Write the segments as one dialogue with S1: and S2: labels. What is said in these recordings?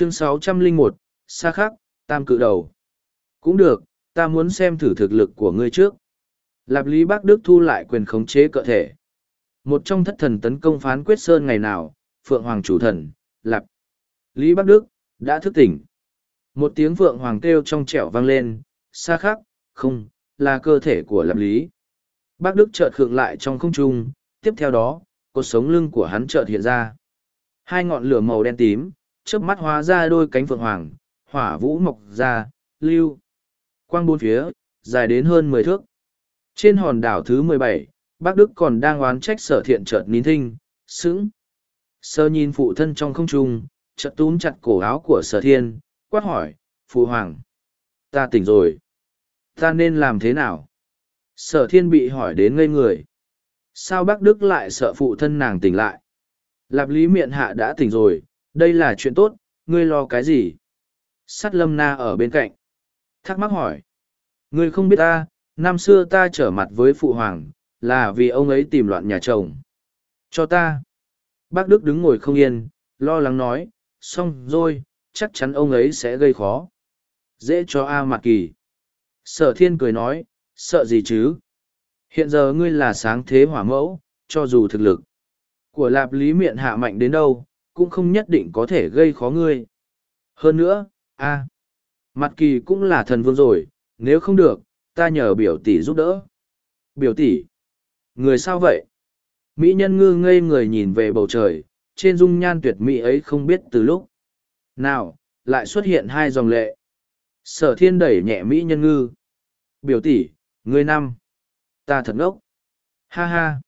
S1: chương 601, xa khắc, tam cự đầu. Cũng được, ta muốn xem thử thực lực của ngươi trước. Lạp Lý Bắc Đức thu lại quyền khống chế cơ thể. Một trong thất thần tấn công phán quyết sơn ngày nào, Phượng Hoàng chủ thần, Lạp. Lý Bắc Đức, đã thức tỉnh. Một tiếng Phượng Hoàng kêu trong trẻo vang lên, xa khắc, không, là cơ thể của Lạp Lý. Bác Đức chợt khựng lại trong không trung, tiếp theo đó, cột sống lưng của hắn chợt hiện ra. Hai ngọn lửa màu đen tím, chớp mắt hóa ra đôi cánh phượng hoàng, hỏa vũ mọc ra, lưu. Quang bốn phía, dài đến hơn mười thước. Trên hòn đảo thứ mười bảy, bác Đức còn đang oán trách sở thiện chợt nín thinh, sững. Sơ nhìn phụ thân trong không trung, chợt túm chặt cổ áo của sở thiên, quát hỏi, phụ hoàng. Ta tỉnh rồi. Ta nên làm thế nào? Sở thiên bị hỏi đến ngây người. Sao bác Đức lại sợ phụ thân nàng tỉnh lại? Lạp lý miệng hạ đã tỉnh rồi, đây là chuyện tốt, ngươi lo cái gì? Sắt lâm na ở bên cạnh. Thắc mắc hỏi. Ngươi không biết ta, năm xưa ta trở mặt với phụ hoàng, là vì ông ấy tìm loạn nhà chồng. Cho ta. Bác Đức đứng ngồi không yên, lo lắng nói, xong rồi, chắc chắn ông ấy sẽ gây khó. Dễ cho A Mạc Kỳ. Sở thiên cười nói, sợ gì chứ? Hiện giờ ngươi là sáng thế hỏa mẫu, cho dù thực lực của lạp lý miệng hạ mạnh đến đâu, cũng không nhất định có thể gây khó ngươi. Hơn nữa, a mặt kỳ cũng là thần vương rồi, nếu không được, ta nhờ biểu tỷ giúp đỡ. Biểu tỷ, người sao vậy? Mỹ nhân ngư ngây người nhìn về bầu trời, trên dung nhan tuyệt mỹ ấy không biết từ lúc. Nào, lại xuất hiện hai dòng lệ. Sở thiên đẩy nhẹ Mỹ nhân ngư. Biểu tỷ, người năm. Ta thật ngốc. Ha ha.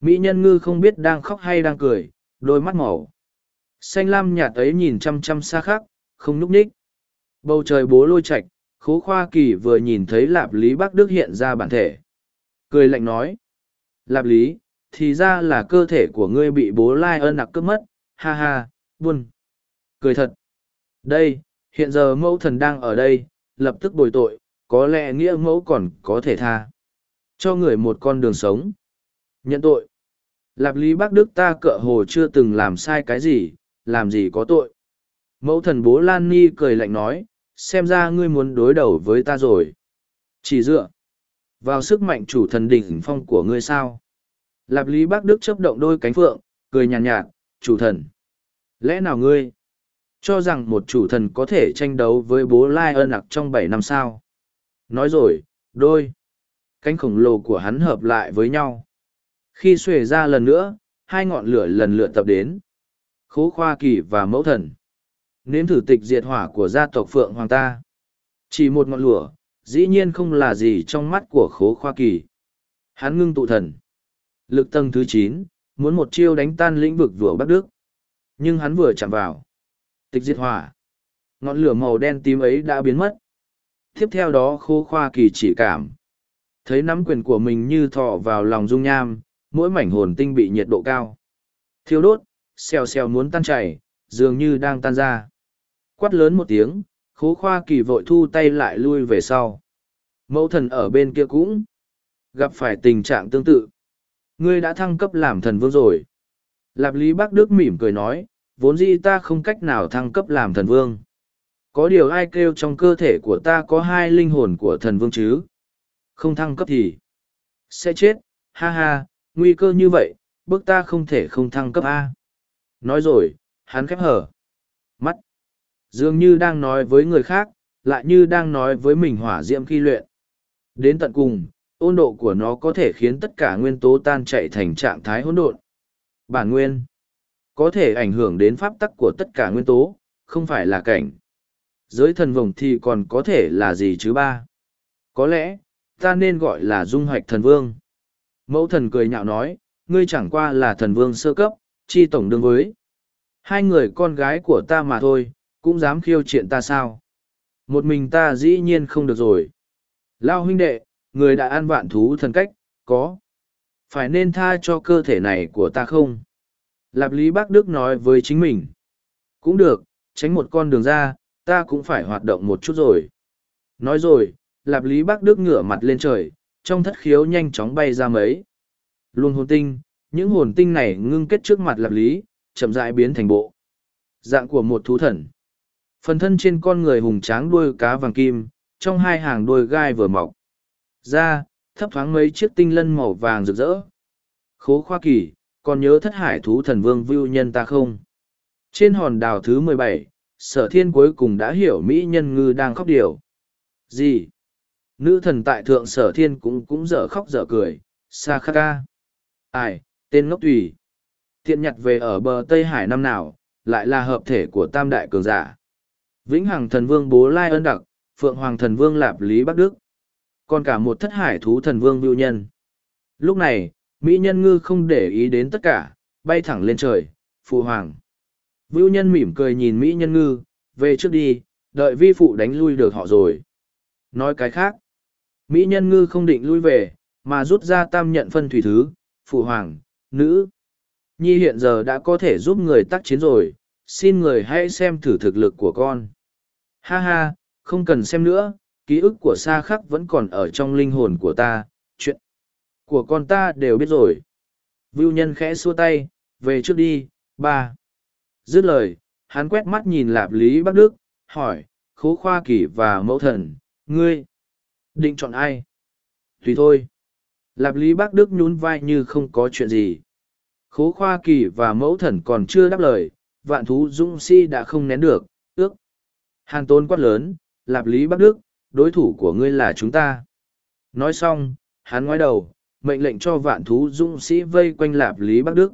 S1: Mỹ nhân ngư không biết đang khóc hay đang cười, đôi mắt màu. Xanh lam nhạt ấy nhìn chăm chăm xa khác, không núp ních. Bầu trời bố lôi Trạch, khố khoa kỳ vừa nhìn thấy lạp lý bắc đức hiện ra bản thể. Cười lạnh nói. Lạp lý, thì ra là cơ thể của ngươi bị bố lai ơn nặc cướp mất, ha ha, buôn Cười thật. Đây, hiện giờ mẫu thần đang ở đây, lập tức bồi tội, có lẽ nghĩa mẫu còn có thể tha. Cho người một con đường sống. Nhận tội. Lạp lý Bắc đức ta cỡ hồ chưa từng làm sai cái gì, làm gì có tội. Mẫu thần bố Lan Ni cười lạnh nói, xem ra ngươi muốn đối đầu với ta rồi. Chỉ dựa vào sức mạnh chủ thần đỉnh phong của ngươi sao. Lạp lý bác đức chấp động đôi cánh phượng, cười nhàn nhạt, nhạt, chủ thần. Lẽ nào ngươi cho rằng một chủ thần có thể tranh đấu với bố Lai ơn ạc trong bảy năm sao? Nói rồi, đôi. Cánh khổng lồ của hắn hợp lại với nhau. Khi xuề ra lần nữa, hai ngọn lửa lần lượt tập đến. Khố khoa kỳ và mẫu thần. Nếm thử tịch diệt hỏa của gia tộc Phượng Hoàng ta. Chỉ một ngọn lửa, dĩ nhiên không là gì trong mắt của khố khoa kỳ. Hắn ngưng tụ thần. Lực tầng thứ chín muốn một chiêu đánh tan lĩnh vực vừa Bắc Đức. Nhưng hắn vừa chạm vào. Tịch diệt hỏa. Ngọn lửa màu đen tím ấy đã biến mất. Tiếp theo đó khô khoa kỳ chỉ cảm. Thấy nắm quyền của mình như thọ vào lòng dung nham, mỗi mảnh hồn tinh bị nhiệt độ cao. Thiêu đốt, xèo xèo muốn tan chảy, dường như đang tan ra. Quát lớn một tiếng, khố khoa kỳ vội thu tay lại lui về sau. Mẫu thần ở bên kia cũng gặp phải tình trạng tương tự. Ngươi đã thăng cấp làm thần vương rồi. Lạp Lý Bắc Đức mỉm cười nói, vốn dĩ ta không cách nào thăng cấp làm thần vương. Có điều ai kêu trong cơ thể của ta có hai linh hồn của thần vương chứ? Không thăng cấp thì sẽ chết, ha ha, nguy cơ như vậy, bước ta không thể không thăng cấp A. Nói rồi, hắn khép hở. Mắt. Dường như đang nói với người khác, lại như đang nói với mình hỏa diễm khi luyện. Đến tận cùng, ôn độ của nó có thể khiến tất cả nguyên tố tan chạy thành trạng thái hỗn độn. Bản nguyên có thể ảnh hưởng đến pháp tắc của tất cả nguyên tố, không phải là cảnh. Giới thần vồng thì còn có thể là gì chứ ba? Có lẽ, ta nên gọi là dung hoạch thần vương. Mẫu thần cười nhạo nói, ngươi chẳng qua là thần vương sơ cấp, chi tổng đương với. Hai người con gái của ta mà thôi, cũng dám khiêu chuyện ta sao? Một mình ta dĩ nhiên không được rồi. Lao huynh đệ, người đã ăn vạn thú thần cách, có. Phải nên tha cho cơ thể này của ta không? Lạp Lý Bác Đức nói với chính mình. Cũng được, tránh một con đường ra, ta cũng phải hoạt động một chút rồi. Nói rồi, Lạp Lý Bác Đức ngửa mặt lên trời, trong thất khiếu nhanh chóng bay ra mấy. Luôn hồn tinh, những hồn tinh này ngưng kết trước mặt Lạp Lý, chậm rãi biến thành bộ. Dạng của một thú thần. Phần thân trên con người hùng tráng đuôi cá vàng kim, trong hai hàng đuôi gai vừa mọc. Ra, thấp thoáng mấy chiếc tinh lân màu vàng rực rỡ. Khố khoa kỳ, còn nhớ thất hải thú thần vương vưu nhân ta không? Trên hòn đảo thứ mười bảy, sở thiên cuối cùng đã hiểu Mỹ nhân ngư đang khóc điều. Gì? Nữ thần tại thượng sở thiên cũng cũng dở khóc dở cười, sa khắc ca. Ai, tên ngốc tùy. Thiện nhặt về ở bờ Tây Hải năm nào, lại là hợp thể của tam đại cường giả. Vĩnh Hằng thần vương bố Lai ân đặc, Phượng Hoàng thần vương Lạp Lý Bắc Đức. Còn cả một thất hải thú thần vương Vưu Nhân. Lúc này, Mỹ nhân ngư không để ý đến tất cả, bay thẳng lên trời, Phụ Hoàng. Vưu Nhân mỉm cười nhìn Mỹ nhân ngư, về trước đi, đợi vi phụ đánh lui được họ rồi. Nói cái khác, Mỹ nhân ngư không định lui về, mà rút ra tam nhận phân thủy thứ, Phụ Hoàng, nữ. Nhi hiện giờ đã có thể giúp người tác chiến rồi, xin người hãy xem thử thực lực của con. Ha ha, không cần xem nữa, ký ức của xa Khắc vẫn còn ở trong linh hồn của ta, chuyện của con ta đều biết rồi. Vưu nhân khẽ xua tay, về trước đi, ba. Dứt lời, hắn quét mắt nhìn Lạp Lý Bắc Đức, hỏi, khố khoa kỷ và mẫu thần, ngươi, định chọn ai? Tùy thôi. Lạp Lý Bắc Đức nhún vai như không có chuyện gì. Khố khoa kỳ và mẫu thần còn chưa đáp lời, vạn thú dũng si đã không nén được, ước. Hàn tôn quát lớn, lạp lý bắc đức, đối thủ của ngươi là chúng ta. Nói xong, hắn ngoái đầu, mệnh lệnh cho vạn thú dũng sĩ vây quanh lạp lý bắc đức.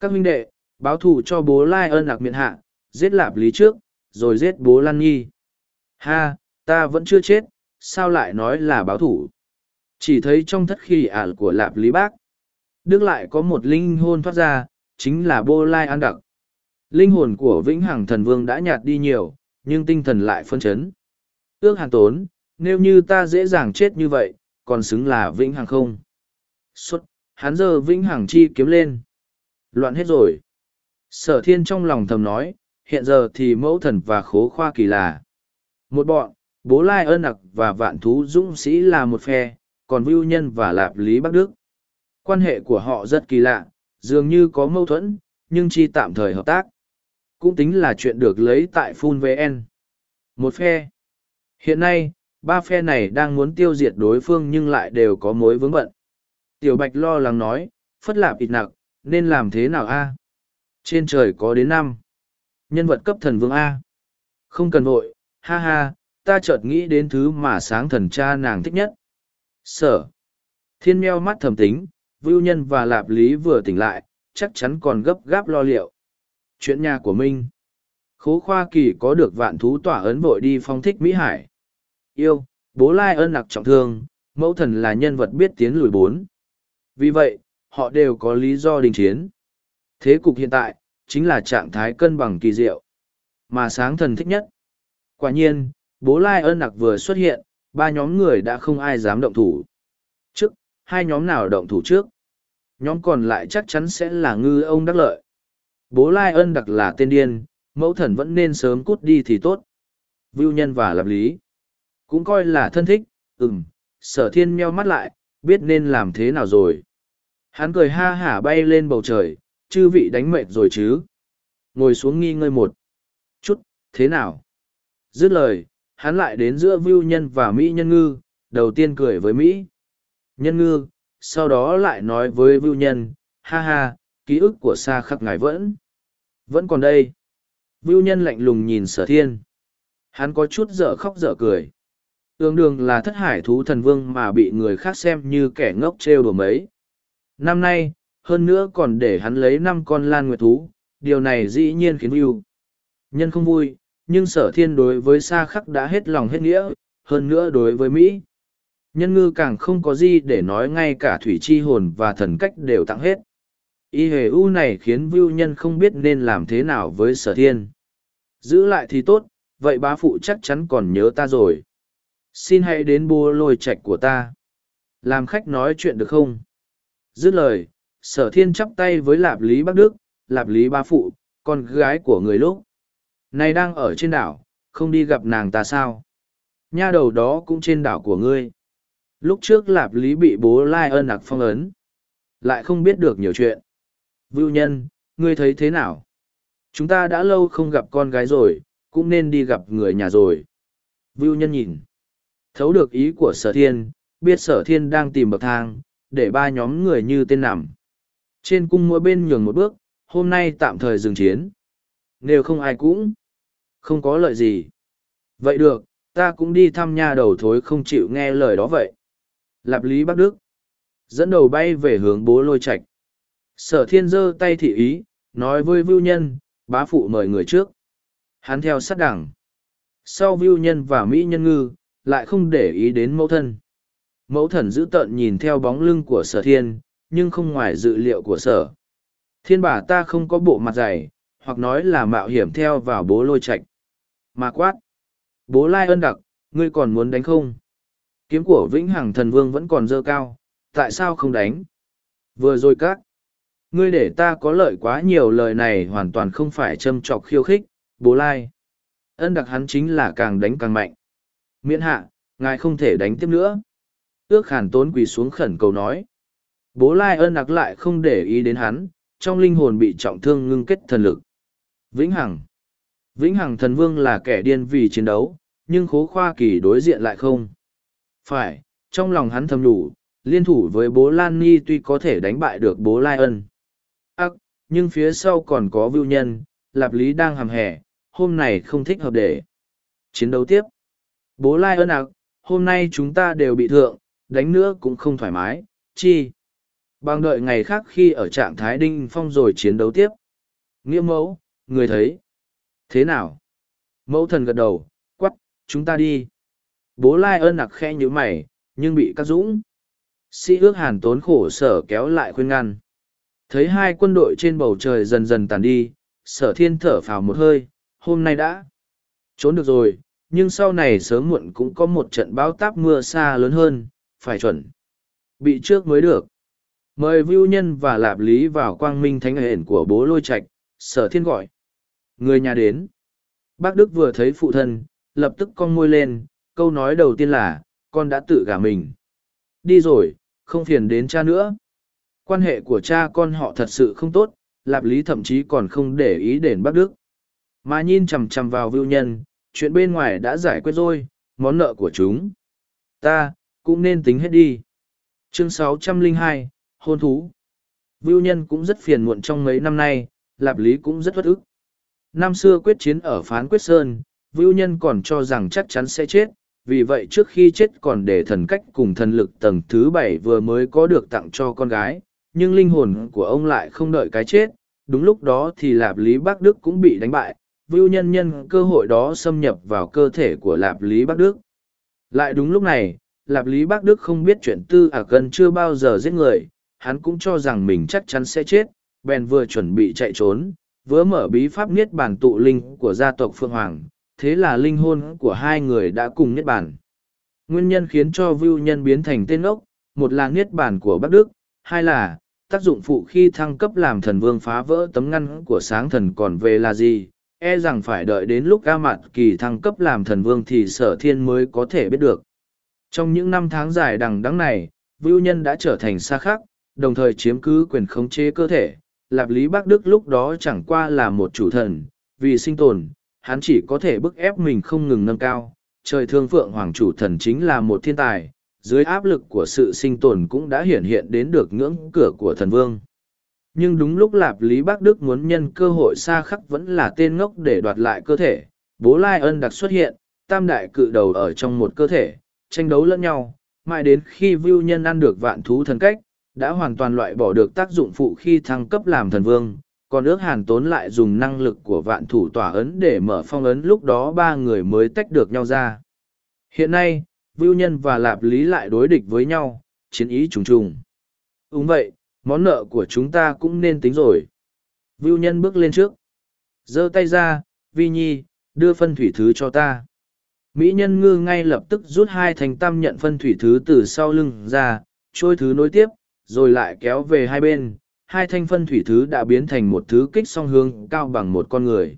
S1: Các huynh đệ, báo thù cho bố lai ơn lạc miệng hạ, giết lạp lý trước, rồi giết bố lan nhi. Ha, ta vẫn chưa chết, sao lại nói là báo thủ? Chỉ thấy trong thất khi ả của lạp lý bác, Đức lại có một linh hồn thoát ra, chính là Bô Lai An Đặc. Linh hồn của Vĩnh Hằng Thần Vương đã nhạt đi nhiều, nhưng tinh thần lại phân chấn. Ước hàn tốn, nếu như ta dễ dàng chết như vậy, còn xứng là Vĩnh Hằng không? Xuất, hắn giờ Vĩnh Hằng chi kiếm lên. Loạn hết rồi. Sở thiên trong lòng thầm nói, hiện giờ thì mẫu thần và khố khoa kỳ là. Một bọn, bố lai ơn nặc và vạn thú dũng sĩ là một phe, còn vưu nhân và lạp lý bắc đức Quan hệ của họ rất kỳ lạ, dường như có mâu thuẫn, nhưng chi tạm thời hợp tác. Cũng tính là chuyện được lấy tại Phun VN. Một phe. Hiện nay, ba phe này đang muốn tiêu diệt đối phương nhưng lại đều có mối vướng bận. Tiểu Bạch lo lắng nói, phất lạp ịt nặng, nên làm thế nào a? Trên trời có đến năm. Nhân vật cấp thần vương A. Không cần vội, ha ha, ta chợt nghĩ đến thứ mà sáng thần cha nàng thích nhất. Sở. Thiên meo mắt thầm tính, Vưu Nhân và Lạp Lý vừa tỉnh lại, chắc chắn còn gấp gáp lo liệu. Chuyện nhà của Minh Khố Khoa Kỳ có được vạn thú tỏa ấn vội đi phong thích Mỹ Hải. Yêu, bố Lai ân nặc trọng thương, mẫu thần là nhân vật biết tiến lùi bốn. Vì vậy, họ đều có lý do đình chiến. Thế cục hiện tại, chính là trạng thái cân bằng kỳ diệu. Mà sáng thần thích nhất. Quả nhiên, bố Lai ân nặc vừa xuất hiện, ba nhóm người đã không ai dám động thủ. Trước, hai nhóm nào động thủ trước. Nhóm còn lại chắc chắn sẽ là ngư ông đắc lợi. Bố Lai ân đặc là tên điên, mẫu thần vẫn nên sớm cút đi thì tốt. Vưu nhân và lập lý. Cũng coi là thân thích, ừm, sở thiên meo mắt lại, biết nên làm thế nào rồi. Hắn cười ha hả bay lên bầu trời, chư vị đánh mệt rồi chứ. Ngồi xuống nghi ngơi một chút, thế nào? Dứt lời, hắn lại đến giữa Vưu nhân và Mỹ nhân ngư, đầu tiên cười với Mỹ. Nhân ngư, sau đó lại nói với vưu nhân, ha ha, ký ức của xa khắc ngài vẫn, vẫn còn đây. Vưu nhân lạnh lùng nhìn sở thiên. Hắn có chút dở khóc dở cười. Tương đương là thất hải thú thần vương mà bị người khác xem như kẻ ngốc trêu đùa mấy. Năm nay, hơn nữa còn để hắn lấy năm con lan nguyệt thú, điều này dĩ nhiên khiến Vưu. Nhân không vui, nhưng sở thiên đối với xa khắc đã hết lòng hết nghĩa, hơn nữa đối với Mỹ. Nhân ngư càng không có gì để nói ngay cả thủy chi hồn và thần cách đều tặng hết. Y hề u này khiến vưu nhân không biết nên làm thế nào với sở thiên. Giữ lại thì tốt, vậy bá phụ chắc chắn còn nhớ ta rồi. Xin hãy đến bùa lôi Trạch của ta. Làm khách nói chuyện được không? Dứt lời, sở thiên chắp tay với lạp lý bắc đức, lạp lý bá phụ, con gái của người lúc. Này đang ở trên đảo, không đi gặp nàng ta sao? Nha đầu đó cũng trên đảo của ngươi lúc trước lạp lý bị bố lai ơn nặc phong ấn lại không biết được nhiều chuyện vưu nhân ngươi thấy thế nào chúng ta đã lâu không gặp con gái rồi cũng nên đi gặp người nhà rồi. Vưu nhân nhìn. Thấu được ý của sở thiên, biết sở thiên đang tìm bậc thang, để ba nhóm người như tên nằm. Trên cung mỗi bên nhường một bước, hôm nay tạm thời dừng chiến. Nếu không ai cũng, không có lợi gì. Vậy được, ta cũng đi thăm nhà đầu thối không chịu nghe lời đó vậy. Lạp Lý Bắc Đức dẫn đầu bay về hướng bố lôi Trạch. Sở thiên giơ tay thị ý, nói với vưu nhân, bá phụ mời người trước. Hắn theo sát đẳng. Sau vưu nhân và Mỹ nhân ngư, lại không để ý đến mẫu thân. Mẫu thần giữ tợn nhìn theo bóng lưng của sở thiên, nhưng không ngoài dự liệu của sở. Thiên bà ta không có bộ mặt dày, hoặc nói là mạo hiểm theo vào bố lôi Trạch. Mà quát. Bố lai ân đặc, ngươi còn muốn đánh không? Kiếm của Vĩnh Hằng Thần Vương vẫn còn dơ cao, tại sao không đánh? Vừa rồi các. Ngươi để ta có lợi quá nhiều lời này hoàn toàn không phải châm trọc khiêu khích, bố lai. Ân đặc hắn chính là càng đánh càng mạnh. Miễn hạ, ngài không thể đánh tiếp nữa. Ước hàn tốn quỳ xuống khẩn cầu nói. Bố lai ân đặc lại không để ý đến hắn, trong linh hồn bị trọng thương ngưng kết thần lực. Vĩnh Hằng. Vĩnh Hằng thần vương là kẻ điên vì chiến đấu, nhưng khố khoa kỳ đối diện lại không. Phải, trong lòng hắn thầm đủ, liên thủ với bố Lan Ni tuy có thể đánh bại được bố Lai Ân. Ác, nhưng phía sau còn có vưu nhân, Lạp Lý đang hàm hẻ, hôm này không thích hợp để. Chiến đấu tiếp. Bố Lai Ân ác, hôm nay chúng ta đều bị thượng, đánh nữa cũng không thoải mái, chi. Bằng đợi ngày khác khi ở trạng thái đinh phong rồi chiến đấu tiếp. Nghĩa mẫu, người thấy. Thế nào? Mẫu thần gật đầu, quắc, chúng ta đi. Bố Lai ơn nặc khe như mày, nhưng bị cắt dũng. Sĩ ước hàn tốn khổ sở kéo lại khuyên ngăn. Thấy hai quân đội trên bầu trời dần dần tàn đi, sở thiên thở phào một hơi, hôm nay đã trốn được rồi, nhưng sau này sớm muộn cũng có một trận bão táp mưa xa lớn hơn, phải chuẩn. Bị trước mới được. Mời vưu nhân và lạp lý vào quang minh thánh hển của bố lôi Trạch sở thiên gọi. Người nhà đến. Bác Đức vừa thấy phụ thân, lập tức con môi lên, câu nói đầu tiên là, con đã tự gả mình. Đi rồi, không phiền đến cha nữa. Quan hệ của cha con họ thật sự không tốt, Lạp Lý thậm chí còn không để ý đến Bác Đức. Mà nhìn chằm chằm vào vưu nhân, chuyện bên ngoài đã giải quyết rồi, món nợ của chúng. Ta, cũng nên tính hết đi. Chương 602, Hôn thú. Vưu nhân cũng rất phiền muộn trong mấy năm nay, Lạp Lý cũng rất bất ức. Năm xưa quyết chiến ở Phán Quyết Sơn, Vưu Nhân còn cho rằng chắc chắn sẽ chết, vì vậy trước khi chết còn để thần cách cùng thần lực tầng thứ bảy vừa mới có được tặng cho con gái, nhưng linh hồn của ông lại không đợi cái chết. Đúng lúc đó thì Lạp Lý Bắc Đức cũng bị đánh bại, Vưu Nhân nhân cơ hội đó xâm nhập vào cơ thể của Lạp Lý Bắc Đức. Lại đúng lúc này, Lạp Lý Bắc Đức không biết chuyện tư à cần chưa bao giờ giết người, hắn cũng cho rằng mình chắc chắn sẽ chết, bèn vừa chuẩn bị chạy trốn, vừa mở bí pháp niết bàn tụ linh của gia tộc phượng Hoàng, thế là linh hôn của hai người đã cùng niết bàn. Nguyên nhân khiến cho Vưu Nhân biến thành tên ốc, một là niết bàn của Bắc Đức, hai là tác dụng phụ khi thăng cấp làm thần vương phá vỡ tấm ngăn của sáng thần còn về là gì, e rằng phải đợi đến lúc A Mạt Kỳ thăng cấp làm thần vương thì sở thiên mới có thể biết được. Trong những năm tháng dài đằng đẵng này, Vưu Nhân đã trở thành xa khắc, đồng thời chiếm cứ quyền khống chế cơ thể, lạp lý bác đức lúc đó chẳng qua là một chủ thần, vì sinh tồn, hắn chỉ có thể bức ép mình không ngừng nâng cao. Trời thương phượng hoàng chủ thần chính là một thiên tài, dưới áp lực của sự sinh tồn cũng đã hiển hiện đến được ngưỡng cửa của thần vương. Nhưng đúng lúc lạp lý bác đức muốn nhân cơ hội xa khắc vẫn là tên ngốc để đoạt lại cơ thể, bố lai ân đặc xuất hiện, tam đại cự đầu ở trong một cơ thể, tranh đấu lẫn nhau, mãi đến khi vưu nhân ăn được vạn thú thần cách đã hoàn toàn loại bỏ được tác dụng phụ khi thăng cấp làm thần vương, còn ước hàn tốn lại dùng năng lực của vạn thủ tỏa ấn để mở phong ấn lúc đó ba người mới tách được nhau ra. Hiện nay, Vưu Nhân và Lạp Lý lại đối địch với nhau, chiến ý trùng trùng. Đúng vậy, món nợ của chúng ta cũng nên tính rồi. Vưu Nhân bước lên trước. giơ tay ra, Vi Nhi, đưa phân thủy thứ cho ta. Mỹ nhân ngư ngay lập tức rút hai thành tam nhận phân thủy thứ từ sau lưng ra, trôi thứ nối tiếp, rồi lại kéo về hai bên, hai thanh phân thủy thứ đã biến thành một thứ kích song hương cao bằng một con người.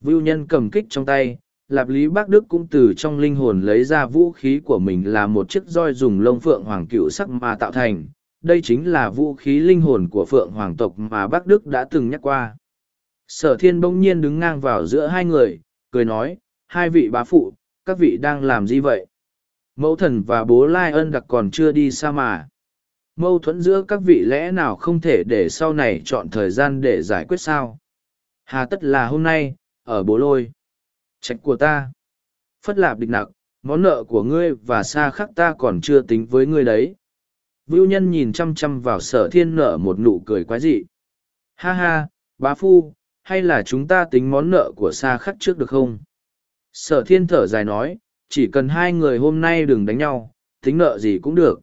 S1: Vưu nhân cầm kích trong tay, Lạp Lý Bác Đức cũng từ trong linh hồn lấy ra vũ khí của mình là một chiếc roi dùng lông phượng hoàng cựu sắc mà tạo thành. Đây chính là vũ khí linh hồn của phượng hoàng tộc mà Bác Đức đã từng nhắc qua. Sở thiên bỗng nhiên đứng ngang vào giữa hai người, cười nói, hai vị bá phụ, các vị đang làm gì vậy? Mẫu thần và bố Lai ân đặc còn chưa đi xa mà. Mâu thuẫn giữa các vị lẽ nào không thể để sau này chọn thời gian để giải quyết sao? Hà tất là hôm nay, ở bố lôi. Trạch của ta. Phất lạp địch nặc, món nợ của ngươi và xa khắc ta còn chưa tính với ngươi đấy. Vưu nhân nhìn chăm chăm vào sở thiên nở một nụ cười quái dị. Ha ha, bá phu, hay là chúng ta tính món nợ của xa khắc trước được không? Sở thiên thở dài nói, chỉ cần hai người hôm nay đừng đánh nhau, tính nợ gì cũng được.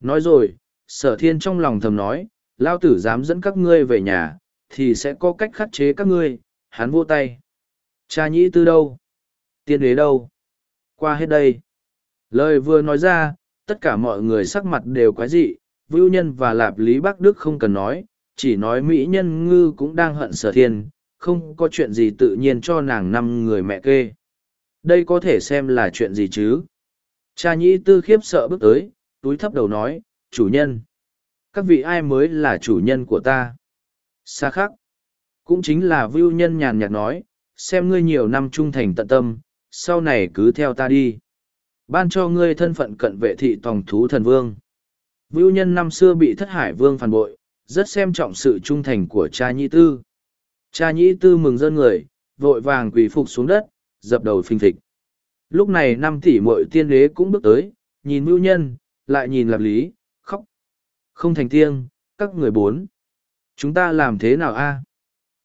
S1: Nói rồi, sở thiên trong lòng thầm nói, lao tử dám dẫn các ngươi về nhà, thì sẽ có cách khắc chế các ngươi, hắn vô tay. Cha nhĩ tư đâu? Tiên đế đâu? Qua hết đây. Lời vừa nói ra, tất cả mọi người sắc mặt đều quái dị, Vưu Nhân và Lạp Lý Bắc Đức không cần nói, chỉ nói Mỹ Nhân Ngư cũng đang hận sở thiên, không có chuyện gì tự nhiên cho nàng năm người mẹ kê. Đây có thể xem là chuyện gì chứ? Cha nhĩ tư khiếp sợ bước tới, túi thấp đầu nói, chủ nhân. Các vị ai mới là chủ nhân của ta? Xa khắc. Cũng chính là Vưu Nhân nhàn nhạt nói, xem ngươi nhiều năm trung thành tận tâm, sau này cứ theo ta đi. Ban cho ngươi thân phận cận vệ thị tòng thú thần vương. Vưu Nhân năm xưa bị thất hải vương phản bội, rất xem trọng sự trung thành của cha nhĩ tư. Cha nhĩ tư mừng rơn người, vội vàng quỳ phục xuống đất, dập đầu phình thịch. Lúc này năm tỷ muội tiên đế cũng bước tới, nhìn vưu nhân, lại nhìn lạp lý. Không thành tiêng, các người bốn. Chúng ta làm thế nào a?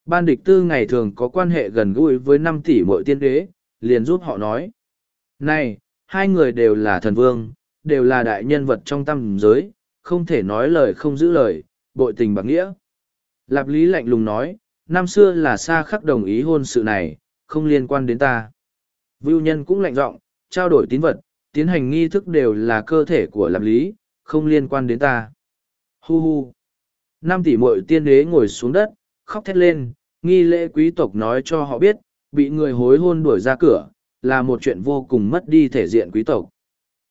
S1: Ban địch tư ngày thường có quan hệ gần gũi với năm tỷ mọi tiên đế, liền giúp họ nói. Này, hai người đều là thần vương, đều là đại nhân vật trong tâm giới, không thể nói lời không giữ lời, bội tình bạc nghĩa. Lạp Lý lạnh lùng nói, năm xưa là xa khắc đồng ý hôn sự này, không liên quan đến ta. Vưu nhân cũng lạnh giọng, trao đổi tín vật, tiến hành nghi thức đều là cơ thể của Lạp Lý, không liên quan đến ta. Hu hu. Năm tỷ muội tiên đế ngồi xuống đất, khóc thét lên, nghi lễ quý tộc nói cho họ biết, bị người hối hôn đuổi ra cửa, là một chuyện vô cùng mất đi thể diện quý tộc.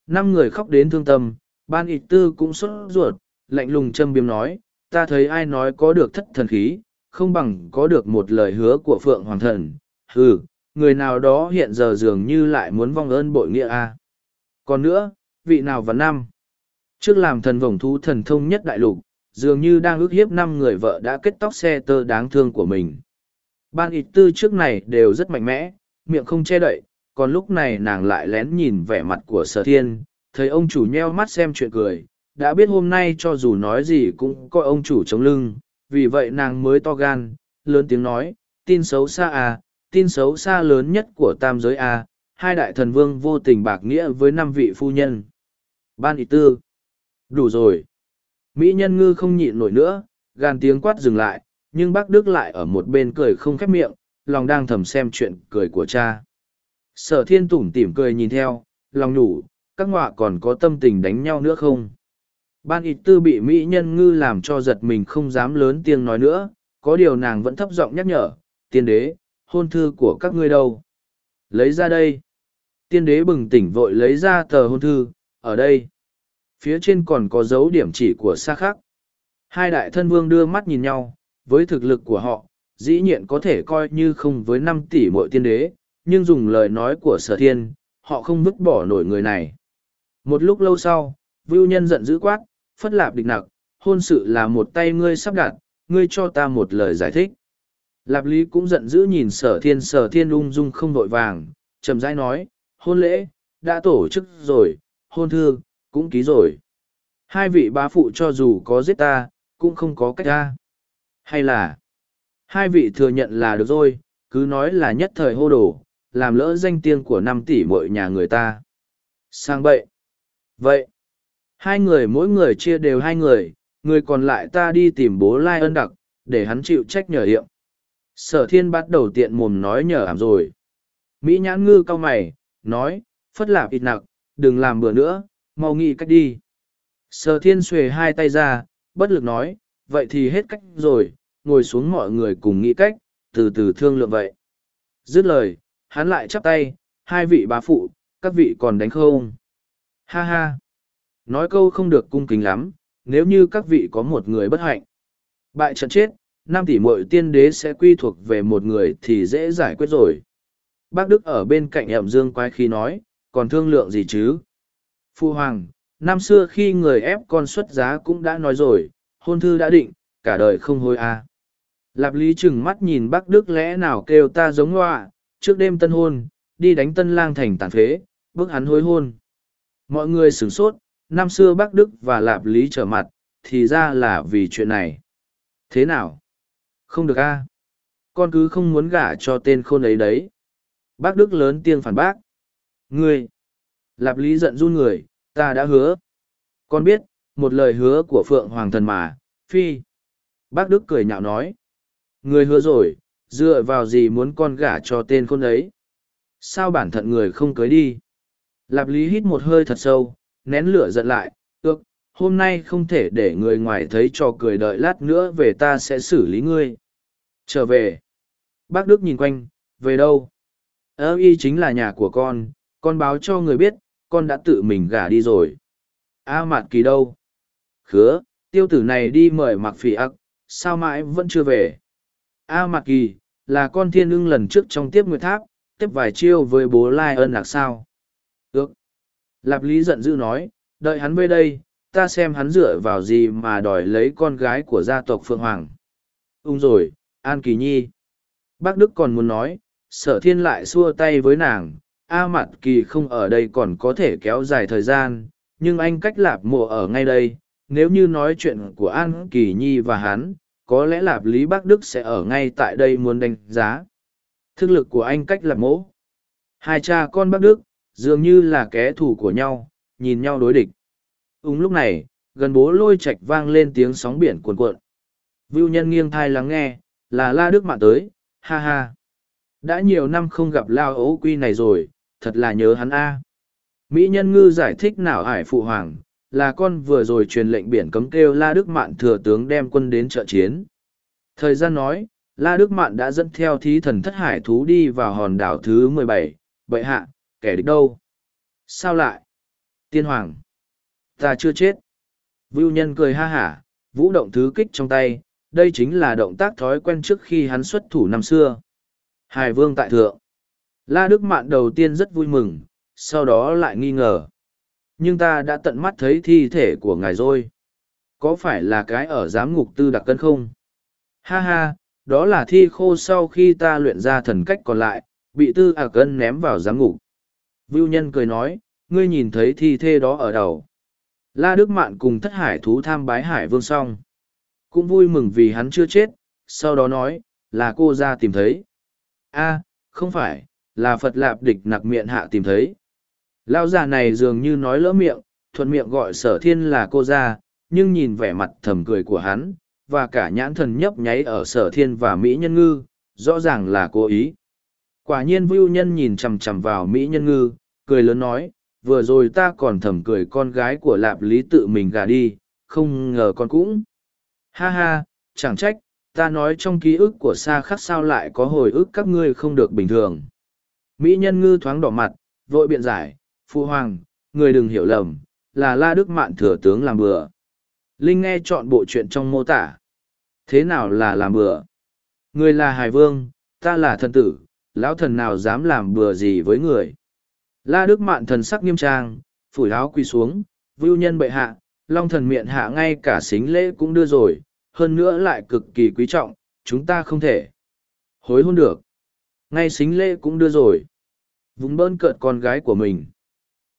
S1: Năm người khóc đến thương tâm, ban ịt tư cũng sốt ruột, lạnh lùng châm biếm nói, ta thấy ai nói có được thất thần khí, không bằng có được một lời hứa của Phượng Hoàng Thần. Hừ, người nào đó hiện giờ dường như lại muốn vong ơn bội nghĩa a. Còn nữa, vị nào và năm? Trước làm thần vồng thú thần thông nhất đại lục, dường như đang ước hiếp năm người vợ đã kết tóc xe tơ đáng thương của mình. Ban ịt tư trước này đều rất mạnh mẽ, miệng không che đậy, còn lúc này nàng lại lén nhìn vẻ mặt của sở thiên, thấy ông chủ nheo mắt xem chuyện cười, đã biết hôm nay cho dù nói gì cũng có ông chủ chống lưng, vì vậy nàng mới to gan, lớn tiếng nói, tin xấu xa à, tin xấu xa lớn nhất của tam giới à, hai đại thần vương vô tình bạc nghĩa với năm vị phu nhân. Ban ý tư. Đủ rồi. Mỹ nhân ngư không nhịn nổi nữa, gan tiếng quát dừng lại, nhưng bác Đức lại ở một bên cười không khép miệng, lòng đang thầm xem chuyện cười của cha. Sở thiên tủm tỉm cười nhìn theo, lòng nhủ, các ngọa còn có tâm tình đánh nhau nữa không? Ban ít tư bị Mỹ nhân ngư làm cho giật mình không dám lớn tiếng nói nữa, có điều nàng vẫn thấp giọng nhắc nhở, tiên đế, hôn thư của các ngươi đâu? Lấy ra đây. Tiên đế bừng tỉnh vội lấy ra tờ hôn thư, ở đây. Phía trên còn có dấu điểm chỉ của xa khác. Hai đại thân vương đưa mắt nhìn nhau, với thực lực của họ, dĩ nhiên có thể coi như không với năm tỷ mỗi tiên đế, nhưng dùng lời nói của sở thiên, họ không vứt bỏ nổi người này. Một lúc lâu sau, Vưu Nhân giận dữ quát, phất lạp địch nặc, hôn sự là một tay ngươi sắp đặt, ngươi cho ta một lời giải thích. Lạp Lý cũng giận dữ nhìn sở thiên sở thiên ung dung không vội vàng, chậm rãi nói, hôn lễ, đã tổ chức rồi, hôn thư, cũng ký rồi. Hai vị bá phụ cho dù có giết ta, cũng không có cách ta. Hay là, hai vị thừa nhận là được rồi, cứ nói là nhất thời hô đồ, làm lỡ danh tiếng của năm tỷ mỗi nhà người ta. Sang bậy. Vậy, hai người mỗi người chia đều hai người, người còn lại ta đi tìm bố Lai ân đặc, để hắn chịu trách nhờ hiệu. Sở thiên bắt đầu tiện mồm nói nhờ ảm rồi. Mỹ nhãn ngư cao mày, nói, phất lạp ít nặng, đừng làm bữa nữa, mau nghĩ cách đi. Sở thiên xuề hai tay ra, bất lực nói, vậy thì hết cách rồi, ngồi xuống mọi người cùng nghĩ cách, từ từ thương lượng vậy. Dứt lời, hắn lại chắp tay, hai vị bá phụ, các vị còn đánh không? Ha ha! Nói câu không được cung kính lắm, nếu như các vị có một người bất hạnh. Bại trận chết, năm tỷ Mội tiên đế sẽ quy thuộc về một người thì dễ giải quyết rồi. Bác Đức ở bên cạnh ẩm dương quái khi nói, còn thương lượng gì chứ? Phu Hoàng, năm xưa khi người ép con xuất giá cũng đã nói rồi, hôn thư đã định, cả đời không hối à. Lạp Lý chừng mắt nhìn bác Đức lẽ nào kêu ta giống họa, trước đêm tân hôn, đi đánh tân lang thành tàn phế, bức hắn hối hôn. Mọi người sửng sốt, năm xưa bác Đức và Lạp Lý trở mặt, thì ra là vì chuyện này. Thế nào? Không được a Con cứ không muốn gả cho tên khôn ấy đấy. Bác Đức lớn tiếng phản bác. Ngươi! Lạp Lý giận run người, ta đã hứa. Con biết, một lời hứa của Phượng Hoàng Thần mà, phi. Bác Đức cười nhạo nói. Người hứa rồi, dựa vào gì muốn con gả cho tên khôn ấy? Sao bản thận người không cưới đi? Lạp Lý hít một hơi thật sâu, nén lửa giận lại, ước, hôm nay không thể để người ngoài thấy trò cười đợi lát nữa về ta sẽ xử lý ngươi. Trở về. Bác Đức nhìn quanh, về đâu? Ơ y chính là nhà của con, con báo cho người biết, con đã tự mình gả đi rồi. A Mạt Kỳ đâu? Khứa, tiêu tử này đi mời mặc phỉ ắc, sao mãi vẫn chưa về? A Mạt Kỳ, là con thiên ưng lần trước trong tiếp nguyệt tháp, tiếp vài chiêu với bố Lai ơn lạc sao? Ước. Lạp Lý giận dữ nói, đợi hắn về đây, ta xem hắn dựa vào gì mà đòi lấy con gái của gia tộc Phượng Hoàng. Ung rồi, An Kỳ Nhi. Bác Đức còn muốn nói, sở thiên lại xua tay với nàng, A Mạt Kỳ không ở đây còn có thể kéo dài thời gian, nhưng anh cách lạp mộ ở ngay đây, nếu như nói chuyện của An Kỳ Nhi và hắn, có lẽ lạp Lý Bắc Đức sẽ ở ngay tại đây muốn đánh giá. Thực lực của anh cách lạp mộ. Hai cha con Bắc Đức, dường như là kẻ thù của nhau, nhìn nhau đối địch. Úng lúc này, gần bố lôi Trạch vang lên tiếng sóng biển cuồn cuộn. Vưu nhân nghiêng thai lắng nghe, là La Đức Mạn tới, ha ha. Đã nhiều năm không gặp Lao ấu quy này rồi, thật là nhớ hắn a. Mỹ nhân ngư giải thích nào ải phụ hoàng, là con vừa rồi truyền lệnh biển cấm kêu La Đức Mạn thừa tướng đem quân đến trợ chiến. Thời gian nói, La Đức Mạn đã dẫn theo thí thần thất hải thú đi vào hòn đảo thứ mười bảy. vậy hạ, kẻ địch đâu? Sao lại? Tiên hoàng. Ta chưa chết. Vưu nhân cười ha hả, vũ động thứ kích trong tay, đây chính là động tác thói quen trước khi hắn xuất thủ năm xưa. Hải vương tại thượng. La Đức Mạn đầu tiên rất vui mừng, sau đó lại nghi ngờ. Nhưng ta đã tận mắt thấy thi thể của ngài rồi. Có phải là cái ở giám ngục tư đặc cân không? Ha ha, đó là thi khô sau khi ta luyện ra thần cách còn lại, bị tư ạc cân ném vào giám ngục. Vưu nhân cười nói, ngươi nhìn thấy thi thể đó ở đầu. La Đức Mạn cùng thất hải thú tham bái hải vương song Cũng vui mừng vì hắn chưa chết, sau đó nói, là cô ra tìm thấy. a không phải, là Phật Lạp địch nặc miệng hạ tìm thấy. Lao già này dường như nói lỡ miệng, thuận miệng gọi sở thiên là cô ra, nhưng nhìn vẻ mặt thầm cười của hắn, và cả nhãn thần nhấp nháy ở sở thiên và Mỹ Nhân Ngư, rõ ràng là cố ý. Quả nhiên Vưu Nhân nhìn chầm chầm vào Mỹ Nhân Ngư, cười lớn nói, vừa rồi ta còn thầm cười con gái của Lạp Lý tự mình gà đi, không ngờ con cũng. Ha ha, chẳng trách, ta nói trong ký ức của xa khắc sao lại có hồi ức các ngươi không được bình thường. Mỹ nhân ngư thoáng đỏ mặt, vội biện giải, Phu Hoàng, người đừng hiểu lầm, là La Đức Mạn thừa tướng làm bừa. Linh nghe chọn bộ chuyện trong mô tả. Thế nào là làm bừa? Người là Hải Vương, ta là thần tử, lão thần nào dám làm bừa gì với người. La Đức Mạn thần sắc nghiêm trang, phủi áo quỳ xuống, vưu nhân bệ hạ, long thần miệng hạ ngay cả xính lễ cũng đưa rồi, hơn nữa lại cực kỳ quý trọng, chúng ta không thể hối hôn được. Ngay xính lễ cũng đưa rồi. Vùng bơn cợt con gái của mình.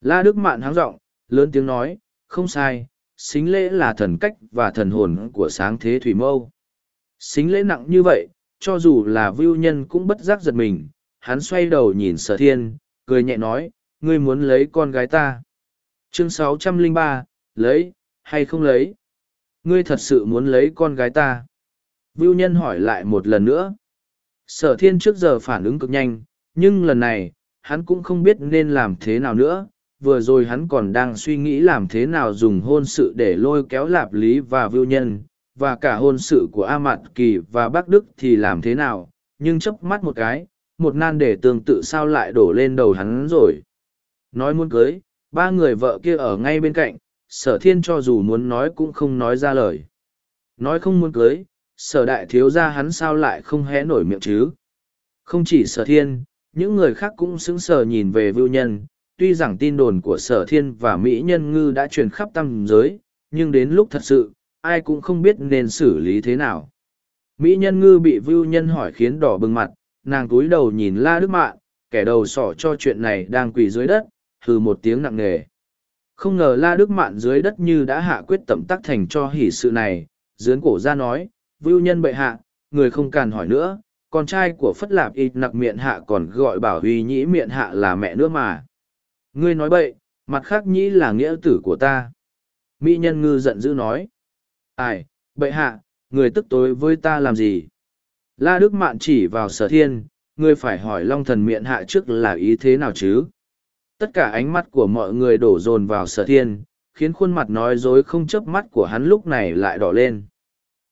S1: La Đức Mạn háng giọng lớn tiếng nói, không sai, xính lễ là thần cách và thần hồn của sáng thế thủy mâu. Xính lễ nặng như vậy, cho dù là vưu nhân cũng bất giác giật mình, hắn xoay đầu nhìn sở thiên, cười nhẹ nói, ngươi muốn lấy con gái ta. Chương 603, lấy, hay không lấy? Ngươi thật sự muốn lấy con gái ta? Vưu nhân hỏi lại một lần nữa. Sở thiên trước giờ phản ứng cực nhanh, nhưng lần này, hắn cũng không biết nên làm thế nào nữa. Vừa rồi hắn còn đang suy nghĩ làm thế nào dùng hôn sự để lôi kéo lạp lý và vưu nhân, và cả hôn sự của A Mạt Kỳ và Bắc Đức thì làm thế nào, nhưng chớp mắt một cái, một nan đề tương tự sao lại đổ lên đầu hắn rồi. Nói muốn cưới, ba người vợ kia ở ngay bên cạnh, sở thiên cho dù muốn nói cũng không nói ra lời. Nói không muốn cưới, sở đại thiếu ra hắn sao lại không hé nổi miệng chứ. Không chỉ sở thiên, Những người khác cũng sững sờ nhìn về vưu nhân, tuy rằng tin đồn của sở thiên và Mỹ nhân ngư đã truyền khắp tam giới, nhưng đến lúc thật sự, ai cũng không biết nên xử lý thế nào. Mỹ nhân ngư bị vưu nhân hỏi khiến đỏ bừng mặt, nàng túi đầu nhìn La Đức Mạn, kẻ đầu sỏ cho chuyện này đang quỳ dưới đất, hừ một tiếng nặng nề. Không ngờ La Đức Mạn dưới đất như đã hạ quyết tẩm tắc thành cho hỷ sự này, dướn cổ ra nói, vưu nhân bệ hạ, người không cần hỏi nữa, con trai của Phất Lạp ít nặc miệng hạ còn gọi bảo huy nhĩ miệng hạ là mẹ nữa mà. Ngươi nói bậy, mặt khác nhĩ là nghĩa tử của ta. Mỹ nhân ngư giận dữ nói. Ai, Bệ hạ, người tức tối với ta làm gì? La Đức Mạn chỉ vào sở thiên, ngươi phải hỏi Long thần miệng hạ trước là ý thế nào chứ? Tất cả ánh mắt của mọi người đổ dồn vào sở thiên, khiến khuôn mặt nói dối không chớp mắt của hắn lúc này lại đỏ lên.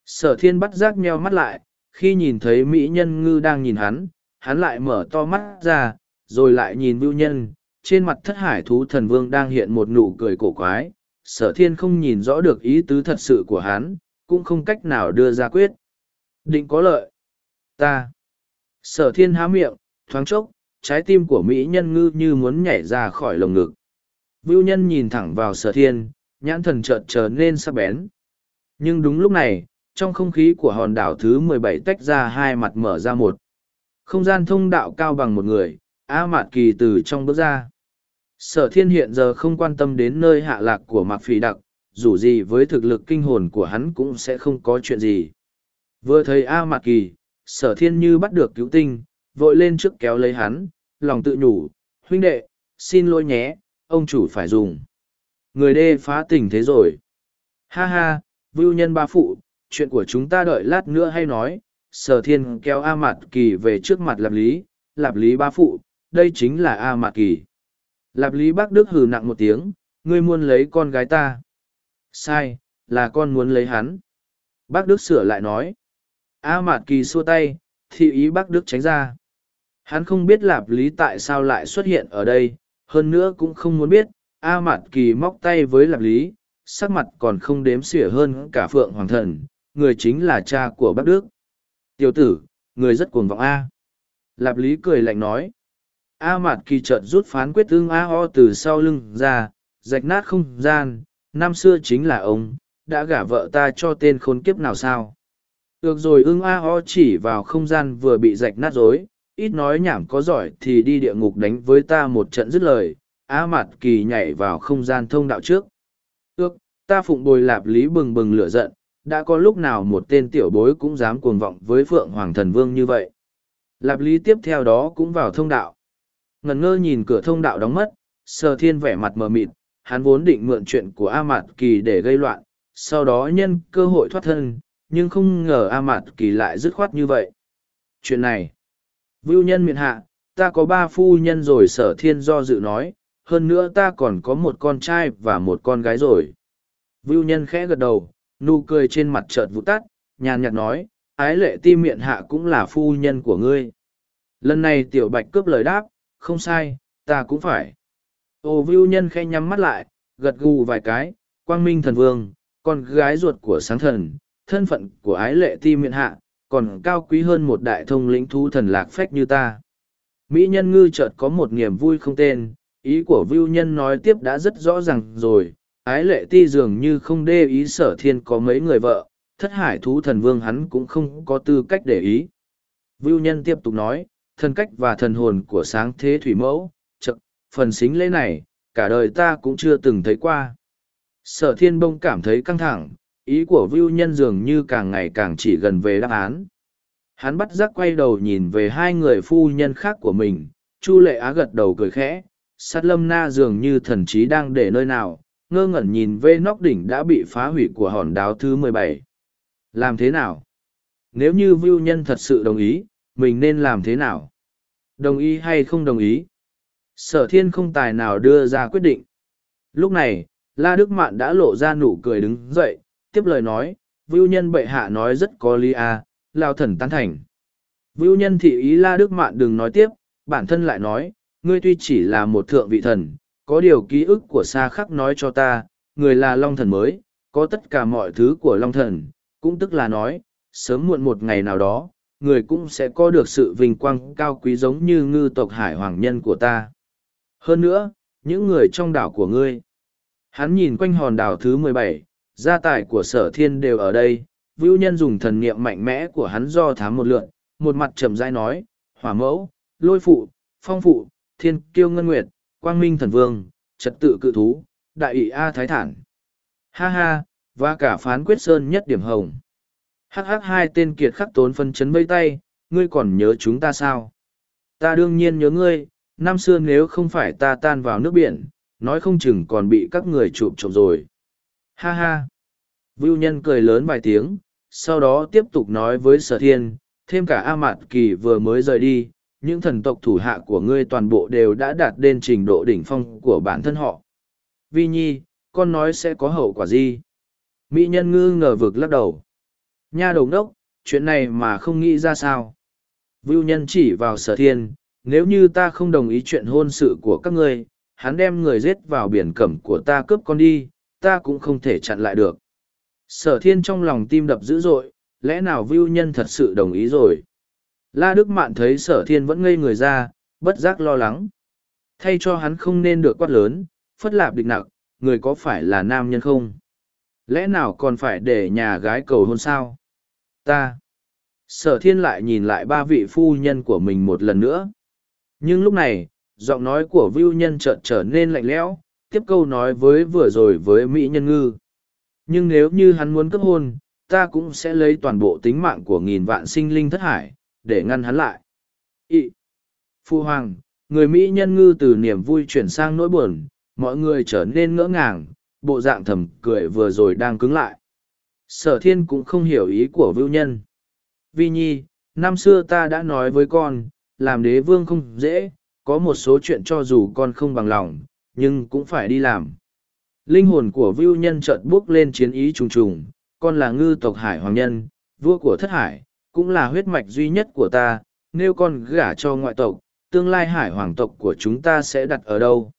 S1: Sở thiên bắt giác meo mắt lại, khi nhìn thấy Mỹ nhân ngư đang nhìn hắn, hắn lại mở to mắt ra, rồi lại nhìn vưu nhân, trên mặt thất hải thú thần vương đang hiện một nụ cười cổ quái. Sở thiên không nhìn rõ được ý tứ thật sự của hắn, cũng không cách nào đưa ra quyết. Định có lợi. Ta. Sở thiên há miệng, thoáng chốc, trái tim của Mỹ nhân ngư như muốn nhảy ra khỏi lồng ngực. Vưu nhân nhìn thẳng vào sở thiên, nhãn thần chợt trở nên sắc bén. Nhưng đúng lúc này, trong không khí của hòn đảo thứ mười bảy tách ra hai mặt mở ra một. Không gian thông đạo cao bằng một người, A Mạt Kỳ từ trong bước ra. Sở thiên hiện giờ không quan tâm đến nơi hạ lạc của Mạc Phỉ Đặc, dù gì với thực lực kinh hồn của hắn cũng sẽ không có chuyện gì. Vừa thấy A Mạt Kỳ, sở thiên như bắt được cứu tinh, vội lên trước kéo lấy hắn, lòng tự nhủ, huynh đệ, xin lỗi nhé, ông chủ phải dùng. Người đê phá tình thế rồi. Ha ha, vưu nhân ba phụ, chuyện của chúng ta đợi lát nữa hay nói. Sở thiên kéo A Mạt Kỳ về trước mặt Lạp Lý, Lạp Lý ba phụ, đây chính là A Mạt Kỳ. Lạp Lý Bác Đức hừ nặng một tiếng, ngươi muốn lấy con gái ta. Sai, là con muốn lấy hắn. Bác Đức sửa lại nói. A Mạt Kỳ xua tay, thị ý bác Đức tránh ra. Hắn không biết Lạp Lý tại sao lại xuất hiện ở đây, hơn nữa cũng không muốn biết. A Mạt Kỳ móc tay với Lạp Lý, sắc mặt còn không đếm xỉa hơn cả Phượng Hoàng Thần, người chính là cha của bác Đức. Tiểu tử, người rất cuồng vọng A. Lạp Lý cười lạnh nói. A Mạt Kỳ chợt rút phán quyết ưng A o từ sau lưng ra, rạch nát không gian, năm xưa chính là ông, đã gả vợ ta cho tên khốn kiếp nào sao. Được rồi ưng A o chỉ vào không gian vừa bị rạch nát rối, ít nói nhảm có giỏi thì đi địa ngục đánh với ta một trận dứt lời. A Mạt Kỳ nhảy vào không gian thông đạo trước. Ước, ta phụng bồi lạp lý bừng bừng lửa giận, đã có lúc nào một tên tiểu bối cũng dám cuồng vọng với Phượng Hoàng Thần Vương như vậy. Lạp lý tiếp theo đó cũng vào thông đạo. Ngần ngơ nhìn cửa thông đạo đóng mất, sờ thiên vẻ mặt mờ mịt, hắn vốn định mượn chuyện của A Mạt Kỳ để gây loạn, sau đó nhân cơ hội thoát thân, nhưng không ngờ A Mạt Kỳ lại dứt khoát như vậy. Chuyện này, Vưu nhân miệng hạ, ta có ba phu nhân rồi sở thiên do dự nói, hơn nữa ta còn có một con trai và một con gái rồi. Vưu nhân khẽ gật đầu, nụ cười trên mặt chợt vụt tắt, nhàn nhạt nói, ái lệ ti miệng hạ cũng là phu nhân của ngươi. Lần này tiểu bạch cướp lời đáp, không sai, ta cũng phải. Ô vưu nhân khẽ nhắm mắt lại, gật gù vài cái, quang minh thần vương, con gái ruột của sáng thần, thân phận của ái lệ ti miệng hạ, còn cao quý hơn một đại thông lĩnh thú thần lạc phách như ta. Mỹ nhân ngư chợt có một niềm vui không tên, ý của vưu nhân nói tiếp đã rất rõ ràng rồi, ái lệ ti dường như không đê ý sở thiên có mấy người vợ, thất hải thú thần vương hắn cũng không có tư cách để ý. Vưu nhân tiếp tục nói, thần cách và thần hồn của sáng thế thủy mẫu, chậm, phần xính lễ này, cả đời ta cũng chưa từng thấy qua. Sở thiên bông cảm thấy căng thẳng, ý của Vưu Nhân dường như càng ngày càng chỉ gần về đáp án. Hắn bắt giác quay đầu nhìn về hai người phu nhân khác của mình, Chu Lệ Á gật đầu cười khẽ, sát lâm na dường như thần trí đang để nơi nào, ngơ ngẩn nhìn về nóc đỉnh đã bị phá hủy của hòn đáo thứ mười bảy. Làm thế nào? Nếu như Vưu Nhân thật sự đồng ý, mình nên làm thế nào? Đồng ý hay không đồng ý? Sở thiên không tài nào đưa ra quyết định. Lúc này, La Đức Mạn đã lộ ra nụ cười đứng dậy, tiếp lời nói, Vưu Nhân bệ hạ nói rất có lý à, lao thần tán thành. Vưu Nhân thị ý La Đức Mạn đừng nói tiếp, bản thân lại nói, ngươi tuy chỉ là một thượng vị thần, có điều ký ức của xa khắc nói cho ta, người là Long thần mới, có tất cả mọi thứ của Long thần, cũng tức là nói, sớm muộn một ngày nào đó, người cũng sẽ có được sự vinh quang cao quý giống như ngư tộc hải hoàng nhân của ta. Hơn nữa, những người trong đảo của ngươi. Hắn nhìn quanh hòn đảo thứ mười bảy, gia tài của sở thiên đều ở đây. Vưu nhân dùng thần niệm mạnh mẽ của hắn do thám một lượn, một mặt trầm dai nói, hỏa mẫu, lôi phụ, phong phụ, thiên kiêu ngân nguyệt, quang minh thần vương, trật tự cự thú, đại ủy A Thái Thản. Ha ha, và cả phán quyết sơn nhất điểm hồng. Hắc hắc hai tên kiệt khắc tốn phân chấn vây tay, ngươi còn nhớ chúng ta sao? Ta đương nhiên nhớ ngươi, năm xưa nếu không phải ta tan vào nước biển, nói không chừng còn bị các người chụp trộm rồi. Ha ha! Vưu nhân cười lớn vài tiếng, sau đó tiếp tục nói với sở thiên, thêm cả A Mạt Kỳ vừa mới rời đi, những thần tộc thủ hạ của ngươi toàn bộ đều đã đạt đến trình độ đỉnh phong của bản thân họ. Vi Nhi, con nói sẽ có hậu quả gì? Mỹ nhân ngư ngờ vực lắc đầu. Nha đầu đốc, chuyện này mà không nghĩ ra sao. Vưu nhân chỉ vào sở thiên, nếu như ta không đồng ý chuyện hôn sự của các ngươi, hắn đem người giết vào biển cẩm của ta cướp con đi, ta cũng không thể chặn lại được. Sở thiên trong lòng tim đập dữ dội, lẽ nào Vưu nhân thật sự đồng ý rồi? La Đức Mạn thấy sở thiên vẫn ngây người ra, bất giác lo lắng. Thay cho hắn không nên được quát lớn, phất lạp địch nặng, người có phải là nam nhân không? Lẽ nào còn phải để nhà gái cầu hôn sao? Ta. Sở thiên lại nhìn lại ba vị phu nhân của mình một lần nữa. Nhưng lúc này, giọng nói của Vưu Nhân chợt trở nên lạnh lẽo, tiếp câu nói với vừa rồi với Mỹ Nhân Ngư. Nhưng nếu như hắn muốn cấp hôn, ta cũng sẽ lấy toàn bộ tính mạng của nghìn vạn sinh linh thất hải, để ngăn hắn lại. Ý, Phu Hoàng, người Mỹ Nhân Ngư từ niềm vui chuyển sang nỗi buồn, mọi người trở nên ngỡ ngàng, bộ dạng thầm cười vừa rồi đang cứng lại. Sở thiên cũng không hiểu ý của Vưu Nhân. Vi Nhi, năm xưa ta đã nói với con, làm đế vương không dễ, có một số chuyện cho dù con không bằng lòng, nhưng cũng phải đi làm. Linh hồn của Vưu Nhân chợt bước lên chiến ý trùng trùng, con là ngư tộc Hải Hoàng Nhân, vua của thất hải, cũng là huyết mạch duy nhất của ta, nếu con gả cho ngoại tộc, tương lai Hải Hoàng tộc của chúng ta sẽ đặt ở đâu?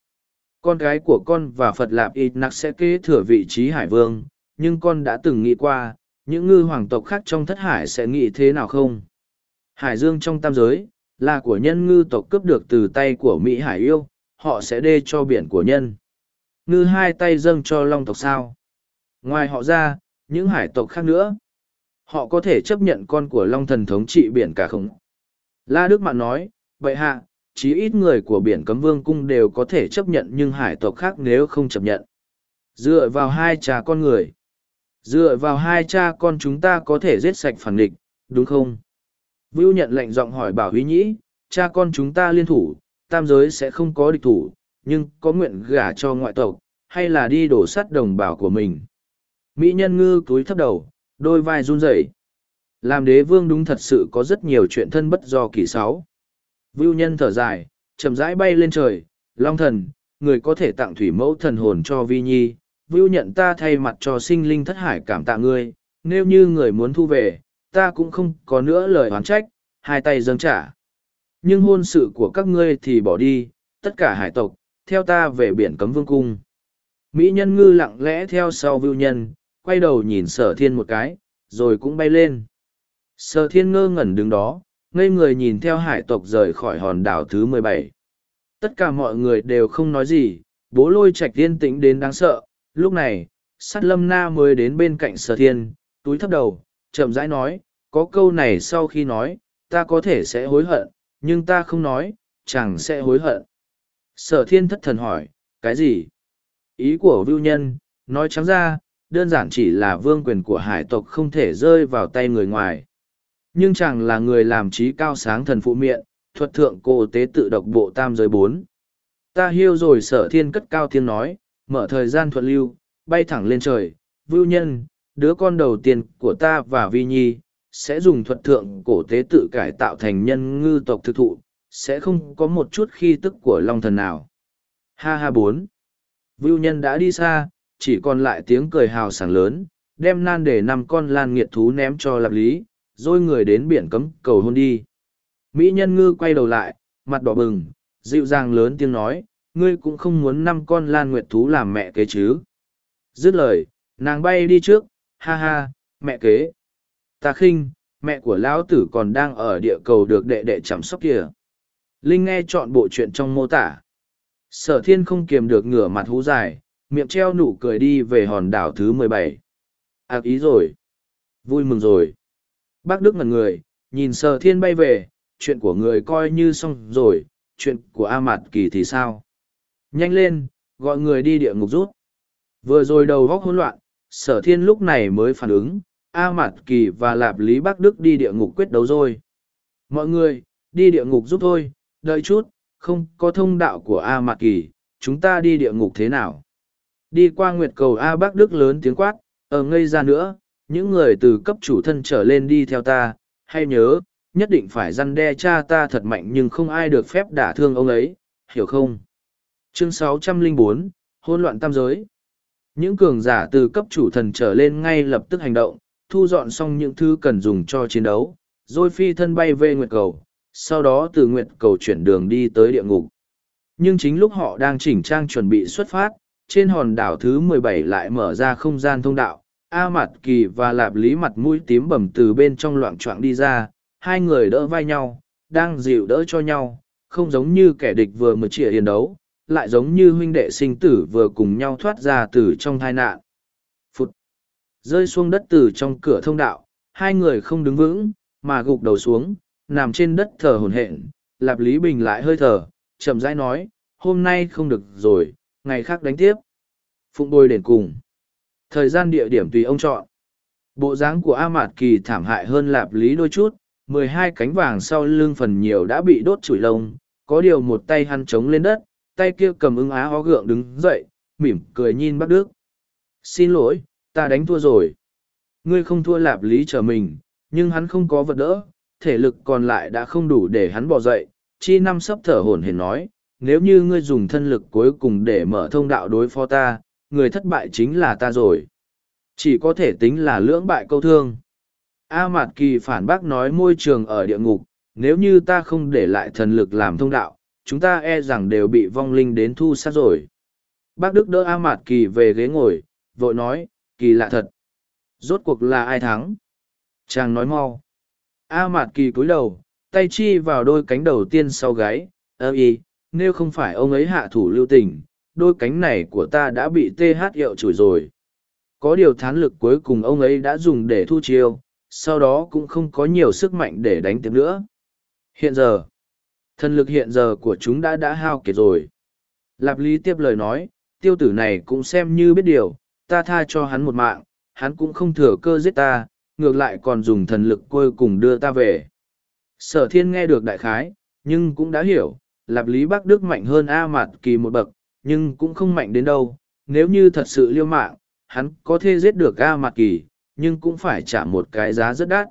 S1: Con gái của con và Phật Lạp Ít Nặc sẽ kế thừa vị trí Hải Vương, nhưng con đã từng nghĩ qua, những ngư hoàng tộc khác trong thất hải sẽ nghĩ thế nào không? Hải Dương trong tam giới, là của nhân ngư tộc cướp được từ tay của Mỹ Hải yêu, họ sẽ đê cho biển của nhân. Ngư hai tay dâng cho long tộc sao. Ngoài họ ra, những hải tộc khác nữa, họ có thể chấp nhận con của long thần thống trị biển cả không? La Đức Mạn nói, vậy hạ, chí ít người của biển cấm vương cung đều có thể chấp nhận nhưng hải tộc khác nếu không chấp nhận. Dựa vào hai cha con người. Dựa vào hai cha con chúng ta có thể giết sạch phản địch, đúng không? Vưu nhận lệnh giọng hỏi bảo huy nhĩ, cha con chúng ta liên thủ, tam giới sẽ không có địch thủ, nhưng có nguyện gả cho ngoại tộc, hay là đi đổ sắt đồng bào của mình. Mỹ nhân ngư túi thấp đầu, đôi vai run rẩy. Làm đế vương đúng thật sự có rất nhiều chuyện thân bất do kỳ sáu. Vưu nhân thở dài, chậm rãi bay lên trời, long thần, người có thể tặng thủy mẫu thần hồn cho vi nhi. Vưu nhận ta thay mặt cho sinh linh thất hải cảm tạ ngươi, nếu như người muốn thu về, ta cũng không có nữa lời oán trách, hai tay dâng trả. Nhưng hôn sự của các ngươi thì bỏ đi, tất cả hải tộc, theo ta về biển cấm vương cung. Mỹ nhân ngư lặng lẽ theo sau vưu nhân, quay đầu nhìn sở thiên một cái, rồi cũng bay lên. Sở thiên ngơ ngẩn đứng đó, ngây người nhìn theo hải tộc rời khỏi hòn đảo thứ mười bảy. Tất cả mọi người đều không nói gì, bố lôi Trạch tiên tĩnh đến đáng sợ. Lúc này, sát lâm na mới đến bên cạnh sở thiên, túi thấp đầu, chậm rãi nói, có câu này sau khi nói, ta có thể sẽ hối hận, nhưng ta không nói, chẳng sẽ hối hận. Sở thiên thất thần hỏi, cái gì? Ý của vưu nhân, nói trắng ra, đơn giản chỉ là vương quyền của hải tộc không thể rơi vào tay người ngoài. Nhưng chàng là người làm trí cao sáng thần phụ miệng, thuật thượng cô tế tự độc bộ tam giới bốn. Ta hiêu rồi sở thiên cất cao tiếng nói, mở thời gian thuận lưu, bay thẳng lên trời, vưu nhân, đứa con đầu tiên của ta và vi nhi, sẽ dùng thuật thượng cổ tế tự cải tạo thành nhân ngư tộc thực thụ, sẽ không có một chút khi tức của long thần nào. Ha ha bốn. Vưu nhân đã đi xa, chỉ còn lại tiếng cười hào sảng lớn, đem nan để năm con lan nghiệt thú ném cho lạp lý, rồi người đến biển cấm cầu hôn đi. Mỹ nhân ngư quay đầu lại, mặt đỏ bừng, dịu dàng lớn tiếng nói, ngươi cũng không muốn năm con lan nguyệt thú làm mẹ kế chứ. Dứt lời, nàng bay đi trước, ha ha, mẹ kế. Ta khinh, mẹ của lão tử còn đang ở địa cầu được đệ đệ chăm sóc kìa linh nghe chọn bộ chuyện trong mô tả sở thiên không kiềm được ngửa mặt hú dài miệng treo nụ cười đi về hòn đảo thứ mười bảy. Ác ý rồi. Vui mừng rồi. Bác đức ngần người, nhìn sở thiên bay về, chuyện của người coi như xong rồi, chuyện của a mạt kỳ thì sao? Nhanh lên, gọi người đi địa ngục rút. Vừa rồi đầu góc hỗn loạn, sở thiên lúc này mới phản ứng, a mạt kỳ và lạp lý bắc đức đi địa ngục quyết đấu rồi. Mọi người, đi địa ngục giúp thôi, đợi chút, không có thông đạo của a mạt kỳ, chúng ta đi địa ngục thế nào? Đi qua nguyệt cầu a bắc đức lớn tiếng quát ở ngây ra nữa những người từ cấp chủ thân trở lên đi theo ta hay nhớ nhất định phải răn đe cha ta thật mạnh nhưng không ai được phép đả thương ông ấy hiểu không? Chương 604, hôn loạn tam giới. Những cường giả từ cấp chủ thần trở lên ngay lập tức hành động thu dọn xong những thứ cần dùng cho chiến đấu rồi phi thân bay về nguyệt cầu sau đó từ nguyệt cầu chuyển đường đi tới địa ngục. Nhưng chính lúc họ đang chỉnh trang chuẩn bị xuất phát trên hòn đảo thứ mười bảy lại mở ra không gian thông đạo. A Mạt kỳ và lạp lý mặt mũi tím bầm từ bên trong loạn choạng đi ra, hai người đỡ vai nhau, đang dịu đỡ cho nhau, không giống như kẻ địch vừa mới trịa hiền đấu, lại giống như huynh đệ sinh tử vừa cùng nhau thoát ra từ trong tai nạn. Phụt! Rơi xuống đất từ trong cửa thông đạo, hai người không đứng vững, mà gục đầu xuống, nằm trên đất thở hổn hển lạp lý bình lại hơi thở, chậm rãi nói, hôm nay không được rồi ngày khác đánh tiếp. Phụng bồi đền cùng. Thời gian địa điểm tùy ông chọn. Bộ dáng của a mạt kỳ thảm hại hơn lạp lý đôi chút, mười hai cánh vàng sau lưng phần nhiều đã bị đốt chùi lông, có điều một tay hắn trống lên đất, tay kia cầm ứng á ho gượng đứng dậy, mỉm cười nhìn bác đức. Xin lỗi, ta đánh thua rồi. Ngươi không thua lạp lý trở mình, nhưng hắn không có vật đỡ, thể lực còn lại đã không đủ để hắn bỏ dậy, chi năm sắp thở hổn hển nói nếu như ngươi dùng thân lực cuối cùng để mở thông đạo đối phó ta, người thất bại chính là ta rồi. Chỉ có thể tính là lưỡng bại câu thương. A mạt kỳ phản bác nói môi trường ở địa ngục, nếu như ta không để lại thần lực làm thông đạo, chúng ta e rằng đều bị vong linh đến thu sát rồi. Bác đức đỡ a mạt kỳ về ghế ngồi, vội nói, kỳ lạ thật. Rốt cuộc là ai thắng? Chàng nói mau. A mạt kỳ cúi đầu, tay chi vào đôi cánh đầu tiên sau gáy, ơ y nếu không phải ông ấy hạ thủ lưu tình, đôi cánh này của ta đã bị th hiệu chửi rồi. Có điều thán lực cuối cùng ông ấy đã dùng để thu chiêu, sau đó cũng không có nhiều sức mạnh để đánh tiếp nữa. Hiện giờ, thần lực hiện giờ của chúng đã đã hao kiệt rồi. Lạp lý tiếp lời nói, tiêu tử này cũng xem như biết điều, ta tha cho hắn một mạng, hắn cũng không thừa cơ giết ta, ngược lại còn dùng thần lực cuối cùng đưa ta về. Sở thiên nghe được đại khái, nhưng cũng đã hiểu lạp lý bắc đức mạnh hơn a mạt kỳ một bậc, nhưng cũng không mạnh đến đâu. Nếu như thật sự liêu mạng, hắn có thể giết được a mạt kỳ, nhưng cũng phải trả một cái giá rất đắt.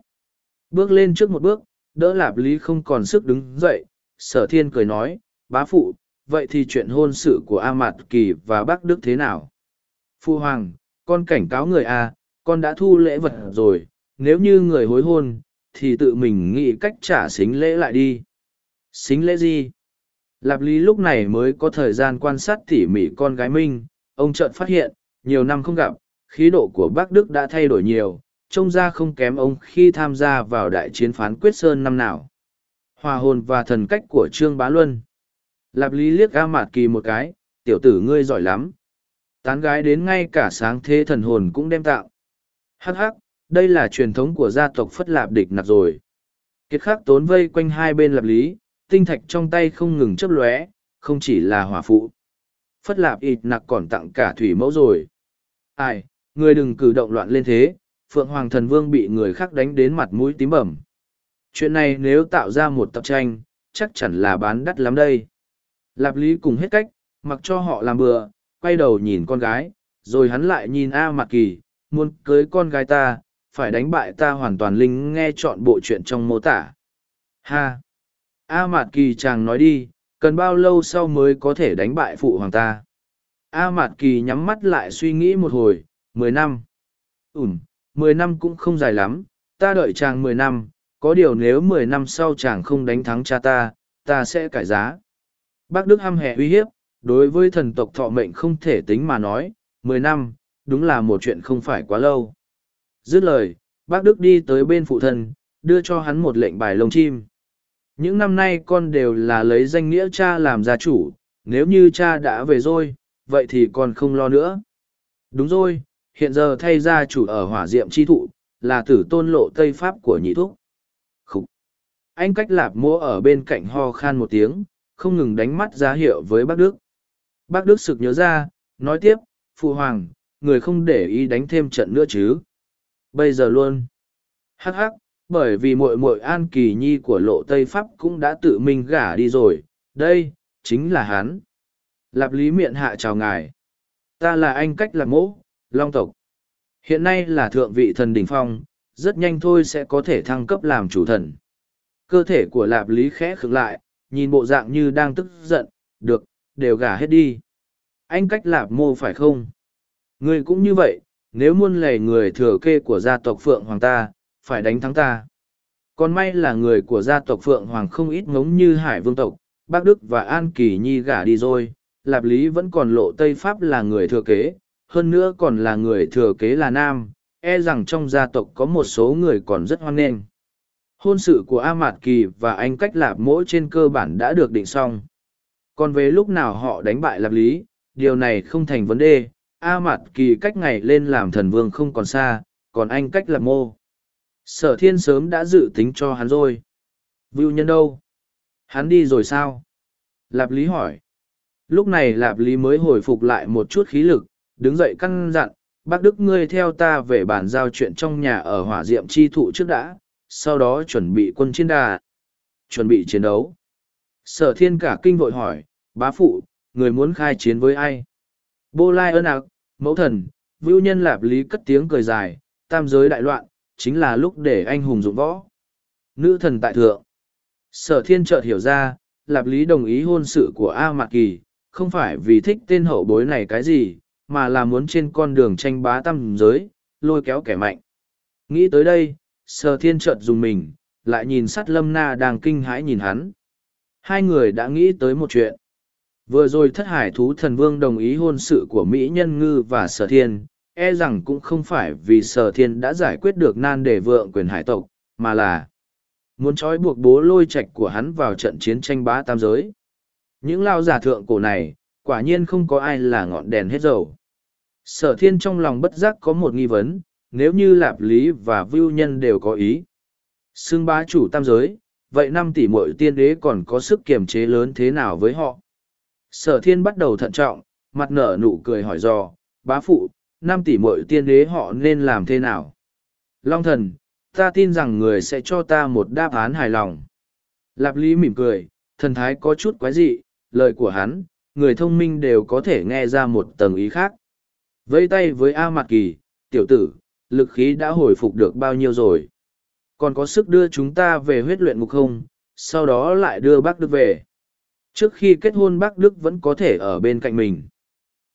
S1: Bước lên trước một bước, đỡ lạp lý không còn sức đứng dậy, sở thiên cười nói, bá phụ, vậy thì chuyện hôn sự của a mạt kỳ và Bắc đức thế nào? Phu hoàng, con cảnh cáo người a, con đã thu lễ vật rồi, nếu như người hối hôn, thì tự mình nghĩ cách trả xính lễ lại đi. Xính lễ gì? Lạp lý lúc này mới có thời gian quan sát tỉ mỉ con gái minh ông chợt phát hiện, nhiều năm không gặp, khí độ của bác đức đã thay đổi nhiều, trông ra không kém ông khi tham gia vào đại chiến phán quyết sơn năm nào. Hòa hồn và thần cách của trương bá luân. Lạp lý liếc ga mạt kỳ một cái, tiểu tử ngươi giỏi lắm. Tán gái đến ngay cả sáng thế thần hồn cũng đem tạo. Hắc hắc, đây là truyền thống của gia tộc phất lạp địch nặc rồi. Kiệt khắc tốn vây quanh hai bên lạp lý tinh thạch trong tay không ngừng chấp lóe, không chỉ là hỏa phụ. Phất lạp ít nặc còn tặng cả thủy mẫu rồi. Ai, người đừng cử động loạn lên thế, phượng hoàng thần vương bị người khác đánh đến mặt mũi tím bẩm. Chuyện này nếu tạo ra một tập tranh, chắc chắn là bán đắt lắm đây. Lạp lý cùng hết cách, mặc cho họ làm bừa, quay đầu nhìn con gái, rồi hắn lại nhìn a mạc kỳ, muốn cưới con gái ta, phải đánh bại ta hoàn toàn linh nghe chọn bộ chuyện trong mô tả. Ha! A mạt kỳ chàng nói đi cần bao lâu sau mới có thể đánh bại phụ hoàng ta? A mạt kỳ nhắm mắt lại suy nghĩ một hồi mười năm. Ừm, mười năm cũng không dài lắm ta đợi chàng mười năm có điều nếu mười năm sau chàng không đánh thắng cha ta ta sẽ cải giá. Bác đức hăm hẹ uy hiếp đối với thần tộc thọ mệnh không thể tính mà nói mười năm đúng là một chuyện không phải quá lâu. Dứt lời bác đức đi tới bên phụ thân đưa cho hắn một lệnh bài lông chim. Những năm nay con đều là lấy danh nghĩa cha làm gia chủ, nếu như cha đã về rồi, vậy thì con không lo nữa. Đúng rồi, hiện giờ thay gia chủ ở hỏa diệm chi thụ, là tử tôn lộ Tây Pháp của nhị thúc. Khúc! Anh cách lạp mỗ ở bên cạnh ho khan một tiếng, không ngừng đánh mắt giá hiệu với bác Đức. Bác Đức sực nhớ ra, nói tiếp, Phụ Hoàng, người không để ý đánh thêm trận nữa chứ. Bây giờ luôn. Hắc hắc, bởi vì muội muội An Kỳ Nhi của lộ Tây Pháp cũng đã tự mình gả đi rồi, đây, chính là hắn. Lạp lý miệng hạ chào ngài. Ta là anh cách lạc mỗ, long tộc. Hiện nay là thượng vị thần đỉnh phong, rất nhanh thôi sẽ có thể thăng cấp làm chủ thần. Cơ thể của lạp lý khẽ khựng lại, nhìn bộ dạng như đang tức giận, được, đều gả hết đi. Anh cách lạp mô phải không? Người cũng như vậy, nếu muôn lầy người thừa kê của gia tộc Phượng Hoàng ta, phải đánh thắng ta. Còn may là người của gia tộc Phượng Hoàng không ít ngống như Hải Vương tộc, Bác Đức và An Kỳ Nhi gả đi rồi, Lạp Lý vẫn còn lộ Tây Pháp là người thừa kế, hơn nữa còn là người thừa kế là nam, e rằng trong gia tộc có một số người còn rất hoan nghênh. Hôn sự của A Mạt Kỳ và anh cách Lạp mỗi trên cơ bản đã được định xong. Còn về lúc nào họ đánh bại Lạp Lý, điều này không thành vấn đề, A Mạt Kỳ cách ngày lên làm thần vương không còn xa, còn anh cách Lạp mô. Sở thiên sớm đã dự tính cho hắn rồi. Vưu nhân đâu? Hắn đi rồi sao? Lạp Lý hỏi. Lúc này Lạp Lý mới hồi phục lại một chút khí lực, đứng dậy căn dặn, bác Đức ngươi theo ta về bàn giao chuyện trong nhà ở hỏa diệm chi thụ trước đã, sau đó chuẩn bị quân chiến đà. Chuẩn bị chiến đấu. Sở thiên cả kinh vội hỏi, bá phụ, người muốn khai chiến với ai? Bô Lai ơn ạc, mẫu thần, vưu nhân Lạp Lý cất tiếng cười dài, tam giới đại loạn, chính là lúc để anh hùng dụng võ. Nữ thần tại thượng. Sở thiên chợt hiểu ra, Lạp Lý đồng ý hôn sự của A Mạc Kỳ, không phải vì thích tên hậu bối này cái gì, mà là muốn trên con đường tranh bá tam giới, lôi kéo kẻ mạnh. Nghĩ tới đây, sở thiên chợt dùng mình, lại nhìn sát lâm na đang kinh hãi nhìn hắn. Hai người đã nghĩ tới một chuyện. Vừa rồi thất hải thú thần vương đồng ý hôn sự của Mỹ Nhân Ngư và sở thiên, e rằng cũng không phải vì sở thiên đã giải quyết được nan đề vượng quyền hải tộc, mà là muốn trói buộc bố lôi Trạch của hắn vào trận chiến tranh bá tam giới. Những lao giả thượng cổ này, quả nhiên không có ai là ngọn đèn hết dầu. Sở thiên trong lòng bất giác có một nghi vấn, nếu như Lạp Lý và Vưu Nhân đều có ý. Xưng bá chủ tam giới, vậy năm tỷ muội tiên đế còn có sức kiềm chế lớn thế nào với họ? Sở thiên bắt đầu thận trọng, mặt nở nụ cười hỏi dò, bá phụ, năm tỷ mội tiên đế họ nên làm thế nào? Long thần, ta tin rằng người sẽ cho ta một đáp án hài lòng. Lạp Lý mỉm cười, thần thái có chút quái dị, lời của hắn, người thông minh đều có thể nghe ra một tầng ý khác. Vây tay với A Mạc Kỳ, tiểu tử, lực khí đã hồi phục được bao nhiêu rồi? Còn có sức đưa chúng ta về huyết luyện ngục không? Sau đó lại đưa bác Đức về. Trước khi kết hôn bác Đức vẫn có thể ở bên cạnh mình.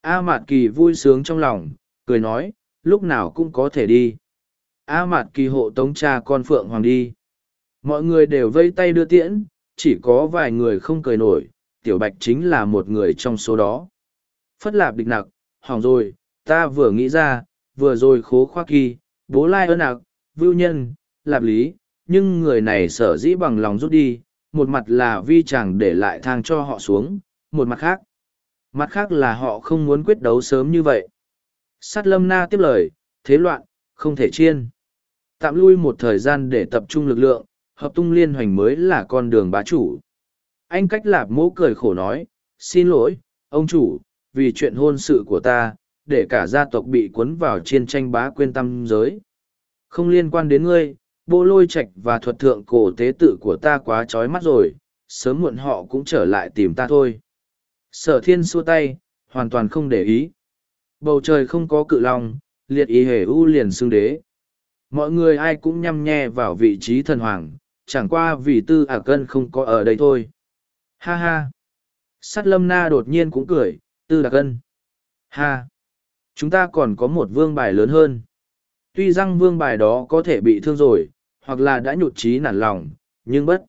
S1: A Mạt Kỳ vui sướng trong lòng, cười nói, lúc nào cũng có thể đi. A Mạt Kỳ hộ tống cha con Phượng Hoàng đi. Mọi người đều vây tay đưa tiễn, chỉ có vài người không cười nổi, Tiểu Bạch chính là một người trong số đó. Phất lạp địch nặc, hỏng rồi, ta vừa nghĩ ra, vừa rồi khố khoa kỳ, bố lai ơn nặc, vưu nhân, lạp lý, nhưng người này sở dĩ bằng lòng rút đi, một mặt là vi chẳng để lại thang cho họ xuống, một mặt khác. Mặt khác là họ không muốn quyết đấu sớm như vậy. Sát lâm na tiếp lời, thế loạn, không thể chiên. Tạm lui một thời gian để tập trung lực lượng, hợp tung liên hoành mới là con đường bá chủ. Anh cách lạp mỗ cười khổ nói, xin lỗi, ông chủ, vì chuyện hôn sự của ta, để cả gia tộc bị cuốn vào chiến tranh bá quên tâm giới. Không liên quan đến ngươi, bộ lôi Trạch và thuật thượng cổ tế tự của ta quá trói mắt rồi, sớm muộn họ cũng trở lại tìm ta thôi. Sở thiên xua tay, hoàn toàn không để ý. Bầu trời không có cự long, liệt ý hề u liền xưng đế. Mọi người ai cũng nhăm nhe vào vị trí thần hoàng, chẳng qua vì tư ả cân không có ở đây thôi. Ha ha! Sát lâm na đột nhiên cũng cười, tư đặc cân. Ha! Chúng ta còn có một vương bài lớn hơn. Tuy rằng vương bài đó có thể bị thương rồi, hoặc là đã nhụt chí nản lòng, nhưng bất.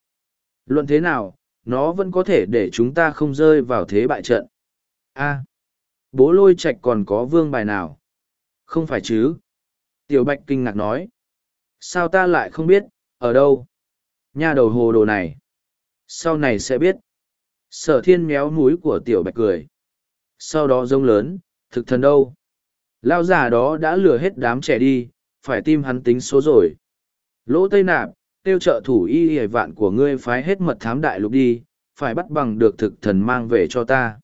S1: Luận thế nào, nó vẫn có thể để chúng ta không rơi vào thế bại trận. A, bố lôi Trạch còn có vương bài nào? Không phải chứ? Tiểu Bạch kinh ngạc nói. Sao ta lại không biết, Ở đâu? Nhà đầu hồ đồ này. Sau này sẽ biết. Sở thiên méo mũi của tiểu bạch cười. Sau đó rông lớn, thực thần đâu? Lao giả đó đã lừa hết đám trẻ đi, phải tim hắn tính số rồi. Lỗ Tây Nạp, tiêu trợ thủ y hề vạn của ngươi phái hết mật thám đại lục đi, phải bắt bằng được thực thần mang về cho ta.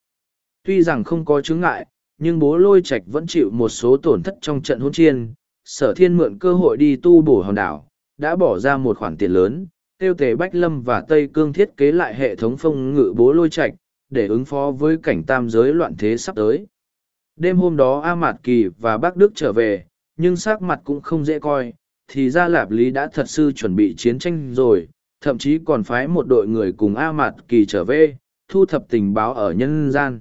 S1: Tuy rằng không có chứng ngại, nhưng bố lôi Trạch vẫn chịu một số tổn thất trong trận hôn chiên. Sở thiên mượn cơ hội đi tu bổ hòn đảo, đã bỏ ra một khoản tiền lớn, tiêu tề Bách Lâm và Tây Cương thiết kế lại hệ thống phong ngự bố lôi Trạch để ứng phó với cảnh tam giới loạn thế sắp tới. Đêm hôm đó A Mạt Kỳ và Bác Đức trở về, nhưng sắc mặt cũng không dễ coi, thì ra Lạp Lý đã thật sự chuẩn bị chiến tranh rồi, thậm chí còn phái một đội người cùng A Mạt Kỳ trở về, thu thập tình báo ở nhân gian.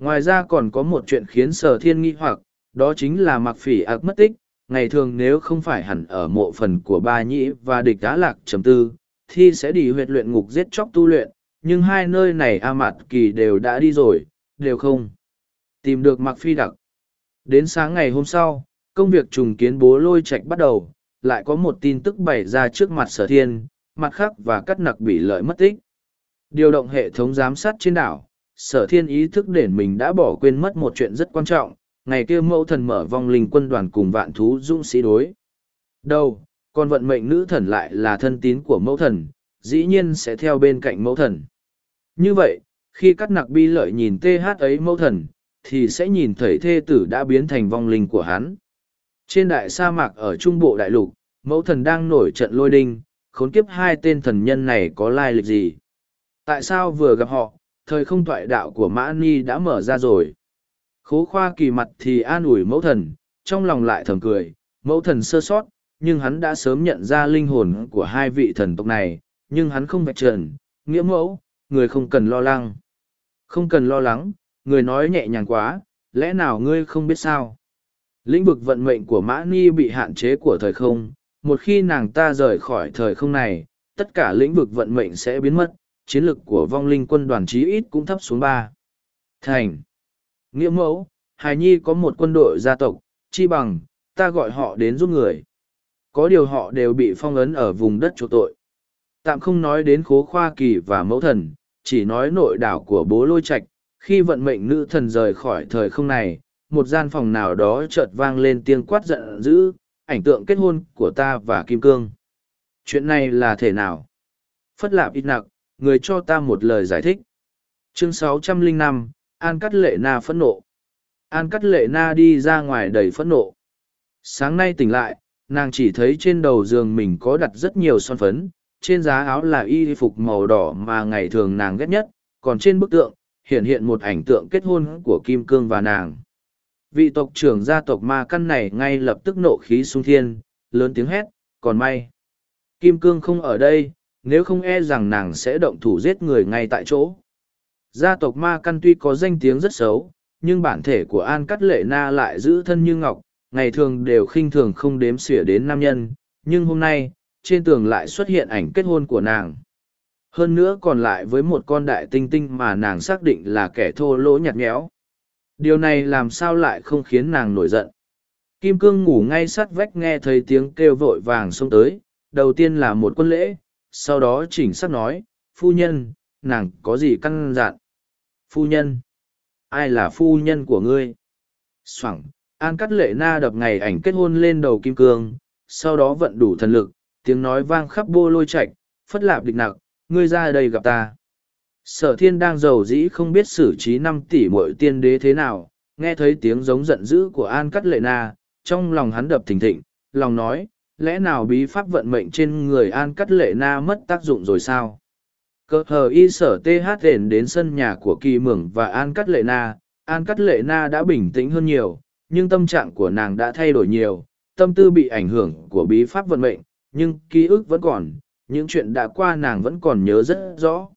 S1: Ngoài ra còn có một chuyện khiến sở thiên nghi hoặc, đó chính là mặc phỉ ạc mất tích, ngày thường nếu không phải hẳn ở mộ phần của ba nhĩ và địch đá lạc chấm tư, thì sẽ đi huyệt luyện ngục giết chóc tu luyện, nhưng hai nơi này A Mạt Kỳ đều đã đi rồi, đều không. Tìm được mặc phi đặc. Đến sáng ngày hôm sau, công việc trùng kiến bố lôi Trạch bắt đầu, lại có một tin tức bày ra trước mặt sở thiên, mặt khác và cắt nặc bị lợi mất tích. Điều động hệ thống giám sát trên đảo, sở thiên ý thức để mình đã bỏ quên mất một chuyện rất quan trọng, ngày kia mẫu thần mở vong linh quân đoàn cùng vạn thú dũng sĩ đối. Đâu, còn vận mệnh nữ thần lại là thân tín của mẫu thần, dĩ nhiên sẽ theo bên cạnh mẫu thần. Như vậy, khi cắt nặc bi lợi nhìn TH ấy mẫu thần, thì sẽ nhìn thấy thê tử đã biến thành vong linh của hắn. Trên đại sa mạc ở trung bộ đại lục, mẫu thần đang nổi trận lôi đinh, khốn kiếp hai tên thần nhân này có lai lịch gì? Tại sao vừa gặp họ, thời không thoại đạo của Mã Ni đã mở ra rồi? Khố khoa kỳ mặt thì an ủi mẫu thần, trong lòng lại thầm cười, mẫu thần sơ sót, nhưng hắn đã sớm nhận ra linh hồn của hai vị thần tộc này, nhưng hắn không vạch trần, nghĩa mẫu, người không cần lo lắng. Không cần lo lắng, người nói nhẹ nhàng quá, lẽ nào ngươi không biết sao? Lĩnh vực vận mệnh của Mã Ni bị hạn chế của thời không, một khi nàng ta rời khỏi thời không này, tất cả lĩnh vực vận mệnh sẽ biến mất, chiến lực của vong linh quân đoàn chí ít cũng thấp xuống ba. Thành. Nghĩa mẫu, Hải Nhi có một quân đội gia tộc, chi bằng, ta gọi họ đến giúp người. Có điều họ đều bị phong ấn ở vùng đất chỗ tội. Tạm không nói đến khố khoa kỳ và mẫu thần, chỉ nói nội đảo của bố lôi Trạch khi vận mệnh nữ thần rời khỏi thời không này, một gian phòng nào đó chợt vang lên tiếng quát giận dữ, ảnh tượng kết hôn của ta và Kim Cương. Chuyện này là thể nào? Phất lạp ít nặc, người cho ta một lời giải thích. Chương 605, An Cắt Lệ Na phẫn nộ. An Cắt Lệ Na đi ra ngoài đầy phẫn nộ. Sáng nay tỉnh lại, nàng chỉ thấy trên đầu giường mình có đặt rất nhiều son phấn, trên giá áo là y phục màu đỏ mà ngày thường nàng ghét nhất, còn trên bức tượng, hiện hiện một ảnh tượng kết hôn của Kim Cương và nàng. Vị tộc trưởng gia tộc ma căn này ngay lập tức nộ khí sung thiên, lớn tiếng hét, còn may. Kim Cương không ở đây, nếu không e rằng nàng sẽ động thủ giết người ngay tại chỗ. Gia tộc ma căn tuy có danh tiếng rất xấu, nhưng bản thể của An Cắt Lệ Na lại giữ thân như ngọc, ngày thường đều khinh thường không đếm xỉa đến nam nhân, nhưng hôm nay, trên tường lại xuất hiện ảnh kết hôn của nàng. Hơn nữa còn lại với một con đại tinh tinh mà nàng xác định là kẻ thô lỗ nhạt nhẽo. Điều này làm sao lại không khiến nàng nổi giận. Kim cương ngủ ngay sát vách nghe thấy tiếng kêu vội vàng xông tới, đầu tiên là một quân lễ, sau đó chỉnh sắc nói, phu nhân, nàng có gì căn dặn? Phu nhân? Ai là phu nhân của ngươi? Soảng, An Cắt Lệ Na đập ngày ảnh kết hôn lên đầu kim cương, sau đó vận đủ thần lực, tiếng nói vang khắp bô lôi Trạch, phất lạp địch nặc, ngươi ra đây gặp ta. Sở thiên đang giàu dĩ không biết xử trí năm tỷ mội tiên đế thế nào, nghe thấy tiếng giống giận dữ của An Cắt Lệ Na, trong lòng hắn đập thình thịnh, lòng nói, lẽ nào bí pháp vận mệnh trên người An Cắt Lệ Na mất tác dụng rồi sao? Cơ hờ y sở TH đền đến sân nhà của Kỳ Mường và An Cắt Lệ Na, An Cắt Lệ Na đã bình tĩnh hơn nhiều, nhưng tâm trạng của nàng đã thay đổi nhiều, tâm tư bị ảnh hưởng của bí pháp vận mệnh, nhưng ký ức vẫn còn, những chuyện đã qua nàng vẫn còn nhớ rất rõ.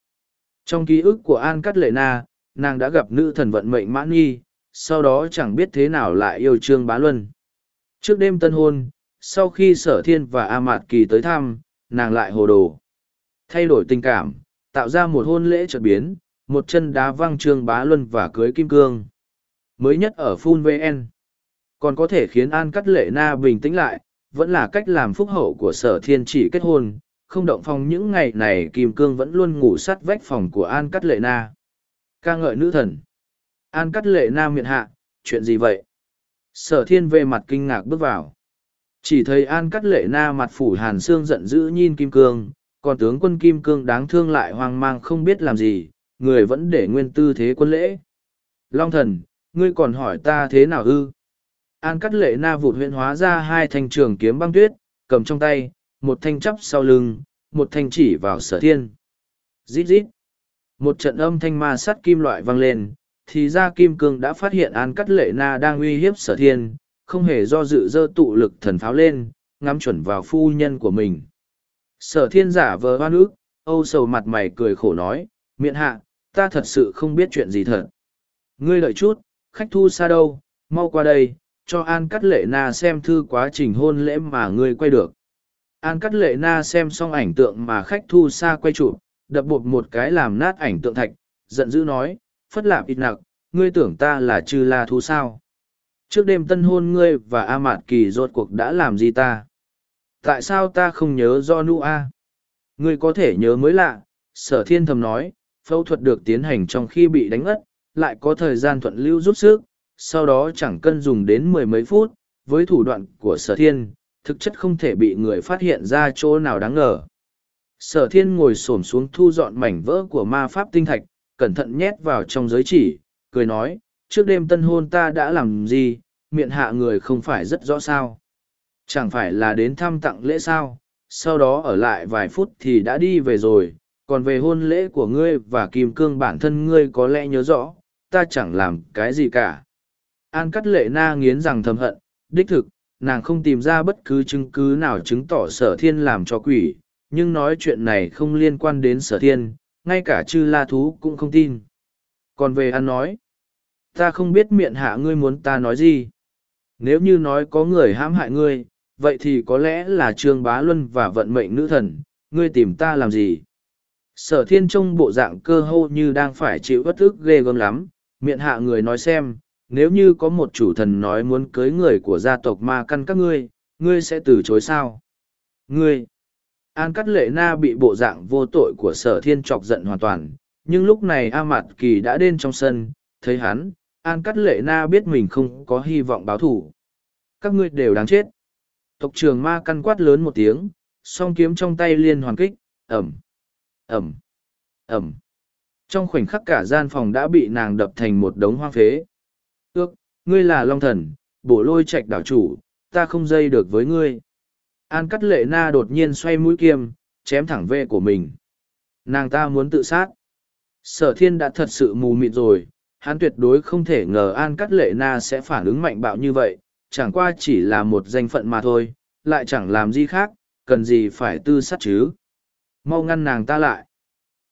S1: Trong ký ức của An Cắt Lệ Na, nàng đã gặp nữ thần vận mệnh mãn nghi, sau đó chẳng biết thế nào lại yêu Trương Bá Luân. Trước đêm tân hôn, sau khi sở thiên và A Mạt Kỳ tới thăm, nàng lại hồ đồ. Thay đổi tình cảm, tạo ra một hôn lễ trật biến, một chân đá văng Trương Bá Luân và cưới Kim Cương. Mới nhất ở Phun VN. Còn có thể khiến An Cắt Lệ Na bình tĩnh lại, vẫn là cách làm phúc hậu của sở thiên chỉ kết hôn, không động phòng những ngày này Kim Cương vẫn luôn ngủ sát vách phòng của An Cắt Lệ Na. ca ngợi nữ thần. An Cắt Lệ Na miệng hạ, chuyện gì vậy? Sở thiên về mặt kinh ngạc bước vào. Chỉ thấy An Cắt Lệ Na mặt phủ hàn xương giận dữ nhìn Kim Cương, còn tướng quân Kim Cương đáng thương lại hoang mang không biết làm gì, người vẫn để nguyên tư thế quân lễ. Long thần, ngươi còn hỏi ta thế nào ư? An Cắt Lệ Na vụt huyện hóa ra hai thanh trường kiếm băng tuyết, cầm trong tay, một thanh chắp sau lưng, một thanh chỉ vào sở thiên. Rít rít. Một trận âm thanh ma sắt kim loại vang lên, thì ra Kim Cương đã phát hiện An Cắt Lệ Na đang uy hiếp sở thiên, không hề do dự dơ tụ lực thần pháo lên, ngắm chuẩn vào phu nhân của mình. Sở thiên giả vờ hoa ức, âu sầu mặt mày cười khổ nói, miệng hạ, ta thật sự không biết chuyện gì thật. Ngươi lợi chút, khách thu xa đâu, mau qua đây, cho An Cắt Lệ Na xem thư quá trình hôn lễ mà ngươi quay được. An Cắt Lệ Na xem xong ảnh tượng mà khách thu xa quay chụp, đập bột một cái làm nát ảnh tượng thạch, giận dữ nói, phất lạp ít nặc, ngươi tưởng ta là chư la thú sao? Trước đêm tân hôn ngươi và A Mạt Kỳ rốt cuộc đã làm gì ta? Tại sao ta không nhớ do nu A? Ngươi có thể nhớ mới lạ, sở thiên thầm nói, phẫu thuật được tiến hành trong khi bị đánh ất, lại có thời gian thuận lưu giúp sức, sau đó chẳng cân dùng đến mười mấy phút, với thủ đoạn của sở thiên, thực chất không thể bị người phát hiện ra chỗ nào đáng ngờ. Sở thiên ngồi xổm xuống thu dọn mảnh vỡ của ma pháp tinh thạch, cẩn thận nhét vào trong giới chỉ, cười nói, trước đêm tân hôn ta đã làm gì, miệng hạ người không phải rất rõ sao. Chẳng phải là đến thăm tặng lễ sao, sau đó ở lại vài phút thì đã đi về rồi, còn về hôn lễ của ngươi và kim cương bản thân ngươi có lẽ nhớ rõ, ta chẳng làm cái gì cả. An cắt lệ na nghiến rằng thầm hận, đích thực, nàng không tìm ra bất cứ chứng cứ nào chứng tỏ sở thiên làm cho quỷ, nhưng nói chuyện này không liên quan đến sở thiên, ngay cả chư la thú cũng không tin. Còn về ăn nói, ta không biết miệng hạ ngươi muốn ta nói gì. Nếu như nói có người hãm hại ngươi, vậy thì có lẽ là trương bá luân và vận mệnh nữ thần, ngươi tìm ta làm gì? Sở thiên trông bộ dạng cơ hô như đang phải chịu bất ức ghê gớm lắm, miệng hạ người nói xem, nếu như có một chủ thần nói muốn cưới người của gia tộc ma căn các ngươi, ngươi sẽ từ chối sao? Ngươi! An Cắt Lệ Na bị bộ dạng vô tội của sở thiên chọc giận hoàn toàn, nhưng lúc này A Mạt Kỳ đã đến trong sân, thấy hắn, An Cắt Lệ Na biết mình không có hy vọng báo thủ. Các ngươi đều đáng chết. Tộc trường ma căn quát lớn một tiếng, song kiếm trong tay liên hoàn kích, ẩm, ẩm, ẩm. Trong khoảnh khắc cả gian phòng đã bị nàng đập thành một đống hoang phế. Ước, ngươi là Long Thần, bổ lôi Trạch đảo chủ, ta không dây được với ngươi. An cắt lệ na đột nhiên xoay mũi kiêm, chém thẳng vệ của mình. Nàng ta muốn tự sát. Sở thiên đã thật sự mù mịt rồi, hắn tuyệt đối không thể ngờ An cắt lệ na sẽ phản ứng mạnh bạo như vậy, chẳng qua chỉ là một danh phận mà thôi, lại chẳng làm gì khác, cần gì phải tư sát chứ. Mau ngăn nàng ta lại.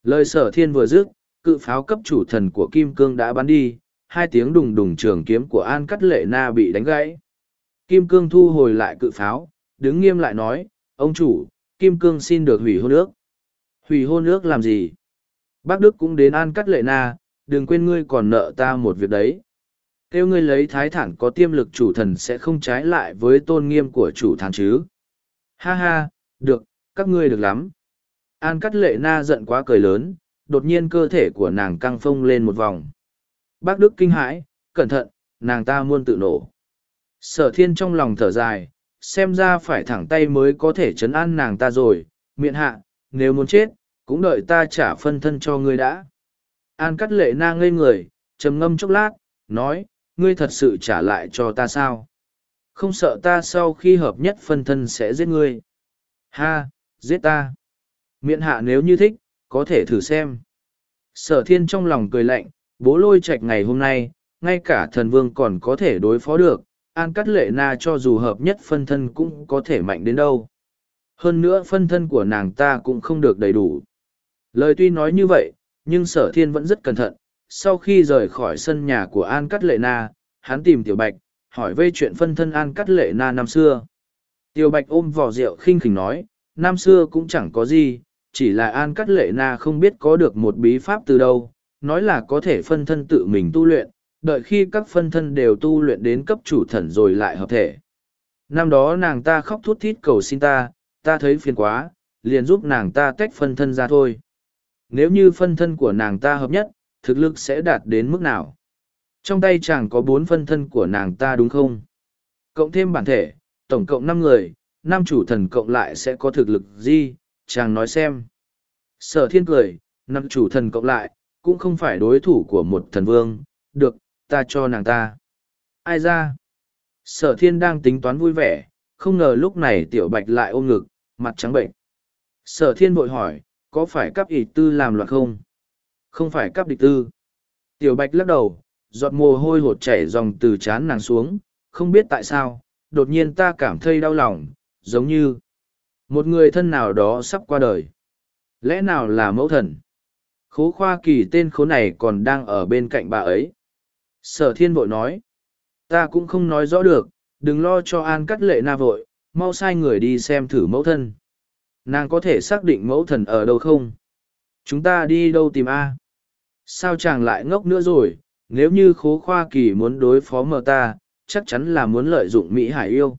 S1: Lời sở thiên vừa dứt, cự pháo cấp chủ thần của Kim Cương đã bắn đi, hai tiếng đùng đùng trường kiếm của An Cắt Lệ Na bị đánh gãy. Kim Cương thu hồi lại cự pháo, đứng nghiêm lại nói, ông chủ, Kim Cương xin được hủy hôn ước. Hủy hôn ước làm gì? Bác Đức cũng đến An Cắt Lệ Na, đừng quên ngươi còn nợ ta một việc đấy. Kêu ngươi lấy thái thản có tiêm lực chủ thần sẽ không trái lại với tôn nghiêm của chủ thản chứ. Ha ha, được, các ngươi được lắm. An Cắt Lệ Na giận quá cười lớn, đột nhiên cơ thể của nàng căng phông lên một vòng. Bác Đức kinh hãi, cẩn thận, nàng ta muôn tự nổ. Sở thiên trong lòng thở dài, xem ra phải thẳng tay mới có thể chấn an nàng ta rồi, miệng hạ, nếu muốn chết, cũng đợi ta trả phân thân cho ngươi đã. An cắt lệ na ngây người, trầm ngâm chốc lát, nói, ngươi thật sự trả lại cho ta sao? Không sợ ta sau khi hợp nhất phân thân sẽ giết ngươi. Ha, giết ta. Miện hạ nếu như thích, có thể thử xem. Sở thiên trong lòng cười lạnh, bố lôi Trạch ngày hôm nay, ngay cả thần vương còn có thể đối phó được, An Cắt Lệ Na cho dù hợp nhất phân thân cũng có thể mạnh đến đâu. Hơn nữa phân thân của nàng ta cũng không được đầy đủ. Lời tuy nói như vậy, nhưng sở thiên vẫn rất cẩn thận. Sau khi rời khỏi sân nhà của An Cắt Lệ Na, hắn tìm Tiểu Bạch, hỏi về chuyện phân thân An Cắt Lệ Na năm xưa. Tiểu Bạch ôm vỏ rượu khinh khỉnh nói, năm xưa cũng chẳng có gì, chỉ là An Cắt Lệ Na không biết có được một bí pháp từ đâu, nói là có thể phân thân tự mình tu luyện, đợi khi các phân thân đều tu luyện đến cấp chủ thần rồi lại hợp thể. năm đó nàng ta khóc thút thít cầu xin ta ta thấy phiền quá liền giúp nàng ta tách phân thân ra thôi nếu như phân thân của nàng ta hợp nhất, thực lực sẽ đạt đến mức nào? Trong tay chàng có bốn phân thân của nàng ta đúng không? Cộng thêm bản thể, tổng cộng năm người, năm chủ thần cộng lại sẽ có thực lực gì? Chàng nói xem. Sở thiên cười, năm chủ thần cộng lại, cũng không phải đối thủ của một thần vương. Được, ta cho nàng ta. Ai ra? Sở thiên đang tính toán vui vẻ, không ngờ lúc này tiểu bạch lại ôm ngực, mặt trắng bệnh sở thiên bội hỏi có phải cắp ỷ tư làm loạn không? Không phải cắp địch tư. Tiểu bạch lắc đầu, giọt mồ hôi hột chảy dòng từ chán nàng xuống, không biết tại sao, đột nhiên ta cảm thấy đau lòng, giống như một người thân nào đó sắp qua đời. Lẽ nào là mẫu thần? Khố khoa kỳ tên khố này còn đang ở bên cạnh bà ấy. Sở thiên vội nói, ta cũng không nói rõ được, đừng lo cho an cắt lệ na vội, mau sai người đi xem thử mẫu thân nàng có thể xác định mẫu thần ở đâu không? Chúng ta đi đâu tìm a? Sao chàng lại ngốc nữa rồi? Nếu như khố khoa kỳ muốn đối phó mờ ta, chắc chắn là muốn lợi dụng mỹ hải yêu.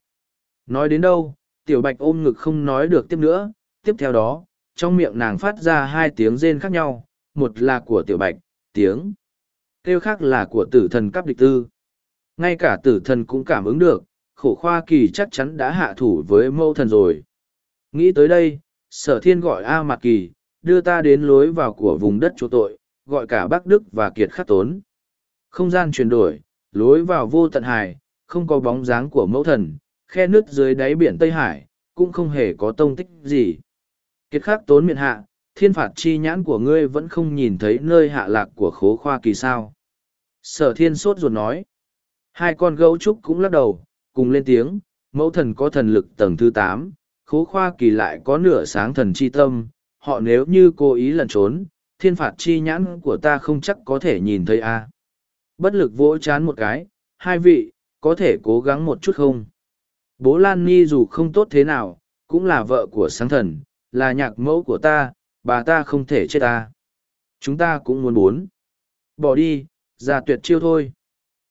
S1: Nói đến đâu, tiểu bạch ôm ngực không nói được tiếp nữa. Tiếp theo đó, trong miệng nàng phát ra hai tiếng rên khác nhau. Một là của tiểu bạch, tiếng. Kêu khác là của tử thần cắp địch tư. Ngay cả tử thần cũng cảm ứng được, khổ khoa kỳ chắc chắn đã hạ thủ với mâu thần rồi nghĩ tới đây, sở thiên gọi a mạc kỳ, đưa ta đến lối vào của vùng đất chỗ tội, gọi cả bắc đức và kiệt khắc tốn. Không gian chuyển đổi, lối vào vô tận hải không có bóng dáng của mẫu thần, khe nước dưới đáy biển tây hải, cũng không hề có tông tích gì. Kiệt khắc tốn miệng hạ, thiên phạt chi nhãn của ngươi vẫn không nhìn thấy nơi hạ lạc của khố khoa kỳ sao. Sở thiên sốt ruột nói. Hai con gấu trúc cũng lắc đầu, cùng lên tiếng, mẫu thần có thần lực tầng thứ tám khố khoa kỳ lại có nửa sáng thần chi tâm, họ nếu như cố ý lẩn trốn, thiên phạt chi nhãn của ta không chắc có thể nhìn thấy a. À. Bất lực vỗ chán một cái, hai vị, có thể cố gắng một chút không? Bố lan ni dù không tốt thế nào, cũng là vợ của sáng thần, là nhạc mẫu của ta, bà ta không thể chết ta à. chúng ta cũng muốn bốn. Bỏ đi ra tuyệt chiêu thôi.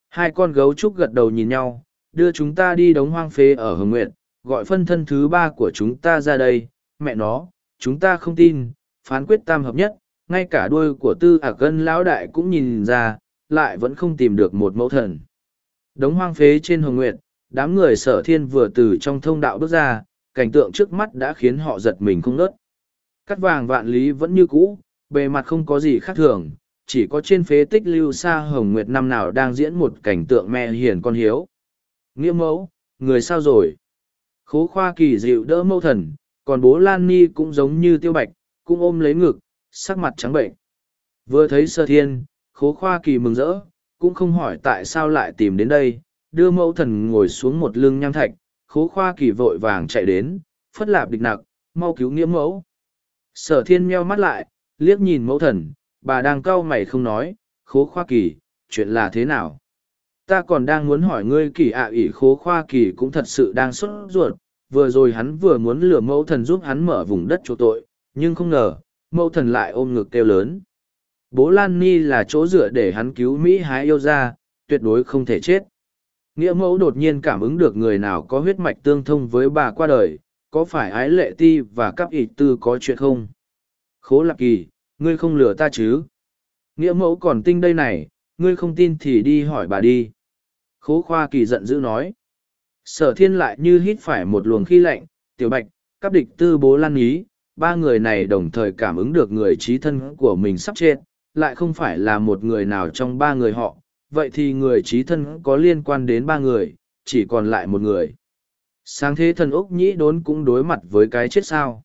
S1: Hai con gấu trúc gật đầu nhìn nhau, đưa chúng ta đi đống hoang phế ở hồng nguyện gọi phân thân thứ ba của chúng ta ra đây mẹ nó chúng ta không tin phán quyết tam hợp nhất ngay cả đuôi của tư ả cân lão đại cũng nhìn ra lại vẫn không tìm được một mẫu thần. Đống hoang phế trên hồng Nguyệt, đám người sở thiên vừa từ trong thông đạo bước ra cảnh tượng trước mắt đã khiến họ giật mình không ngớt. cắt vàng vạn lý vẫn như cũ bề mặt không có gì khác thường chỉ có trên phế tích lưu xa hồng nguyệt năm nào đang diễn một cảnh tượng mẹ hiền con hiếu. Nghĩa mẫu người sao rồi? Khố khoa kỳ dịu đỡ mâu thần, còn bố lan ni cũng giống như tiêu bạch, cũng ôm lấy ngực, sắc mặt trắng bệnh. Vừa thấy sơ thiên, khố khoa kỳ mừng rỡ, cũng không hỏi tại sao lại tìm đến đây, đưa mẫu thần ngồi xuống một lưng nham thạch, khố khoa kỳ vội vàng chạy đến, phất lạp địch nặc, mau cứu nghĩa mẫu. Sở thiên meo mắt lại, liếc nhìn mẫu thần, bà đang cau mày không nói, khố khoa kỳ, chuyện là thế nào? Ta còn đang muốn hỏi ngươi kỳ ạ à ỷ khố khoa kỳ cũng thật sự đang sốt ruột. Vừa rồi hắn vừa muốn lừa mẫu thần giúp hắn mở vùng đất chỗ tội, nhưng không ngờ, mẫu thần lại ôm ngực kêu lớn. Bố lan ni là chỗ dựa để hắn cứu mỹ hái yêu ra tuyệt đối không thể chết. Nghĩa mẫu đột nhiên cảm ứng được người nào có huyết mạch tương thông với bà qua đời, có phải ái lệ ti và các ỷ tư có chuyện không? Khố lạc kỳ, ngươi không lừa ta chứ? Nghĩa mẫu còn tinh đây này, ngươi không tin thì đi hỏi bà đi khố khoa kỳ giận dữ nói. Sở thiên lại như hít phải một luồng khí lạnh tiểu bạch các địch tư bố lan ý ba người này đồng thời cảm ứng được người trí thân của mình sắp chết lại không phải là một người nào trong ba người họ. Vậy thì người trí thân có liên quan đến ba người chỉ còn lại một người. Sáng thế thần úc nhĩ đốn cũng đối mặt với cái chết sao.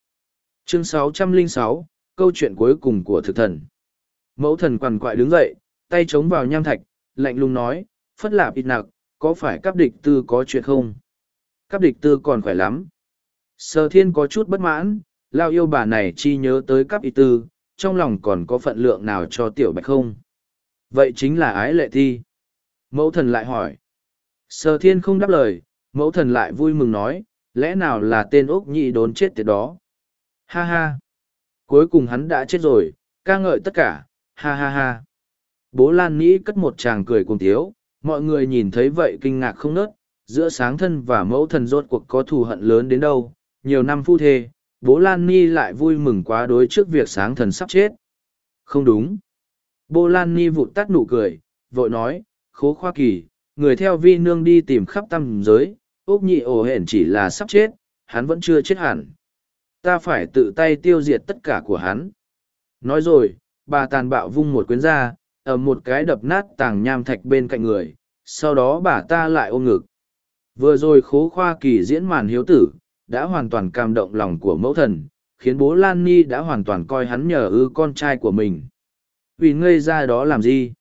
S1: Chương 606, câu chuyện cuối cùng của thực thần. Mẫu thần quằn quại đứng dậy tay chống vào nham thạch lạnh lùng nói phất lạp ít nặc, có phải cắp địch tư có chuyện không? Cắp địch tư còn khỏe lắm. Sở thiên có chút bất mãn lao yêu bà này chi nhớ tới cắp ít tư, trong lòng còn có phận lượng nào cho tiểu bạch không? Vậy chính là ái lệ thi. Mẫu thần lại hỏi. Sở thiên không đáp lời, mẫu thần lại vui mừng nói, lẽ nào là tên úc nhị đốn chết tiệt đó? Ha ha. Cuối cùng hắn đã chết rồi, ca ngợi tất cả. Ha ha ha. Bố lan nghĩ cất một tràng cười cùng tiếu mọi người nhìn thấy vậy kinh ngạc không nớt giữa sáng thân và mẫu thần rốt cuộc có thù hận lớn đến đâu, nhiều năm phu thê, bố Lan Ni lại vui mừng quá đối trước việc sáng thần sắp chết. Không đúng. Bố Lan Ni vụt tắt nụ cười, vội nói, khố khoa kỳ, người theo vi nương đi tìm khắp tăm giới, ốc nhị ổ hển chỉ là sắp chết, hắn vẫn chưa chết hẳn. Ta phải tự tay tiêu diệt tất cả của hắn. Nói rồi, bà tàn bạo vung một quyến ra, ở một cái đập nát tàng nham thạch bên cạnh người, sau đó bà ta lại ôm ngực. Vừa rồi khố khoa kỳ diễn màn hiếu tử, đã hoàn toàn cảm động lòng của mẫu thần, khiến bố Lan Ni đã hoàn toàn coi hắn nhờ ư con trai của mình. Vì ngây ra đó làm gì?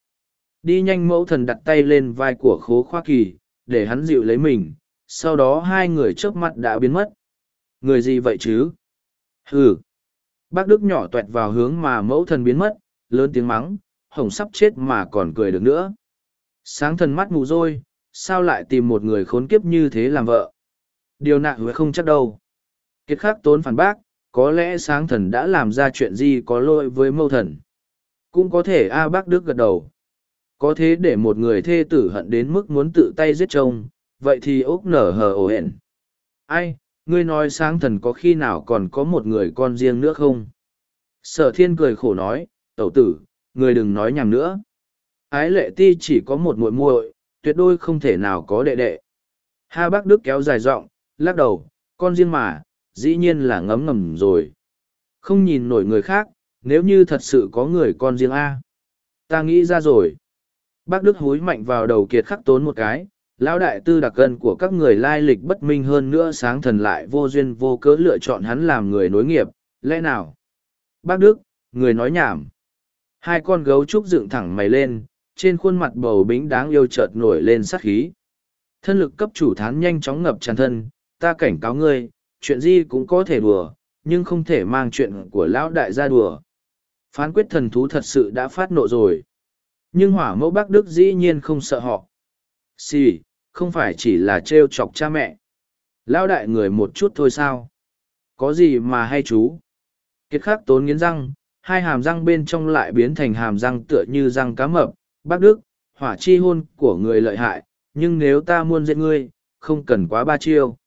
S1: Đi nhanh mẫu thần đặt tay lên vai của khố khoa kỳ, để hắn dịu lấy mình, sau đó hai người trước mắt đã biến mất. Người gì vậy chứ? Hừ! Bác Đức nhỏ tuẹt vào hướng mà mẫu thần biến mất, lớn tiếng mắng, hồng sắp chết mà còn cười được nữa. Sáng thần mắt mù rồi, sao lại tìm một người khốn kiếp như thế làm vợ? Điều nạ hứa không chắc đâu. Kiệt khắc tốn phản bác, có lẽ sáng thần đã làm ra chuyện gì có lỗi với mâu thần. Cũng có thể A bác Đức gật đầu. Có thế để một người thê tử hận đến mức muốn tự tay giết chồng, vậy thì ốc nở hờ ổ hẹn. Ai, ngươi nói sáng thần có khi nào còn có một người con riêng nữa không? Sở thiên cười khổ nói, tẩu tử, người đừng nói nhảm nữa. Ái lệ ti chỉ có một muội muội, tuyệt đối không thể nào có đệ đệ. Ha bác Đức kéo dài giọng, lắc đầu, con riêng mà, dĩ nhiên là ngấm ngầm rồi. Không nhìn nổi người khác, nếu như thật sự có người con riêng A. Ta nghĩ ra rồi. Bác Đức húi mạnh vào đầu kiệt khắc tốn một cái, lão đại tư đặc cân của các người lai lịch bất minh hơn nữa sáng thần lại vô duyên vô cớ lựa chọn hắn làm người nối nghiệp, lẽ nào? Bác Đức, người nói nhảm. Hai con gấu trúc dựng thẳng mày lên, trên khuôn mặt bầu bính đáng yêu chợt nổi lên sát khí. Thân lực cấp chủ thán nhanh chóng ngập tràn thân, ta cảnh cáo ngươi, chuyện gì cũng có thể đùa, nhưng không thể mang chuyện của lão đại ra đùa. Phán quyết thần thú thật sự đã phát nộ rồi. Nhưng hỏa mẫu bác Đức dĩ nhiên không sợ họ. Xì, không phải chỉ là trêu chọc cha mẹ. Lão đại người một chút thôi sao? Có gì mà hay chú? Kiệt khắc tốn nghiến răng, hai hàm răng bên trong lại biến thành hàm răng tựa như răng cá mập. Bác Đức, hỏa chi hôn của người lợi hại, nhưng nếu ta muốn giết ngươi, không cần quá ba chiêu.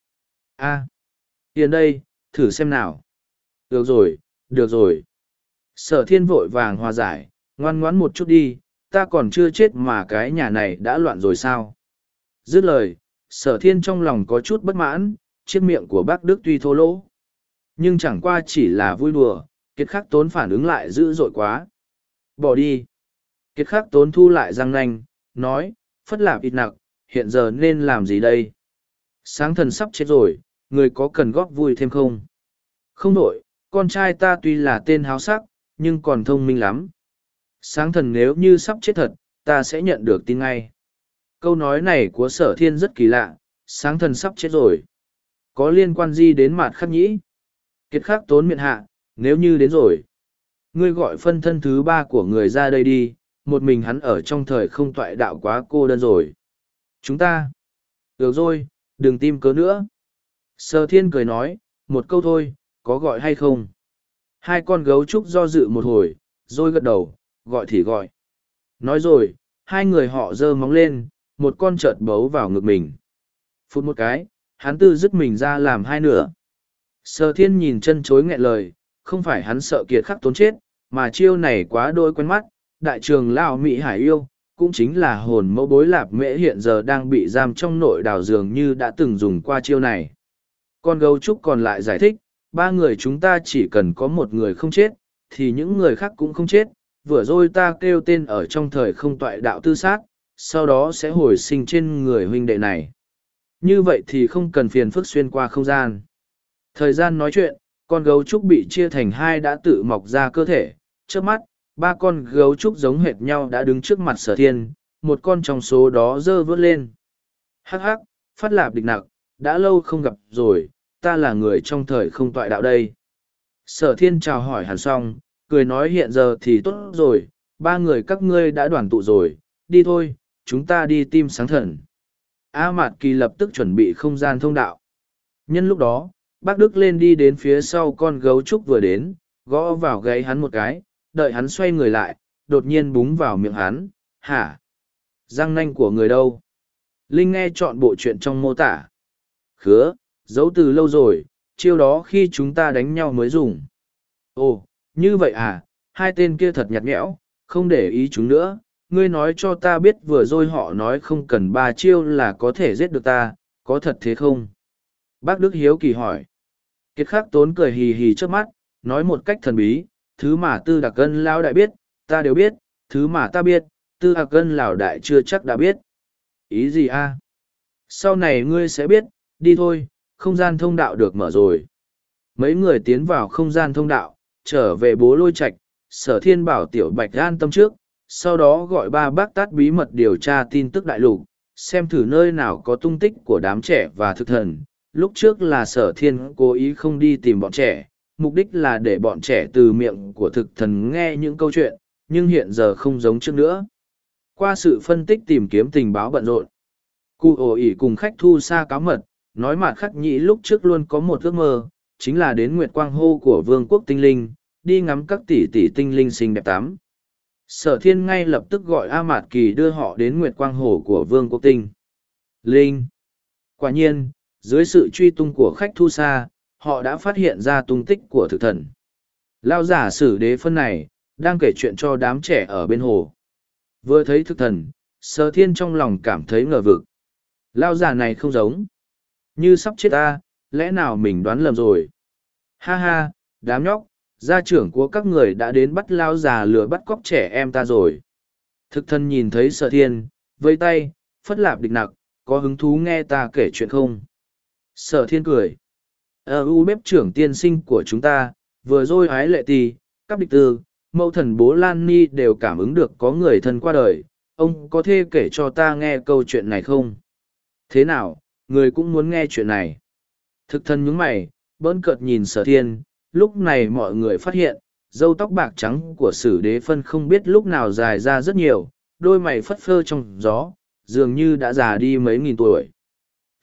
S1: a à, tiền đây, thử xem nào. Được rồi, được rồi. Sở thiên vội vàng hòa giải, ngoan ngoãn một chút đi, ta còn chưa chết mà cái nhà này đã loạn rồi sao? Dứt lời, sở thiên trong lòng có chút bất mãn, chiếc miệng của bác Đức tuy thô lỗ. Nhưng chẳng qua chỉ là vui đùa, kiệt khắc tốn phản ứng lại dữ dội quá. Bỏ đi. Kiệt khắc tốn thu lại răng nanh, nói, phất lạp ít nặc, hiện giờ nên làm gì đây? Sáng thần sắp chết rồi, người có cần góp vui thêm không? Không đổi, con trai ta tuy là tên háo sắc, nhưng còn thông minh lắm. Sáng thần nếu như sắp chết thật, ta sẽ nhận được tin ngay. Câu nói này của sở thiên rất kỳ lạ, sáng thần sắp chết rồi. Có liên quan gì đến mặt khắc nhĩ? Kiệt khắc tốn miệng hạ, nếu như đến rồi. Ngươi gọi phân thân thứ ba của người ra đây đi, một mình hắn ở trong thời không toại đạo quá cô đơn rồi. Chúng ta. Được rồi, đừng tìm cớ nữa. Sở thiên cười nói, một câu thôi, có gọi hay không? Hai con gấu trúc do dự một hồi, rồi gật đầu, gọi thì gọi. Nói rồi, hai người họ giơ móng lên, một con chợt bấu vào ngực mình. Phút một cái, hắn tư dứt mình ra làm hai nửa. Sở thiên nhìn chân chối nghẹn lời, không phải hắn sợ kiệt khắc tốn chết, mà chiêu này quá đôi quen mắt, đại trường Lao Mỹ Hải yêu, cũng chính là hồn mẫu bối lạp mễ hiện giờ đang bị giam trong nội đào dường như đã từng dùng qua chiêu này. Con gấu trúc còn lại giải thích, ba người chúng ta chỉ cần có một người không chết, thì những người khác cũng không chết, vừa rồi ta kêu tên ở trong thời không toại đạo tư sát, sau đó sẽ hồi sinh trên người huynh đệ này. Như vậy thì không cần phiền phức xuyên qua không gian. Thời gian nói chuyện, con gấu trúc bị chia thành hai đã tự mọc ra cơ thể, trước mắt, ba con gấu trúc giống hệt nhau đã đứng trước mặt sở thiên, một con trong số đó dơ vớt lên. Hắc hắc, phát lạp địch nặc, đã lâu không gặp rồi, ta là người trong thời không toại đạo đây. Sở thiên chào hỏi hẳn xong, cười nói hiện giờ thì tốt rồi, ba người các ngươi đã đoàn tụ rồi, đi thôi, chúng ta đi tìm sáng thần. A Mạt Kỳ lập tức chuẩn bị không gian thông đạo. Nhân lúc đó, bác Đức lên đi đến phía sau con gấu trúc vừa đến, gõ vào gáy hắn một cái, đợi hắn xoay người lại, đột nhiên búng vào miệng hắn, hả? Răng nanh của người đâu? Linh nghe chọn bộ chuyện trong mô tả. Khứa, giấu từ lâu rồi, chiêu đó khi chúng ta đánh nhau mới dùng. Ồ, như vậy à, hai tên kia thật nhạt nhẽo, không để ý chúng nữa. Ngươi nói cho ta biết vừa rồi họ nói không cần ba chiêu là có thể giết được ta, có thật thế không? Bác Đức Hiếu kỳ hỏi. Kiệt khắc tốn cười hì hì trước mắt, nói một cách thần bí, thứ mà tư đặc cân lao đại biết, ta đều biết, thứ mà ta biết, tư đặc cân lão đại chưa chắc đã biết. Ý gì a? Sau này ngươi sẽ biết, đi thôi, không gian thông đạo được mở rồi. Mấy người tiến vào không gian thông đạo, trở về bố lôi Trạch sở thiên bảo tiểu bạch an tâm trước, sau đó gọi ba bác tát bí mật điều tra tin tức đại lục, xem thử nơi nào có tung tích của đám trẻ và thực thần. Lúc trước là sở thiên cố ý không đi tìm bọn trẻ, mục đích là để bọn trẻ từ miệng của thực thần nghe những câu chuyện, nhưng hiện giờ không giống trước nữa. Qua sự phân tích tìm kiếm tình báo bận rộn, cụ ổ ỉ cùng khách thu xa cáo mật, nói mặt khắc nhĩ lúc trước luôn có một ước mơ, chính là đến nguyệt quang hô của vương quốc tinh linh, đi ngắm các tỷ tỷ tinh linh xinh đẹp tắm. Sở thiên ngay lập tức gọi A Mạt Kỳ đưa họ đến nguyệt quang hồ của vương quốc tinh. Linh! Quả nhiên, dưới sự truy tung của khách thu xa, họ đã phát hiện ra tung tích của thực thần. Lao giả sử đế phân này, đang kể chuyện cho đám trẻ ở bên hồ. Vừa thấy thực thần, sở thiên trong lòng cảm thấy ngờ vực. Lao giả này không giống. Như sắp chết ta, lẽ nào mình đoán lầm rồi? Ha ha, đám nhóc, gia trưởng của các người đã đến bắt lao già lừa bắt cóc trẻ em ta rồi. Thực thần nhìn thấy sở thiên, vây tay, phất lạp địch nặc, có hứng thú nghe ta kể chuyện không? Sở thiên cười. Ờ u bếp trưởng tiên sinh của chúng ta, vừa rồi ái lệ ti các địch tư, mẫu thần bố Lan Ni đều cảm ứng được có người thân qua đời. Ông có thể kể cho ta nghe câu chuyện này không? Thế nào, người cũng muốn nghe chuyện này. Thực thân nhúng mày, bỡn cợt nhìn sở thiên, lúc này mọi người phát hiện, dâu tóc bạc trắng của sử đế phân không biết lúc nào dài ra rất nhiều, đôi mày phất phơ trong gió, dường như đã già đi mấy nghìn tuổi.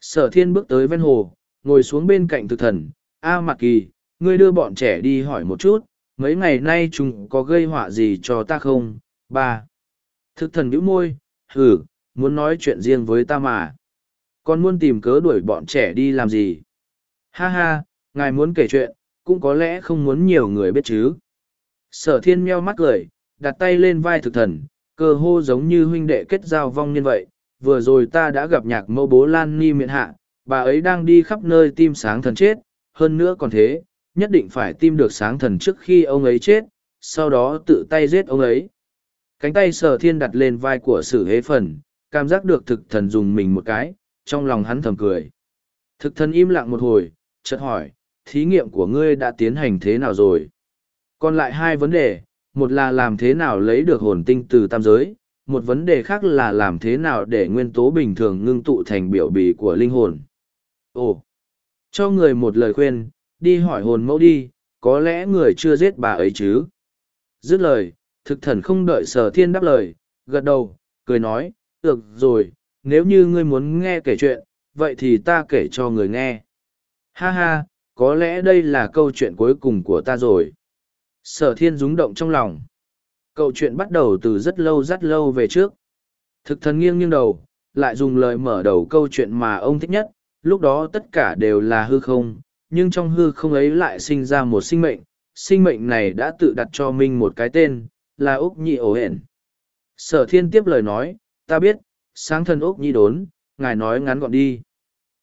S1: Sở thiên bước tới ven hồ, ngồi xuống bên cạnh thực thần, A Mạc Kỳ, ngươi đưa bọn trẻ đi hỏi một chút, mấy ngày nay chúng có gây họa gì cho ta không? Ba. Thực thần nhíu môi, hử, muốn nói chuyện riêng với ta mà. Con muốn tìm cớ đuổi bọn trẻ đi làm gì? Ha ha, ngài muốn kể chuyện, cũng có lẽ không muốn nhiều người biết chứ. Sở thiên meo mắt cười, đặt tay lên vai thực thần, cơ hô giống như huynh đệ kết giao vong nhân vậy. Vừa rồi ta đã gặp nhạc mẫu bố Lan Ni miệng hạ, bà ấy đang đi khắp nơi tim sáng thần chết, hơn nữa còn thế, nhất định phải tìm được sáng thần trước khi ông ấy chết, sau đó tự tay giết ông ấy. Cánh tay sở thiên đặt lên vai của sử hế phần, cảm giác được thực thần dùng mình một cái, trong lòng hắn thầm cười. Thực thần im lặng một hồi, chợt hỏi, thí nghiệm của ngươi đã tiến hành thế nào rồi? Còn lại hai vấn đề, một là làm thế nào lấy được hồn tinh từ tam giới, một vấn đề khác là làm thế nào để nguyên tố bình thường ngưng tụ thành biểu bì của linh hồn. Ồ, cho người một lời khuyên, đi hỏi hồn mẫu đi, có lẽ người chưa giết bà ấy chứ. Dứt lời, thực thần không đợi sở thiên đáp lời, gật đầu, cười nói, được rồi, nếu như ngươi muốn nghe kể chuyện, vậy thì ta kể cho người nghe. Ha ha, có lẽ đây là câu chuyện cuối cùng của ta rồi. Sở thiên rúng động trong lòng. Câu chuyện bắt đầu từ rất lâu rất lâu về trước. Thực thần nghiêng nghiêng đầu, lại dùng lời mở đầu câu chuyện mà ông thích nhất, lúc đó tất cả đều là hư không, nhưng trong hư không ấy lại sinh ra một sinh mệnh, sinh mệnh này đã tự đặt cho mình một cái tên, là Úc Nhị Ổ Hển. Sở thiên tiếp lời nói, ta biết, sáng thần Úc Nhị đốn, ngài nói ngắn gọn đi.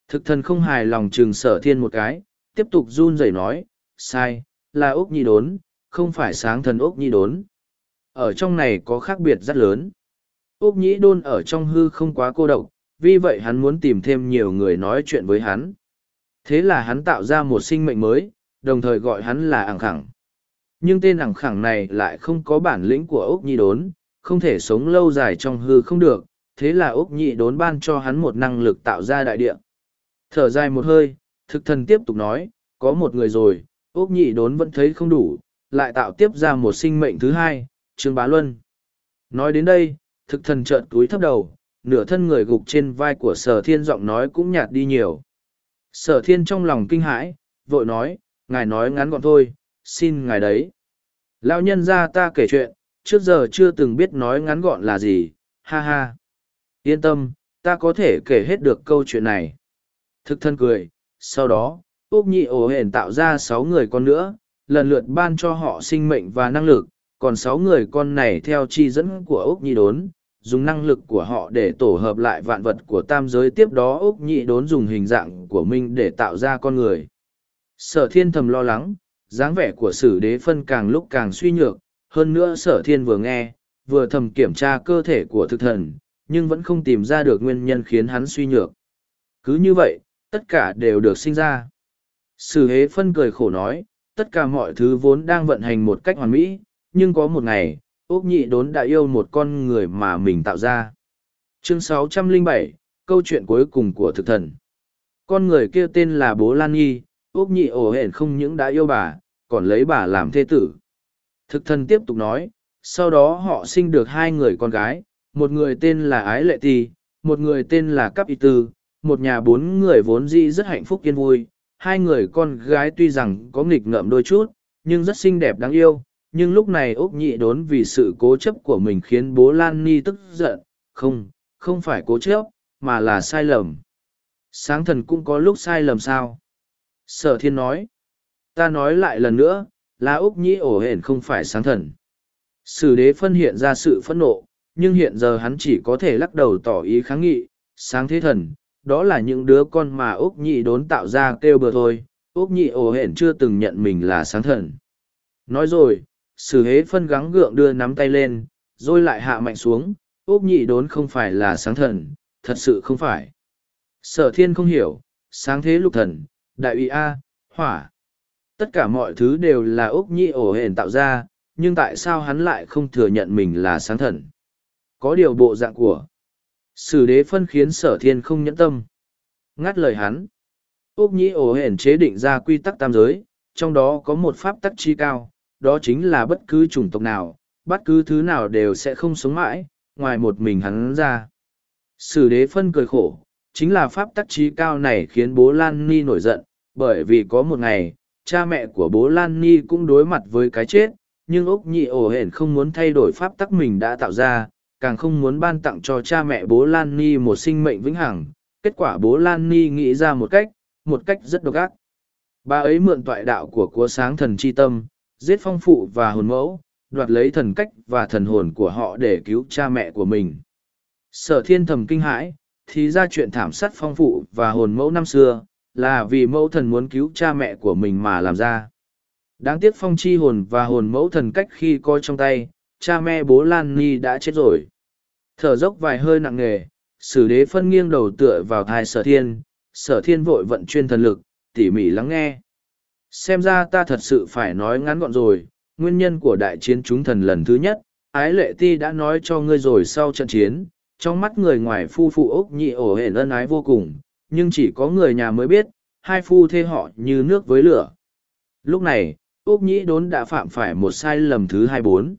S1: Thực thần không hài lòng trừng sở thiên một cái, tiếp tục run rẩy nói, sai, là Úc Nhị đốn, không phải sáng thần Úc Nhị đốn. Ở trong này có khác biệt rất lớn. Úc Nhĩ Đôn ở trong hư không quá cô độc, vì vậy hắn muốn tìm thêm nhiều người nói chuyện với hắn. Thế là hắn tạo ra một sinh mệnh mới, đồng thời gọi hắn là ảng khẳng. Nhưng tên ảng khẳng này lại không có bản lĩnh của Úc Nhĩ đốn, không thể sống lâu dài trong hư không được, thế là Úc Nhĩ đốn ban cho hắn một năng lực tạo ra đại địa. Thở dài một hơi, thực thần tiếp tục nói, có một người rồi, Úc Nhĩ đốn vẫn thấy không đủ, lại tạo tiếp ra một sinh mệnh thứ hai, Trương Bá Luân. Nói đến đây, thực thần trợn túi thấp đầu, nửa thân người gục trên vai của sở thiên giọng nói cũng nhạt đi nhiều. Sở thiên trong lòng kinh hãi, vội nói, ngài nói ngắn gọn thôi, xin ngài đấy. Lão nhân ra ta kể chuyện, trước giờ chưa từng biết nói ngắn gọn là gì, ha ha. Yên tâm, ta có thể kể hết được câu chuyện này. Thực thân cười, sau đó, Úc nhị ổ hển tạo ra sáu người con nữa, lần lượt ban cho họ sinh mệnh và năng lực, còn sáu người con này theo chi dẫn của ốc nhị đốn, dùng năng lực của họ để tổ hợp lại vạn vật của tam giới tiếp đó ốc nhị đốn dùng hình dạng của mình để tạo ra con người. Sở thiên thầm lo lắng, dáng vẻ của sử đế phân càng lúc càng suy nhược, hơn nữa sở thiên vừa nghe, vừa thầm kiểm tra cơ thể của thực thần, nhưng vẫn không tìm ra được nguyên nhân khiến hắn suy nhược. Cứ như vậy, tất cả đều được sinh ra. Sử hế phân cười khổ nói, tất cả mọi thứ vốn đang vận hành một cách hoàn mỹ, nhưng có một ngày, Úc Nhị Đốn đã yêu một con người mà mình tạo ra. Chương 607, câu chuyện cuối cùng của thực thần. Con người kia tên là Bố Lan Nhi, Úc Nhị ổ hển không những đã yêu bà, còn lấy bà làm thê tử. Thực thần tiếp tục nói, sau đó họ sinh được hai người con gái, một người tên là Ái Lệ Ti, một người tên là Cắp Y Tư, một nhà bốn người vốn dĩ rất hạnh phúc yên vui. Hai người con gái tuy rằng có nghịch ngợm đôi chút, nhưng rất xinh đẹp đáng yêu. Nhưng lúc này Úc Nhị đốn vì sự cố chấp của mình khiến bố Lan Ni tức giận. Không, không phải cố chấp, mà là sai lầm. Sáng thần cũng có lúc sai lầm sao? Sở thiên nói. Ta nói lại lần nữa, là Úc Nhĩ ổ hển không phải sáng thần. Sử đế phân hiện ra sự phẫn nộ, nhưng hiện giờ hắn chỉ có thể lắc đầu tỏ ý kháng nghị, sáng thế thần, đó là những đứa con mà Úc Nhị đốn tạo ra kêu bờ thôi, Úc Nhị ổ hển chưa từng nhận mình là sáng thần. Nói rồi, sử hế phân gắng gượng đưa nắm tay lên, rồi lại hạ mạnh xuống, Úc Nhị đốn không phải là sáng thần, thật sự không phải. Sở thiên không hiểu, sáng thế lục thần, đại uy A, hỏa. Tất cả mọi thứ đều là Úc Nhị ổ hển tạo ra, nhưng tại sao hắn lại không thừa nhận mình là sáng thần? Có điều bộ dạng của Sử đế phân khiến sở thiên không nhẫn tâm. Ngắt lời hắn. Úc nhị ổ hển chế định ra quy tắc tam giới, trong đó có một pháp tắc chi cao, đó chính là bất cứ chủng tộc nào, bất cứ thứ nào đều sẽ không sống mãi, ngoài một mình hắn ra. Sử đế phân cười khổ, chính là pháp tắc trí cao này khiến bố Lan Ni nổi giận, bởi vì có một ngày, cha mẹ của bố Lan Ni cũng đối mặt với cái chết, nhưng Úc nhị ổ hển không muốn thay đổi pháp tắc mình đã tạo ra, càng không muốn ban tặng cho cha mẹ bố Lan Ni một sinh mệnh vĩnh hằng. Kết quả bố Lan Ni nghĩ ra một cách, một cách rất độc ác. Bà ấy mượn toại đạo của cua sáng thần chi tâm, giết phong phụ và hồn mẫu, đoạt lấy thần cách và thần hồn của họ để cứu cha mẹ của mình. Sở thiên thầm kinh hãi, thì ra chuyện thảm sát phong phụ và hồn mẫu năm xưa, là vì mẫu thần muốn cứu cha mẹ của mình mà làm ra. Đáng tiếc phong chi hồn và hồn mẫu thần cách khi coi trong tay, cha mẹ bố Lan Ni đã chết rồi. Thở dốc vài hơi nặng nề, sử đế phân nghiêng đầu tựa vào thai sở thiên, sở thiên vội vận chuyên thần lực, tỉ mỉ lắng nghe. Xem ra ta thật sự phải nói ngắn gọn rồi, nguyên nhân của đại chiến chúng thần lần thứ nhất, ái lệ ti đã nói cho ngươi rồi sau trận chiến, trong mắt người ngoài phu phụ ốc nhị ổ hển ân ái vô cùng, nhưng chỉ có người nhà mới biết, hai phu thê họ như nước với lửa. Lúc này, ốc nhị đốn đã phạm phải một sai lầm thứ hai bốn.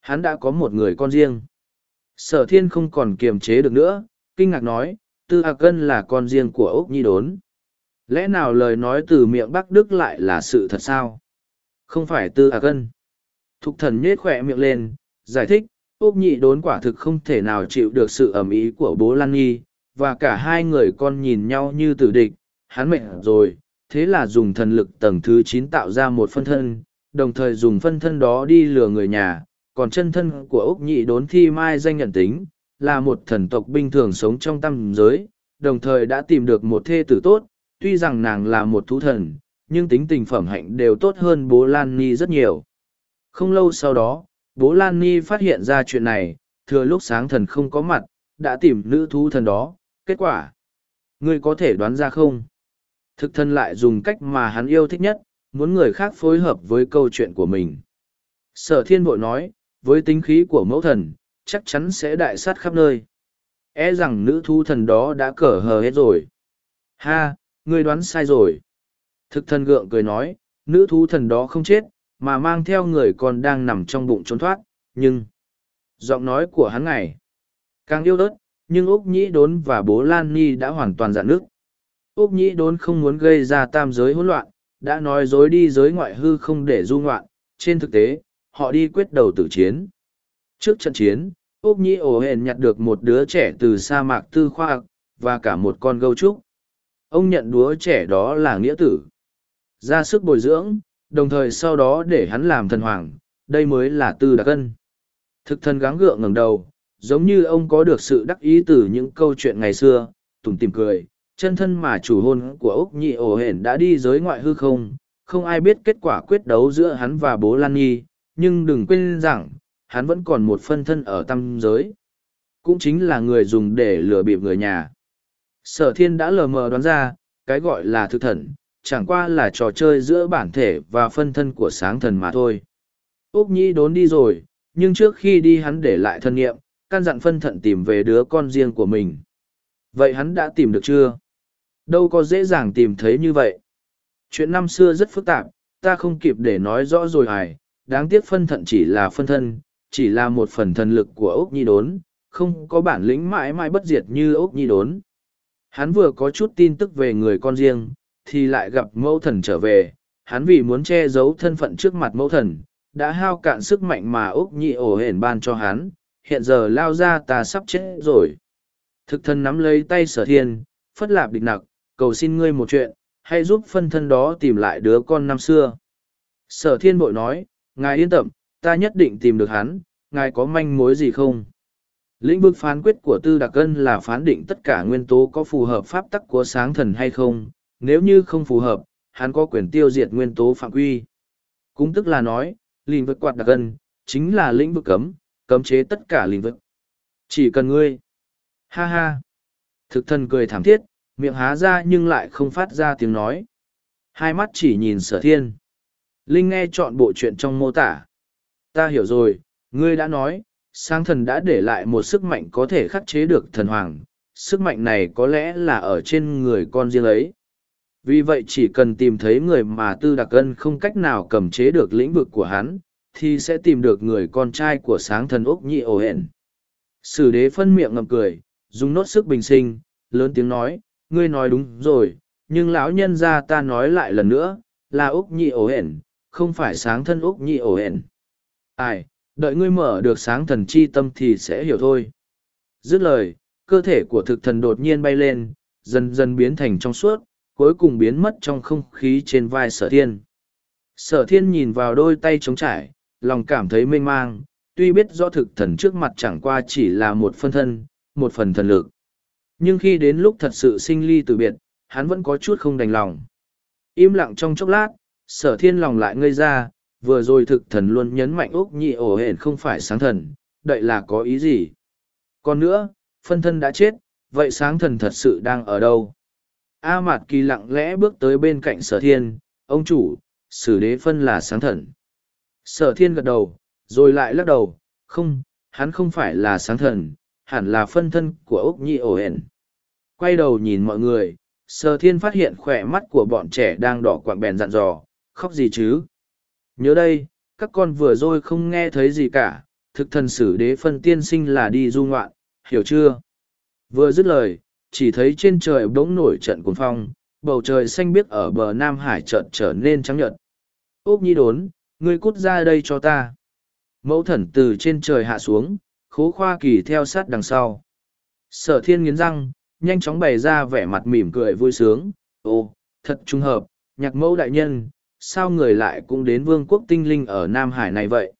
S1: Hắn đã có một người con riêng sở thiên không còn kiềm chế được nữa kinh ngạc nói tư a cân là con riêng của ốc nhi đốn lẽ nào lời nói từ miệng bắc đức lại là sự thật sao? Không phải tư a cân. Thục thần nhết khỏe miệng lên giải thích ốc nhị đốn quả thực không thể nào chịu được sự ầm ý của bố lan nhi và cả hai người con nhìn nhau như tử địch hắn mệt rồi thế là dùng thần lực tầng thứ chín tạo ra một phân thân đồng thời dùng phân thân đó đi lừa người nhà còn chân thân của Úc Nhị đốn thi mai danh nhận tính, là một thần tộc bình thường sống trong tam giới, đồng thời đã tìm được một thê tử tốt, tuy rằng nàng là một thú thần, nhưng tính tình phẩm hạnh đều tốt hơn bố Lan Ni rất nhiều. Không lâu sau đó, bố Lan Ni phát hiện ra chuyện này, thừa lúc sáng thần không có mặt, đã tìm nữ thú thần đó, kết quả. Ngươi có thể đoán ra không? Thực thân lại dùng cách mà hắn yêu thích nhất, muốn người khác phối hợp với câu chuyện của mình. Sở thiên bội nói, với tính khí của mẫu thần, chắc chắn sẽ đại sát khắp nơi. E rằng nữ thu thần đó đã cở hờ hết rồi. Ha, ngươi đoán sai rồi. Thực thần gượng cười nói, nữ thú thần đó không chết, mà mang theo người còn đang nằm trong bụng trốn thoát, nhưng... Giọng nói của hắn ngày càng yêu đớt, nhưng Úc Nhĩ Đốn và bố Lan Ni đã hoàn toàn dạn nước. Úc Nhĩ Đốn không muốn gây ra tam giới hỗn loạn, đã nói dối đi giới ngoại hư không để du ngoạn. Trên thực tế, họ đi quyết đầu tử chiến. Trước trận chiến, úc nhĩ ổ hển nhặt được một đứa trẻ từ sa mạc tư khoa và cả một con gâu trúc ông nhận đứa trẻ đó là nghĩa tử. Ra sức bồi dưỡng, đồng thời sau đó để hắn làm thần hoàng, đây mới là tư đặc cân thực thần gắng gượng ngẩng đầu, giống như ông có được sự đắc ý từ những câu chuyện ngày xưa, tủm tìm cười, chân thân mà chủ hôn của úc nhị ổ hển đã đi giới ngoại hư không không ai biết kết quả quyết đấu giữa hắn và bố lan nhi, nhưng đừng quên rằng, hắn vẫn còn một phân thân ở tam giới. Cũng chính là người dùng để lừa bịp người nhà sở thiên đã lờ mờ đoán ra, cái gọi là thực thần, chẳng qua là trò chơi giữa bản thể và phân thân của sáng thần mà thôi. Úc nhĩ đốn đi rồi, nhưng trước khi đi hắn để lại thân nhiệm căn dặn phân thận tìm về đứa con riêng của mình. Vậy hắn đã tìm được chưa? Đâu có dễ dàng tìm thấy như vậy. Chuyện năm xưa rất phức tạp, ta không kịp để nói rõ rồi hài. Đáng tiếc phân thận chỉ là phân thân, chỉ là một phần thần lực của ốc nhi đốn, không có bản lĩnh mãi mãi bất diệt như ốc nhi đốn hắn vừa có chút tin tức về người con riêng, thì lại gặp mẫu thần trở về. Hắn vì muốn che giấu thân phận trước mặt mẫu thần, đã hao cạn sức mạnh mà Úc nhị ổ hển ban cho hắn. Hiện giờ lao ra ta sắp chết rồi. Thực thân nắm lấy tay sở thiên, phất lạp địch nặc, cầu xin ngươi một chuyện, hãy giúp phân thân đó tìm lại đứa con năm xưa. Sở thiên bội nói, ngài yên tâm, ta nhất định tìm được hắn, ngài có manh mối gì không? Lĩnh vực phán quyết của tư đặc cân là phán định tất cả nguyên tố có phù hợp pháp tắc của sáng thần hay không. Nếu như không phù hợp, hắn có quyền tiêu diệt nguyên tố phạm quy. Cũng tức là nói, lĩnh vực quạt đặc cân chính là lĩnh vực cấm cấm chế tất cả lĩnh vực. Chỉ cần ngươi. Ha ha. Thực thần cười thảm thiết, miệng há ra nhưng lại không phát ra tiếng nói. Hai mắt chỉ nhìn sở thiên. Linh nghe chọn bộ chuyện trong mô tả. Ta hiểu rồi, ngươi đã nói Sáng thần đã để lại một sức mạnh có thể khắc chế được thần hoàng, sức mạnh này có lẽ là ở trên người con riêng ấy. Vì vậy chỉ cần tìm thấy người mà tư đặc ân không cách nào cầm chế được lĩnh vực của hắn, thì sẽ tìm được người con trai của sáng thần úc nhị ổ hển sử đế phân miệng ngầm cười, dùng nốt sức bình sinh, lớn tiếng nói, ngươi nói đúng rồi, nhưng lão nhân gia ta nói lại lần nữa, là úc nhị ổ hển không phải sáng thân úc nhị ổ hển ai đợi ngươi mở được sáng thần chi tâm thì sẽ hiểu thôi. Dứt lời, cơ thể của thực thần đột nhiên bay lên, dần dần biến thành trong suốt, cuối cùng biến mất trong không khí trên vai sở thiên. Sở thiên nhìn vào đôi tay trống trải, lòng cảm thấy mênh mang, tuy biết rõ thực thần trước mặt chẳng qua chỉ là một phân thân, một phần thần lực. Nhưng khi đến lúc thật sự sinh ly từ biệt, hắn vẫn có chút không đành lòng. Im lặng trong chốc lát, sở thiên lòng lại ngây ra vừa rồi thực thần luôn nhấn mạnh úc nhị ổ hển không phải sáng thần đậy là có ý gì? Còn nữa, phân thân đã chết, vậy sáng thần thật sự đang ở đâu? A mạt kỳ lặng lẽ bước tới bên cạnh sở thiên, ông chủ, sử đế phân là sáng thần. Sở thiên gật đầu, rồi lại lắc đầu, không, hắn không phải là sáng thần, hẳn là phân thân của úc nhị ổ hển. Quay đầu nhìn mọi người, sở thiên phát hiện khỏe mắt của bọn trẻ đang đỏ quạng bèn dặn dò, khóc gì chứ? Nhớ đây, các con vừa rồi không nghe thấy gì cả, thực thần sử đế phân tiên sinh là đi du ngoạn, hiểu chưa? Vừa dứt lời, chỉ thấy trên trời bỗng nổi trận cuồng phong, bầu trời xanh biếc ở bờ Nam Hải trận trở nên trắng nhợt. Úc nhi đốn, ngươi cút ra đây cho ta. Mẫu thần từ trên trời hạ xuống, khố khoa kỳ theo sát đằng sau. Sở thiên nghiến răng, nhanh chóng bày ra vẻ mặt mỉm cười vui sướng. Ồ, thật trùng hợp, nhạc mẫu đại nhân, sao người lại cũng đến vương quốc tinh linh ở Nam Hải này vậy?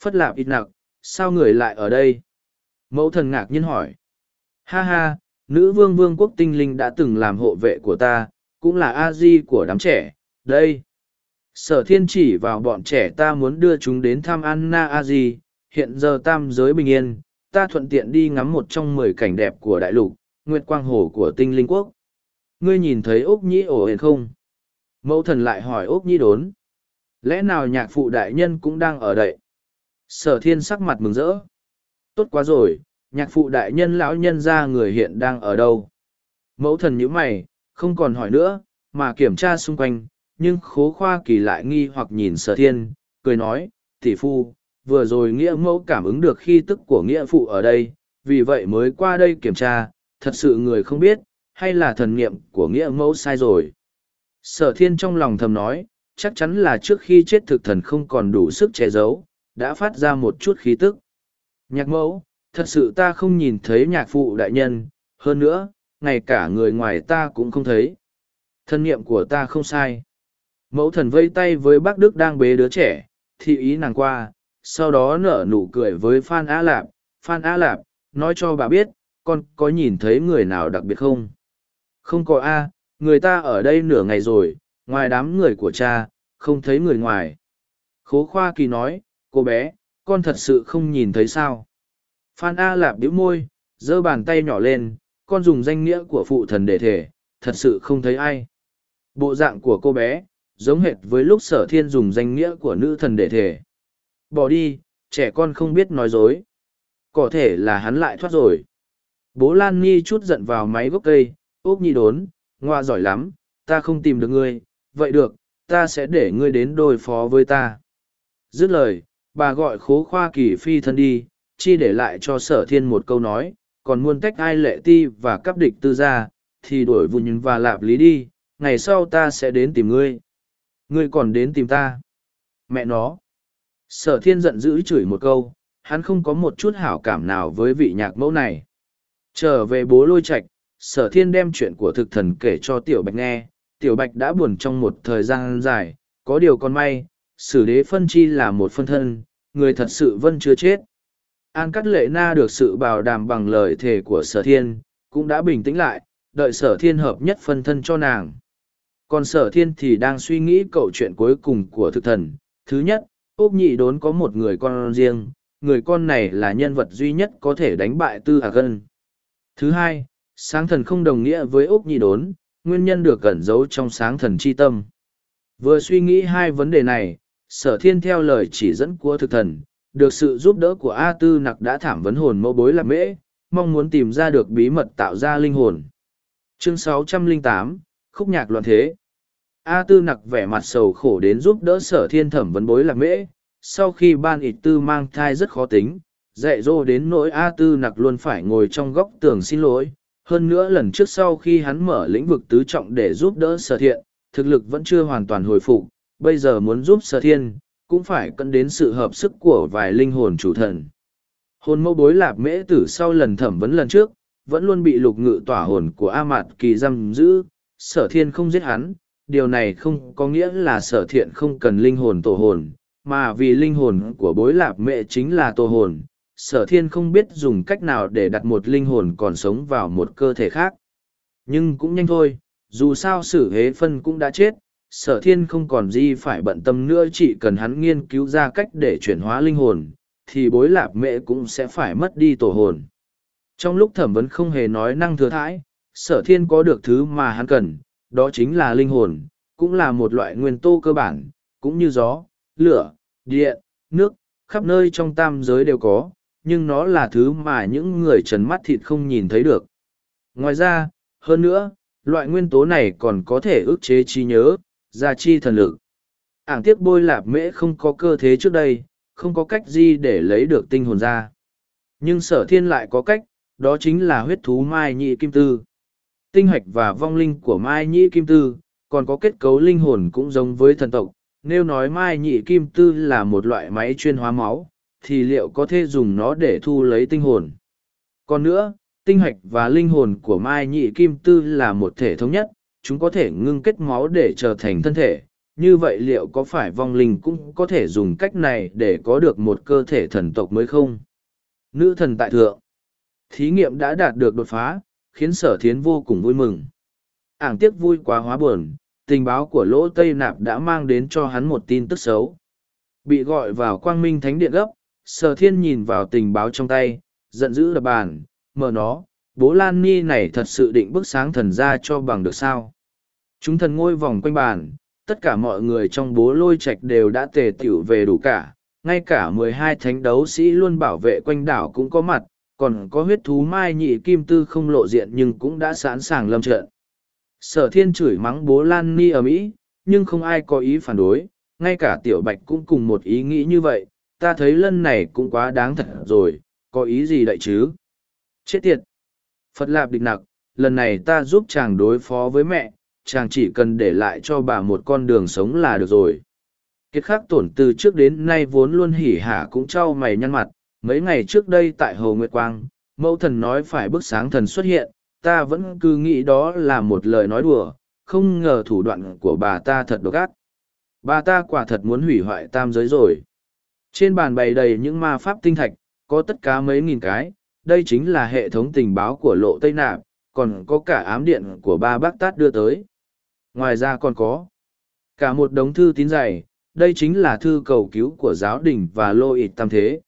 S1: Phất lạp ít nặc, sao người lại ở đây? Mẫu thần ngạc nhiên hỏi. Ha ha, nữ vương vương quốc tinh linh đã từng làm hộ vệ của ta, cũng là A-di của đám trẻ, đây. Sở thiên chỉ vào bọn trẻ ta muốn đưa chúng đến thăm Anna A-di, hiện giờ tam giới bình yên, ta thuận tiện đi ngắm một trong mười cảnh đẹp của đại lục, nguyệt quang hồ của tinh linh quốc. Ngươi nhìn thấy Úc Nhĩ ổ hển không? Mẫu thần lại hỏi ốc nhi đốn. Lẽ nào nhạc phụ đại nhân cũng đang ở đây? Sở thiên sắc mặt mừng rỡ. Tốt quá rồi, nhạc phụ đại nhân lão nhân ra người hiện đang ở đâu? Mẫu thần nhíu mày, không còn hỏi nữa, mà kiểm tra xung quanh, nhưng khố khoa kỳ lại nghi hoặc nhìn sở thiên, cười nói, tỷ phu, vừa rồi nghĩa mẫu cảm ứng được khi tức của nghĩa phụ ở đây, vì vậy mới qua đây kiểm tra, thật sự người không biết, hay là thần nghiệm của nghĩa mẫu sai rồi. Sở thiên trong lòng thầm nói, chắc chắn là trước khi chết thực thần không còn đủ sức che giấu, đã phát ra một chút khí tức. Nhạc mẫu, thật sự ta không nhìn thấy nhạc phụ đại nhân, hơn nữa, ngay cả người ngoài ta cũng không thấy. Thân nghiệm của ta không sai. Mẫu thần vây tay với bác Đức đang bế đứa trẻ, thị ý nàng qua, sau đó nở nụ cười với Phan Á Lạp. Phan Á Lạp, nói cho bà biết, con có nhìn thấy người nào đặc biệt không? Không có A, người ta ở đây nửa ngày rồi, ngoài đám người của cha, không thấy người ngoài. Khố Khoa Kỳ nói, cô bé, con thật sự không nhìn thấy sao? Phan A Lạp đĩu môi, giơ bàn tay nhỏ lên, con dùng danh nghĩa của phụ thần để thể, thật sự không thấy ai. Bộ dạng của cô bé, giống hệt với lúc sở thiên dùng danh nghĩa của nữ thần để thể. Bỏ đi, trẻ con không biết nói dối. Có thể là hắn lại thoát rồi. Bố Lan Nhi chút giận vào máy gốc cây, úp nhi đốn, ngoa giỏi lắm, ta không tìm được ngươi, vậy được, ta sẽ để ngươi đến đối phó với ta. Dứt lời, bà gọi khố khoa kỳ phi thân đi, chi để lại cho sở thiên một câu nói, còn muôn tách ai lệ ti và cắp địch tư ra, thì đổi vùn và lạp lý đi, ngày sau ta sẽ đến tìm ngươi. Ngươi còn đến tìm ta. Mẹ nó. Sở thiên giận dữ chửi một câu, hắn không có một chút hảo cảm nào với vị nhạc mẫu này. Trở về bố lôi Trạch, sở thiên đem chuyện của thực thần kể cho tiểu bạch nghe, tiểu bạch đã buồn trong một thời gian dài, có điều còn may, sử đế phân chi là một phân thân, người thật sự vẫn chưa chết. An Cắt Lệ Na được sự bảo đảm bằng lời thề của sở thiên, cũng đã bình tĩnh lại, đợi sở thiên hợp nhất phân thân cho nàng. Còn sở thiên thì đang suy nghĩ câu chuyện cuối cùng của thực thần. Thứ nhất, Úc Nhị Đốn có một người con riêng, người con này là nhân vật duy nhất có thể đánh bại Tư Hà Gân. Thứ hai, sáng thần không đồng nghĩa với Úc Nhị Đốn, nguyên nhân được cẩn giấu trong sáng thần chi tâm. Vừa suy nghĩ hai vấn đề này, sở thiên theo lời chỉ dẫn của thực thần, được sự giúp đỡ của A Tư Nặc đã thảm vấn hồn mẫu bối lạc mễ, mong muốn tìm ra được bí mật tạo ra linh hồn. Chương 608, Khúc nhạc loạn thế A Tư Nặc vẻ mặt sầu khổ đến giúp đỡ sở thiên thẩm vấn bối lạc mễ, sau khi ban ịt tư mang thai rất khó tính, dạy dỗ đến nỗi A Tư Nặc luôn phải ngồi trong góc tường xin lỗi. Hơn nữa lần trước sau khi hắn mở lĩnh vực tứ trọng để giúp đỡ sở thiện, thực lực vẫn chưa hoàn toàn hồi phục, bây giờ muốn giúp sở thiên, cũng phải cân đến sự hợp sức của vài linh hồn chủ thần. Hồn mẫu bối lạp mễ tử sau lần thẩm vấn lần trước, vẫn luôn bị lục ngự tỏa hồn của A Mạt Kỳ giam giữ, sở thiên không giết hắn, điều này không có nghĩa là sở thiện không cần linh hồn tổ hồn, mà vì linh hồn của bối lạp mễ chính là tổ hồn, sở thiên không biết dùng cách nào để đặt một linh hồn còn sống vào một cơ thể khác. Nhưng cũng nhanh thôi, dù sao sử hế phân cũng đã chết, sở thiên không còn gì phải bận tâm nữa chỉ cần hắn nghiên cứu ra cách để chuyển hóa linh hồn thì bối lạp mẹ cũng sẽ phải mất đi tổ hồn trong lúc thẩm vấn không hề nói năng thừa thãi sở thiên có được thứ mà hắn cần đó chính là linh hồn cũng là một loại nguyên tố cơ bản cũng như gió lửa điện nước khắp nơi trong tam giới đều có nhưng nó là thứ mà những người trần mắt thịt không nhìn thấy được ngoài ra hơn nữa loại nguyên tố này còn có thể ức chế trí nhớ gia chi thần lực. Ảng tiếc bôi lạp mễ không có cơ thế trước đây, không có cách gì để lấy được tinh hồn ra. Nhưng sở thiên lại có cách, đó chính là huyết thú Mai Nhị Kim Tư. Tinh hạch và vong linh của Mai Nhị Kim Tư, còn có kết cấu linh hồn cũng giống với thần tộc. Nếu nói Mai Nhị Kim Tư là một loại máy chuyên hóa máu, thì liệu có thể dùng nó để thu lấy tinh hồn? Còn nữa, tinh hạch và linh hồn của Mai Nhị Kim Tư là một thể thống nhất, chúng có thể ngưng kết máu để trở thành thân thể. Như vậy liệu có phải vong linh cũng có thể dùng cách này để có được một cơ thể thần tộc mới không? Nữ thần tại thượng. Thí nghiệm đã đạt được đột phá, khiến sở thiến vô cùng vui mừng. Ảng tiếc vui quá hóa buồn, tình báo của lỗ Tây Nạp đã mang đến cho hắn một tin tức xấu. Bị gọi vào quang minh thánh điện gấp, sở thiên nhìn vào tình báo trong tay, giận dữ đập bàn, mở nó, bố lan ni này thật sự định bức sáng thần ra cho bằng được sao? Chúng thần ngôi vòng quanh bàn tất cả mọi người trong bố lôi trạch đều đã tề tựu về đủ cả ngay cả mười hai thánh đấu sĩ luôn bảo vệ quanh đảo cũng có mặt còn có huyết thú mai nhị kim tư không lộ diện nhưng cũng đã sẵn sàng lâm trận. Sở thiên chửi mắng bố lan ni ở mỹ nhưng không ai có ý phản đối ngay cả tiểu bạch cũng cùng một ý nghĩ như vậy ta thấy lân này cũng quá đáng thật rồi có ý gì đậy chứ chết tiệt Phật lạp địch nặc, lần này ta giúp chàng đối phó với mẹ, chàng chỉ cần để lại cho bà một con đường sống là được rồi. Kiệt khắc tổn từ trước đến nay vốn luôn hỉ hả cũng trao mày nhăn mặt, mấy ngày trước đây tại Hồ Nguyệt Quang, mẫu thần nói phải bức sáng thần xuất hiện, ta vẫn cứ nghĩ đó là một lời nói đùa, không ngờ thủ đoạn của bà ta thật độc ác. Bà ta quả thật muốn hủy hoại tam giới rồi. Trên bàn bày đầy những ma pháp tinh thạch, có tất cả mấy nghìn cái, đây chính là hệ thống tình báo của lộ Tây Nạp, còn có cả ám điện của ba bác tát đưa tới. Ngoài ra còn có cả một đống thư tín dày, đây chính là thư cầu cứu của giáo đình và lô ịt tam thế.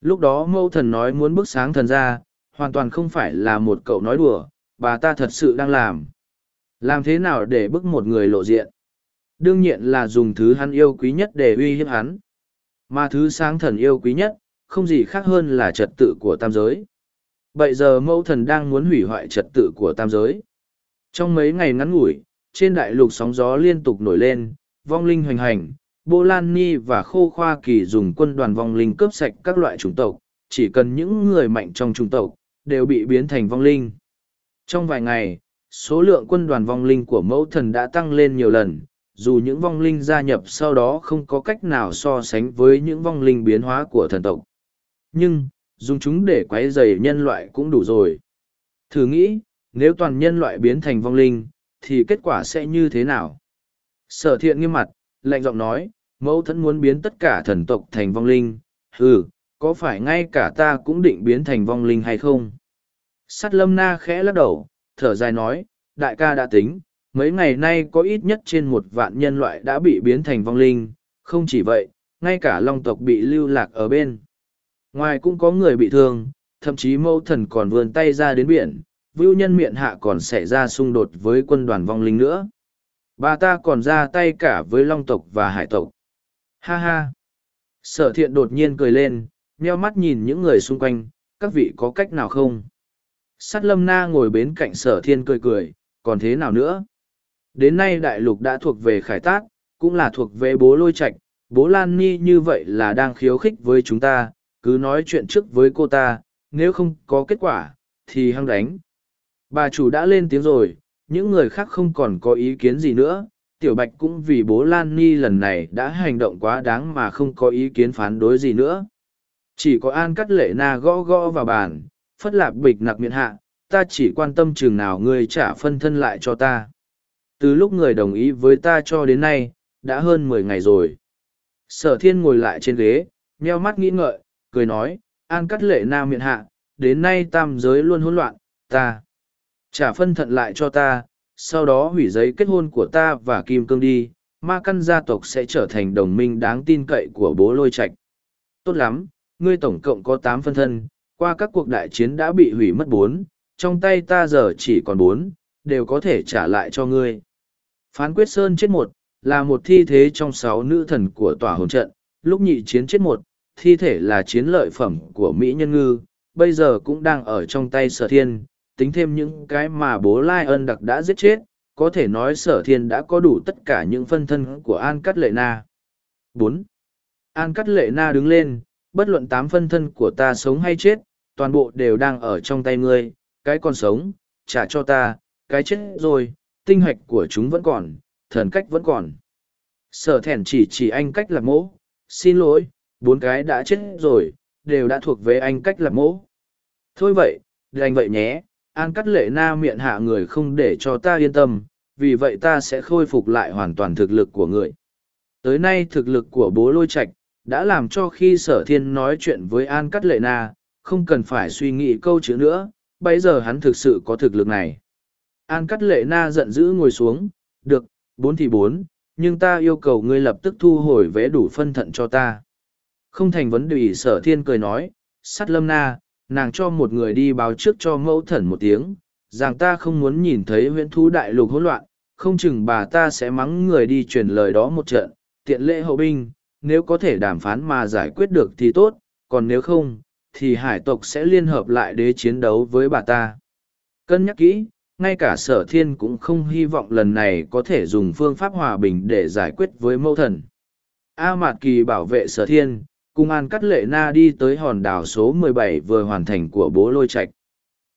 S1: Lúc đó mâu thần nói muốn bức sáng thần ra, hoàn toàn không phải là một cậu nói đùa, bà ta thật sự đang làm. Làm thế nào để bức một người lộ diện? Đương nhiên là dùng thứ hắn yêu quý nhất để uy hiếp hắn. Mà thứ sáng thần yêu quý nhất, không gì khác hơn là trật tự của tam giới. Bây giờ mẫu thần đang muốn hủy hoại trật tự của tam giới. Trong mấy ngày ngắn ngủi, trên đại lục sóng gió liên tục nổi lên, vong linh hoành hành, Bô Lan Ni và Khô Khoa Kỳ dùng quân đoàn vong linh cướp sạch các loại chủng tộc, chỉ cần những người mạnh trong chủng tộc, đều bị biến thành vong linh. Trong vài ngày, số lượng quân đoàn vong linh của mẫu thần đã tăng lên nhiều lần, dù những vong linh gia nhập sau đó không có cách nào so sánh với những vong linh biến hóa của thần tộc. Nhưng, dùng chúng để quấy rầy nhân loại cũng đủ rồi. Thử nghĩ, nếu toàn nhân loại biến thành vong linh, thì kết quả sẽ như thế nào? Sở thiện nghiêm mặt, lạnh giọng nói, mẫu thân muốn biến tất cả thần tộc thành vong linh, ừ, có phải ngay cả ta cũng định biến thành vong linh hay không? Sắt lâm na khẽ lắc đầu, thở dài nói, đại ca đã tính, mấy ngày nay có ít nhất trên một vạn nhân loại đã bị biến thành vong linh, không chỉ vậy, ngay cả long tộc bị lưu lạc ở bên. Ngoài cũng có người bị thương, thậm chí mẫu thần còn vươn tay ra đến biển, vưu nhân miệng hạ còn xảy ra xung đột với quân đoàn vong linh nữa. Bà ta còn ra tay cả với long tộc và hải tộc. Ha ha! Sở thiện đột nhiên cười lên, nheo mắt nhìn những người xung quanh, các vị có cách nào không? Sát lâm na ngồi bên cạnh sở thiên cười cười, còn thế nào nữa? Đến nay đại lục đã thuộc về khải tác, cũng là thuộc về bố lôi Trạch. bố Lan Ni như vậy là đang khiếu khích với chúng ta, cứ nói chuyện trước với cô ta, nếu không có kết quả, thì hăng đánh. Bà chủ đã lên tiếng rồi, những người khác không còn có ý kiến gì nữa. Tiểu Bạch cũng vì bố Lan Ni lần này đã hành động quá đáng mà không có ý kiến phán đối gì nữa. Chỉ có An Cắt Lệ Na gõ gõ vào bàn, phất lạp bịch nặc miệng hạ, ta chỉ quan tâm chừng nào ngươi trả phân thân lại cho ta. Từ lúc người đồng ý với ta cho đến nay, đã hơn mười ngày rồi. Sở thiên ngồi lại trên ghế, nheo mắt nghĩ ngợi, cười nói, An Cắt Lệ Na miệng hạ, đến nay tam giới luôn hỗn loạn, ta Trả phân thận lại cho ta, sau đó hủy giấy kết hôn của ta và Kim Cương đi, ma căn gia tộc sẽ trở thành đồng minh đáng tin cậy của bố lôi Trạch. Tốt lắm, ngươi tổng cộng có tám phân thân, qua các cuộc đại chiến đã bị hủy mất bốn, trong tay ta giờ chỉ còn bốn, đều có thể trả lại cho ngươi. Phán quyết Sơn chết một, là một thi thế trong sáu nữ thần của tòa hồn trận, lúc nhị chiến chết một, thi thể là chiến lợi phẩm của Mỹ Nhân Ngư, bây giờ cũng đang ở trong tay sở thiên, tính thêm những cái mà bố Lai ân đặc đã giết chết, có thể nói sở thiên đã có đủ tất cả những phân thân của An Cắt Lệ Na. bốn. An Cắt Lệ Na đứng lên, bất luận tám phân thân của ta sống hay chết, toàn bộ đều đang ở trong tay ngươi, cái còn sống, trả cho ta, cái chết rồi, tinh hoạch của chúng vẫn còn, thần cách vẫn còn. Sở thẻn chỉ chỉ anh cách làm mỗ, xin lỗi, bốn cái đã chết rồi, đều đã thuộc về anh cách làm mỗ. Thôi vậy, đành vậy nhé, an cắt lệ na miệng hạ người không để cho ta yên tâm, vì vậy ta sẽ khôi phục lại hoàn toàn thực lực của người. Tới nay thực lực của bố lôi Trạch đã làm cho khi sở thiên nói chuyện với an cắt lệ na, không cần phải suy nghĩ câu chữ nữa, bây giờ hắn thực sự có thực lực này. An cắt lệ na giận dữ ngồi xuống, được, bốn thì bốn, nhưng ta yêu cầu ngươi lập tức thu hồi vẽ đủ phân thận cho ta. Không thành vấn đề sở thiên cười nói, sắt lâm na, nàng cho một người đi báo trước cho mẫu thần một tiếng rằng ta không muốn nhìn thấy huyện thú đại lục hỗn loạn không chừng bà ta sẽ mắng người đi truyền lời đó một trận tiện lễ hậu binh nếu có thể đàm phán mà giải quyết được thì tốt còn nếu không thì hải tộc sẽ liên hợp lại để chiến đấu với bà ta cân nhắc kỹ ngay cả sở thiên cũng không hy vọng lần này có thể dùng phương pháp hòa bình để giải quyết với mâu thần a mạt kỳ bảo vệ sở thiên cùng an cắt lệ na đi tới hòn đảo số 17 vừa hoàn thành của bố lôi Trạch.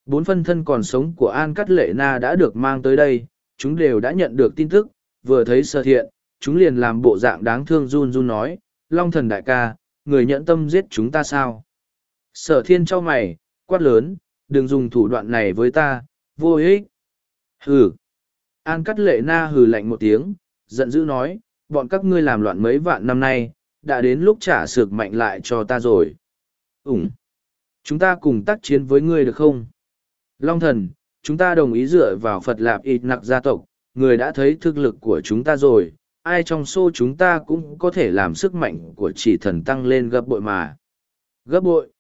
S1: Bốn phân thân còn sống của an cắt lệ na đã được mang tới đây, chúng đều đã nhận được tin tức, vừa thấy sở thiện, chúng liền làm bộ dạng đáng thương run run nói, Long thần đại ca, người nhận tâm giết chúng ta sao? Sở thiên cho mày, quát lớn, đừng dùng thủ đoạn này với ta, vô ích. Hừ. An cắt lệ na hừ lạnh một tiếng, giận dữ nói, bọn các ngươi làm loạn mấy vạn năm nay, đã đến lúc trả sược mạnh lại cho ta rồi. Úng! Chúng ta cùng tác chiến với ngươi được không? Long thần, chúng ta đồng ý dựa vào Phật Lạp ịt nặc gia tộc, người đã thấy thực lực của chúng ta rồi, ai trong xô chúng ta cũng có thể làm sức mạnh của chỉ thần tăng lên gấp bội mà. Gấp bội?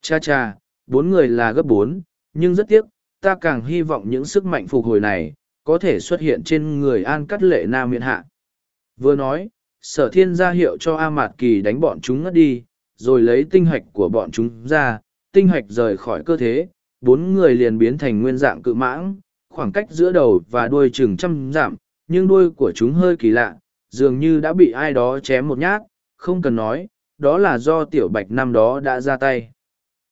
S1: Cha cha, bốn người là gấp bốn, nhưng rất tiếc, ta càng hy vọng những sức mạnh phục hồi này, có thể xuất hiện trên người An Cắt Lệ Nam miện hạ. Vừa nói, sở thiên ra hiệu cho A Mạt Kỳ đánh bọn chúng ngất đi, rồi lấy tinh hạch của bọn chúng ra, tinh hạch rời khỏi cơ thể, bốn người liền biến thành nguyên dạng cự mãng, khoảng cách giữa đầu và đuôi chừng trăm giảm, nhưng đuôi của chúng hơi kỳ lạ, dường như đã bị ai đó chém một nhát, không cần nói, đó là do tiểu bạch năm đó đã ra tay.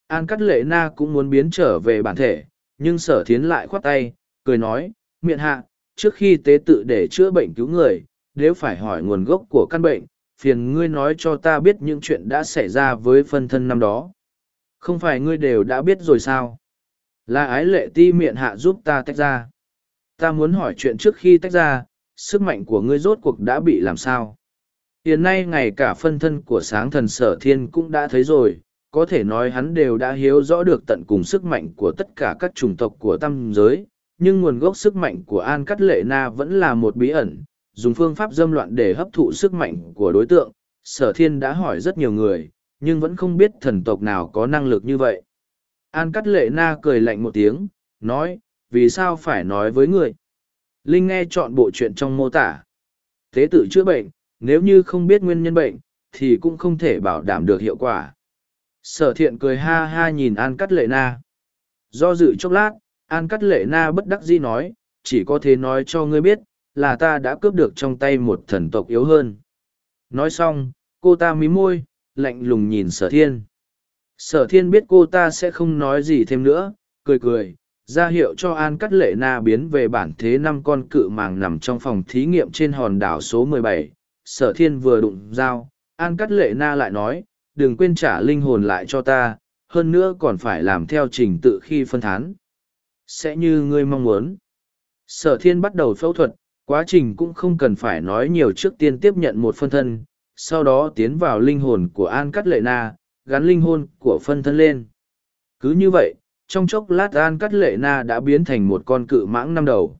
S1: An Cắt Lệ Na cũng muốn biến trở về bản thể, nhưng sở thiến lại khoát tay, cười nói, miệng hạ, trước khi tế tự để chữa bệnh cứu người, nếu phải hỏi nguồn gốc của căn bệnh, phiền ngươi nói cho ta biết những chuyện đã xảy ra với phân thân năm đó. Không phải ngươi đều đã biết rồi sao? Là ái lệ ti miệng hạ giúp ta tách ra. Ta muốn hỏi chuyện trước khi tách ra, sức mạnh của ngươi rốt cuộc đã bị làm sao? Hiện nay ngày cả phân thân của sáng thần sở thiên cũng đã thấy rồi, có thể nói hắn đều đã hiếu rõ được tận cùng sức mạnh của tất cả các chủng tộc của tam giới, nhưng nguồn gốc sức mạnh của An Cắt Lệ Na vẫn là một bí ẩn, dùng phương pháp dâm loạn để hấp thụ sức mạnh của đối tượng. Sở thiên đã hỏi rất nhiều người, nhưng vẫn không biết thần tộc nào có năng lực như vậy. An Cắt Lệ Na cười lạnh một tiếng, nói, vì sao phải nói với người? Linh nghe chọn bộ chuyện trong mô tả. Thế tự chữa bệnh, nếu như không biết nguyên nhân bệnh, thì cũng không thể bảo đảm được hiệu quả. Sở thiện cười ha ha nhìn An Cắt Lệ Na. Do dự chốc lát, An Cắt Lệ Na bất đắc dĩ nói, chỉ có thể nói cho ngươi biết, là ta đã cướp được trong tay một thần tộc yếu hơn. Nói xong, cô ta mí môi, lạnh lùng nhìn sở thiên. Sở thiên biết cô ta sẽ không nói gì thêm nữa, cười cười, ra hiệu cho An Cắt Lệ Na biến về bản thế năm con cự màng nằm trong phòng thí nghiệm trên hòn đảo số 17. Sở thiên vừa đụng dao, An Cắt Lệ Na lại nói, đừng quên trả linh hồn lại cho ta, hơn nữa còn phải làm theo trình tự khi phân thán. Sẽ như ngươi mong muốn. Sở thiên bắt đầu phẫu thuật, quá trình cũng không cần phải nói nhiều trước tiên tiếp nhận một phân thân, sau đó tiến vào linh hồn của An Cắt Lệ Na, gắn linh hồn của phân thân lên. Cứ như vậy, trong chốc lát An Cắt Lệ Na đã biến thành một con cự mãng năm đầu.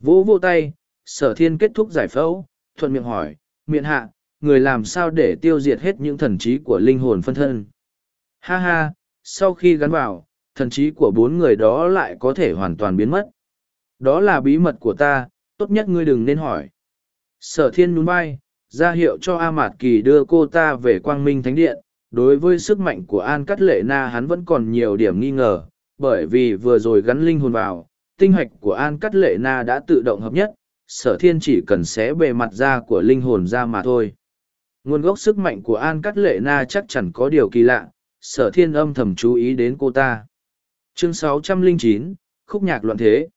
S1: Vỗ vô tay, sở thiên kết thúc giải phẫu, thuận miệng hỏi, miệng hạ, người làm sao để tiêu diệt hết những thần trí của linh hồn phân thân. Ha ha, sau khi gắn vào, thần trí của bốn người đó lại có thể hoàn toàn biến mất. Đó là bí mật của ta, tốt nhất ngươi đừng nên hỏi. Sở thiên nhún vai, ra hiệu cho A Mạt Kỳ đưa cô ta về Quang Minh Thánh Điện. Đối với sức mạnh của An Cắt Lệ Na hắn vẫn còn nhiều điểm nghi ngờ, bởi vì vừa rồi gắn linh hồn vào, tinh hạch của An Cắt Lệ Na đã tự động hợp nhất, sở thiên chỉ cần xé bề mặt da của linh hồn ra mà thôi. Nguồn gốc sức mạnh của An Cắt Lệ Na chắc chắn có điều kỳ lạ, sở thiên âm thầm chú ý đến cô ta. Chương 609, Khúc nhạc loạn thế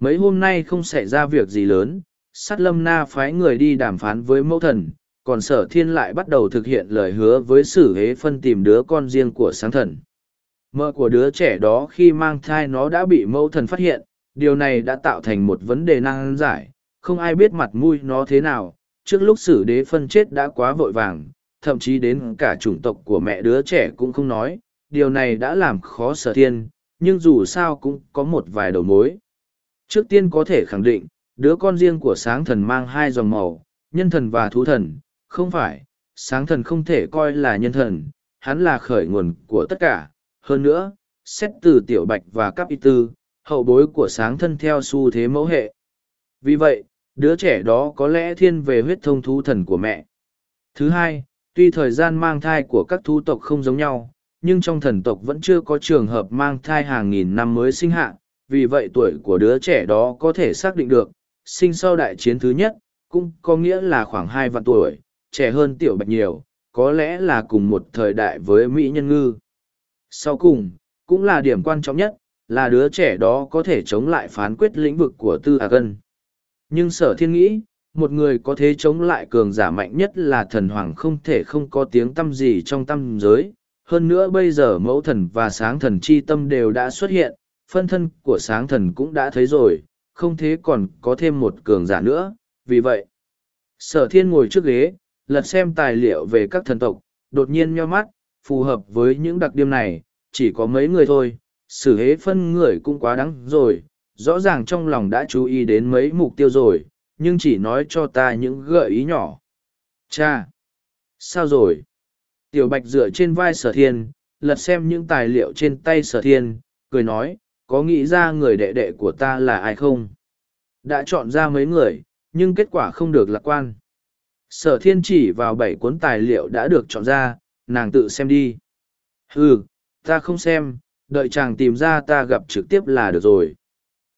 S1: Mấy hôm nay không xảy ra việc gì lớn, sát lâm na phái người đi đàm phán với mẫu thần, còn sở thiên lại bắt đầu thực hiện lời hứa với sử hế phân tìm đứa con riêng của sáng thần. Mợ của đứa trẻ đó khi mang thai nó đã bị mẫu thần phát hiện, điều này đã tạo thành một vấn đề nan giải, không ai biết mặt mũi nó thế nào, trước lúc xử đế phân chết đã quá vội vàng, thậm chí đến cả chủng tộc của mẹ đứa trẻ cũng không nói, điều này đã làm khó sở thiên, nhưng dù sao cũng có một vài đầu mối. Trước tiên có thể khẳng định, đứa con riêng của sáng thần mang hai dòng màu, nhân thần và thú thần, không phải, sáng thần không thể coi là nhân thần, hắn là khởi nguồn của tất cả. Hơn nữa, xét từ tiểu bạch và cấp y tư, hậu bối của sáng thân theo xu thế mẫu hệ. Vì vậy, đứa trẻ đó có lẽ thiên về huyết thông thú thần của mẹ. Thứ hai, tuy thời gian mang thai của các thú tộc không giống nhau, nhưng trong thần tộc vẫn chưa có trường hợp mang thai hàng nghìn năm mới sinh hạ, vì vậy tuổi của đứa trẻ đó có thể xác định được, sinh sau đại chiến thứ nhất, cũng có nghĩa là khoảng hai vạn tuổi, trẻ hơn tiểu bạch nhiều, có lẽ là cùng một thời đại với Mỹ Nhân Ngư. Sau cùng, cũng là điểm quan trọng nhất, là đứa trẻ đó có thể chống lại phán quyết lĩnh vực của Tư A gân. Nhưng sở thiên nghĩ, một người có thế chống lại cường giả mạnh nhất là thần hoàng không thể không có tiếng tâm gì trong tâm giới, hơn nữa bây giờ mẫu thần và sáng thần chi tâm đều đã xuất hiện, phân thân của sáng thần cũng đã thấy rồi, không thế còn có thêm một cường giả nữa, vì vậy. Sở thiên ngồi trước ghế, lật xem tài liệu về các thần tộc, đột nhiên nheo mắt, phù hợp với những đặc điểm này, chỉ có mấy người thôi, xử hế phân người cũng quá đáng rồi, rõ ràng trong lòng đã chú ý đến mấy mục tiêu rồi, nhưng chỉ nói cho ta những gợi ý nhỏ. Cha! Sao rồi? Tiểu Bạch dựa trên vai sở thiên, lật xem những tài liệu trên tay sở thiên, cười nói, có nghĩ ra người đệ đệ của ta là ai không? Đã chọn ra mấy người, nhưng kết quả không được lạc quan. Sở thiên chỉ vào bảy cuốn tài liệu đã được chọn ra, nàng tự xem đi. Ừ, ta không xem, đợi chàng tìm ra ta gặp trực tiếp là được rồi.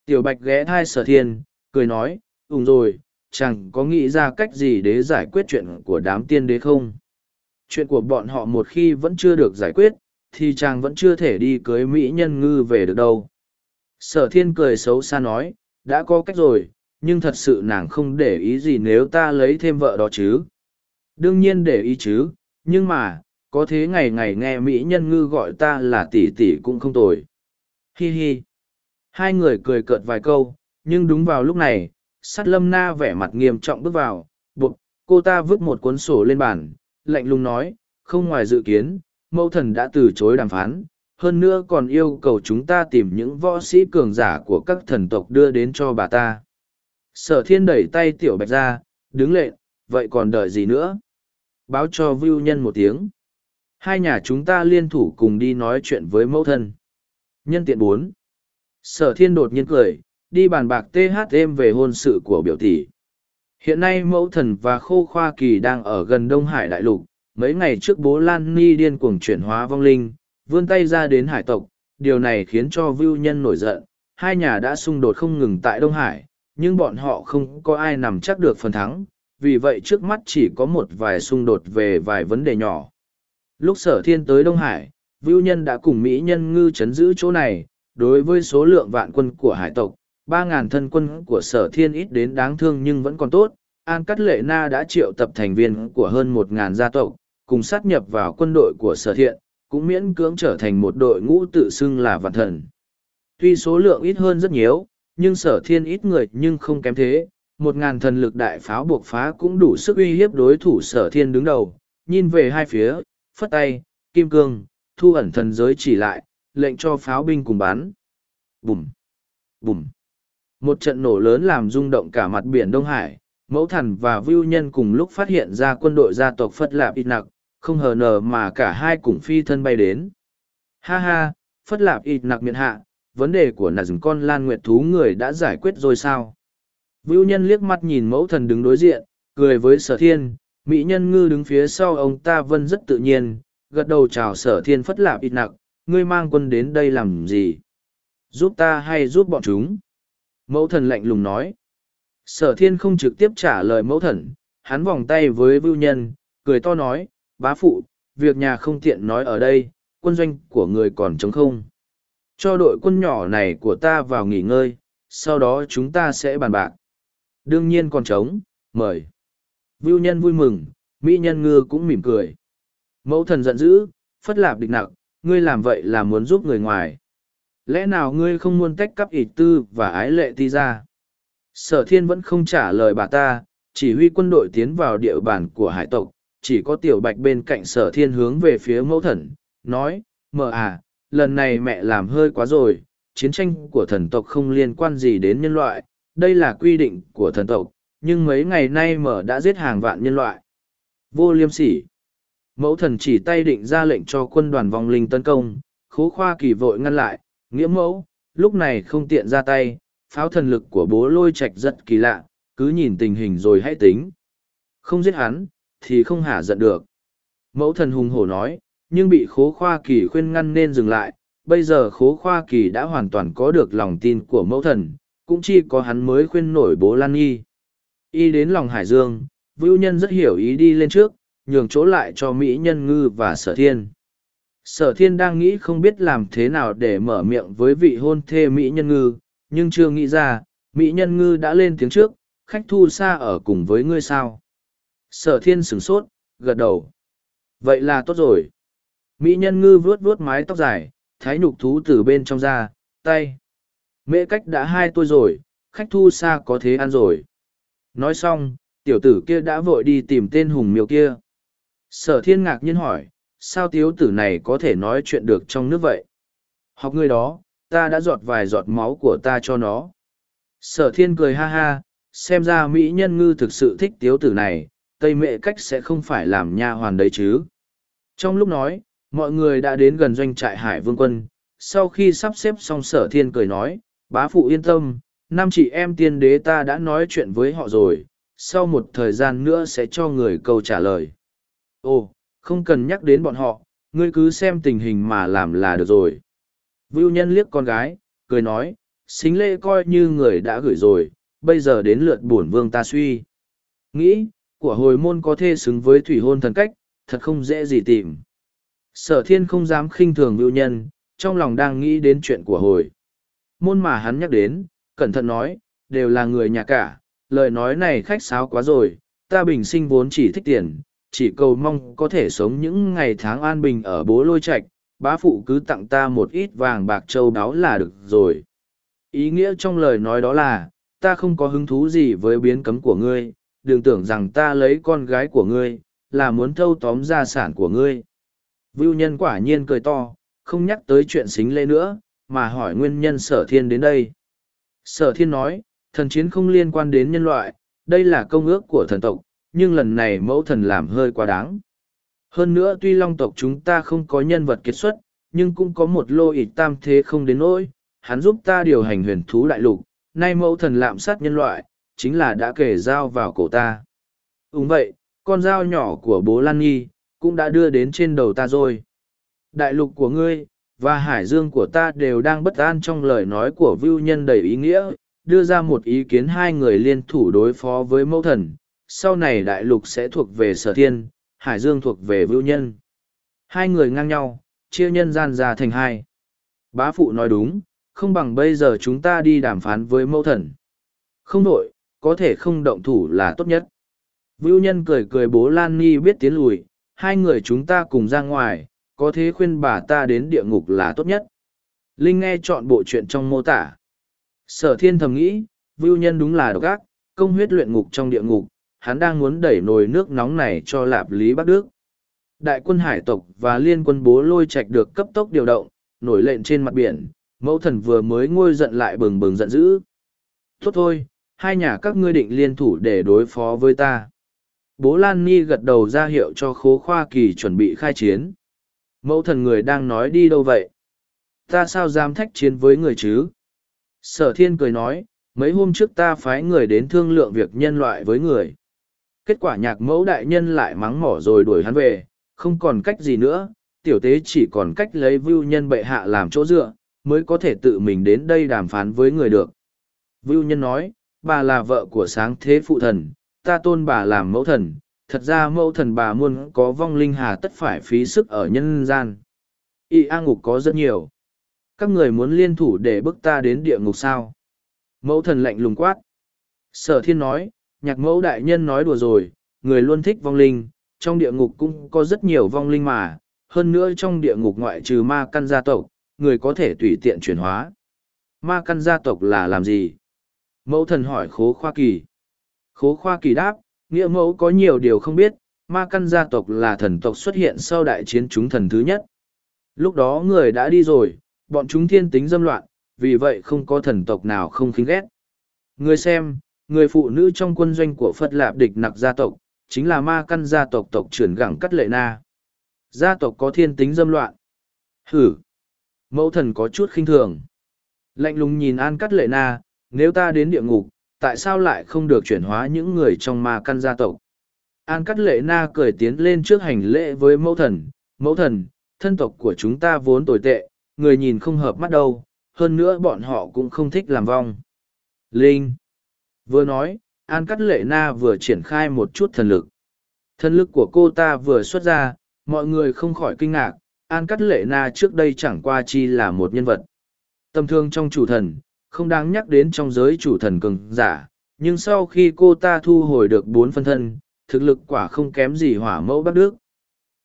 S1: Tiểu Bạch ghé thai sở thiên, cười nói, ủng rồi, chàng có nghĩ ra cách gì để giải quyết chuyện của đám tiên đế không? chuyện của bọn họ một khi vẫn chưa được giải quyết thì chàng vẫn chưa thể đi cưới mỹ nhân ngư về được đâu. Sở thiên cười xấu xa nói đã có cách rồi nhưng thật sự nàng không để ý gì nếu ta lấy thêm vợ đó chứ. Đương nhiên để ý chứ nhưng mà có thế ngày ngày nghe mỹ nhân ngư gọi ta là tỷ tỷ cũng không tồi. Hi hi hai người cười cợt vài câu nhưng đúng vào lúc này sát lâm na vẻ mặt nghiêm trọng bước vào buộc cô ta vứt một cuốn sổ lên bàn lạnh lùng nói, không ngoài dự kiến, mẫu thần đã từ chối đàm phán, hơn nữa còn yêu cầu chúng ta tìm những võ sĩ cường giả của các thần tộc đưa đến cho bà ta. Sở thiên đẩy tay tiểu bạch ra, đứng lệ, vậy còn đợi gì nữa? Báo cho vưu nhân một tiếng. Hai nhà chúng ta liên thủ cùng đi nói chuyện với mẫu thân. Nhân tiện bốn. Sở thiên đột nhiên cười, đi bàn bạc THM về hôn sự của biểu tỷ. Hiện nay mẫu thần và khô khoa kỳ đang ở gần Đông Hải Đại Lục, mấy ngày trước bố Lan Ni điên cuồng chuyển hóa vong linh, vươn tay ra đến hải tộc, điều này khiến cho vưu nhân nổi giận, hai nhà đã xung đột không ngừng tại Đông Hải, nhưng bọn họ không có ai nằm chắc được phần thắng, vì vậy trước mắt chỉ có một vài xung đột về vài vấn đề nhỏ. Lúc sở thiên tới Đông Hải, vưu nhân đã cùng Mỹ nhân ngư chấn giữ chỗ này, đối với số lượng vạn quân của hải tộc, ba ngàn thân quân của sở thiên ít đến đáng thương nhưng vẫn còn tốt. An cắt lệ na đã triệu tập thành viên của hơn một ngàn gia tộc cùng sát nhập vào quân đội của sở thiện cũng miễn cưỡng trở thành một đội ngũ tự xưng là vạn thần. Tuy số lượng ít hơn rất nhiều nhưng sở thiên ít người nhưng không kém thế. Một ngàn thần lực đại pháo buộc phá cũng đủ sức uy hiếp đối thủ sở thiên đứng đầu. Nhìn về hai phía phất tay kim cương thu ẩn thần giới chỉ lại lệnh cho pháo binh cùng bắn bùm bùm một trận nổ lớn làm rung động cả mặt biển Đông Hải, mẫu thần và vưu nhân cùng lúc phát hiện ra quân đội gia tộc Phất Lạp ít nặc, không hờ nờ mà cả hai cùng phi thân bay đến. Ha ha, Phất Lạp ít nặc miệng hạ, vấn đề của nà rừng con lan nguyệt thú người đã giải quyết rồi sao? Vưu nhân liếc mắt nhìn mẫu thần đứng đối diện, cười với sở thiên, mỹ nhân ngư đứng phía sau ông ta vân rất tự nhiên, gật đầu chào sở thiên Phất Lạp ít nặc, ngươi mang quân đến đây làm gì? Giúp ta hay giúp bọn chúng? Mẫu thần lạnh lùng nói. Sở thiên không trực tiếp trả lời mẫu thần, hắn vòng tay với vưu nhân, cười to nói, bá phụ, việc nhà không tiện nói ở đây, quân doanh của người còn trống không. Cho đội quân nhỏ này của ta vào nghỉ ngơi, sau đó chúng ta sẽ bàn bạc. Đương nhiên còn trống, mời. Vưu nhân vui mừng, mỹ nhân ngư cũng mỉm cười. Mẫu thần giận dữ, phất lạp địch nặng, ngươi làm vậy là muốn giúp người ngoài. Lẽ nào ngươi không muốn tách cắp ỷ tư và ái lệ ti ra? Sở thiên vẫn không trả lời bà ta, chỉ huy quân đội tiến vào địa bàn của hải tộc, chỉ có tiểu bạch bên cạnh sở thiên hướng về phía mẫu thần, nói, mờ à lần này mẹ làm hơi quá rồi, chiến tranh của thần tộc không liên quan gì đến nhân loại, đây là quy định của thần tộc, nhưng mấy ngày nay mở đã giết hàng vạn nhân loại. Vô liêm sỉ mẫu thần chỉ tay định ra lệnh cho quân đoàn vong linh tấn công khố khoa kỳ vội ngăn lại Nghĩa mẫu, lúc này không tiện ra tay, pháo thần lực của bố lôi Trạch rất kỳ lạ, cứ nhìn tình hình rồi hãy tính. Không giết hắn, thì không hả giận được. Mẫu thần hùng hổ nói, nhưng bị khố khoa kỳ khuyên ngăn nên dừng lại. Bây giờ khố khoa kỳ đã hoàn toàn có được lòng tin của mẫu thần, cũng chỉ có hắn mới khuyên nổi bố Lan Nhi. Y đến lòng Hải Dương, Vưu Nhân rất hiểu ý đi lên trước, nhường chỗ lại cho Mỹ Nhân Ngư và Sở Thiên sở thiên đang nghĩ không biết làm thế nào để mở miệng với vị hôn thê mỹ nhân ngư nhưng chưa nghĩ ra mỹ nhân ngư đã lên tiếng trước khách thu xa ở cùng với ngươi sao sở thiên sửng sốt gật đầu vậy là tốt rồi Mỹ nhân ngư vuốt vuốt mái tóc dài, thái nhục thú từ bên trong ra, tay. Mễ cách đã hai tôi rồi, khách thu xa có thế ăn rồi. Nói xong, tiểu tử kia đã vội đi tìm tên hùng miêu kia. Sở thiên ngạc nhiên hỏi, sao tiểu tử này có thể nói chuyện được trong nước vậy? Học người đó, ta đã giọt vài giọt máu của ta cho nó. Sở thiên cười ha ha, xem ra Mỹ nhân ngư thực sự thích tiếu tử này, Tây mẹ cách sẽ không phải làm nha hoàn đấy chứ. Trong lúc nói, mọi người đã đến gần doanh trại hải vương quân, sau khi sắp xếp xong sở thiên cười nói, bá phụ yên tâm, năm chị em tiên đế ta đã nói chuyện với họ rồi, sau một thời gian nữa sẽ cho người câu trả lời. Ồ, không cần nhắc đến bọn họ, ngươi cứ xem tình hình mà làm là được rồi. Vưu nhân liếc con gái, cười nói, xính lễ coi như người đã gửi rồi, bây giờ đến lượt bổn vương ta suy. Nghĩ, của hồi môn có thể xứng với thủy hôn thần cách, thật không dễ gì tìm. Sở thiên không dám khinh thường vưu nhân, trong lòng đang nghĩ đến chuyện của hồi. Môn mà hắn nhắc đến, cẩn thận nói, đều là người nhà cả, lời nói này khách sáo quá rồi, ta bình sinh vốn chỉ thích tiền, chỉ cầu mong có thể sống những ngày tháng an bình ở bố lôi Trạch bá phụ cứ tặng ta một ít vàng bạc châu đáo là được rồi. Ý nghĩa trong lời nói đó là, ta không có hứng thú gì với biến cấm của ngươi, đừng tưởng rằng ta lấy con gái của ngươi, là muốn thâu tóm gia sản của ngươi. Vưu nhân quả nhiên cười to, không nhắc tới chuyện xính lễ nữa, mà hỏi nguyên nhân sở thiên đến đây. Sở thiên nói, thần chiến không liên quan đến nhân loại, đây là công ước của thần tộc, nhưng lần này mẫu thần làm hơi quá đáng. Hơn nữa tuy long tộc chúng ta không có nhân vật kiệt xuất, nhưng cũng có một lô ịch tam thế không đến nỗi, hắn giúp ta điều hành huyền thú đại lục, nay mẫu thần lạm sát nhân loại, chính là đã kể dao vào cổ ta. Đúng vậy, con dao nhỏ của bố Lan Nhi, cũng đã đưa đến trên đầu ta rồi. Đại lục của ngươi, và hải dương của ta đều đang bất an trong lời nói của vưu nhân đầy ý nghĩa, đưa ra một ý kiến hai người liên thủ đối phó với mẫu thần, sau này đại lục sẽ thuộc về sở thiên, hải dương thuộc về vưu nhân. Hai người ngang nhau, chia nhân gian ra thành hai. Bá phụ nói đúng, không bằng bây giờ chúng ta đi đàm phán với mẫu thần. Không đổi, có thể không động thủ là tốt nhất. Vưu nhân cười cười bố Lan Ni biết tiến lùi, hai người chúng ta cùng ra ngoài, có thế khuyên bà ta đến địa ngục là tốt nhất. Linh nghe chọn bộ chuyện trong mô tả. Sở thiên thầm nghĩ, Vưu nhân đúng là độc ác, công huyết luyện ngục trong địa ngục, hắn đang muốn đẩy nồi nước nóng này cho lạp lý Bắc Đức. Đại quân hải tộc và liên quân bố lôi Trạch được cấp tốc điều động, nổi lệnh trên mặt biển, mẫu thần vừa mới ngôi giận lại bừng bừng giận dữ. Tốt thôi, hai nhà các ngươi định liên thủ để đối phó với ta. Bố Lan Ni gật đầu ra hiệu cho khố khoa kỳ chuẩn bị khai chiến. Mẫu thần người đang nói đi đâu vậy? Ta sao dám thách chiến với người chứ? Sở thiên cười nói, mấy hôm trước ta phái người đến thương lượng việc nhân loại với người. Kết quả nhạc mẫu đại nhân lại mắng mỏ rồi đuổi hắn về, không còn cách gì nữa, tiểu tế chỉ còn cách lấy vưu nhân bệ hạ làm chỗ dựa, mới có thể tự mình đến đây đàm phán với người được. Vưu nhân nói, bà là vợ của sáng thế phụ thần, ta tôn bà làm mẫu thần, thật ra mẫu thần bà muôn có vong linh hà tất phải phí sức ở nhân gian. Y A ngục có rất nhiều. Các người muốn liên thủ để bức ta đến địa ngục sao? Mẫu thần lạnh lùng quát. Sở thiên nói, nhạc mẫu đại nhân nói đùa rồi, người luôn thích vong linh, trong địa ngục cũng có rất nhiều vong linh mà, hơn nữa trong địa ngục ngoại trừ ma căn gia tộc, người có thể tùy tiện chuyển hóa. Ma căn gia tộc là làm gì? Mẫu thần hỏi khố khoa kỳ. Khố khoa kỳ đáp, nghĩa mẫu có nhiều điều không biết, ma căn gia tộc là thần tộc xuất hiện sau đại chiến chúng thần thứ nhất. Lúc đó người đã đi rồi, bọn chúng thiên tính dâm loạn, vì vậy không có thần tộc nào không khinh ghét. Người xem, người phụ nữ trong quân doanh của Phật Lạp địch nặc gia tộc, chính là ma căn gia tộc tộc trưởng gẳng cắt lệ na. Gia tộc có thiên tính dâm loạn. Hử! Mẫu thần có chút khinh thường. Lạnh lùng nhìn An cắt lệ na, nếu ta đến địa ngục, tại sao lại không được chuyển hóa những người trong ma căn gia tộc? An cắt lệ na cười tiến lên trước hành lễ với mẫu thần. Mẫu thần, thân tộc của chúng ta vốn tồi tệ, người nhìn không hợp mắt đâu, hơn nữa bọn họ cũng không thích làm vong. Linh! Vừa nói, An Cắt Lệ Na vừa triển khai một chút thần lực. Thần lực của cô ta vừa xuất ra, mọi người không khỏi kinh ngạc, An Cắt Lệ Na trước đây chẳng qua chi là một nhân vật. Tâm thương trong chủ thần, không đáng nhắc đến trong giới chủ thần cường giả, nhưng sau khi cô ta thu hồi được bốn phân thân, thực lực quả không kém gì hỏa mẫu Bắc Đức.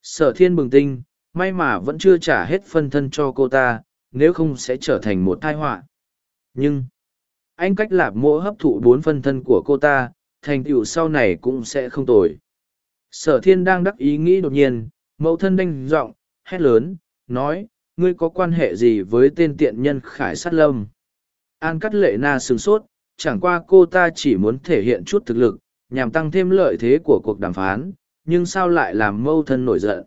S1: Sở thiên bừng tinh, may mà vẫn chưa trả hết phân thân cho cô ta, nếu không sẽ trở thành một tai họa. Nhưng, anh cách lạp mỗ hấp thụ bốn phân thân của cô ta, thành tựu sau này cũng sẽ không tồi. Sở thiên đang đắc ý nghĩ đột nhiên, mẫu thân đanh giọng hét lớn, nói, ngươi có quan hệ gì với tên tiện nhân khải sát lâm? An cắt lệ na sửng sốt, chẳng qua cô ta chỉ muốn thể hiện chút thực lực, nhằm tăng thêm lợi thế của cuộc đàm phán, nhưng sao lại làm mẫu thân nổi giận?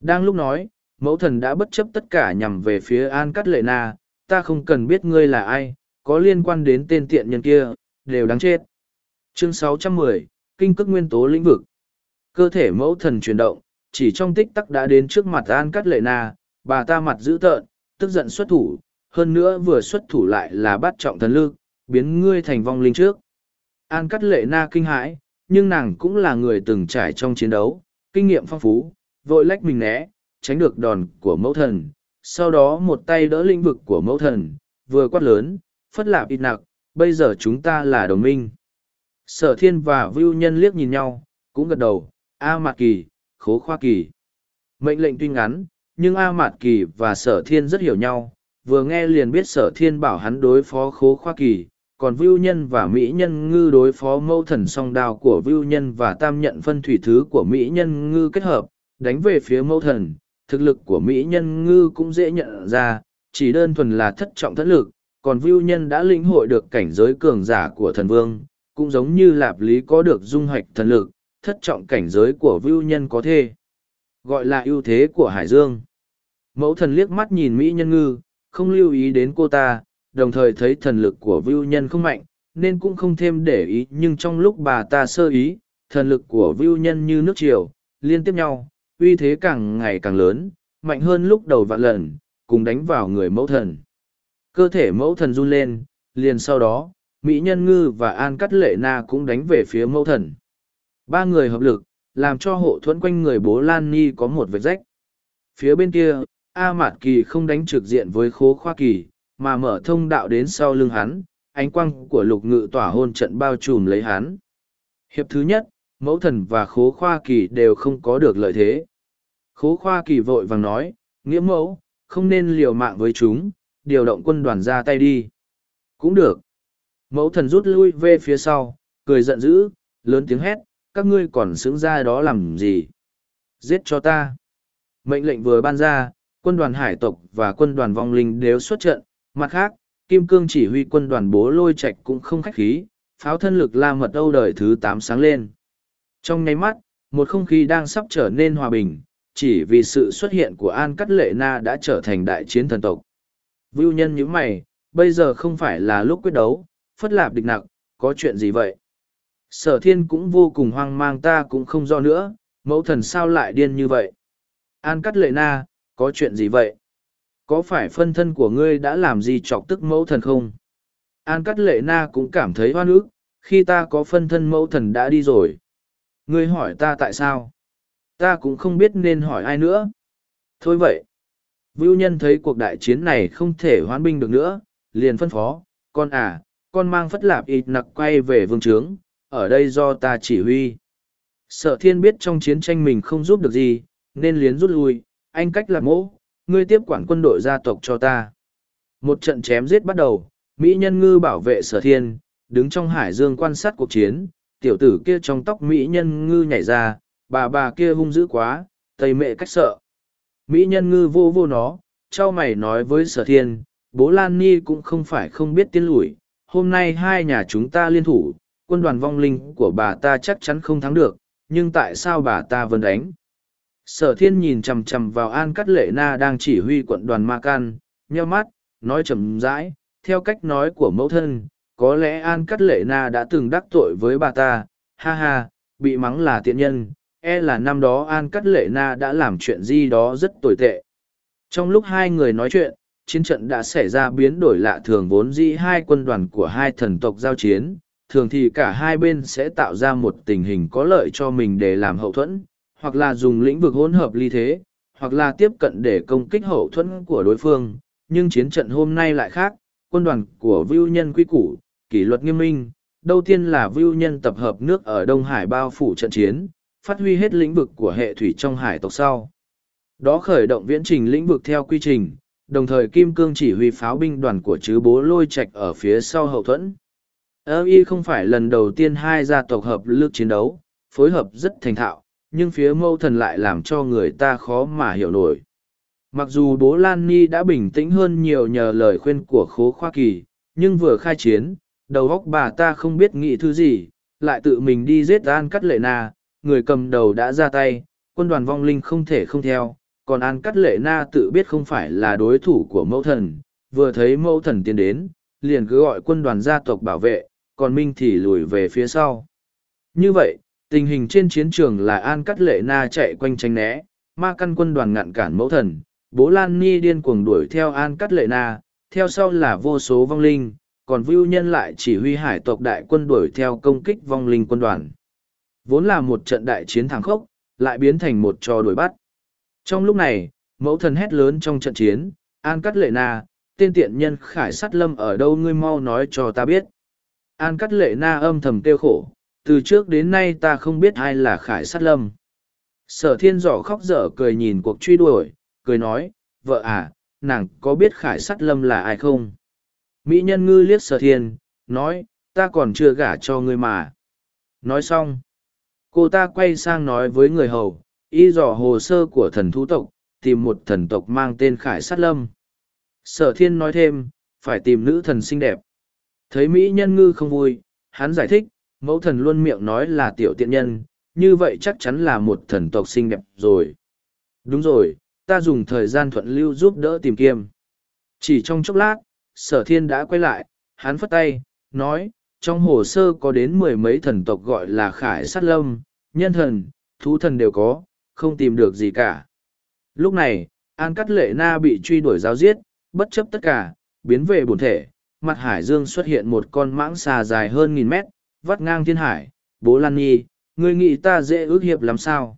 S1: Đang lúc nói, mẫu thần đã bất chấp tất cả nhằm về phía An Cắt Lệ Na, ta không cần biết ngươi là ai, có liên quan đến tên tiện nhân kia, đều đáng chết. Chương 610, Kinh cước nguyên tố lĩnh vực. Cơ thể mẫu thần chuyển động, chỉ trong tích tắc đã đến trước mặt An Cắt Lệ Na, bà ta mặt dữ tợn, tức giận xuất thủ, hơn nữa vừa xuất thủ lại là bắt trọng thần lực, biến ngươi thành vong linh trước. An Cắt Lệ Na kinh hãi, nhưng nàng cũng là người từng trải trong chiến đấu, kinh nghiệm phong phú, vội lách mình né, tránh được đòn của mẫu thần, sau đó một tay đỡ lĩnh vực của mẫu thần, vừa quát lớn, phất lạp ít nặc, bây giờ chúng ta là đồng minh. Sở thiên và vưu nhân liếc nhìn nhau, cũng gật đầu, A Mạt Kỳ, Khố Khoa Kỳ. Mệnh lệnh tuy ngắn, nhưng A Mạt Kỳ và Sở Thiên rất hiểu nhau, vừa nghe liền biết Sở Thiên bảo hắn đối phó Khố Khoa Kỳ, còn Vưu Nhân và Mỹ Nhân Ngư đối phó mâu thần song đao của Vưu Nhân và tam nhận phân thủy thứ của Mỹ Nhân Ngư kết hợp, đánh về phía mâu thần, thực lực của Mỹ Nhân Ngư cũng dễ nhận ra, chỉ đơn thuần là thất trọng thất lực, còn Vưu Nhân đã lĩnh hội được cảnh giới cường giả của thần vương, cũng giống như Lạp Lý có được dung hoạch thần lực, thất trọng cảnh giới của Vưu Nhân có thể gọi là ưu thế của Hải Dương. Mẫu thần liếc mắt nhìn Mỹ Nhân Ngư, không lưu ý đến cô ta, đồng thời thấy thần lực của Vưu Nhân không mạnh, nên cũng không thêm để ý nhưng trong lúc bà ta sơ ý, thần lực của Vưu Nhân như nước triều, liên tiếp nhau, uy thế càng ngày càng lớn, mạnh hơn lúc đầu vạn lần, cùng đánh vào người mẫu thần. Cơ thể mẫu thần run lên, liền sau đó, Mỹ Nhân Ngư và An Cắt Lệ Na cũng đánh về phía mẫu thần. Ba người hợp lực, làm cho hộ thuẫn quanh người bố Lan Ni có một vệt rách. Phía bên kia, A Mạt Kỳ không đánh trực diện với khố khoa kỳ, mà mở thông đạo đến sau lưng hắn, ánh quang của lục ngự tỏa hôn trận bao trùm lấy hắn. Hiệp thứ nhất, mẫu thần và khố khoa kỳ đều không có được lợi thế. Khố khoa kỳ vội vàng nói, nghĩa mẫu, không nên liều mạng với chúng, điều động quân đoàn ra tay đi. Cũng được. Mẫu thần rút lui về phía sau, cười giận dữ, lớn tiếng hét, các ngươi còn xứng ra đó làm gì? Giết cho ta. Mệnh lệnh vừa ban ra, quân đoàn hải tộc và quân đoàn vong linh đều xuất trận. Mặt khác, Kim Cương chỉ huy quân đoàn bố lôi Trạch cũng không khách khí, pháo thân lực la mật âu đời thứ tám sáng lên. Trong nháy mắt, một không khí đang sắp trở nên hòa bình, chỉ vì sự xuất hiện của An Cắt Lệ Na đã trở thành đại chiến thần tộc. Vưu nhân như mày, bây giờ không phải là lúc quyết đấu, phất lạp địch nặng, có chuyện gì vậy? Sở thiên cũng vô cùng hoang mang ta cũng không do nữa, mẫu thần sao lại điên như vậy? An Cắt Lệ Na, có chuyện gì vậy? Có phải phân thân của ngươi đã làm gì chọc tức mẫu thần không? An Cắt Lệ Na cũng cảm thấy hoan ức, khi ta có phân thân mẫu thần đã đi rồi. Ngươi hỏi ta tại sao? Ta cũng không biết nên hỏi ai nữa. Thôi vậy. Vưu nhân thấy cuộc đại chiến này không thể hoán binh được nữa, liền phân phó, con à, con mang phất lạp ịt nặc quay về vương trướng, ở đây do ta chỉ huy. Sở thiên biết trong chiến tranh mình không giúp được gì, nên liến rút lui, anh cách lạc mỗ, ngươi tiếp quản quân đội gia tộc cho ta. Một trận chém giết bắt đầu, Mỹ nhân ngư bảo vệ sở thiên, đứng trong hải dương quan sát cuộc chiến, tiểu tử kia trong tóc Mỹ nhân ngư nhảy ra, bà bà kia hung dữ quá, tây mẹ cách sợ. Mỹ nhân ngư vô vô nó, trao mày nói với sở thiên, bố Lan Ni cũng không phải không biết tiến lùi, hôm nay hai nhà chúng ta liên thủ, quân đoàn vong linh của bà ta chắc chắn không thắng được, nhưng tại sao bà ta vẫn đánh? Sở thiên nhìn chầm chầm vào An Cắt Lệ Na đang chỉ huy quận đoàn Ma Can, nheo mắt, nói chậm rãi, theo cách nói của mẫu thân, có lẽ An Cắt Lệ Na đã từng đắc tội với bà ta, ha ha, bị mắng là tiện nhân, e là năm đó An Cắt Lệ Na đã làm chuyện gì đó rất tồi tệ. Trong lúc hai người nói chuyện, chiến trận đã xảy ra biến đổi lạ thường vốn dĩ hai quân đoàn của hai thần tộc giao chiến, thường thì cả hai bên sẽ tạo ra một tình hình có lợi cho mình để làm hậu thuẫn, hoặc là dùng lĩnh vực hỗn hợp ly thế, hoặc là tiếp cận để công kích hậu thuẫn của đối phương. Nhưng chiến trận hôm nay lại khác, quân đoàn của Vưu Nhân quy củ, kỷ luật nghiêm minh. Đầu tiên là Vưu Nhân tập hợp nước ở Đông Hải bao phủ trận chiến, phát huy hết lĩnh vực của hệ thủy trong hải tộc sau. Đó khởi động viễn trình lĩnh vực theo quy trình, đồng thời Kim Cương chỉ huy pháo binh đoàn của chứ bố lôi Trạch ở phía sau hậu thuẫn. Ơ y không phải lần đầu tiên hai gia tộc hợp lực chiến đấu, phối hợp rất thành thạo, nhưng phía mâu thần lại làm cho người ta khó mà hiểu nổi. Mặc dù bố Lan Ni đã bình tĩnh hơn nhiều nhờ lời khuyên của khố khoa kỳ, nhưng vừa khai chiến, đầu óc bà ta không biết nghĩ thứ gì, lại tự mình đi giết An Cắt Lệ Na, người cầm đầu đã ra tay, quân đoàn vong linh không thể không theo, còn An Cắt Lệ Na tự biết không phải là đối thủ của mẫu thần, vừa thấy mẫu thần tiến đến, liền cứ gọi quân đoàn gia tộc bảo vệ, còn Minh thì lùi về phía sau. Như vậy, tình hình trên chiến trường là An Cắt Lệ Na chạy quanh tranh né, ma căn quân đoàn ngăn cản mẫu thần, bố Lan Ni điên cuồng đuổi theo An Cắt Lệ Na, theo sau là vô số vong linh, còn Vưu Nhân lại chỉ huy hải tộc đại quân đuổi theo công kích vong linh quân đoàn. Vốn là một trận đại chiến thắng khốc, lại biến thành một trò đuổi bắt. Trong lúc này, mẫu thần hét lớn trong trận chiến, An Cắt Lệ Na, tên tiện nhân khải sát lâm ở đâu ngươi mau nói cho ta biết. An Cắt Lệ Na âm thầm kêu khổ, từ trước đến nay ta không biết ai là khải sát lâm. Sở thiên giỏ khóc dở cười nhìn cuộc truy đuổi, cười nói, vợ à, nàng có biết khải sát lâm là ai không? Mỹ nhân ngư liếc sở thiên, nói, ta còn chưa gả cho ngươi mà. Nói xong, cô ta quay sang nói với người hầu, y dò hồ sơ của thần thú tộc, tìm một thần tộc mang tên khải sát lâm. Sở thiên nói thêm, phải tìm nữ thần xinh đẹp. Thấy Mỹ nhân ngư không vui, hắn giải thích, mẫu thần luôn miệng nói là tiểu tiện nhân, như vậy chắc chắn là một thần tộc xinh đẹp rồi. Đúng rồi, ta dùng thời gian thuận lưu giúp đỡ tìm kiếm. Chỉ trong chốc lát, sở thiên đã quay lại, hắn phất tay, nói, trong hồ sơ có đến mười mấy thần tộc gọi là khải sát lâm, nhân thần, thú thần đều có, không tìm được gì cả. Lúc này, An Cắt Lệ Na bị truy đuổi giáo giết, bất chấp tất cả, biến về bổn thể, mặt hải dương xuất hiện một con mãng xà dài hơn nghìn mét, vắt ngang thiên hải, bố Lan Nhi, ngươi nghĩ ta dễ ước hiệp làm sao?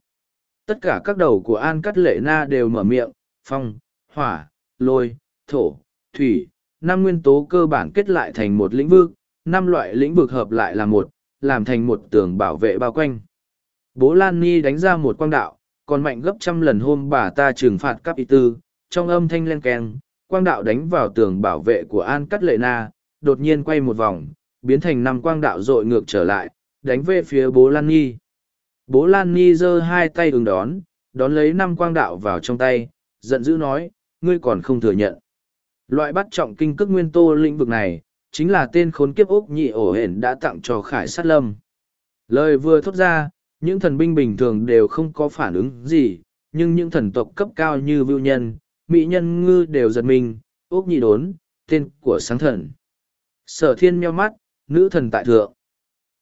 S1: Tất cả các đầu của An Cắt Lệ Na đều mở miệng, phong, hỏa, lôi, thổ, thủy, năm nguyên tố cơ bản kết lại thành một lĩnh vực, năm loại lĩnh vực hợp lại là một, làm thành một tường bảo vệ bao quanh. Bố Lan Ni đánh ra một quang đạo, còn mạnh gấp trăm lần hôm bà ta trừng phạt cấp y tư, trong âm thanh len keng, quang đạo đánh vào tường bảo vệ của An Cắt Lệ Na, đột nhiên quay một vòng, biến thành năm quang đạo dội ngược trở lại, đánh về phía bố Lan Ni. Bố Lan Ni giơ hai tay ứng đón, đón lấy năm quang đạo vào trong tay, giận dữ nói, ngươi còn không thừa nhận. Loại bắt trọng kinh cước nguyên tô lĩnh vực này, chính là tên khốn kiếp úc nhị ổ hển đã tặng cho khải sát lâm. Lời vừa thốt ra, những thần binh bình thường đều không có phản ứng gì, nhưng những thần tộc cấp cao như vưu nhân, mỹ nhân ngư đều giật mình, úc nhị đốn, tên của sáng thần. Sở thiên meo mắt, nữ thần tại thượng.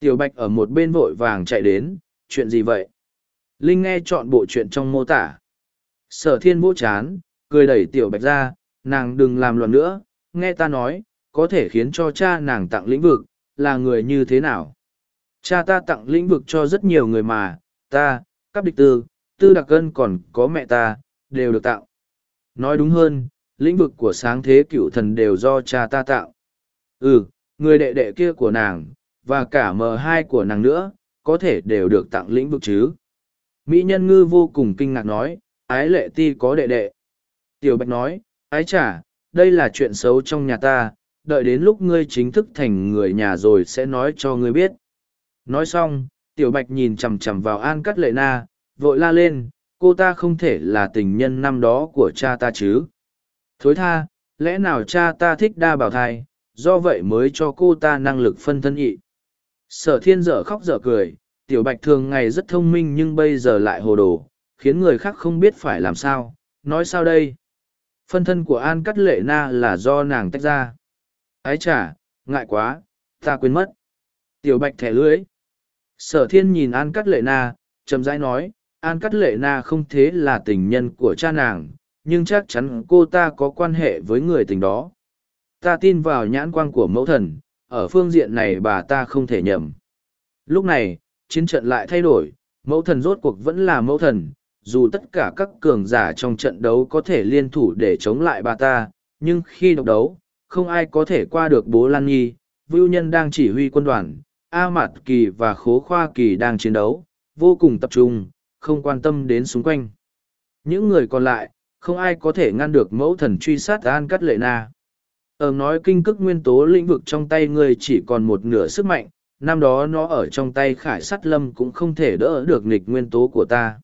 S1: Tiểu bạch ở một bên vội vàng chạy đến, chuyện gì vậy? Linh nghe chọn bộ chuyện trong mô tả. Sở thiên vỗ chán, cười đẩy tiểu bạch ra, nàng đừng làm loạn nữa, nghe ta nói, có thể khiến cho cha nàng tặng lĩnh vực, là người như thế nào? Cha ta tặng lĩnh vực cho rất nhiều người mà, ta, các địch tư, tư đặc cân còn có mẹ ta, đều được tặng. Nói đúng hơn, lĩnh vực của sáng thế cựu thần đều do cha ta tạo. Ừ, người đệ đệ kia của nàng, và cả m hai của nàng nữa, có thể đều được tặng lĩnh vực chứ. Mỹ nhân ngư vô cùng kinh ngạc nói, ái lệ ti có đệ đệ. Tiểu bạch nói, ái chả, đây là chuyện xấu trong nhà ta, đợi đến lúc ngươi chính thức thành người nhà rồi sẽ nói cho ngươi biết. Nói xong, tiểu bạch nhìn chằm chằm vào an cắt lệ na, vội la lên, cô ta không thể là tình nhân năm đó của cha ta chứ. Thối tha, lẽ nào cha ta thích đa bảo thai, do vậy mới cho cô ta năng lực phân thân ị. Sở thiên dở khóc dở cười, tiểu bạch thường ngày rất thông minh nhưng bây giờ lại hồ đồ, khiến người khác không biết phải làm sao, nói sao đây. Phân thân của An Cắt Lệ Na là do nàng tách ra. Ái chả, ngại quá, ta quên mất. Tiểu bạch thẻ lưới. Sở thiên nhìn An Cắt Lệ Na, chậm rãi nói, An Cắt Lệ Na không thế là tình nhân của cha nàng, nhưng chắc chắn cô ta có quan hệ với người tình đó. Ta tin vào nhãn quan của mẫu thần, ở phương diện này bà ta không thể nhầm. Lúc này, chiến trận lại thay đổi, mẫu thần rốt cuộc vẫn là mẫu thần, dù tất cả các cường giả trong trận đấu có thể liên thủ để chống lại bà ta, nhưng khi độc đấu, không ai có thể qua được bố Lan Nhi, Vưu Nhân đang chỉ huy quân đoàn, A Mạt Kỳ và Khố Khoa Kỳ đang chiến đấu, vô cùng tập trung, không quan tâm đến xung quanh. Những người còn lại, không ai có thể ngăn được mẫu thần truy sát An Cắt Lệ Na. Ở nói kinh cức nguyên tố lĩnh vực trong tay ngươi chỉ còn một nửa sức mạnh, năm đó nó ở trong tay khải sắt lâm cũng không thể đỡ được nghịch nguyên tố của ta.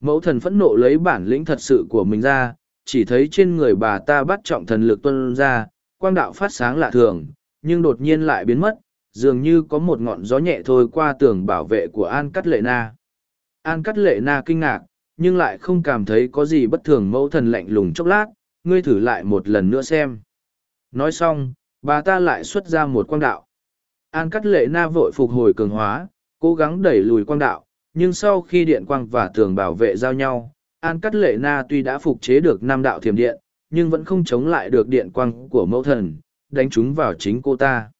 S1: Mẫu thần phẫn nộ lấy bản lĩnh thật sự của mình ra, chỉ thấy trên người bà ta bắt trọng thần lực tuân ra, quang đạo phát sáng lạ thường, nhưng đột nhiên lại biến mất, dường như có một ngọn gió nhẹ thôi qua tường bảo vệ của An Cắt Lệ Na. An Cắt Lệ Na kinh ngạc, nhưng lại không cảm thấy có gì bất thường mẫu thần lạnh lùng chốc lát, ngươi thử lại một lần nữa xem. Nói xong, bà ta lại xuất ra một quang đạo. An Cắt Lệ Na vội phục hồi cường hóa, cố gắng đẩy lùi quang đạo, nhưng sau khi điện quang và tường bảo vệ giao nhau, An Cắt Lệ Na tuy đã phục chế được năm đạo thiểm điện, nhưng vẫn không chống lại được điện quang của mẫu thần, đánh chúng vào chính cô ta.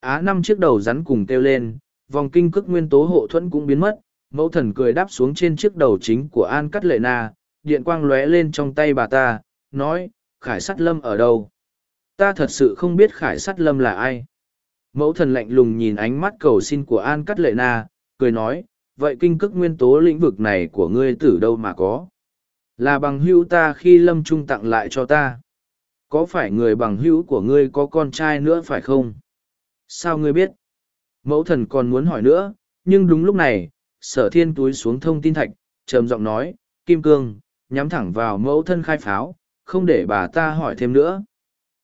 S1: Á năm chiếc đầu rắn cùng kêu lên, vòng kinh cức nguyên tố hộ thuẫn cũng biến mất, mẫu thần cười đáp xuống trên chiếc đầu chính của An Cắt Lệ Na, điện quang lóe lên trong tay bà ta, nói, Khải Sắt Lâm ở đâu? Ta thật sự không biết Khải Sắt Lâm là ai. Mẫu thần lạnh lùng nhìn ánh mắt cầu xin của An Cắt Lệ Na, cười nói, vậy kinh cức nguyên tố lĩnh vực này của ngươi từ đâu mà có? Là bằng hữu ta khi Lâm Trung tặng lại cho ta. Có phải người bằng hữu của ngươi có con trai nữa phải không? Sao ngươi biết? Mẫu thần còn muốn hỏi nữa, nhưng đúng lúc này, sở thiên túi xuống thông tin thạch, trầm giọng nói, Kim Cương, nhắm thẳng vào mẫu thân khai pháo, không để bà ta hỏi thêm nữa.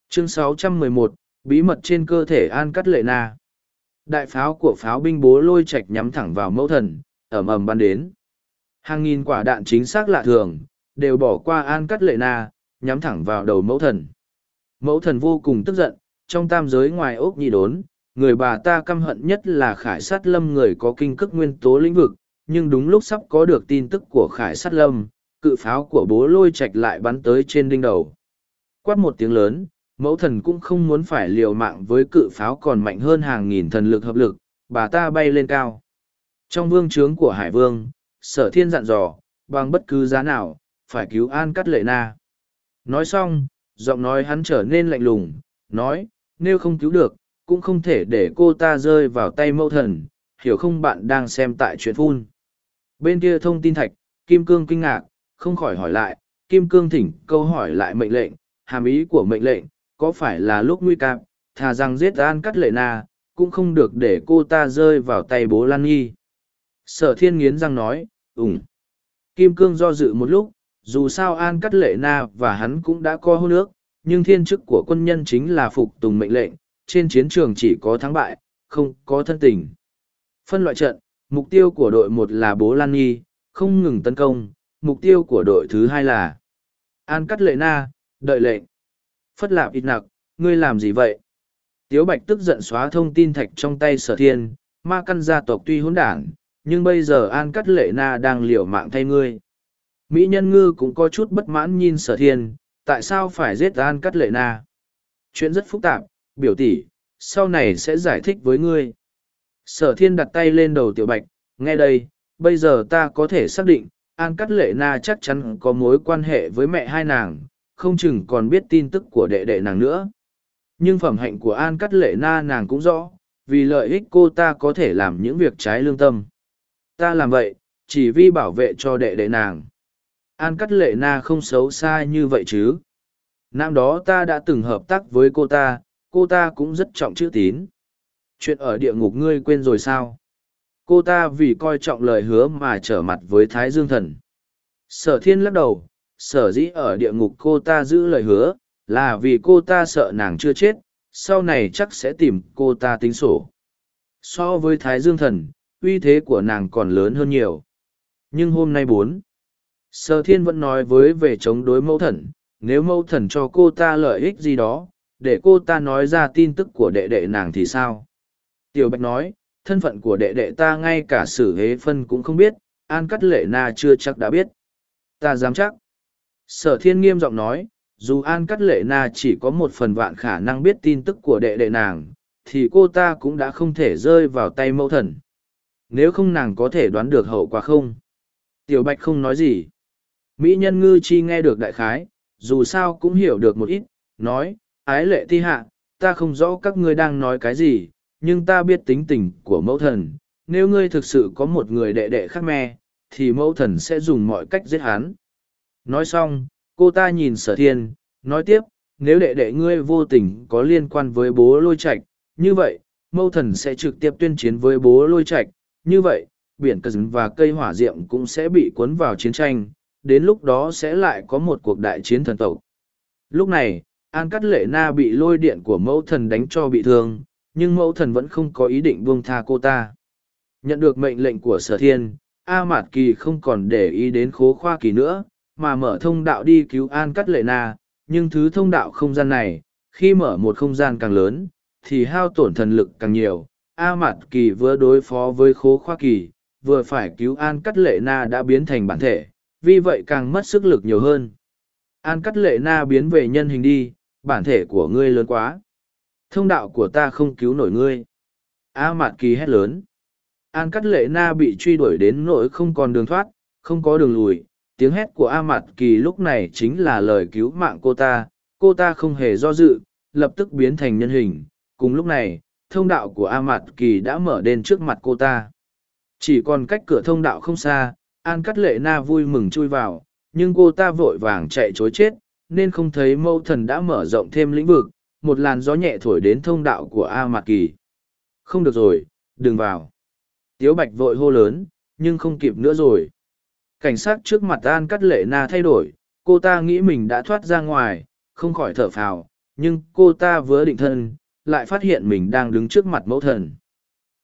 S1: Chương 611, Bí mật trên cơ thể An Cắt Lệ Na Đại pháo của pháo binh bố lôi Trạch nhắm thẳng vào mẫu thần, ẩm ẩm bắn đến. Hàng nghìn quả đạn chính xác lạ thường, đều bỏ qua An Cắt Lệ Na, nhắm thẳng vào đầu mẫu thần. Mẫu thần vô cùng tức giận, trong tam giới ngoài ốc nhị đốn, người bà ta căm hận nhất là khải sát lâm người có kinh cước nguyên tố lĩnh vực, nhưng đúng lúc sắp có được tin tức của khải sát lâm, cự pháo của bố lôi Trạch lại bắn tới trên đinh đầu. Quát một tiếng lớn, mẫu thần cũng không muốn phải liều mạng với cự pháo còn mạnh hơn hàng nghìn thần lực hợp lực, bà ta bay lên cao. Trong vương trướng của Hải Vương, sở thiên dặn dò, bằng bất cứ giá nào, phải cứu An Cắt Lệ Na. Nói xong, giọng nói hắn trở nên lạnh lùng, nói, nếu không cứu được, cũng không thể để cô ta rơi vào tay mẫu thần, hiểu không bạn đang xem tại chuyện phun. Bên kia thông tin thạch, Kim Cương kinh ngạc, không khỏi hỏi lại, Kim Cương thỉnh câu hỏi lại mệnh lệnh, hàm ý của mệnh lệnh, có phải là lúc nguy cạp, thà rằng giết An Cắt Lệ Na, cũng không được để cô ta rơi vào tay bố Lan Nhi. Sở thiên nghiến răng nói, ủng. Kim Cương do dự một lúc, dù sao An Cắt Lệ Na và hắn cũng đã co hôn nước, nhưng thiên chức của quân nhân chính là phục tùng mệnh lệnh, trên chiến trường chỉ có thắng bại, không có thân tình. Phân loại trận, mục tiêu của đội một là Bố Lan Nhi, không ngừng tấn công, mục tiêu của đội thứ hai là An Cắt Lệ Na, đợi lệnh. Phất lạp ít nặc, ngươi làm gì vậy? Tiếu Bạch tức giận xóa thông tin thạch trong tay sở thiên, ma căn gia tộc tuy hỗn đảng, nhưng bây giờ An Cắt Lệ Na đang liều mạng thay ngươi. Mỹ nhân ngư cũng có chút bất mãn nhìn sở thiên, tại sao phải giết An Cắt Lệ Na? Chuyện rất phức tạp, biểu tỷ, sau này sẽ giải thích với ngươi. Sở thiên đặt tay lên đầu tiểu bạch, nghe đây, bây giờ ta có thể xác định, An Cắt Lệ Na chắc chắn có mối quan hệ với mẹ hai nàng, không chừng còn biết tin tức của đệ đệ nàng nữa. Nhưng phẩm hạnh của An Cắt Lệ Na nàng cũng rõ, vì lợi ích cô ta có thể làm những việc trái lương tâm. Ta làm vậy, chỉ vì bảo vệ cho đệ đệ nàng. An Cắt Lệ Na không xấu xa như vậy chứ. Năm đó ta đã từng hợp tác với cô ta, cô ta cũng rất trọng chữ tín. Chuyện ở địa ngục ngươi quên rồi sao? Cô ta vì coi trọng lời hứa mà trở mặt với Thái Dương Thần. Sở thiên lắc đầu, sở dĩ ở địa ngục cô ta giữ lời hứa, là vì cô ta sợ nàng chưa chết, sau này chắc sẽ tìm cô ta tính sổ. So với Thái Dương Thần, uy thế của nàng còn lớn hơn nhiều. Nhưng hôm nay bốn, Sở thiên vẫn nói với về chống đối mẫu thần, nếu mẫu thần cho cô ta lợi ích gì đó, để cô ta nói ra tin tức của đệ đệ nàng thì sao? Tiểu Bạch nói, thân phận của đệ đệ ta ngay cả sử hế phân cũng không biết, An Cắt Lệ Na chưa chắc đã biết. Ta dám chắc. Sở thiên nghiêm giọng nói, dù An Cắt Lệ Na chỉ có một phần vạn khả năng biết tin tức của đệ đệ nàng, thì cô ta cũng đã không thể rơi vào tay mẫu thần. Nếu không nàng có thể đoán được hậu quả không? Tiểu Bạch không nói gì. Mỹ nhân ngư chi nghe được đại khái, dù sao cũng hiểu được một ít, nói, ái lệ thi hạ, ta không rõ các ngươi đang nói cái gì, nhưng ta biết tính tình của mẫu thần. Nếu ngươi thực sự có một người đệ đệ khác me, thì mẫu thần sẽ dùng mọi cách giết hắn. nói xong cô ta nhìn sở thiên nói tiếp nếu đệ đệ ngươi vô tình có liên quan với bố lôi Trạch, như vậy mẫu thần sẽ trực tiếp tuyên chiến với bố lôi Trạch, như vậy biển cờ và cây hỏa diệm cũng sẽ bị cuốn vào chiến tranh đến lúc đó sẽ lại có một cuộc đại chiến thần tộc. Lúc này, an cắt lệ na bị lôi điện của mẫu thần đánh cho bị thương, nhưng mẫu thần vẫn không có ý định buông tha cô ta. Nhận được mệnh lệnh của sở thiên, a mạt kỳ không còn để ý đến khố khoa kỳ nữa, mà mở thông đạo đi cứu an cắt lệ na, nhưng thứ thông đạo không gian này, khi mở một không gian càng lớn, thì hao tổn thần lực càng nhiều. A mạt kỳ vừa đối phó với khố khoa kỳ, vừa phải cứu an cắt lệ na đã biến thành bản thể vì vậy càng mất sức lực nhiều hơn. An cắt lệ na biến về nhân hình đi, bản thể của ngươi lớn quá. Thông đạo của ta không cứu nổi ngươi. A mạt kỳ hét lớn. An cắt lệ na bị truy đuổi đến nỗi không còn đường thoát, không có đường lùi. Tiếng hét của a mạt kỳ lúc này chính là lời cứu mạng cô ta. Cô ta không hề do dự, lập tức biến thành nhân hình. Cùng lúc này, thông đạo của a mạt kỳ đã mở đến trước mặt cô ta. Chỉ còn cách cửa thông đạo không xa an cắt lệ na vui mừng chui vào, nhưng cô ta vội vàng chạy chối chết, nên không thấy mâu thần đã mở rộng thêm lĩnh vực, một làn gió nhẹ thổi đến thông đạo của a mạt kỳ. Không được rồi, đừng vào. Tiếu bạch vội hô lớn, nhưng không kịp nữa rồi. Cảnh sát trước mặt an cắt lệ na thay đổi, cô ta nghĩ mình đã thoát ra ngoài, không khỏi thở phào, nhưng cô ta vừa định thân, lại phát hiện mình đang đứng trước mặt mẫu thần.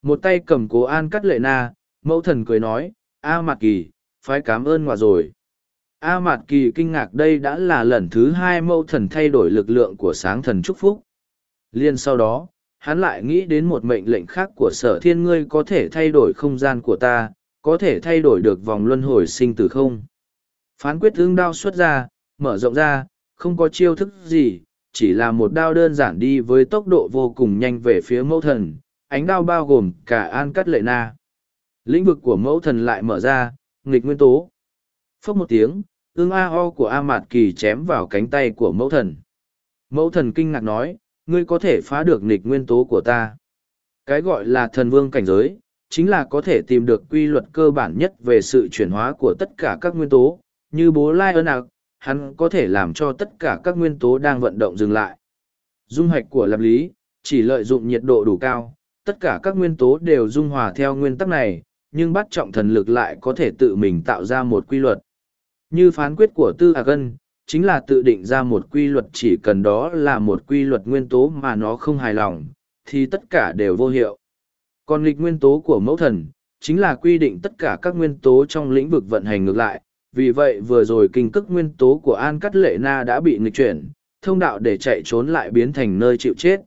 S1: Một tay cầm cố an cắt lệ na, mẫu thần cười nói, a mạt kỳ phái cảm ơn ngoại rồi. A mạt kỳ kinh ngạc đây đã là lần thứ hai mẫu thần thay đổi lực lượng của sáng thần chúc phúc. Liên sau đó, hắn lại nghĩ đến một mệnh lệnh khác của sở thiên, ngươi có thể thay đổi không gian của ta, có thể thay đổi được vòng luân hồi sinh tử không? Phán quyết ương đao xuất ra, mở rộng ra, không có chiêu thức gì, chỉ là một đao đơn giản đi với tốc độ vô cùng nhanh về phía mẫu thần, ánh đao bao gồm cả an cắt lệ na. Lĩnh vực của mẫu thần lại mở ra nghịch nguyên tố. Phốc một tiếng, ương a o của a mạt kỳ chém vào cánh tay của mẫu thần. Mẫu thần kinh ngạc nói, ngươi có thể phá được nghịch nguyên tố của ta? Cái gọi là thần vương cảnh giới, chính là có thể tìm được quy luật cơ bản nhất về sự chuyển hóa của tất cả các nguyên tố. Như bố lai ơn ạc, hắn có thể làm cho tất cả các nguyên tố đang vận động dừng lại. Dung hạch của lạp lý, chỉ lợi dụng nhiệt độ đủ cao, tất cả các nguyên tố đều dung hòa theo nguyên tắc này nhưng bắt trọng thần lực lại có thể tự mình tạo ra một quy luật. Như phán quyết của tư hạc ân chính là tự định ra một quy luật chỉ cần đó là một quy luật nguyên tố mà nó không hài lòng, thì tất cả đều vô hiệu. Còn lịch nguyên tố của mẫu thần, chính là quy định tất cả các nguyên tố trong lĩnh vực vận hành ngược lại. Vì vậy vừa rồi kinh cức nguyên tố của an cắt lệ na đã bị nghịch chuyển, thông đạo để chạy trốn lại biến thành nơi chịu chết.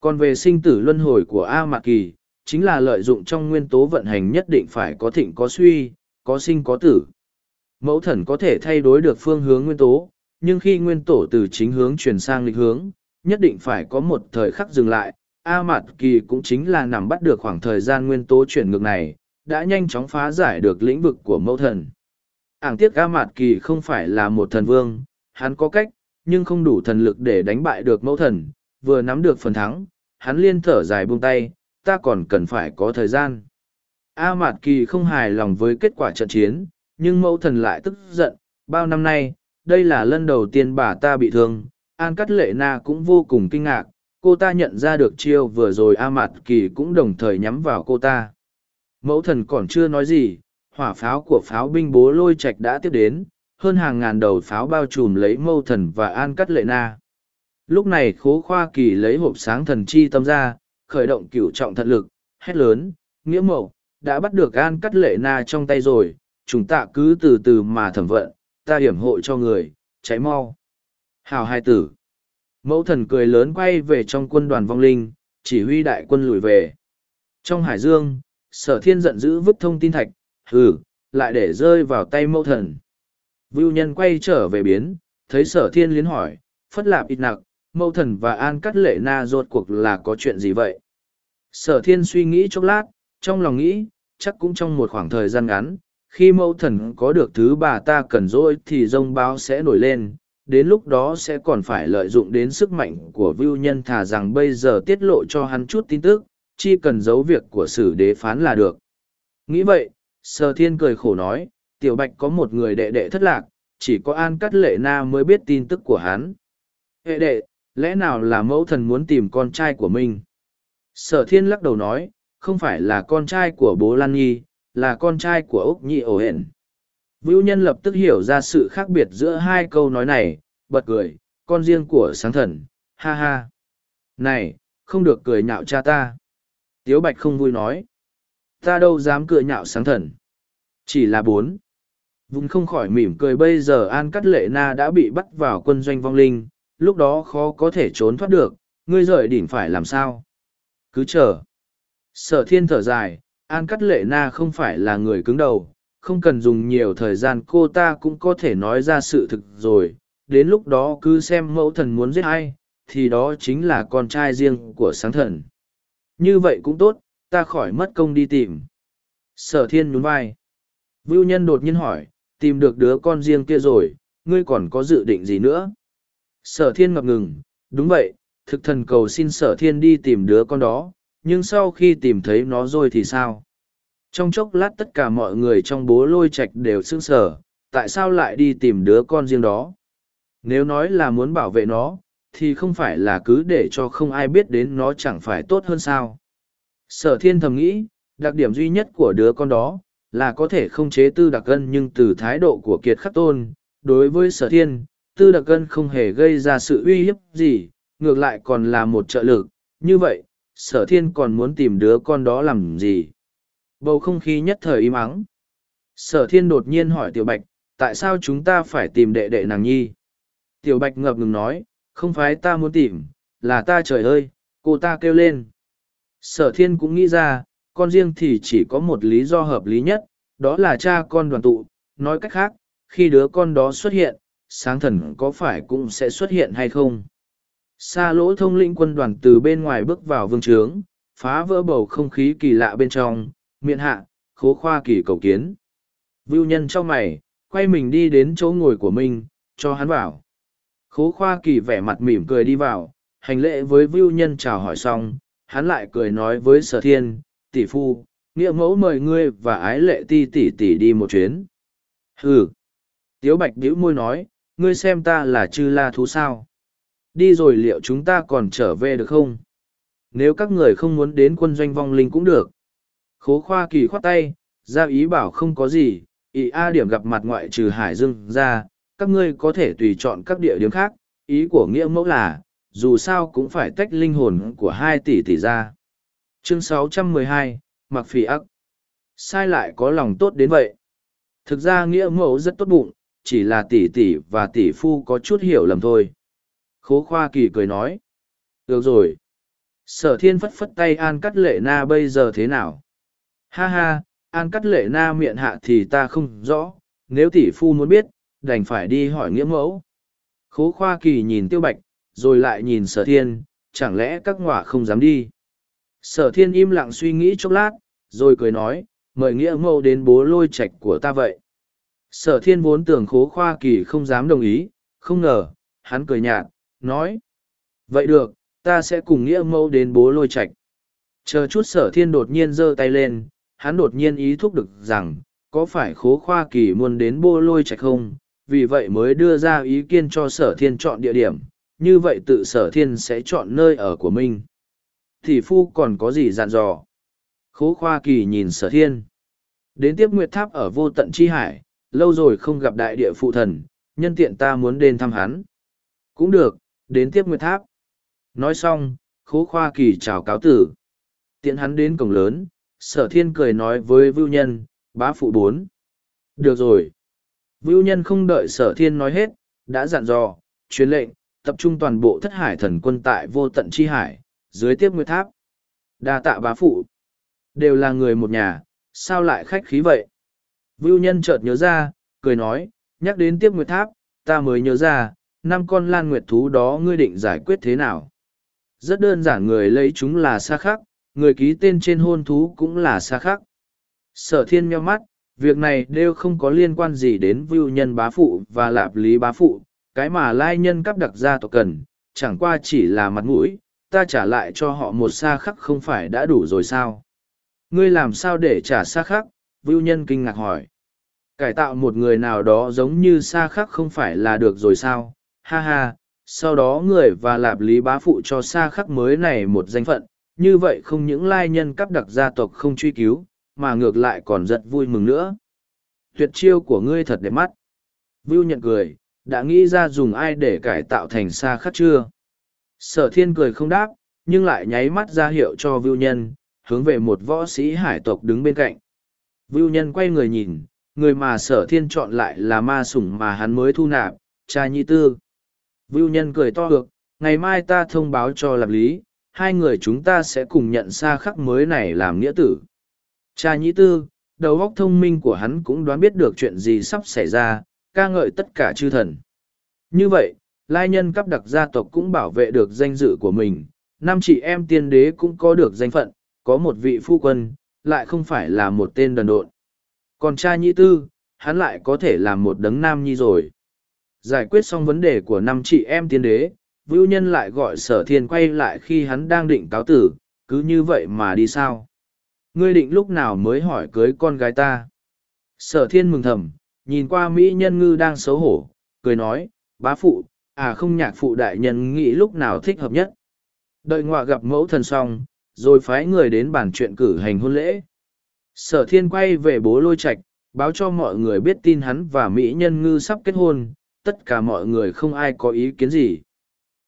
S1: Còn về sinh tử luân hồi của a mạc kỳ chính là lợi dụng trong nguyên tố vận hành nhất định phải có thịnh có suy, có sinh có tử. Mẫu thần có thể thay đổi được phương hướng nguyên tố, nhưng khi nguyên tổ từ chính hướng chuyển sang lịch hướng, nhất định phải có một thời khắc dừng lại. A mạt kỳ cũng chính là nằm bắt được khoảng thời gian nguyên tố chuyển ngược này, đã nhanh chóng phá giải được lĩnh vực của mẫu thần. Ảng tiếc a mạt kỳ không phải là một thần vương, hắn có cách, nhưng không đủ thần lực để đánh bại được mẫu thần. Vừa nắm được phần thắng, hắn liên thở dài buông tay ta còn cần phải có thời gian. A mạt kỳ không hài lòng với kết quả trận chiến, nhưng mẫu thần lại tức giận, bao năm nay, đây là lần đầu tiên bà ta bị thương, an cắt lệ na cũng vô cùng kinh ngạc, cô ta nhận ra được chiêu vừa rồi a mạt kỳ cũng đồng thời nhắm vào cô ta. Mẫu thần còn chưa nói gì, hỏa pháo của pháo binh bố lôi trạch đã tiếp đến, hơn hàng ngàn đầu pháo bao trùm lấy mâu thần và an cắt lệ na. Lúc này khố khoa kỳ lấy hộp sáng thần chi tâm ra khởi động cửu trọng thật lực hét lớn nghĩa mẫu đã bắt được an cắt lệ na trong tay rồi chúng ta cứ từ từ mà thẩm vận ta hiểm hộ cho người cháy mau hào hai tử Mẫu thần cười lớn quay về trong quân đoàn vong linh, chỉ huy đại quân lùi về. Trong hải dương, sở thiên giận dữ vứt thông tin thạch, hừ, lại để rơi vào tay mẫu thần. Vưu nhân quay trở về biến, thấy sở thiên liến hỏi, phất lạp ít nặng, mẫu thần và an cắt lệ na rốt cuộc là có chuyện gì vậy? Sở thiên suy nghĩ chốc lát, trong lòng nghĩ, chắc cũng trong một khoảng thời gian ngắn, khi mẫu thần có được thứ bà ta cần dỗi thì rông báo sẽ nổi lên, đến lúc đó sẽ còn phải lợi dụng đến sức mạnh của vưu nhân thà rằng bây giờ tiết lộ cho hắn chút tin tức chỉ cần giấu việc của sử đế phán là được nghĩ vậy sở thiên cười khổ nói tiểu bạch có một người đệ đệ thất lạc chỉ có An Cắt Lệ Na mới biết tin tức của hắn. Hệ đệ, lẽ nào là mẫu thần muốn tìm con trai của mình? Sở thiên lắc đầu nói, không phải là con trai của bố Lan Nhi, là con trai của Úc Nhi ổ hển. Vưu nhân lập tức hiểu ra sự khác biệt giữa hai câu nói này, bật cười, con riêng của sáng thần, ha ha. Này, không được cười nhạo cha ta. Tiếu Bạch không vui nói. Ta đâu dám cười nhạo sáng thần. Chỉ là bốn. Vùng không khỏi mỉm cười bây giờ An Cắt Lệ Na đã bị bắt vào quân doanh vong linh, lúc đó khó có thể trốn thoát được, ngươi rời đỉnh phải làm sao? Cứ chờ. Sở thiên thở dài, An Cắt Lệ Na không phải là người cứng đầu, không cần dùng nhiều thời gian cô ta cũng có thể nói ra sự thực rồi, đến lúc đó cứ xem mẫu thần muốn giết ai, thì đó chính là con trai riêng của sáng thần. Như vậy cũng tốt, ta khỏi mất công đi tìm. Sở thiên nhún vai. Vưu nhân đột nhiên hỏi, tìm được đứa con riêng kia rồi, ngươi còn có dự định gì nữa? Sở thiên ngập ngừng, đúng vậy, thực thần cầu xin sở thiên đi tìm đứa con đó, nhưng sau khi tìm thấy nó rồi thì sao? Trong chốc lát tất cả mọi người trong bố lôi Trạch đều sững sờ, tại sao lại đi tìm đứa con riêng đó? Nếu nói là muốn bảo vệ nó, thì không phải là cứ để cho không ai biết đến nó chẳng phải tốt hơn sao? Sở thiên thầm nghĩ, đặc điểm duy nhất của đứa con đó, là có thể không chế tư đặc ân nhưng từ thái độ của kiệt khắc tôn, đối với sở thiên, tư đặc cân không hề gây ra sự uy hiếp gì, ngược lại còn là một trợ lực, như vậy, sở thiên còn muốn tìm đứa con đó làm gì? Bầu không khí nhất thời im ắng. Sở thiên đột nhiên hỏi tiểu bạch, tại sao chúng ta phải tìm đệ đệ nàng nhi? Tiểu bạch ngập ngừng nói, không phải ta muốn tìm, là ta trời ơi, cô ta kêu lên. Sở thiên cũng nghĩ ra, con riêng thì chỉ có một lý do hợp lý nhất, đó là cha con đoàn tụ. Nói cách khác, khi đứa con đó xuất hiện, sáng thần có phải cũng sẽ xuất hiện hay không? Sa lỗ thông lĩnh quân đoàn từ bên ngoài bước vào vương trướng, phá vỡ bầu không khí kỳ lạ bên trong, miệng hạ, khố khoa kỳ cầu kiến. Vưu nhân trong mày, quay mình đi đến chỗ ngồi của mình, cho hắn vào. Khố khoa kỳ vẻ mặt mỉm cười đi vào, hành lễ với Vưu nhân chào hỏi xong, hắn lại cười nói với sở thiên, tỷ phu, nghĩa mẫu mời ngươi và ái lệ ti tỷ tỷ đi một chuyến. Hừ. Tiếu bạch đĩu môi nói, ngươi xem ta là chư la thú sao. Đi rồi liệu chúng ta còn trở về được không? Nếu các người không muốn đến quân doanh vong linh cũng được. Khố khoa kỳ khoát tay, ra ý bảo không có gì, ý A điểm gặp mặt ngoại trừ Hải Dương ra, các ngươi có thể tùy chọn các địa điểm khác, ý của nghĩa mẫu là, dù sao cũng phải tách linh hồn của hai tỷ tỷ ra. Chương 612, Mặc Phỉ Ác. Sai lại có lòng tốt đến vậy. Thực ra nghĩa mẫu rất tốt bụng, chỉ là tỷ tỷ và tỷ phu có chút hiểu lầm thôi. Khố khoa kỳ cười nói. Được rồi. Sở thiên phất phất tay An Cắt Lệ Na bây giờ thế nào? Ha ha, An Cắt Lệ Na miệng hạ thì ta không rõ, nếu tỷ phu muốn biết, đành phải đi hỏi nghĩa mẫu. Khố khoa kỳ nhìn tiêu bạch, rồi lại nhìn sở thiên, chẳng lẽ các ngọa không dám đi. Sở thiên im lặng suy nghĩ chốc lát, rồi cười nói, mời nghĩa mẫu đến bố lôi Trạch của ta vậy. Sở thiên vốn tưởng khố khoa kỳ không dám đồng ý, không ngờ, hắn cười nhạt, nói. Vậy được, ta sẽ cùng nghĩa mẫu đến bố lôi Trạch. Chờ chút sở thiên đột nhiên giơ tay lên, hắn đột nhiên ý thúc được rằng, có phải khố khoa kỳ muốn đến bố lôi Trạch không, vì vậy mới đưa ra ý kiến cho sở thiên chọn địa điểm, như vậy tự sở thiên sẽ chọn nơi ở của mình. Thì phu còn có gì dặn dò? Khố khoa kỳ nhìn sở thiên. Đến tiếp nguyệt tháp ở vô tận chi hải, lâu rồi không gặp đại địa phụ thần, nhân tiện ta muốn đến thăm hắn. Cũng được, đến tiếp nguyệt tháp. Nói xong, khố khoa kỳ chào cáo tử. Tiện hắn đến cổng lớn, sở thiên cười nói với vưu nhân, bá phụ bốn. Được rồi. Vưu nhân không đợi sở thiên nói hết, đã dặn dò, truyền lệnh, tập trung toàn bộ thất hải thần quân tại vô tận chi hải, dưới tiếp nguyệt tháp. đa tạ bá phụ. Đều là người một nhà, sao lại khách khí vậy? Vưu nhân chợt nhớ ra, cười nói, nhắc đến tiếp nguyệt tháp, ta mới nhớ ra, năm con lan nguyệt thú đó ngươi định giải quyết thế nào? Rất đơn giản người lấy chúng là xa khắc, người ký tên trên hôn thú cũng là xa khắc. Sở thiên meo mắt, việc này đều không có liên quan gì đến vưu nhân bá phụ và lạp lý bá phụ, cái mà lai nhân cắp đặc ra tộc cần, chẳng qua chỉ là mặt mũi, ta trả lại cho họ một xa khắc không phải đã đủ rồi sao? Ngươi làm sao để trả xa khắc? Vưu nhân kinh ngạc hỏi. Cải tạo một người nào đó giống như xa khắc không phải là được rồi sao? Ha ha, sau đó người và lạp lý bá phụ cho xa khắc mới này một danh phận, như vậy không những lai nhân cấp đặc gia tộc không truy cứu, mà ngược lại còn giận vui mừng nữa. Tuyệt chiêu của ngươi thật đẹp mắt. Vưu nhận cười, đã nghĩ ra dùng ai để cải tạo thành xa khắc chưa? Sở thiên cười không đáp, nhưng lại nháy mắt ra hiệu cho Vưu nhân, hướng về một võ sĩ hải tộc đứng bên cạnh. Vưu nhân quay người nhìn, người mà sở thiên chọn lại là ma sủng mà hắn mới thu nạp, cha nhi tư. Vưu nhân cười to được, ngày mai ta thông báo cho lạp lý, hai người chúng ta sẽ cùng nhận xa khắc mới này làm nghĩa tử. Cha nhĩ tư, đầu óc thông minh của hắn cũng đoán biết được chuyện gì sắp xảy ra, ca ngợi tất cả chư thần. Như vậy, lai nhân cấp đặc gia tộc cũng bảo vệ được danh dự của mình, năm chị em tiên đế cũng có được danh phận, có một vị phu quân, lại không phải là một tên đần độn. Còn cha nhĩ tư, hắn lại có thể làm một đấng nam nhi rồi. Giải quyết xong vấn đề của năm chị em tiên đế, Vưu Nhân lại gọi sở thiên quay lại khi hắn đang định cáo tử, cứ như vậy mà đi sao? Ngươi định lúc nào mới hỏi cưới con gái ta? Sở thiên mừng thầm, nhìn qua Mỹ nhân ngư đang xấu hổ, cười nói, bá phụ, à không nhạc phụ đại nhân nghĩ lúc nào thích hợp nhất. Đợi ngọa gặp mẫu thần xong, rồi phái người đến bàn chuyện cử hành hôn lễ. Sở thiên quay về bố lôi Trạch báo cho mọi người biết tin hắn và Mỹ nhân ngư sắp kết hôn, tất cả mọi người không ai có ý kiến gì.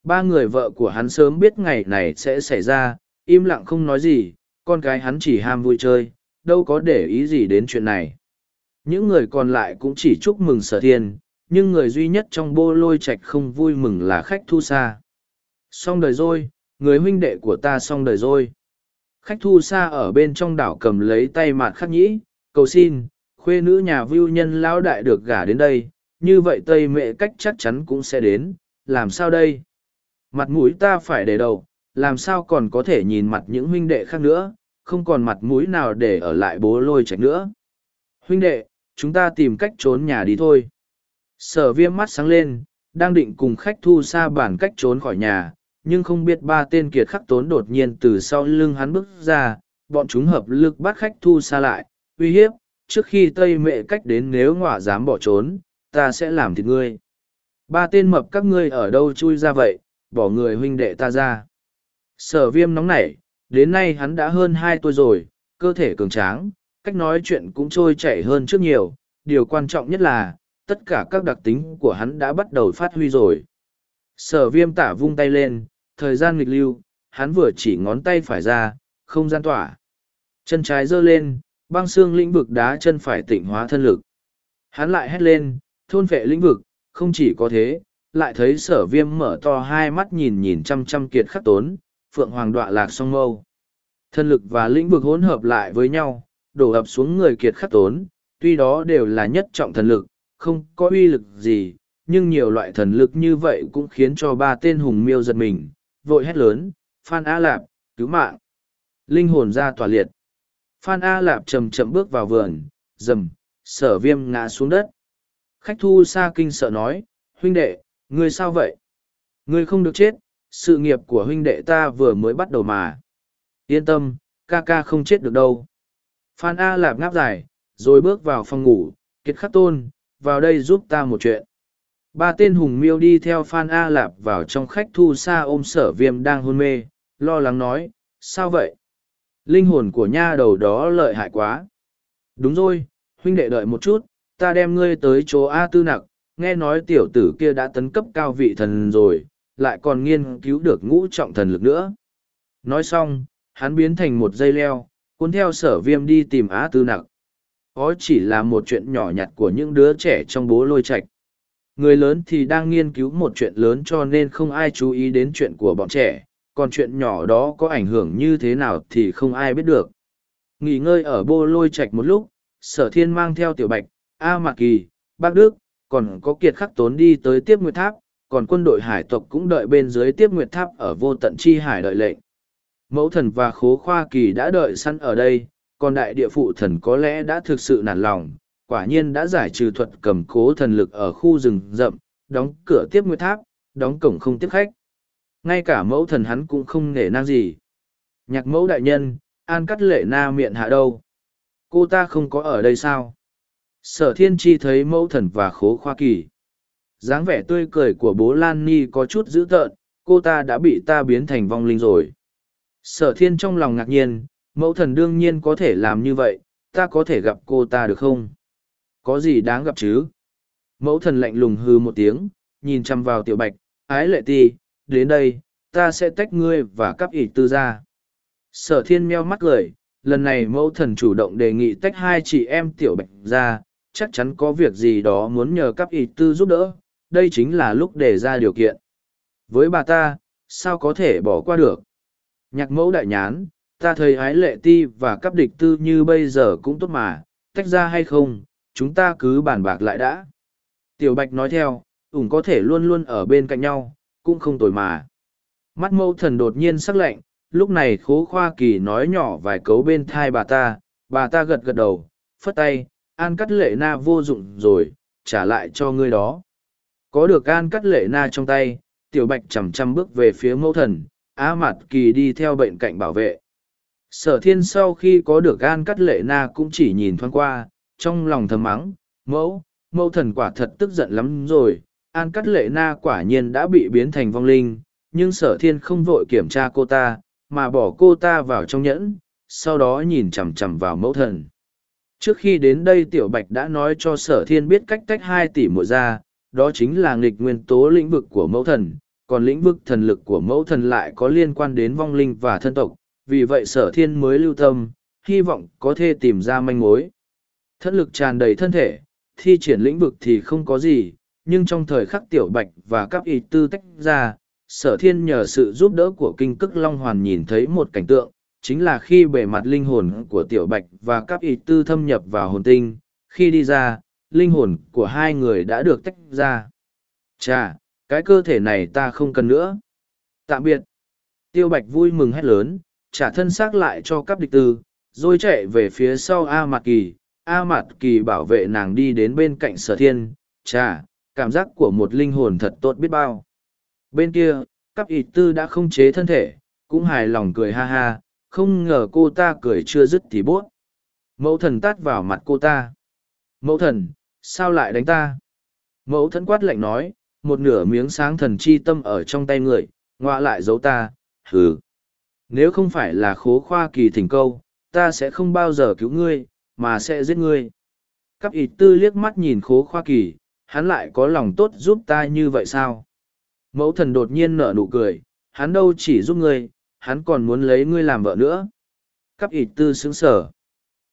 S1: Ba người vợ của hắn sớm biết ngày này sẽ xảy ra, im lặng không nói gì, con gái hắn chỉ ham vui chơi, đâu có để ý gì đến chuyện này. Những người còn lại cũng chỉ chúc mừng sở thiên, nhưng người duy nhất trong bô lôi Trạch không vui mừng là khách thu xa. Xong đời rồi, người huynh đệ của ta xong đời rồi. Khách thu xa ở bên trong đảo cầm lấy tay mạt khắc nhĩ, cầu xin, khuê nữ nhà vưu nhân lão đại được gả đến đây, như vậy tây mẹ cách chắc chắn cũng sẽ đến, làm sao đây? Mặt mũi ta phải để đầu, làm sao còn có thể nhìn mặt những huynh đệ khác nữa, không còn mặt mũi nào để ở lại bố lôi Trạch nữa. Huynh đệ, chúng ta tìm cách trốn nhà đi thôi. Sở viêm mắt sáng lên, đang định cùng khách thu xa bản cách trốn khỏi nhà, nhưng không biết ba tên kiệt khắc tốn đột nhiên từ sau lưng hắn bước ra, bọn chúng hợp lực bắt khách thu xa lại, uy hiếp, trước khi Tây Mệ cách đến nếu ngọa dám bỏ trốn, ta sẽ làm thịt ngươi. Ba tên mập các ngươi ở đâu chui ra vậy, bỏ người huynh đệ ta ra. Sở viêm nóng nảy, đến nay hắn đã hơn hai tuổi rồi, cơ thể cường tráng, cách nói chuyện cũng trôi chảy hơn trước nhiều, điều quan trọng nhất là, tất cả các đặc tính của hắn đã bắt đầu phát huy rồi. Sở viêm tả vung tay lên, thời gian nghịch lưu, hắn vừa chỉ ngón tay phải ra, không gian tỏa. Chân trái giơ lên, băng xương lĩnh vực đá chân phải tịnh hóa thân lực. Hắn lại hét lên, thôn vệ lĩnh vực, không chỉ có thế, lại thấy sở viêm mở to hai mắt nhìn nhìn chăm chăm kiệt khắc tốn, phượng hoàng đọa lạc song mâu. Thân lực và lĩnh vực hỗn hợp lại với nhau, đổ ập xuống người kiệt khắc tốn, tuy đó đều là nhất trọng thần lực, không có uy lực gì, nhưng nhiều loại thần lực như vậy cũng khiến cho ba tên hùng miêu giật mình, vội hét lớn, Phan A Lạp, cứu mạng. Linh hồn ra tòa liệt. Phan A Lạp chầm chậm bước vào vườn, rầm, sở viêm ngã xuống đất. Khách thu xa kinh sợ nói, huynh đệ, ngươi sao vậy? Ngươi không được chết, sự nghiệp của huynh đệ ta vừa mới bắt đầu mà. Yên tâm, ca ca không chết được đâu. Phan A Lạp ngáp dài, rồi bước vào phòng ngủ, kiệt khắc tôn, vào đây giúp ta một chuyện. Ba tên hùng miêu đi theo Phan A Lạp vào trong khách thu xa ôm sở viêm đang hôn mê, lo lắng nói, sao vậy? Linh hồn của nha đầu đó lợi hại quá. Đúng rồi, huynh đệ đợi một chút, ta đem ngươi tới chỗ A tư nặc, nghe nói tiểu tử kia đã tấn cấp cao vị thần rồi, lại còn nghiên cứu được ngũ trọng thần lực nữa. Nói xong, hắn biến thành một dây leo, cuốn theo sở viêm đi tìm Á tư nặc. Có chỉ là một chuyện nhỏ nhặt của những đứa trẻ trong bố lôi Trạch Người lớn thì đang nghiên cứu một chuyện lớn cho nên không ai chú ý đến chuyện của bọn trẻ, còn chuyện nhỏ đó có ảnh hưởng như thế nào thì không ai biết được. Nghỉ ngơi ở bô lôi Trạch một lúc, sở thiên mang theo tiểu bạch, A Mạc Kỳ, Bác Đức, còn có kiệt khắc tốn đi tới tiếp nguyệt tháp, còn quân đội hải tộc cũng đợi bên dưới tiếp nguyệt tháp ở vô tận chi hải đợi lệnh. Mẫu thần và khố khoa kỳ đã đợi săn ở đây, còn đại địa phụ thần có lẽ đã thực sự nản lòng, quả nhiên đã giải trừ thuật cầm cố thần lực ở khu rừng rậm, đóng cửa tiếp nguyệt tháp, đóng cổng không tiếp khách. Ngay cả mẫu thần hắn cũng không nể nang gì. Nhạc mẫu đại nhân, an cắt lệ na miệng hạ đâu? Cô ta không có ở đây sao? Sở thiên chi thấy mẫu thần và khố khoa kỳ. dáng vẻ tươi cười của bố Lan Ni có chút dữ tợn, cô ta đã bị ta biến thành vong linh rồi. Sở thiên trong lòng ngạc nhiên, mẫu thần đương nhiên có thể làm như vậy, ta có thể gặp cô ta được không? Có gì đáng gặp chứ? Mẫu thần lạnh lùng hư một tiếng, nhìn chăm vào tiểu bạch, ái lệ ti, đến đây, ta sẽ tách ngươi và cắp ỉ tư ra. Sở thiên meo mắt cười, lần này mẫu thần chủ động đề nghị tách hai chị em tiểu bạch ra, chắc chắn có việc gì đó muốn nhờ cắp ỉ tư giúp đỡ, đây chính là lúc đề ra điều kiện. Với bà ta, sao có thể bỏ qua được? Nhạc mẫu đại nhán, ta thấy ái lệ ti và cắp địch tư như bây giờ cũng tốt mà, tách ra hay không, chúng ta cứ bàn bạc lại đã. Tiểu bạch nói theo, ủng có thể luôn luôn ở bên cạnh nhau, cũng không tồi mà. Mắt mẫu thần đột nhiên sắc lạnh, lúc này khố khoa kỳ nói nhỏ vài cấu bên thai bà ta, bà ta gật gật đầu, phất tay, an cắt lệ na vô dụng rồi, trả lại cho ngươi đó. Có được an cắt lệ na trong tay, tiểu bạch chầm chăm bước về phía mẫu thần, á mặt kỳ đi theo bệnh cạnh bảo vệ. Sở thiên sau khi có được an cắt lệ na cũng chỉ nhìn thoáng qua, trong lòng thầm mắng, mẫu, mẫu thần quả thật tức giận lắm rồi, an cắt lệ na quả nhiên đã bị biến thành vong linh, nhưng sở thiên không vội kiểm tra cô ta, mà bỏ cô ta vào trong nhẫn, sau đó nhìn chằm chằm vào mẫu thần. Trước khi đến đây Tiểu Bạch đã nói cho sở thiên biết cách tách hai tỷ mộ ra, đó chính là nghịch nguyên tố lĩnh vực của mẫu thần, còn lĩnh vực thần lực của mẫu thần lại có liên quan đến vong linh và thân tộc, vì vậy sở thiên mới lưu tâm, hy vọng có thể tìm ra manh mối. Thân lực tràn đầy thân thể, thi triển lĩnh vực thì không có gì, nhưng trong thời khắc tiểu bạch và các y tư tách ra, sở thiên nhờ sự giúp đỡ của kinh cức long hoàn nhìn thấy một cảnh tượng, chính là khi bề mặt linh hồn của tiểu bạch và các y tư thâm nhập vào hồn tinh, khi đi ra, linh hồn của hai người đã được tách ra. Chà, cái cơ thể này ta không cần nữa. Tạm biệt. Tiêu bạch vui mừng hét lớn, trả thân xác lại cho các địch tư, rồi chạy về phía sau A Mạt Kỳ. A Mạt Kỳ bảo vệ nàng đi đến bên cạnh sở thiên, chà, cảm giác của một linh hồn thật tốt biết bao. Bên kia, cắp ịt tư đã không chế thân thể, cũng hài lòng cười ha ha, không ngờ cô ta cười chưa dứt thì bốt. Mẫu thần tát vào mặt cô ta. Mẫu thần, sao lại đánh ta? Mẫu thần quát lạnh nói, một nửa miếng sáng thần chi tâm ở trong tay người, ngọa lại giấu ta, hừ. Nếu không phải là khố khoa kỳ thỉnh câu, ta sẽ không bao giờ cứu ngươi, mà sẽ giết ngươi. Cắp ít tư liếc mắt nhìn khố khoa kỳ, hắn lại có lòng tốt giúp ta như vậy sao? Mẫu thần đột nhiên nở nụ cười, hắn đâu chỉ giúp ngươi, hắn còn muốn lấy ngươi làm vợ nữa. Cắp ít tư xứng sở.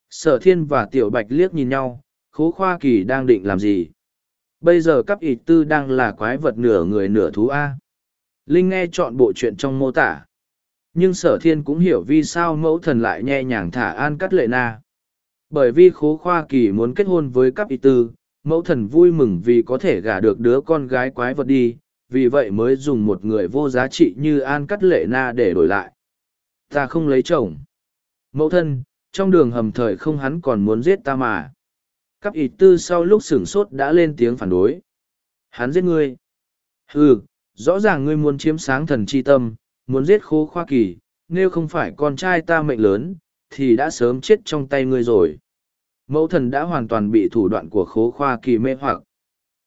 S1: Sở thiên và tiểu bạch liếc nhìn nhau, khố khoa kỳ đang định làm gì? Bây giờ cắp ít tư đang là quái vật nửa người nửa thú A. Linh nghe chọn bộ chuyện trong mô tả. Nhưng sở thiên cũng hiểu vì sao mẫu thần lại nhẹ nhàng thả an cắt lệ na. Bởi vì khố khoa kỳ muốn kết hôn với các y tư, mẫu thần vui mừng vì có thể gả được đứa con gái quái vật đi, vì vậy mới dùng một người vô giá trị như an cắt lệ na để đổi lại. Ta không lấy chồng. Mẫu thân, trong đường hầm thời không hắn còn muốn giết ta mà. các ịt tư sau lúc sửng sốt đã lên tiếng phản đối. Hắn giết ngươi. Ừ, rõ ràng ngươi muốn chiếm sáng thần chi tâm, muốn giết khô khoa kỳ, nếu không phải con trai ta mệnh lớn, thì đã sớm chết trong tay ngươi rồi. Mẫu thần đã hoàn toàn bị thủ đoạn của khố khoa kỳ mê hoặc.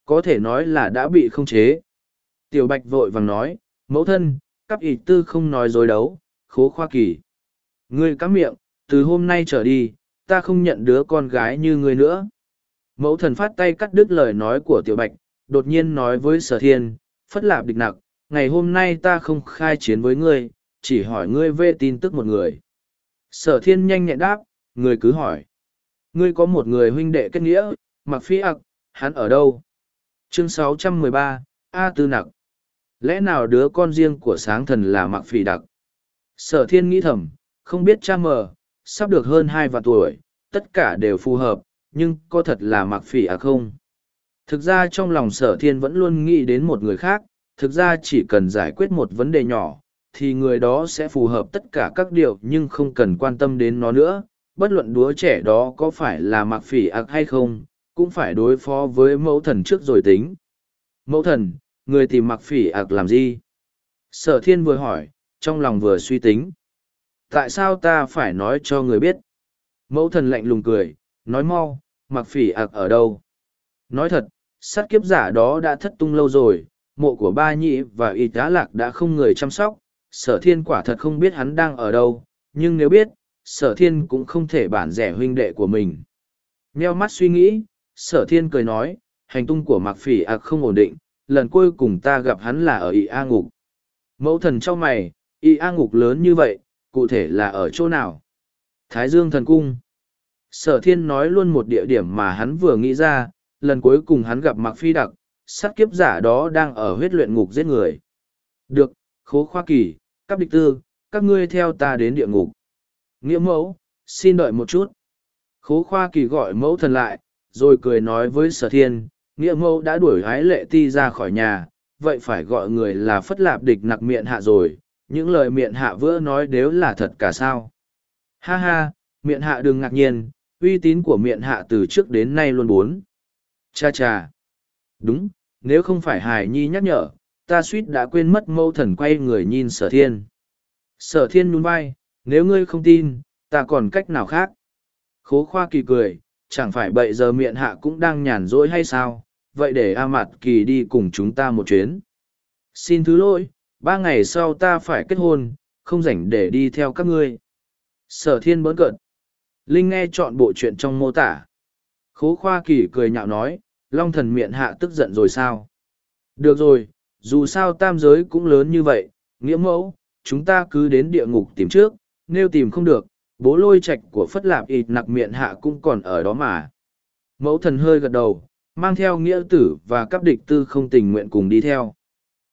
S1: Có thể nói là đã bị không chế. Tiểu bạch vội vàng nói, mẫu thân, cắp ịt tư không nói dối đấu, khố khoa kỳ. Ngươi cắm miệng, từ hôm nay trở đi, ta không nhận đứa con gái như ngươi nữa. Mẫu thần phát tay cắt đứt lời nói của tiểu bạch, đột nhiên nói với sở thiên, phất lạp địch nặc, ngày hôm nay ta không khai chiến với ngươi, chỉ hỏi ngươi về tin tức một người. Sở thiên nhanh nhẹn đáp, người cứ hỏi. Ngươi có một người huynh đệ kết nghĩa, mặc phi ặc, hắn ở đâu? Chương 613, A Tư Nặc. Lẽ nào đứa con riêng của sáng thần là mặc phỉ đặc? Sở thiên nghĩ thầm, không biết cha mờ, sắp được hơn hai vạn tuổi, tất cả đều phù hợp, nhưng có thật là mặc phỉ à không? Thực ra trong lòng sở thiên vẫn luôn nghĩ đến một người khác, thực ra chỉ cần giải quyết một vấn đề nhỏ, thì người đó sẽ phù hợp tất cả các điều nhưng không cần quan tâm đến nó nữa. Bất luận đứa trẻ đó có phải là mặc phỉ ạc hay không, cũng phải đối phó với mẫu thần trước rồi tính. Mẫu thần, người tìm mặc phỉ ạc làm gì? Sở thiên vừa hỏi, trong lòng vừa suy tính. Tại sao ta phải nói cho người biết? Mẫu thần lạnh lùng cười, nói mau, mặc phỉ ạc ở đâu nói thật sát kiếp giả đó đã thất tung lâu rồi mộ của ba nhị và y tá lạc đã không người chăm sóc sở thiên quả thật không biết hắn đang ở đâu nhưng nếu biết sở thiên cũng không thể bản rẻ huynh đệ của mình Nheo mắt suy nghĩ, sở thiên cười nói, hành tung của Mạc Phỉ ạc không ổn định, lần cuối cùng ta gặp hắn là ở ị A ngục. Mẫu thần trong mày, ị A ngục lớn như vậy, cụ thể là ở chỗ nào? Thái Dương thần cung. Sở thiên nói luôn một địa điểm mà hắn vừa nghĩ ra, lần cuối cùng hắn gặp Mạc Phi đặc, sát kiếp giả đó đang ở huyết luyện ngục giết người. Được, khố khoa kỳ, các địch tư, các ngươi theo ta đến địa ngục. Nghĩa mẫu, xin đợi một chút. Khố khoa kỳ gọi mẫu thần lại, rồi cười nói với sở thiên, nghĩa mẫu đã đuổi hái lệ ti ra khỏi nhà, vậy phải gọi người là phất lạp địch nặc miệng hạ rồi, những lời miệng hạ vỡ nói đều là thật cả sao. Ha ha, miệng hạ đừng ngạc nhiên, uy tín của miệng hạ từ trước đến nay luôn bốn. Cha cha. Đúng, nếu không phải hài nhi nhắc nhở, ta suýt đã quên mất mâu thần quay người nhìn sở thiên. Sở thiên nhún vai, nếu ngươi không tin, ta còn cách nào khác. Khố khoa kỳ cười, chẳng phải bậy giờ miệng hạ cũng đang nhàn rỗi hay sao, vậy để A Mạt Kỳ đi cùng chúng ta một chuyến. Xin thứ lỗi, ba ngày sau ta phải kết hôn, không rảnh để đi theo các ngươi. Sở thiên bớn cợt. Linh nghe chọn bộ chuyện trong mô tả. Khố khoa kỳ cười nhạo nói, Long thần miệng hạ tức giận rồi sao? Được rồi, dù sao tam giới cũng lớn như vậy, nghĩa mẫu, chúng ta cứ đến địa ngục tìm trước, nếu tìm không được, bố lôi Trạch của phất lạp ịt nặc miệng hạ cũng còn ở đó mà. Mẫu thần hơi gật đầu mang theo nghĩa tử và các địch tư không tình nguyện cùng đi theo.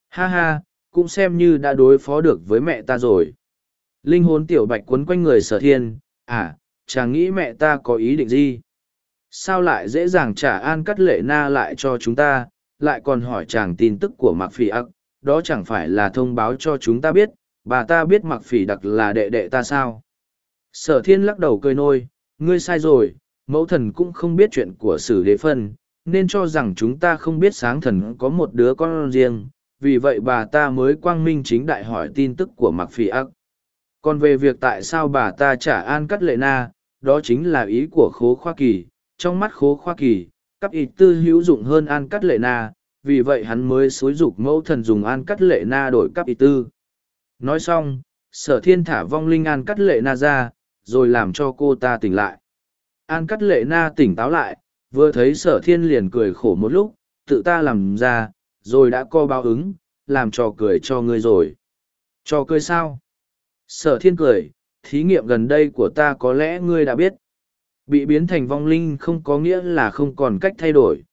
S1: Ha ha cũng xem như đã đối phó được với mẹ ta rồi. Linh hồn tiểu bạch quấn quanh người sở thiên à chàng nghĩ mẹ ta có ý định gì? Sao lại dễ dàng trả an cắt lệ na lại cho chúng ta lại còn hỏi chàng tin tức của mạc phỉ ặc đó chẳng phải là thông báo cho chúng ta biết bà ta biết mặc phỉ đặc là đệ đệ ta sao Sở thiên lắc đầu cười nôi, ngươi sai rồi, mẫu thần cũng không biết chuyện của sử đế phân, nên cho rằng chúng ta không biết sáng thần có một đứa con riêng, vì vậy bà ta mới quang minh chính đại hỏi tin tức của Mạc Phỉ ác. Còn về việc tại sao bà ta trả an cắt lệ na, đó chính là ý của khố khoa kỳ, trong mắt khố khoa kỳ, cắp ý tư hữu dụng hơn an cắt lệ na, vì vậy hắn mới xối dục mẫu thần dùng an cắt lệ na đổi cắp ý tư. Nói xong, sở thiên thả vong linh an cắt lệ na ra, rồi làm cho cô ta tỉnh lại. An cắt lệ na tỉnh táo lại, vừa thấy sở thiên liền cười khổ một lúc, tự ta làm ra, rồi đã co báo ứng, làm trò cười cho ngươi rồi. Trò cười sao? Sở thiên cười, thí nghiệm gần đây của ta có lẽ ngươi đã biết. Bị biến thành vong linh không có nghĩa là không còn cách thay đổi.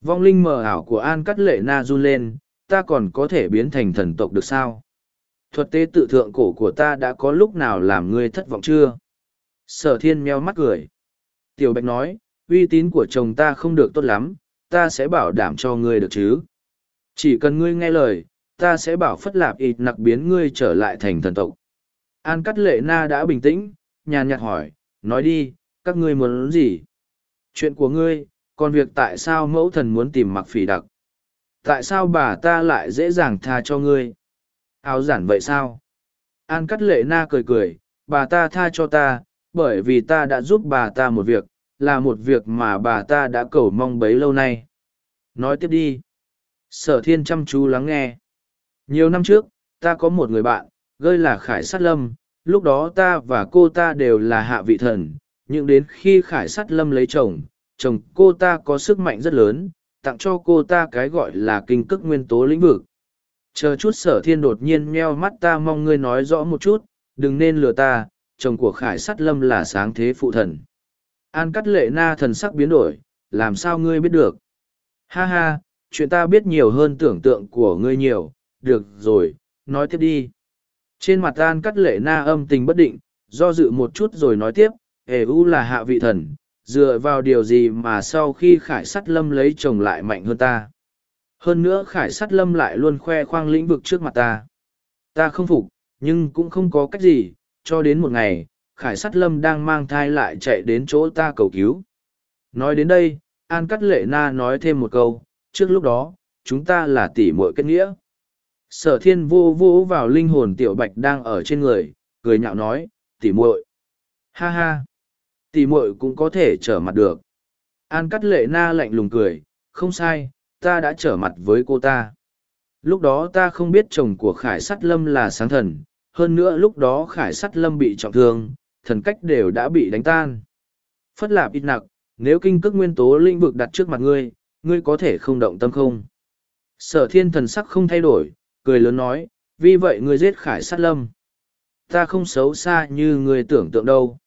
S1: Vong linh mờ ảo của An cắt lệ na run lên, ta còn có thể biến thành thần tộc được sao? Thuật tế tự thượng cổ của ta đã có lúc nào làm ngươi thất vọng chưa? Sở thiên meo mắt cười. Tiểu Bạch nói, uy tín của chồng ta không được tốt lắm, ta sẽ bảo đảm cho ngươi được chứ. Chỉ cần ngươi nghe lời, ta sẽ bảo phất lạp ịt nặc biến ngươi trở lại thành thần tộc. An Cắt Lệ Na đã bình tĩnh, nhàn nhạt hỏi, nói đi, các ngươi muốn gì? Chuyện của ngươi, còn việc tại sao mẫu thần muốn tìm mặc phỉ đặc? Tại sao bà ta lại dễ dàng tha cho ngươi? Áo giản vậy sao? An Cắt Lệ Na cười cười, bà ta tha cho ta, bởi vì ta đã giúp bà ta một việc, là một việc mà bà ta đã cầu mong bấy lâu nay. Nói tiếp đi. Sở thiên chăm chú lắng nghe. Nhiều năm trước, ta có một người bạn, gơi là Khải Sát Lâm, lúc đó ta và cô ta đều là hạ vị thần, nhưng đến khi Khải Sắt Lâm lấy chồng, chồng cô ta có sức mạnh rất lớn, tặng cho cô ta cái gọi là kinh cức nguyên tố lĩnh vực. Chờ chút sở thiên đột nhiên meo mắt ta mong ngươi nói rõ một chút, đừng nên lừa ta, chồng của khải sắt lâm là sáng thế phụ thần. An cắt lệ na thần sắc biến đổi làm sao ngươi biết được? Ha ha chuyện ta biết nhiều hơn tưởng tượng của ngươi nhiều được rồi nói tiếp đi. Trên mặt an cắt lệ na âm tình bất định do dự một chút rồi nói tiếp ề u là hạ vị thần dựa vào điều gì mà sau khi khải sắt lâm lấy chồng lại mạnh hơn ta hơn nữa khải sắt lâm lại luôn khoe khoang lĩnh vực trước mặt ta ta không phục nhưng cũng không có cách gì cho đến một ngày, Khải Sắt Lâm đang mang thai lại chạy đến chỗ ta cầu cứu. Nói đến đây, An Cắt Lệ Na nói thêm một câu, trước lúc đó, chúng ta là tỷ muội kết nghĩa. Sở thiên vô vô vào linh hồn tiểu bạch đang ở trên người, cười nhạo nói, tỷ muội. Ha ha, tỉ muội cũng có thể trở mặt được. An cắt lệ na lạnh lùng cười, không sai, ta đã trở mặt với cô ta. Lúc đó ta không biết chồng của Khải Sắt Lâm là sáng thần, hơn nữa lúc đó Khải Sắt Lâm bị trọng thương, thần cách đều đã bị đánh tan. Phất lạp ít nặc, nếu kinh cước nguyên tố lĩnh vực đặt trước mặt ngươi, ngươi có thể không động tâm không? Sở thiên thần sắc không thay đổi, cười lớn nói, vì vậy ngươi giết Khải Sắt Lâm. Ta không xấu xa như ngươi tưởng tượng đâu.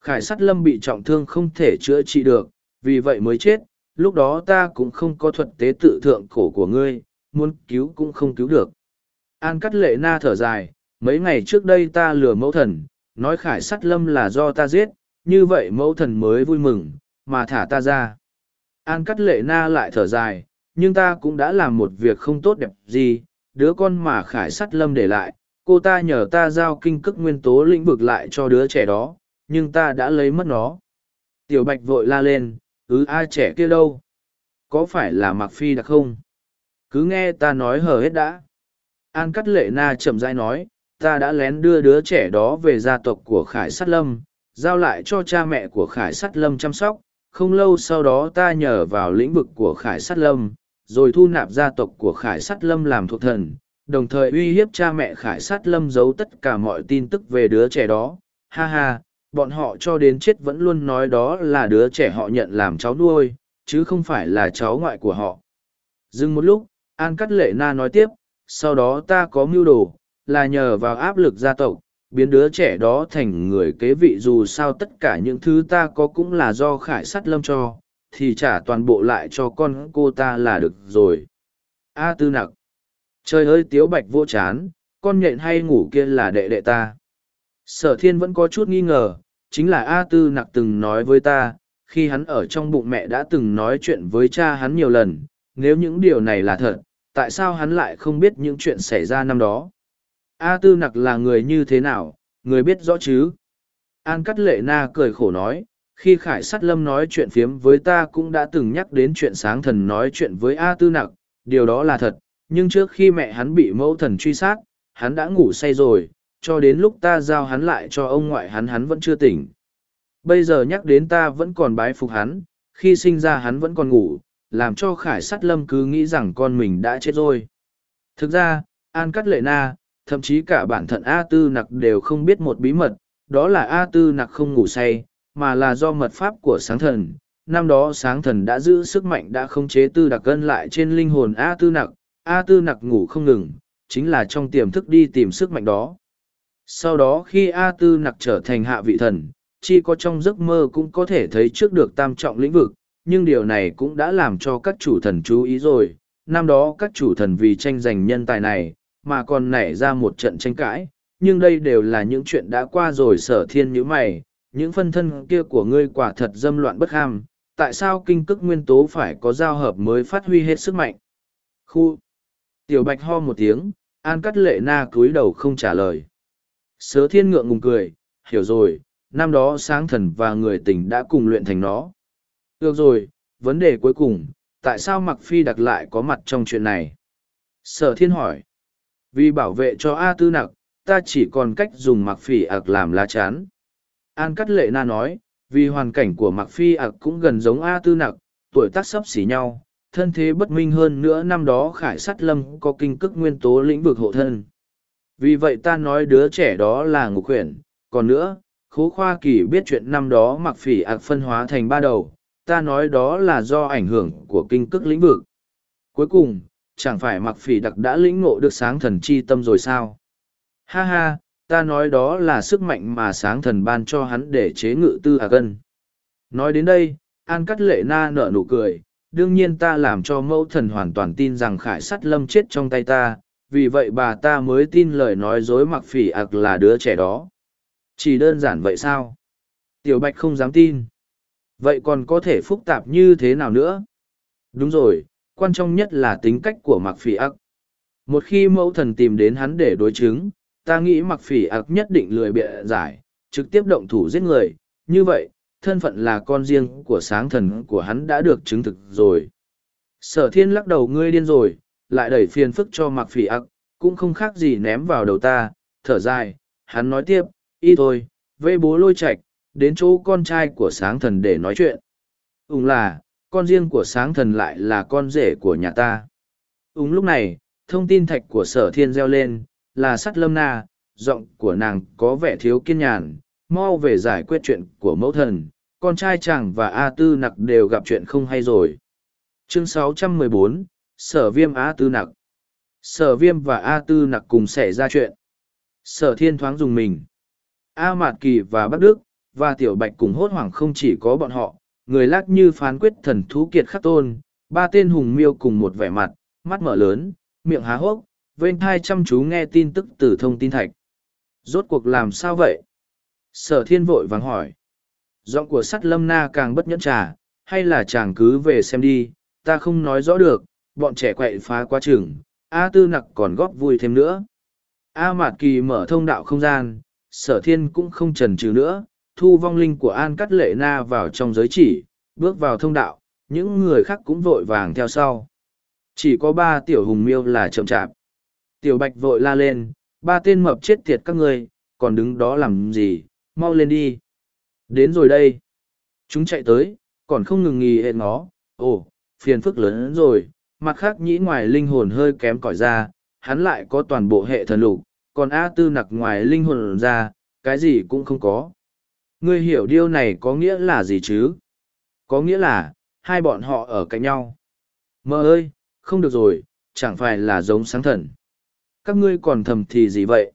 S1: Khải Sắt Lâm bị trọng thương không thể chữa trị được, vì vậy mới chết, lúc đó ta cũng không có thuật tế tự thượng cổ của ngươi, muốn cứu cũng không cứu được. An cắt lệ na thở dài, mấy ngày trước đây ta lừa mẫu thần, nói khải sắt lâm là do ta giết, như vậy mẫu thần mới vui mừng, mà thả ta ra. An cắt lệ na lại thở dài, nhưng ta cũng đã làm một việc không tốt đẹp gì, đứa con mà khải sắt lâm để lại, cô ta nhờ ta giao kinh cức nguyên tố lĩnh vực lại cho đứa trẻ đó, nhưng ta đã lấy mất nó. Tiểu bạch vội la lên, ứ ai trẻ kia đâu? Có phải là Mạc Phi đặc không? Cứ nghe ta nói hờ hết đã. An Cắt Lệ Na chậm rãi nói, ta đã lén đưa đứa trẻ đó về gia tộc của Khải Sát Lâm, giao lại cho cha mẹ của Khải Sát Lâm chăm sóc. Không lâu sau đó ta nhờ vào lĩnh vực của Khải Sát Lâm, rồi thu nạp gia tộc của Khải Sát Lâm làm thuộc thần, đồng thời uy hiếp cha mẹ Khải Sát Lâm giấu tất cả mọi tin tức về đứa trẻ đó. Ha ha, bọn họ cho đến chết vẫn luôn nói đó là đứa trẻ họ nhận làm cháu nuôi, chứ không phải là cháu ngoại của họ. Dừng một lúc, An Cắt Lệ Na nói tiếp, sau đó ta có mưu đồ, là nhờ vào áp lực gia tộc, biến đứa trẻ đó thành người kế vị dù sao tất cả những thứ ta có cũng là do khải sắt lâm cho, thì trả toàn bộ lại cho con cô ta là được rồi. A tư nặc. Trời ơi tiếu bạch vô chán, con nhện hay ngủ kia là đệ đệ ta. Sở thiên vẫn có chút nghi ngờ, chính là A tư nặc từng nói với ta, khi hắn ở trong bụng mẹ đã từng nói chuyện với cha hắn nhiều lần, nếu những điều này là thật, tại sao hắn lại không biết những chuyện xảy ra năm đó? A Tư Nặc là người như thế nào, người biết rõ chứ? An Cắt Lệ Na cười khổ nói, khi Khải Sắt Lâm nói chuyện phiếm với ta cũng đã từng nhắc đến chuyện sáng thần nói chuyện với A Tư Nặc, điều đó là thật, nhưng trước khi mẹ hắn bị mẫu thần truy sát, hắn đã ngủ say rồi, cho đến lúc ta giao hắn lại cho ông ngoại hắn hắn vẫn chưa tỉnh. Bây giờ nhắc đến ta vẫn còn bái phục hắn, khi sinh ra hắn vẫn còn ngủ, làm cho khải sắt lâm cứ nghĩ rằng con mình đã chết rồi. Thực ra, An Cắt Lệ Na, thậm chí cả bản thân A Tư Nặc đều không biết một bí mật, đó là A Tư Nặc không ngủ say, mà là do mật pháp của sáng thần. Năm đó sáng thần đã giữ sức mạnh đã khống chế Tư Đặc Cân lại trên linh hồn A Tư Nặc, A Tư Nặc ngủ không ngừng, chính là trong tiềm thức đi tìm sức mạnh đó. Sau đó khi A Tư Nặc trở thành hạ vị thần, chi có trong giấc mơ cũng có thể thấy trước được tam trọng lĩnh vực, nhưng điều này cũng đã làm cho các chủ thần chú ý rồi. Năm đó các chủ thần vì tranh giành nhân tài này, mà còn nảy ra một trận tranh cãi, nhưng đây đều là những chuyện đã qua rồi sở thiên nhữ mày, những phân thân kia của ngươi quả thật dâm loạn bất ham, tại sao kinh cức nguyên tố phải có giao hợp mới phát huy hết sức mạnh? Khu! Tiểu bạch ho một tiếng, an cắt lệ na cúi đầu không trả lời. Sở thiên ngượng ngùng cười, hiểu rồi, năm đó sáng thần và người tình đã cùng luyện thành nó. Được rồi, vấn đề cuối cùng, tại sao Mặc Phi đặc lại có mặt trong chuyện này? Sở thiên hỏi. Vì bảo vệ cho A Tư Nặc, ta chỉ còn cách dùng Mặc Phi ạc làm lá chán. An Cắt Lệ Na nói, vì hoàn cảnh của Mặc Phi ạc cũng gần giống A Tư Nặc, tuổi tác sắp xỉ nhau, thân thế bất minh hơn nữa năm đó Khải Sắt Lâm có kinh cức nguyên tố lĩnh vực hộ thân. Vì vậy ta nói đứa trẻ đó là ngục quyển, còn nữa, khố khoa kỳ biết chuyện năm đó Mặc Phỉ ạc phân hóa thành ba đầu, ta nói đó là do ảnh hưởng của kinh cức lĩnh vực. Cuối cùng, chẳng phải mặc phỉ đặc đã lĩnh ngộ được sáng thần chi tâm rồi sao? Ha ha, ta nói đó là sức mạnh mà sáng thần ban cho hắn để chế ngự tư hà cân. Nói đến đây, An Cắt Lệ Na nở nụ cười, đương nhiên ta làm cho mẫu thần hoàn toàn tin rằng khải sắt lâm chết trong tay ta, vì vậy bà ta mới tin lời nói dối mặc phỉ ạc là đứa trẻ đó. Chỉ đơn giản vậy sao? Tiểu Bạch không dám tin. Vậy còn có thể phức tạp như thế nào nữa? Đúng rồi, quan trọng nhất là tính cách của mặc phỉ ác một khi mẫu thần tìm đến hắn để đối chứng, ta nghĩ mặc phỉ ác nhất định lười bịa giải, trực tiếp động thủ giết người. Như vậy, thân phận là con riêng của sáng thần của hắn đã được chứng thực rồi. Sở thiên lắc đầu, ngươi điên rồi lại đẩy phiền phức cho mặc phỉ ác cũng không khác gì ném vào đầu ta. Thở dài hắn nói tiếp y thôi vê bố lôi Trạch đến chỗ con trai của sáng thần để nói chuyện. Úng là con riêng của sáng thần lại là con rể của nhà ta. Úng lúc này thông tin thạch của sở thiên reo lên là sắt lâm na giọng của nàng có vẻ thiếu kiên nhàn mau về giải quyết chuyện của mẫu thần con trai chàng và a tư nặc đều gặp chuyện không hay rồi. Chương 614, sở viêm a tư nặc. Sở viêm và a tư nặc cùng xảy ra chuyện. Sở thiên thoáng dùng mình. A mạt kỳ và bắc đức và tiểu bạch cùng hốt hoảng không chỉ có bọn họ, người lác như phán quyết thần thú kiệt khắc tôn, ba tên hùng miêu cùng một vẻ mặt, mắt mở lớn, miệng há hốc, vênh hai chăm chú nghe tin tức từ thông tin thạch. Rốt cuộc làm sao vậy? Sở thiên vội vàng hỏi. Giọng của sắt lâm na càng bất nhẫn trà, hay là chàng cứ về xem đi, ta không nói rõ được bọn trẻ quậy phá quá chừng, a tư nặc còn góp vui thêm nữa. A mạt kỳ mở thông đạo không gian, sở thiên cũng không trần trừ nữa, thu vong linh của an cắt lệ na vào trong giới chỉ, bước vào thông đạo, những người khác cũng vội vàng theo sau. Chỉ có ba tiểu hùng miêu là chậm chạp. Tiểu bạch vội la lên, ba tên mập chết tiệt các ngươi, còn đứng đó làm gì, mau lên đi. Đến rồi đây. Chúng chạy tới, còn không ngừng nghỉ hệ nó. Ồ, phiền phức lớn hơn rồi mặt khác nhĩ ngoài linh hồn hơi kém cỏi ra, hắn lại có toàn bộ hệ thần lục, còn a tư nặc ngoài linh hồn ra, cái gì cũng không có. Ngươi hiểu điều này có nghĩa là gì chứ? Có nghĩa là, hai bọn họ ở cạnh nhau. Mơ ơi, không được rồi, chẳng phải là giống sáng thần. Các ngươi còn thầm thì gì vậy?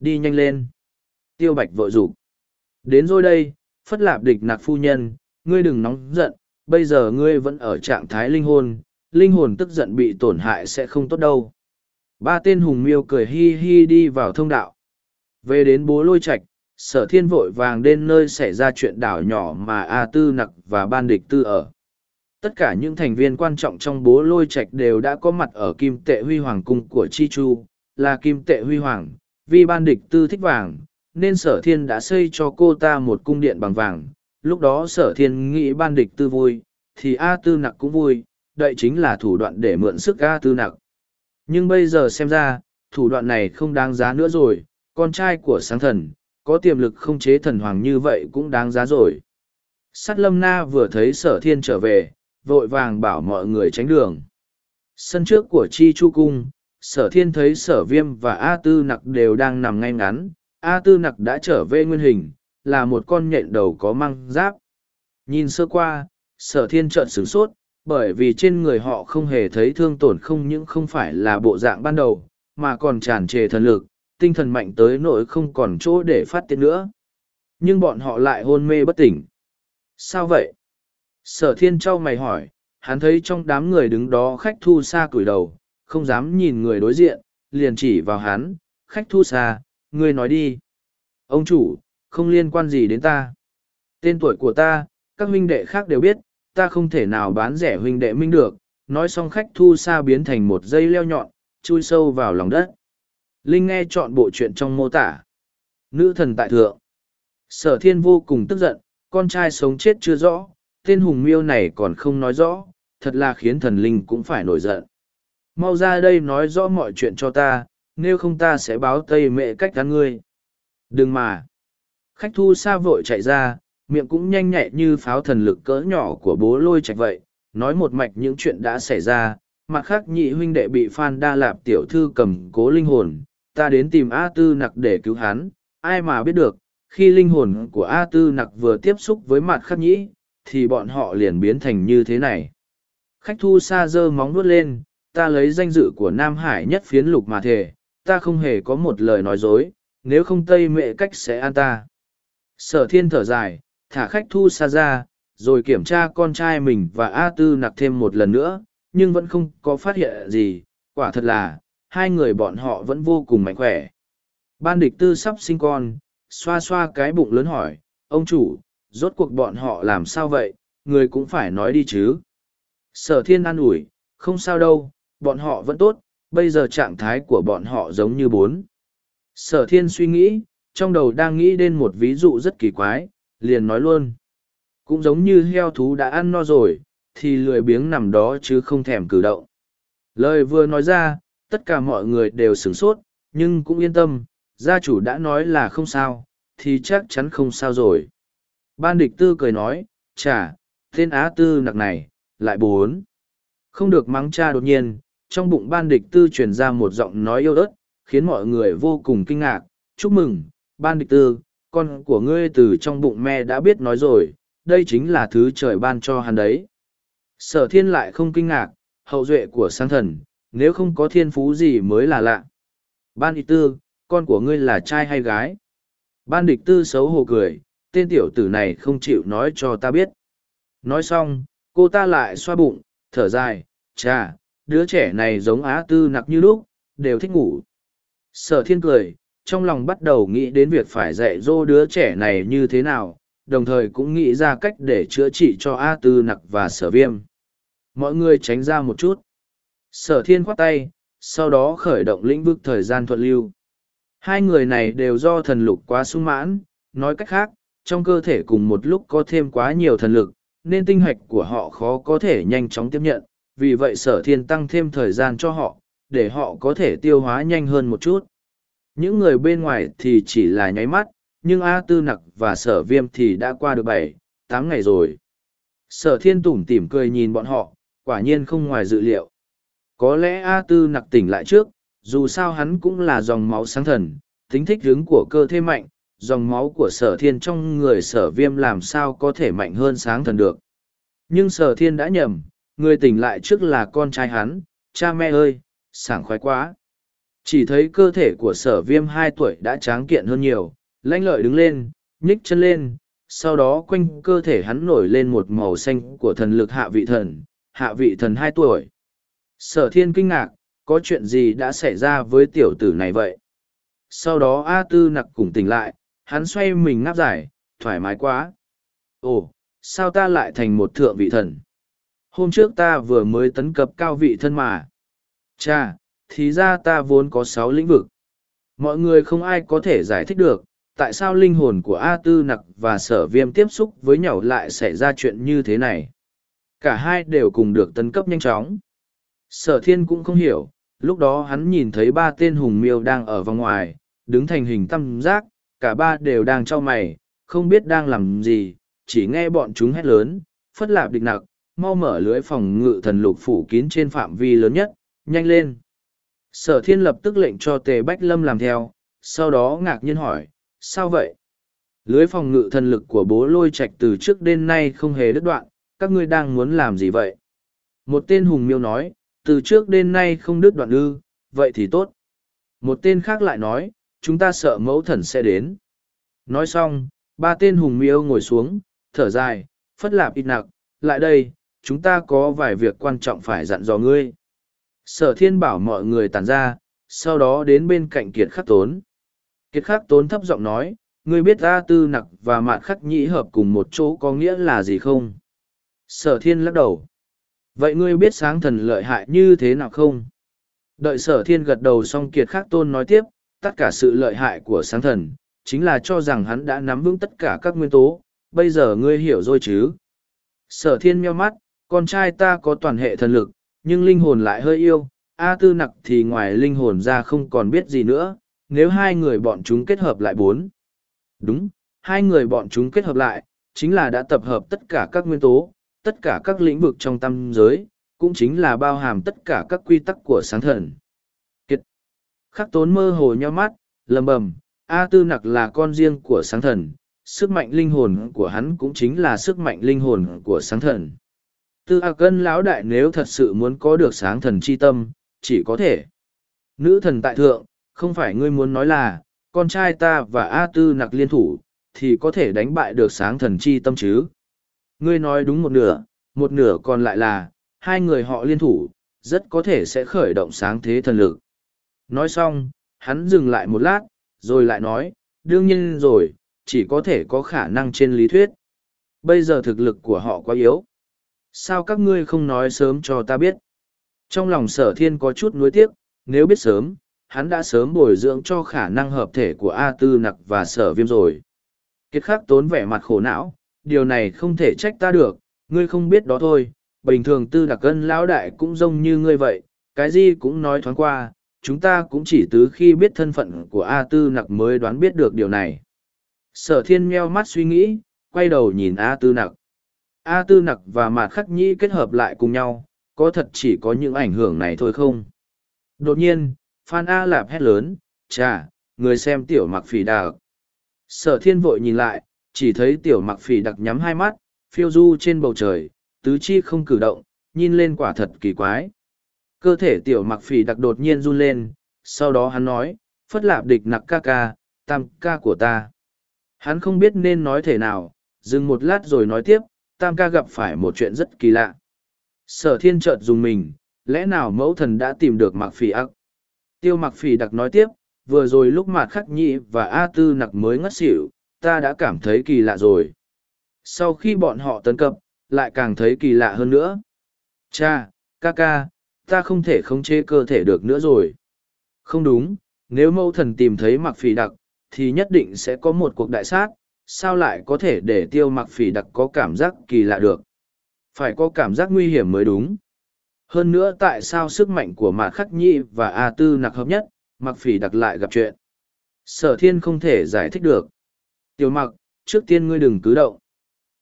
S1: Đi nhanh lên. Tiêu bạch vội rụt đến rồi đây, phất lạp địch nạc phu nhân, ngươi đừng nóng giận, bây giờ ngươi vẫn ở trạng thái linh hồn linh hồn tức giận bị tổn hại sẽ không tốt đâu. Ba tên hùng miêu cười hi hi đi vào thông đạo. Về đến bố lôi trạch, sở thiên vội vàng đến nơi xảy ra chuyện đảo nhỏ mà a tư nặc và ban địch tư ở. Tất cả những thành viên quan trọng trong bố lôi trạch đều đã có mặt ở kim tệ huy hoàng cung của chi chu, là kim tệ huy hoàng, vì ban địch tư thích vàng, nên sở thiên đã xây cho cô ta một cung điện bằng vàng. Lúc đó sở thiên nghĩ ban địch tư vui, thì a tư nặc cũng vui đây chính là thủ đoạn để mượn sức a tư nặc. Nhưng bây giờ xem ra, thủ đoạn này không đáng giá nữa rồi, con trai của sáng thần, có tiềm lực không chế thần hoàng như vậy cũng đáng giá rồi. Sát lâm na vừa thấy sở thiên trở về, vội vàng bảo mọi người tránh đường. Sân trước của chi chu cung, sở thiên thấy sở viêm và a tư nặc đều đang nằm ngay ngắn. A tư nặc đã trở về nguyên hình, là một con nhện đầu có măng giáp. Nhìn sơ qua, sở thiên trợn sửng sốt bởi vì trên người họ không hề thấy thương tổn không những không phải là bộ dạng ban đầu, mà còn tràn trề thần lực, tinh thần mạnh tới nỗi không còn chỗ để phát tiết nữa. Nhưng bọn họ lại hôn mê bất tỉnh. Sao vậy? Sở thiên trao mày hỏi, hắn thấy trong đám người đứng đó khách thu xa cửi đầu, không dám nhìn người đối diện, liền chỉ vào hắn, khách thu xa, ngươi nói đi. Ông chủ, không liên quan gì đến ta. Tên tuổi của ta, các huynh đệ khác đều biết ta không thể nào bán rẻ huynh đệ minh được. Nói xong khách thu xa biến thành một dây leo nhọn, chui sâu vào lòng đất. Linh nghe chọn bộ chuyện trong mô tả. Nữ thần tại thượng. Sở thiên vô cùng tức giận, con trai sống chết chưa rõ, tên hùng miêu này còn không nói rõ, thật là khiến thần linh cũng phải nổi giận. Mau ra đây nói rõ mọi chuyện cho ta, nếu không ta sẽ báo tây mẹ cách gắn ngươi. Đừng mà. Khách thu xa vội chạy ra miệng cũng nhanh nhẹ như pháo thần lực cỡ nhỏ của bố lôi trạch vậy. Nói một mạch những chuyện đã xảy ra, mặt khác nhị huynh đệ bị phan đa lạp tiểu thư cầm cố linh hồn. Ta đến tìm a tư nặc để cứu hắn. Ai mà biết được, khi linh hồn của a tư nặc vừa tiếp xúc với mặt khắc nhĩ thì bọn họ liền biến thành như thế này. Khách thu xa dơ móng nuốt lên, ta lấy danh dự của nam hải nhất phiến lục mà thề, ta không hề có một lời nói dối, nếu không tây mệ cách sẽ an ta. Sở thiên thở dài thả khách thu xa ra, rồi kiểm tra con trai mình và a tư nặc thêm một lần nữa, nhưng vẫn không có phát hiện gì. Quả thật là, hai người bọn họ vẫn vô cùng mạnh khỏe. Ban địch tư sắp sinh con, xoa xoa cái bụng lớn hỏi, ông chủ, rốt cuộc bọn họ làm sao vậy? Người cũng phải nói đi chứ. Sở thiên an ủi, không sao đâu, bọn họ vẫn tốt, bây giờ trạng thái của bọn họ giống như bốn. Sở thiên suy nghĩ, trong đầu đang nghĩ đến một ví dụ rất kỳ quái liền nói luôn cũng giống như heo thú đã ăn no rồi thì lười biếng nằm đó chứ không thèm cử động lời vừa nói ra tất cả mọi người đều sửng sốt nhưng cũng yên tâm gia chủ đã nói là không sao thì chắc chắn không sao rồi ban địch tư cười nói chả tên Á Tư nặc này, lại bốn. Không được mắng cha đột nhiên, trong bụng ban địch tư truyền ra một giọng nói yêu ớt, khiến mọi người vô cùng kinh ngạc. Chúc mừng, ban địch tư, con của ngươi từ trong bụng mẹ đã biết nói rồi, đây chính là thứ trời ban cho hắn đấy. Sở thiên lại không kinh ngạc, hậu duệ của sang thần, nếu không có thiên phú gì mới là lạ. Ban địch tư, con của ngươi là trai hay gái? Ban địch tư xấu hổ cười, tên tiểu tử này không chịu nói cho ta biết. Nói xong, cô ta lại xoa bụng, thở dài, chà, đứa trẻ này giống á tư nặc như lúc, đều thích ngủ. Sở thiên cười, trong lòng bắt đầu nghĩ đến việc phải dạy dỗ đứa trẻ này như thế nào, đồng thời cũng nghĩ ra cách để chữa trị cho A tư nặc và sở viêm. Mọi người tránh ra một chút. Sở thiên khoát tay, sau đó khởi động lĩnh vực thời gian thuận lưu. Hai người này đều do thần lục quá sung mãn, nói cách khác, trong cơ thể cùng một lúc có thêm quá nhiều thần lực, nên tinh hoạch của họ khó có thể nhanh chóng tiếp nhận, vì vậy sở thiên tăng thêm thời gian cho họ, để họ có thể tiêu hóa nhanh hơn một chút. Những người bên ngoài thì chỉ là nháy mắt, nhưng A Tư Nặc và sở viêm thì đã qua được bảy, tám ngày rồi. Sở thiên tủm tỉm cười nhìn bọn họ, quả nhiên không ngoài dự liệu. Có lẽ A Tư Nặc tỉnh lại trước, dù sao hắn cũng là dòng máu sáng thần, tính thích hướng của cơ thể mạnh, dòng máu của sở thiên trong người sở viêm làm sao có thể mạnh hơn sáng thần được. Nhưng sở thiên đã nhầm, người tỉnh lại trước là con trai hắn, cha mẹ ơi, sảng khoái quá. Chỉ thấy cơ thể của sở viêm hai tuổi đã tráng kiện hơn nhiều, lanh lợi đứng lên, nhích chân lên, sau đó quanh cơ thể hắn nổi lên một màu xanh của thần lực hạ vị thần, hạ vị thần hai tuổi. Sở thiên kinh ngạc, có chuyện gì đã xảy ra với tiểu tử này vậy? Sau đó A Tư nặc cùng tỉnh lại, hắn xoay mình ngáp dài, thoải mái quá. Ồ, sao ta lại thành một thượng vị thần? Hôm trước ta vừa mới tấn cập cao vị thân mà. Cha, thì ra ta vốn có sáu lĩnh vực. Mọi người không ai có thể giải thích được, tại sao linh hồn của A Tư Nặc và sở viêm tiếp xúc với nhau lại xảy ra chuyện như thế này. Cả hai đều cùng được tấn cấp nhanh chóng. Sở thiên cũng không hiểu, lúc đó hắn nhìn thấy ba tên hùng miêu đang ở vòng ngoài, đứng thành hình tam giác, cả ba đều đang trao mày, không biết đang làm gì, chỉ nghe bọn chúng hét lớn, phất lạp địch nặc, mau mở lưới phòng ngự thần lục phủ kín trên phạm vi lớn nhất, nhanh lên. Sở thiên lập tức lệnh cho tề Bách Lâm làm theo, sau đó ngạc nhiên hỏi, sao vậy? Lưới phòng ngự thần lực của bố lôi Trạch từ trước đến nay không hề đứt đoạn, các ngươi đang muốn làm gì vậy? Một tên hùng miêu nói, từ trước đến nay không đứt đoạn ư, vậy thì tốt. Một tên khác lại nói, chúng ta sợ mẫu thần sẽ đến. Nói xong, ba tên hùng miêu ngồi xuống, thở dài, phất lạp ít nặc, lại đây, chúng ta có vài việc quan trọng phải dặn dò ngươi. Sở thiên bảo mọi người tàn ra, sau đó đến bên cạnh kiệt khắc tốn. Kiệt khắc tốn thấp giọng nói, ngươi biết A tư nặc và mạn khắc nhĩ hợp cùng một chỗ có nghĩa là gì không? Sở thiên lắc đầu. Vậy ngươi biết sáng thần lợi hại như thế nào không? Đợi sở thiên gật đầu xong kiệt khắc tôn nói tiếp, tất cả sự lợi hại của sáng thần, chính là cho rằng hắn đã nắm vững tất cả các nguyên tố, bây giờ ngươi hiểu rồi chứ? Sở thiên meo mắt, con trai ta có toàn hệ thần lực, nhưng linh hồn lại hơi yêu, A tư nặc thì ngoài linh hồn ra không còn biết gì nữa, nếu hai người bọn chúng kết hợp lại bốn. Đúng, hai người bọn chúng kết hợp lại, chính là đã tập hợp tất cả các nguyên tố, tất cả các lĩnh vực trong tâm giới, cũng chính là bao hàm tất cả các quy tắc của sáng thần. Kiệt. Khắc tốn mơ hồ nhau mắt, lầm bầm, A tư nặc là con riêng của sáng thần, sức mạnh linh hồn của hắn cũng chính là sức mạnh linh hồn của sáng thần tư a cân lão đại nếu thật sự muốn có được sáng thần chi tâm, chỉ có thể. Nữ thần tại thượng, không phải ngươi muốn nói là, con trai ta và a tư nặc liên thủ, thì có thể đánh bại được sáng thần chi tâm chứ? Ngươi nói đúng một nửa một nửa còn lại là, hai người họ liên thủ, rất có thể sẽ khởi động sáng thế thần lực. Nói xong, hắn dừng lại một lát, rồi lại nói, đương nhiên rồi, chỉ có thể có khả năng trên lý thuyết. Bây giờ thực lực của họ quá yếu sao các ngươi không nói sớm cho ta biết? Trong lòng sở thiên có chút nuối tiếc, nếu biết sớm, hắn đã sớm bồi dưỡng cho khả năng hợp thể của a tư nặc và sở viêm rồi. Kiệt khắc tốn vẻ mặt khổ não, điều này không thể trách ta được, ngươi không biết đó thôi. Bình thường tư đặc cân lão đại cũng giống như ngươi vậy, cái gì cũng nói thoáng qua, chúng ta cũng chỉ từ khi biết thân phận của a tư nặc mới đoán biết được điều này. Sở thiên meo mắt suy nghĩ, quay đầu nhìn a tư nặc. A Tư Nặc và Mạt Khắc Nhĩ kết hợp lại cùng nhau, có thật chỉ có những ảnh hưởng này thôi không? Đột nhiên, Phan A Lạp hét lớn, chà, người xem tiểu mặc phỉ đặc!" Sở thiên vội nhìn lại, chỉ thấy tiểu mặc phỉ đặc nhắm hai mắt, phiêu du trên bầu trời, tứ chi không cử động, nhìn lên quả thật kỳ quái. Cơ thể tiểu mặc phỉ đặc đột nhiên run lên, sau đó hắn nói, phất lạp địch nặc ca ca, tam ca của ta. Hắn không biết nên nói thể nào, dừng một lát rồi nói tiếp, tam ca gặp phải một chuyện rất kỳ lạ. Sở thiên chợt dùng mình, lẽ nào mẫu thần đã tìm được mặc phỉ ác? Tiêu mặc phỉ đặc nói tiếp, vừa rồi lúc mà khắc nhị và A tư nặc mới ngất xỉu, ta đã cảm thấy kỳ lạ rồi. Sau khi bọn họ tấn cập, lại càng thấy kỳ lạ hơn nữa. Cha, ca ca, ta không thể khống chế cơ thể được nữa rồi. Không đúng, nếu mẫu thần tìm thấy mặc phỉ đặc, thì nhất định sẽ có một cuộc đại sát, sao lại có thể để tiêu mặc phỉ đặc có cảm giác kỳ lạ được. Phải có cảm giác nguy hiểm mới đúng. Hơn nữa tại sao sức mạnh của mạc khắc nhị và A tư nặc hợp nhất, mặc phỉ đặc lại gặp chuyện. Sở thiên không thể giải thích được. Tiểu mặc, trước tiên ngươi đừng cứ động.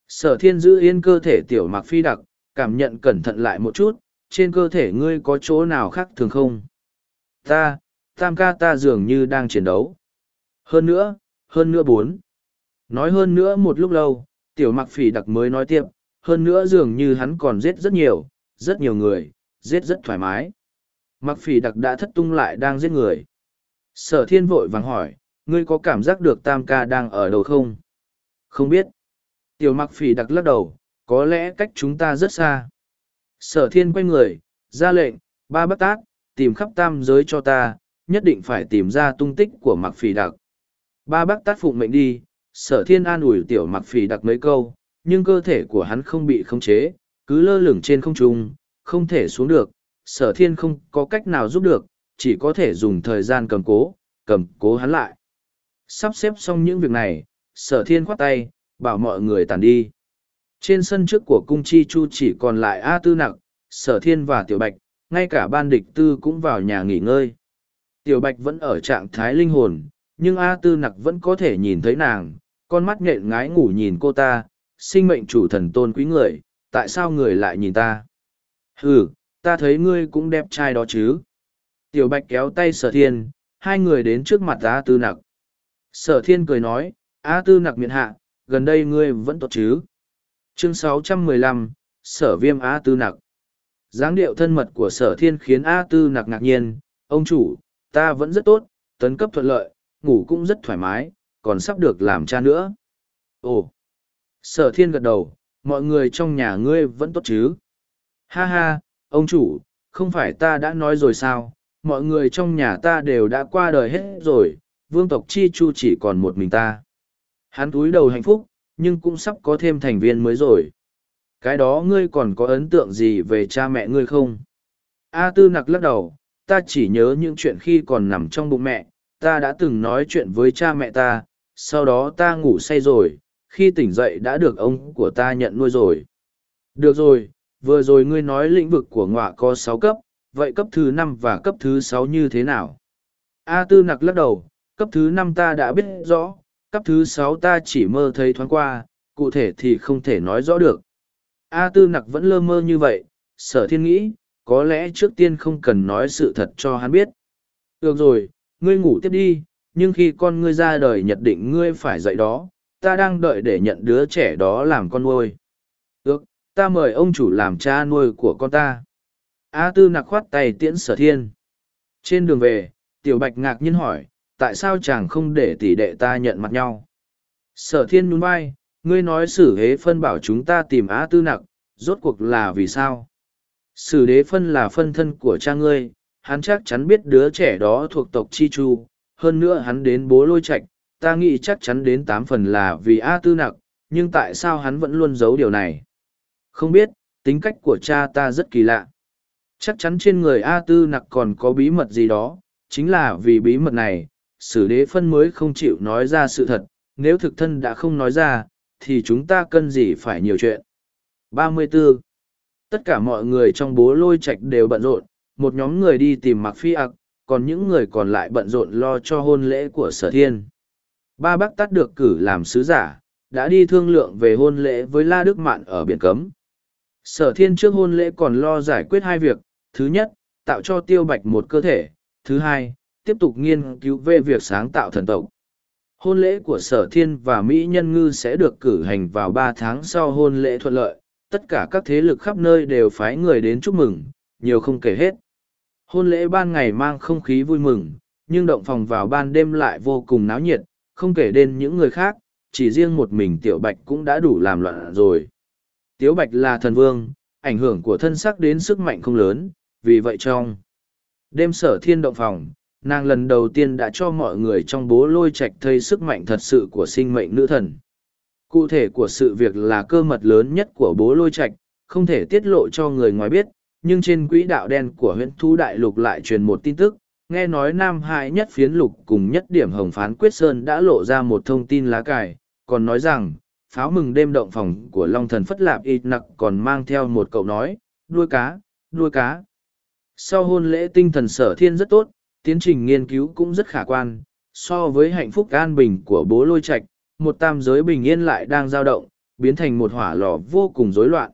S1: Sở thiên giữ yên cơ thể tiểu mặc phi đặc, cảm nhận cẩn thận lại một chút, trên cơ thể ngươi có chỗ nào khác thường không? Ta, tam ca ta dường như đang chiến đấu. Hơn nữa, hơn nữa bốn. Nói hơn nữa một lúc lâu, tiểu mặc phỉ đặc mới nói tiếp, hơn nữa dường như hắn còn giết rất nhiều, rất nhiều người, giết rất thoải mái. Mặc phỉ đặc đã thất tung lại đang giết người. Sở thiên vội vàng hỏi, ngươi có cảm giác được tam ca đang ở đâu không? Không biết. Tiểu mặc phỉ đặc lắc đầu, có lẽ cách chúng ta rất xa. Sở thiên quay người, ra lệnh, ba bắt tác, tìm khắp tam giới cho ta, nhất định phải tìm ra tung tích của mặc phỉ đặc. Ba bác tát phụng mệnh đi, sở thiên an ủi tiểu mặc phỉ đặc mấy câu, nhưng cơ thể của hắn không bị khống chế, cứ lơ lửng trên không trung, không thể xuống được, sở thiên không có cách nào giúp được, chỉ có thể dùng thời gian cầm cố, cầm cố hắn lại. Sắp xếp xong những việc này, sở thiên khoát tay, bảo mọi người tàn đi. Trên sân trước của cung chi chu chỉ còn lại A Tư Nặc, sở thiên và tiểu bạch, ngay cả ban địch tư cũng vào nhà nghỉ ngơi. Tiểu bạch vẫn ở trạng thái linh hồn, nhưng A Tư Nặc vẫn có thể nhìn thấy nàng, con mắt nhện ngái ngủ nhìn cô ta, sinh mệnh chủ thần tôn quý người, tại sao người lại nhìn ta? Ừ, ta thấy ngươi cũng đẹp trai đó chứ. Tiểu bạch kéo tay sở thiên, hai người đến trước mặt A Tư Nặc. Sở thiên cười nói, A Tư Nặc miệng hạ, gần đây ngươi vẫn tốt chứ. Chương 615, Sở viêm A Tư Nặc. dáng điệu thân mật của sở thiên khiến A Tư Nặc ngạc nhiên, ông chủ, ta vẫn rất tốt, tấn cấp thuận lợi, ngủ cũng rất thoải mái, còn sắp được làm cha nữa. Ồ! Sở thiên gật đầu, mọi người trong nhà ngươi vẫn tốt chứ? Ha ha, ông chủ, không phải ta đã nói rồi sao, mọi người trong nhà ta đều đã qua đời hết rồi, vương tộc chi chu chỉ còn một mình ta. Hắn túi đầu hạnh phúc, nhưng cũng sắp có thêm thành viên mới rồi. Cái đó ngươi còn có ấn tượng gì về cha mẹ ngươi không? A tư nặc lắc đầu, ta chỉ nhớ những chuyện khi còn nằm trong bụng mẹ, ta đã từng nói chuyện với cha mẹ ta, sau đó ta ngủ say rồi, khi tỉnh dậy đã được ông của ta nhận nuôi rồi. Được rồi, vừa rồi ngươi nói lĩnh vực của ngọa có sáu cấp, vậy cấp thứ năm và cấp thứ sáu như thế nào? A tư nặc lắc đầu, cấp thứ năm ta đã biết rõ, cấp thứ sáu ta chỉ mơ thấy thoáng qua, cụ thể thì không thể nói rõ được. A tư nặc vẫn lơ mơ như vậy, sở thiên nghĩ, có lẽ trước tiên không cần nói sự thật cho hắn biết. Được rồi, ngươi ngủ tiếp đi, nhưng khi con ngươi ra đời nhật định ngươi phải dạy đó, ta đang đợi để nhận đứa trẻ đó làm con nuôi. Được, ta mời ông chủ làm cha nuôi của con ta. A tư nặc khoát tay tiễn sở thiên. Trên đường về, tiểu bạch ngạc nhiên hỏi, tại sao chàng không để tỷ đệ ta nhận mặt nhau? Sở thiên nhún vai, ngươi nói sử hế phân bảo chúng ta tìm A tư nặc, rốt cuộc là vì sao? Sử đế phân là phân thân của cha ngươi, hắn chắc chắn biết đứa trẻ đó thuộc tộc Chi Chu, hơn nữa hắn đến bố lôi Trạch, ta nghĩ chắc chắn đến tám phần là vì A Tư Nặc, nhưng tại sao hắn vẫn luôn giấu điều này? Không biết, tính cách của cha ta rất kỳ lạ. Chắc chắn trên người A Tư Nặc còn có bí mật gì đó, chính là vì bí mật này, sử đế phân mới không chịu nói ra sự thật, nếu thực thân đã không nói ra, thì chúng ta cần gì phải nhiều chuyện. 34. Tất cả mọi người trong bố lôi Trạch đều bận rộn, một nhóm người đi tìm mặc phi ặc, còn những người còn lại bận rộn lo cho hôn lễ của sở thiên. Ba bác tắt được cử làm sứ giả, đã đi thương lượng về hôn lễ với La Đức Mạn ở biển cấm. Sở thiên trước hôn lễ còn lo giải quyết hai việc, thứ nhất, tạo cho tiêu bạch một cơ thể, thứ hai, tiếp tục nghiên cứu về việc sáng tạo thần tộc. Hôn lễ của sở thiên và Mỹ Nhân Ngư sẽ được cử hành vào ba tháng sau hôn lễ thuận lợi, tất cả các thế lực khắp nơi đều phái người đến chúc mừng, nhiều không kể hết. Hôn lễ ban ngày mang không khí vui mừng, nhưng động phòng vào ban đêm lại vô cùng náo nhiệt, không kể đến những người khác, chỉ riêng một mình Tiểu Bạch cũng đã đủ làm loạn rồi. Tiểu Bạch là thần vương, ảnh hưởng của thân sắc đến sức mạnh không lớn, vì vậy trong đêm sở thiên động phòng, nàng lần đầu tiên đã cho mọi người trong bố lôi Trạch thấy sức mạnh thật sự của sinh mệnh nữ thần. Cụ thể của sự việc là cơ mật lớn nhất của bố lôi Trạch, không thể tiết lộ cho người ngoài biết, nhưng trên quỹ đạo đen của huyện thu đại lục lại truyền một tin tức, nghe nói Nam Hải nhất phiến lục cùng nhất điểm hồng phán quyết sơn đã lộ ra một thông tin lá cải, còn nói rằng, pháo mừng đêm động phòng của Long thần Phất Lạp ít nặc còn mang theo một cậu nói, đuôi cá, đuôi cá. Sau hôn lễ tinh thần sở thiên rất tốt, tiến trình nghiên cứu cũng rất khả quan, so với hạnh phúc an bình của bố lôi Trạch một tam giới bình yên lại đang dao động, biến thành một hỏa lò vô cùng rối loạn.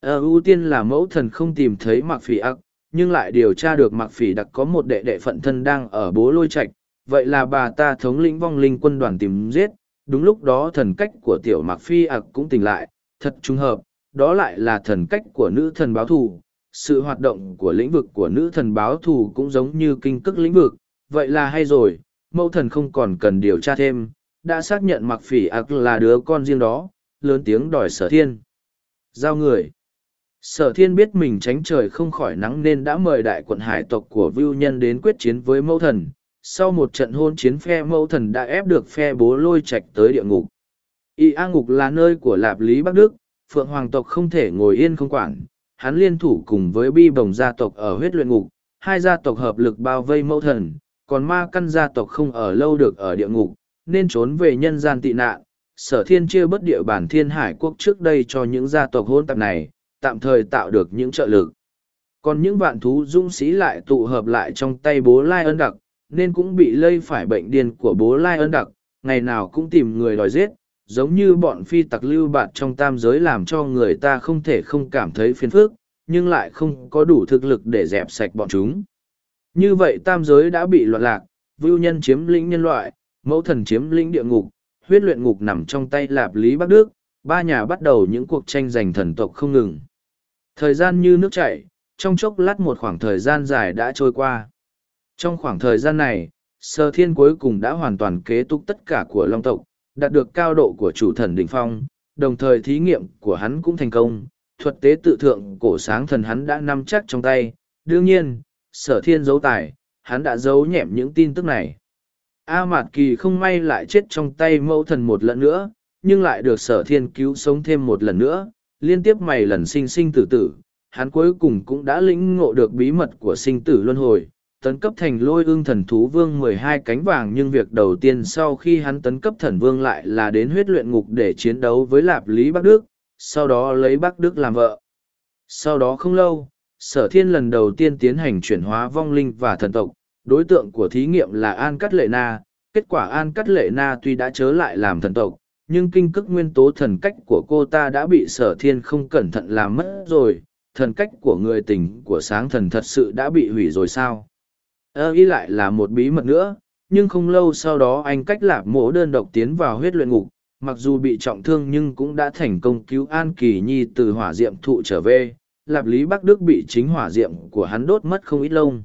S1: Ờ, ưu tiên là mẫu thần không tìm thấy mặc phỉ ác, nhưng lại điều tra được mặc phỉ đặc có một đệ đệ phận thân đang ở bố lôi Trạch vậy là bà ta thống lĩnh vong linh quân đoàn tìm giết, đúng lúc đó thần cách của tiểu mặc phi ạc cũng tỉnh lại, thật trùng hợp, đó lại là thần cách của nữ thần báo thù. Sự hoạt động của lĩnh vực của nữ thần báo thù cũng giống như kinh cức lĩnh vực, vậy là hay rồi, mẫu thần không còn cần điều tra thêm, đã xác nhận mặc phỉ ạc là đứa con riêng đó, lớn tiếng đòi sở thiên. Giao người. Sở thiên biết mình tránh trời không khỏi nắng nên đã mời đại quận hải tộc của Vưu Nhân đến quyết chiến với mẫu thần, sau một trận hôn chiến phe mẫu thần đã ép được phe bố lôi Trạch tới địa ngục. Y a ngục là nơi của lạp lý bắc đức phượng hoàng tộc không thể ngồi yên không quản. Hắn liên thủ cùng với bi bồng gia tộc ở huyết luyện ngục hai gia tộc hợp lực bao vây mẫu thần còn ma căn gia tộc không ở lâu được ở địa ngục nên trốn về nhân gian tị nạn. Sở thiên chia bất địa bản thiên hải quốc trước đây cho những gia tộc hôn tạp này tạm thời tạo được những trợ lực còn những vạn thú dũng sĩ lại tụ hợp lại trong tay bố lai ân đặc nên cũng bị lây phải bệnh điên của bố lai ân đặc, ngày nào cũng tìm người đòi giết, giống như bọn phi tặc lưu bạt trong tam giới làm cho người ta không thể không cảm thấy phiền phức, nhưng lại không có đủ thực lực để dẹp sạch bọn chúng. Như vậy tam giới đã bị loạn lạc, vưu nhân chiếm lĩnh nhân loại, mẫu thần chiếm lĩnh địa ngục, huyết luyện ngục nằm trong tay lạp lý Bắc Đức, ba nhà bắt đầu những cuộc tranh giành thần tộc không ngừng. Thời gian như nước chảy, trong chốc lát một khoảng thời gian dài đã trôi qua. Trong khoảng thời gian này, Sơ Thiên cuối cùng đã hoàn toàn kế túc tất cả của Long tộc, đạt được cao độ của chủ thần đỉnh phong, đồng thời thí nghiệm của hắn cũng thành công, thuật tế tự thượng cổ sáng thần hắn đã nắm chắc trong tay. Đương nhiên, Sở Thiên giấu tài, hắn đã giấu nhẹm những tin tức này. A Mạt Kỳ không may lại chết trong tay mẫu thần một lần nữa, nhưng lại được Sở Thiên cứu sống thêm một lần nữa, liên tiếp mày lần sinh sinh tử tử. Hắn cuối cùng cũng đã lĩnh ngộ được bí mật của sinh tử luân hồi, tấn cấp thành lôi ương thần thú vương mười hai cánh vàng nhưng việc đầu tiên sau khi hắn tấn cấp thần vương lại là đến huyết luyện ngục để chiến đấu với lạp lý bắc đức sau đó lấy bắc đức làm vợ sau đó không lâu sở thiên lần đầu tiên tiến hành chuyển hóa vong linh và thần tộc đối tượng của thí nghiệm là an cắt lệ na kết quả an cắt lệ na tuy đã chớ lại làm thần tộc nhưng kinh cức nguyên tố thần cách của cô ta đã bị sở thiên không cẩn thận làm mất rồi, thần cách của người tình của sáng thần thật sự đã bị hủy rồi sao? Ơ y lại là một bí mật nữa, nhưng không lâu sau đó anh cách lạp mổ đơn độc tiến vào huyết luyện ngục, mặc dù bị trọng thương nhưng cũng đã thành công cứu an kỳ nhi từ hỏa diệm thụ trở về, lạp lý bắc đức bị chính hỏa diệm của hắn đốt mất không ít lông.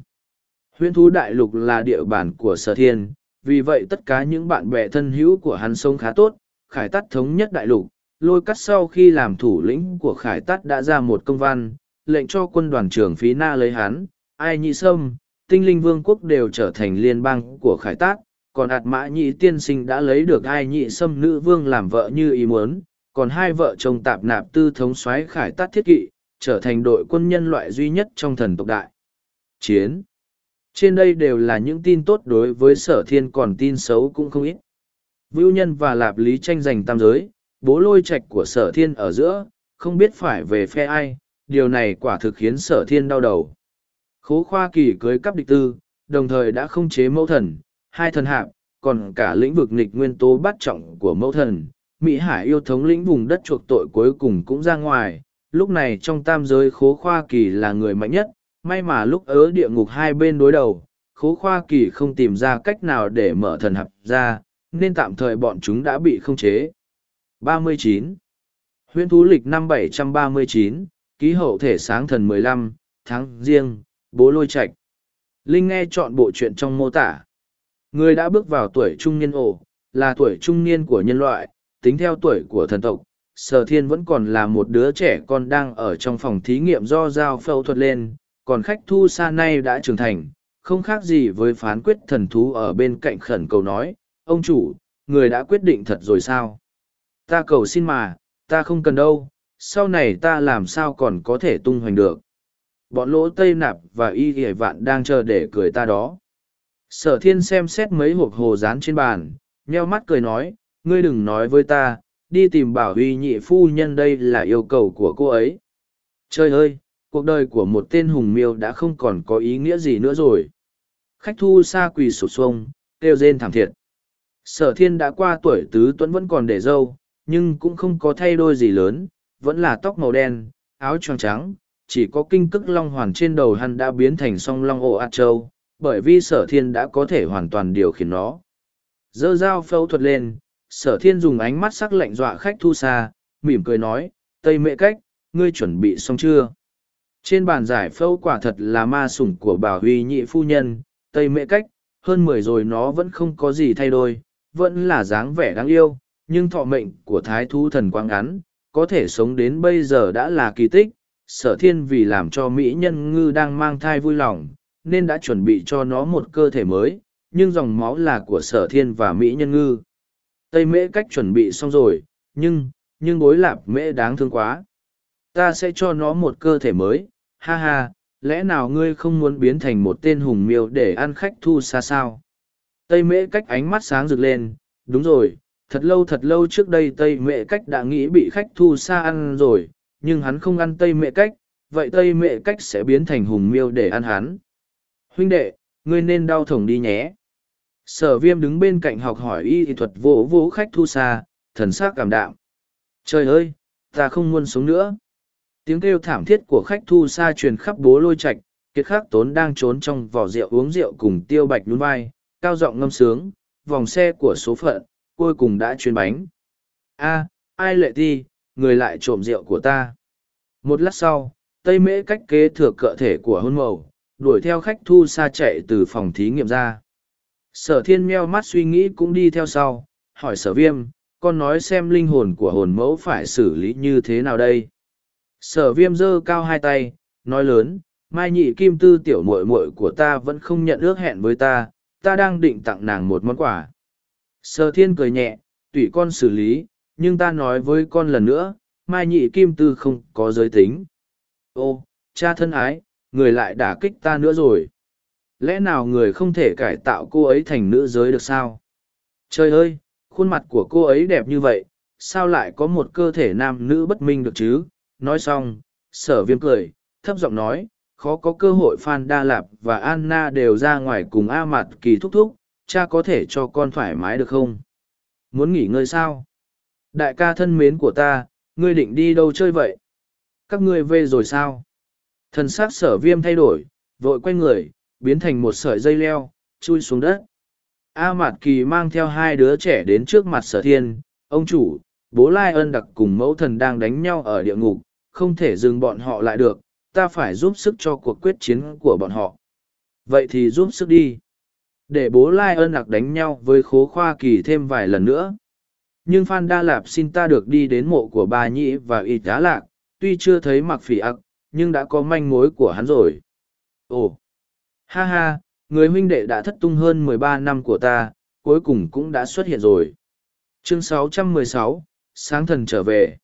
S1: Huyễn thú đại lục là địa bàn của sở thiên, vì vậy tất cả những bạn bè thân hữu của hắn sống khá tốt khải tắt thống nhất đại lục, lôi cắt sau khi làm thủ lĩnh của khải tắt đã ra một công văn, lệnh cho quân đoàn trưởng phí na lấy hắn, ai nhị sâm, tinh linh vương quốc đều trở thành liên bang của khải tát, còn ạt mã nhị tiên sinh đã lấy được ai nhị sâm nữ vương làm vợ như ý muốn, còn hai vợ chồng tạp nạp tư thống soái khải tát thiết kỵ, trở thành đội quân nhân loại duy nhất trong thần tộc đại. Chiến. Trên đây đều là những tin tốt đối với sở thiên còn tin xấu cũng không ít vưu nhân và lạp lý tranh giành tam giới bố lôi trạch của sở thiên ở giữa không biết phải về phe ai điều này quả thực khiến sở thiên đau đầu. Khố khoa kỳ cưới cấp địch tư, đồng thời đã không chế mẫu thần, hai thần hạp, còn cả lĩnh vực nghịch nguyên tố bắt trọng của mẫu thần, Mỹ Hải yêu thống lĩnh vùng đất chuộc tội cuối cùng cũng ra ngoài, lúc này trong tam giới khố khoa kỳ là người mạnh nhất, may mà lúc ớ địa ngục hai bên đối đầu, khố khoa kỳ không tìm ra cách nào để mở thần hạp ra, nên tạm thời bọn chúng đã bị không chế. 39. Huyễn thú lịch năm 739, ký hậu thể sáng thần 15, tháng riêng, bố lôi Trạch Linh nghe chọn bộ chuyện trong mô tả. Người đã bước vào tuổi trung niên ổ, là tuổi trung niên của nhân loại, tính theo tuổi của thần tộc. Sở thiên vẫn còn là một đứa trẻ con đang ở trong phòng thí nghiệm do giao phẫu thuật lên, còn khách thu xa nay đã trưởng thành, không khác gì với phán quyết thần thú ở bên cạnh khẩn cầu nói, ông chủ, người đã quyết định thật rồi sao? Ta cầu xin mà, ta không cần đâu, sau này ta làm sao còn có thể tung hoành được. Bọn lỗ tây nạp và y ghề vạn đang chờ để cười ta đó. Sở thiên xem xét mấy hộp hồ dán trên bàn, nheo mắt cười nói, ngươi đừng nói với ta, đi tìm bảo huy nhị phu nhân đây là yêu cầu của cô ấy. Trời ơi, cuộc đời của một tên hùng miêu đã không còn có ý nghĩa gì nữa rồi. Khách thu xa quỳ sụt xuông, kêu rên thảm thiệt. Sở thiên đã qua tuổi tứ tuấn vẫn còn để dâu, nhưng cũng không có thay đổi gì lớn, vẫn là tóc màu đen, áo tròn trắng, chỉ có kinh cức long hoàn trên đầu hắn đã biến thành song long ổ ạt châu, bởi vì sở thiên đã có thể hoàn toàn điều khiển nó. Dơ dao phẫu thuật lên, sở thiên dùng ánh mắt sắc lạnh dọa khách thu xa, mỉm cười nói, Tây mệ cách, ngươi chuẩn bị xong chưa? Trên bàn giải phẫu quả thật là ma sủng của bảo huy nhị phu nhân, Tây mệ cách, hơn mười rồi nó vẫn không có gì thay đổi, vẫn là dáng vẻ đáng yêu, nhưng thọ mệnh của thái thú thần quang ngắn, có thể sống đến bây giờ đã là kỳ tích. Sở thiên vì làm cho Mỹ nhân ngư đang mang thai vui lòng, nên đã chuẩn bị cho nó một cơ thể mới, nhưng dòng máu là của sở thiên và Mỹ nhân ngư. Tây mễ cách chuẩn bị xong rồi, nhưng, nhưng bối lạp mễ đáng thương quá. Ta sẽ cho nó một cơ thể mới, ha ha, lẽ nào ngươi không muốn biến thành một tên hùng miêu để ăn khách thu xa sao? Tây mễ cách ánh mắt sáng rực lên, đúng rồi, thật lâu thật lâu trước đây Tây mễ cách đã nghĩ bị khách thu xa ăn rồi, nhưng hắn không ăn Tây mễ cách, vậy Tây mễ cách sẽ biến thành hùng miêu để ăn hắn. Huynh đệ, ngươi nên đau thổng đi nhé. Sở viêm đứng bên cạnh học hỏi y thuật vỗ vỗ khách thu xa, thần sắc cảm đạm. Trời ơi, ta không muốn sống nữa. Tiếng kêu thảm thiết của khách thu xa truyền khắp bố lôi Trạch. kiệt khắc tốn đang trốn trong vỏ rượu uống rượu cùng tiêu bạch nhún vai, cao giọng ngâm sướng, vòng xe của số phận, cuối cùng đã chuyên bánh. a ai lệ ti, người lại trộm rượu của ta. Một lát sau, tây mễ cách kế thừa cơ thể của hôn mầu, đuổi theo khách thu xa chạy từ phòng thí nghiệm ra. Sở thiên meo mắt suy nghĩ cũng đi theo sau, hỏi sở viêm, con nói xem linh hồn của hồn mẫu phải xử lý như thế nào đây. Sở viêm giơ cao hai tay, nói lớn, mai nhị kim tư tiểu muội muội của ta vẫn không nhận ước hẹn với ta, ta đang định tặng nàng một món quà. Sở thiên cười nhẹ, tùy con xử lý, nhưng ta nói với con lần nữa, mai nhị kim tư không có giới tính. Ô, cha thân ái, người lại đả kích ta nữa rồi. Lẽ nào người không thể cải tạo cô ấy thành nữ giới được sao? Trời ơi, khuôn mặt của cô ấy đẹp như vậy, sao lại có một cơ thể nam nữ bất minh được chứ? Nói xong, sở viêm cười, thấp giọng nói, khó có cơ hội Phan Đa Lạp và Anna đều ra ngoài cùng A Mạt Kỳ thúc thúc, cha có thể cho con thoải mái được không? Muốn nghỉ ngơi sao? Đại ca thân mến của ta, ngươi định đi đâu chơi vậy? Các ngươi về rồi sao? Thần sắc sở viêm thay đổi, vội quay người, biến thành một sợi dây leo, chui xuống đất. A Mạt Kỳ mang theo hai đứa trẻ đến trước mặt sở thiên, ông chủ, bố Lai ân đặc cùng mẫu thần đang đánh nhau ở địa ngục, không thể dừng bọn họ lại được, ta phải giúp sức cho cuộc quyết chiến của bọn họ. Vậy thì giúp sức đi. Để bố Lai ơn lạc đánh nhau với khố khoa kỳ thêm vài lần nữa. Nhưng Phan Đa Lạp xin ta được đi đến mộ của bà Nhĩ và Y Tá Lạc, tuy chưa thấy mặc phỉ ặc, nhưng đã có manh mối của hắn rồi. Ồ! Ha ha, người huynh đệ đã thất tung hơn mười ba năm của ta, cuối cùng cũng đã xuất hiện rồi. Chương 616, Sáng thần trở về.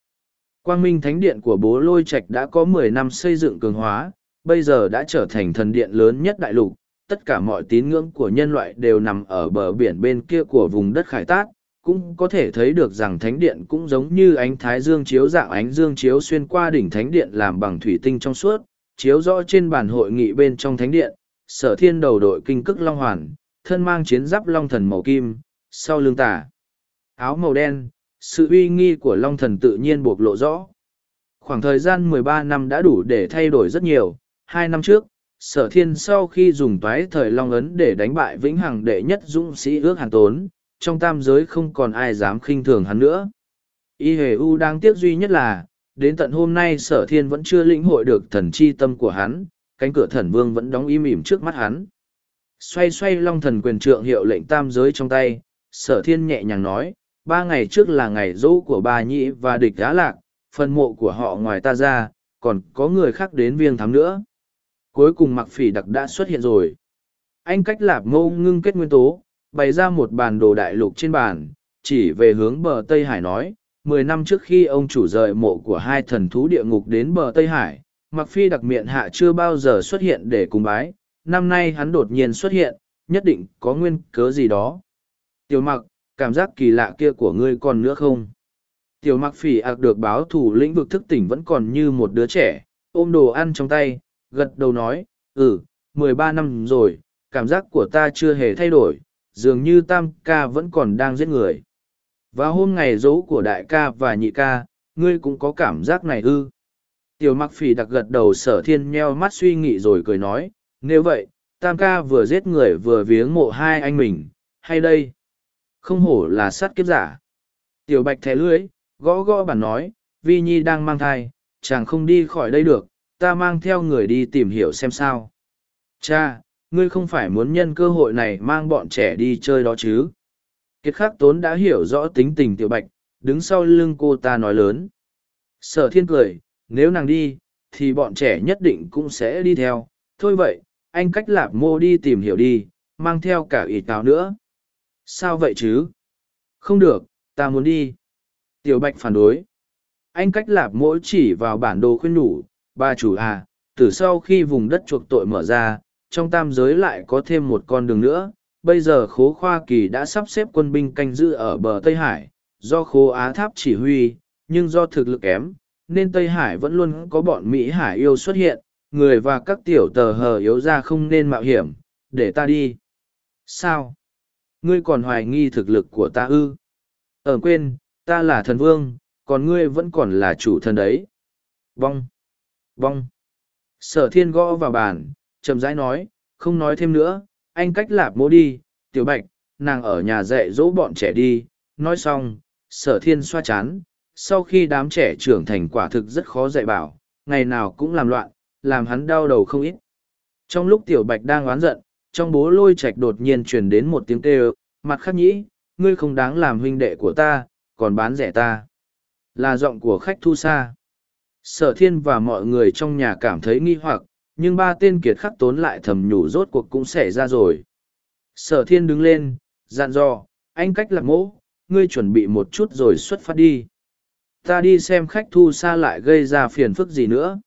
S1: Quang Minh Thánh Điện của bố Lôi Trạch đã có mười năm xây dựng cường hóa, bây giờ đã trở thành thần điện lớn nhất đại lục. Tất cả mọi tín ngưỡng của nhân loại đều nằm ở bờ biển bên kia của vùng đất khải tát, cũng có thể thấy được rằng thánh điện cũng giống như ánh thái dương chiếu dạng ánh dương chiếu xuyên qua đỉnh thánh điện làm bằng thủy tinh trong suốt, chiếu rõ trên bàn hội nghị bên trong thánh điện, sở thiên đầu đội kinh cức long hoàn, thân mang chiến giáp long thần màu kim, sau lưng tả. Áo màu đen, sự uy nghi của long thần tự nhiên bộc lộ rõ. Khoảng thời gian mười ba năm đã đủ để thay đổi rất nhiều. Hai năm trước, sở thiên sau khi dùng toái thời long ấn để đánh bại vĩnh hằng đệ nhất dũng sĩ ước hàn tốn, trong tam giới không còn ai dám khinh thường hắn nữa. Y hề u đang tiếc duy nhất là, đến tận hôm nay sở thiên vẫn chưa lĩnh hội được thần chi tâm của hắn, cánh cửa thần vương vẫn đóng im ỉm trước mắt hắn. Xoay xoay long thần quyền trượng hiệu lệnh tam giới trong tay, sở thiên nhẹ nhàng nói ba ngày trước là ngày dỗ của bà nhĩ và địch á lạc, phần mộ của họ ngoài ta ra, còn có người khác đến viêng thám nữa. Cuối cùng mặc phỉ đặc đã xuất hiện rồi. Anh cách lạp mâu ngưng kết nguyên tố, bày ra một bản đồ đại lục trên bàn, chỉ về hướng bờ tây hải nói, mười năm trước khi ông chủ rời mộ của hai thần thú địa ngục đến bờ tây hải mặc phi đặc miệng hạ chưa bao giờ xuất hiện để cùng bái. Năm nay hắn đột nhiên xuất hiện, nhất định có nguyên cớ gì đó. Tiểu mặc cảm giác kỳ lạ kia của ngươi còn nữa không? Tiểu mặc phỉ ạc được báo thủ lĩnh vực thức tỉnh vẫn còn như một đứa trẻ, ôm đồ ăn trong tay, gật đầu nói ừ mười ba năm rồi, cảm giác của ta chưa hề thay đổi, dường như tam ca vẫn còn đang giết người. Và hôm ngày dấu của đại ca và nhị ca, ngươi cũng có cảm giác này ư? Tiểu mặc phỉ đặc gật đầu sở thiên nheo mắt suy nghĩ rồi cười nói, nếu vậy, tam ca vừa giết người vừa viếng mộ hai anh mình, hay đây? Không hổ là sát kiếp giả. Tiểu bạch thẻ lưới, gõ gõ bản nói, vi nhi đang mang thai, chàng không đi khỏi đây được, ta mang theo người đi tìm hiểu xem sao. Cha, ngươi không phải muốn nhân cơ hội này mang bọn trẻ đi chơi đó chứ? Kiệt khắc tốn đã hiểu rõ tính tình tiểu bạch, đứng sau lưng cô ta nói lớn. Sở thiên cười, nếu nàng đi, thì bọn trẻ nhất định cũng sẽ đi theo. Thôi vậy, anh cách lạp mô đi tìm hiểu đi, mang theo cả ỷ táo nữa sao vậy chứ? Không được, ta muốn đi. Tiểu bạch phản đối. Anh cách lạp mỗi chỉ vào bản đồ khuyên nhủ, bà chủ à từ sau khi vùng đất chuộc tội mở ra, trong tam giới lại có thêm một con đường nữa. Bây giờ khố khoa kỳ đã sắp xếp quân binh canh giữ ở bờ tây hải. Do khố á tháp chỉ huy, nhưng do thực lực kém, nên tây hải vẫn luôn có bọn mỹ hải yêu xuất hiện. Người và các tiểu tờ hờ yếu ra không nên mạo hiểm. Để ta đi. Sao? Ngươi còn hoài nghi thực lực của ta ư? Ở quên, ta là thần vương, còn ngươi vẫn còn là chủ thần đấy. Vong vong. Sở thiên gõ vào bàn, chậm rãi nói, không nói thêm nữa, anh cách lạp mô đi, tiểu bạch, nàng ở nhà dạy dỗ bọn trẻ đi. Nói xong, sở thiên xoa chán, sau khi đám trẻ trưởng thành quả thực rất khó dạy bảo, ngày nào cũng làm loạn, làm hắn đau đầu không ít. Trong lúc tiểu bạch đang oán giận trong bố lôi trạch đột nhiên truyền đến một tiếng kêu, mặt khắc nhĩ, ngươi không đáng làm huynh đệ của ta, còn bán rẻ ta. Là giọng của khách thu xa. Sở thiên và mọi người trong nhà cảm thấy nghi hoặc, nhưng ba tên kiệt khắc tốn lại thầm nhủ rốt cuộc cũng xảy ra rồi. Sở thiên đứng lên, dặn dò, anh cách lạc mỗ, ngươi chuẩn bị một chút rồi xuất phát đi. Ta đi xem khách thu xa lại gây ra phiền phức gì nữa.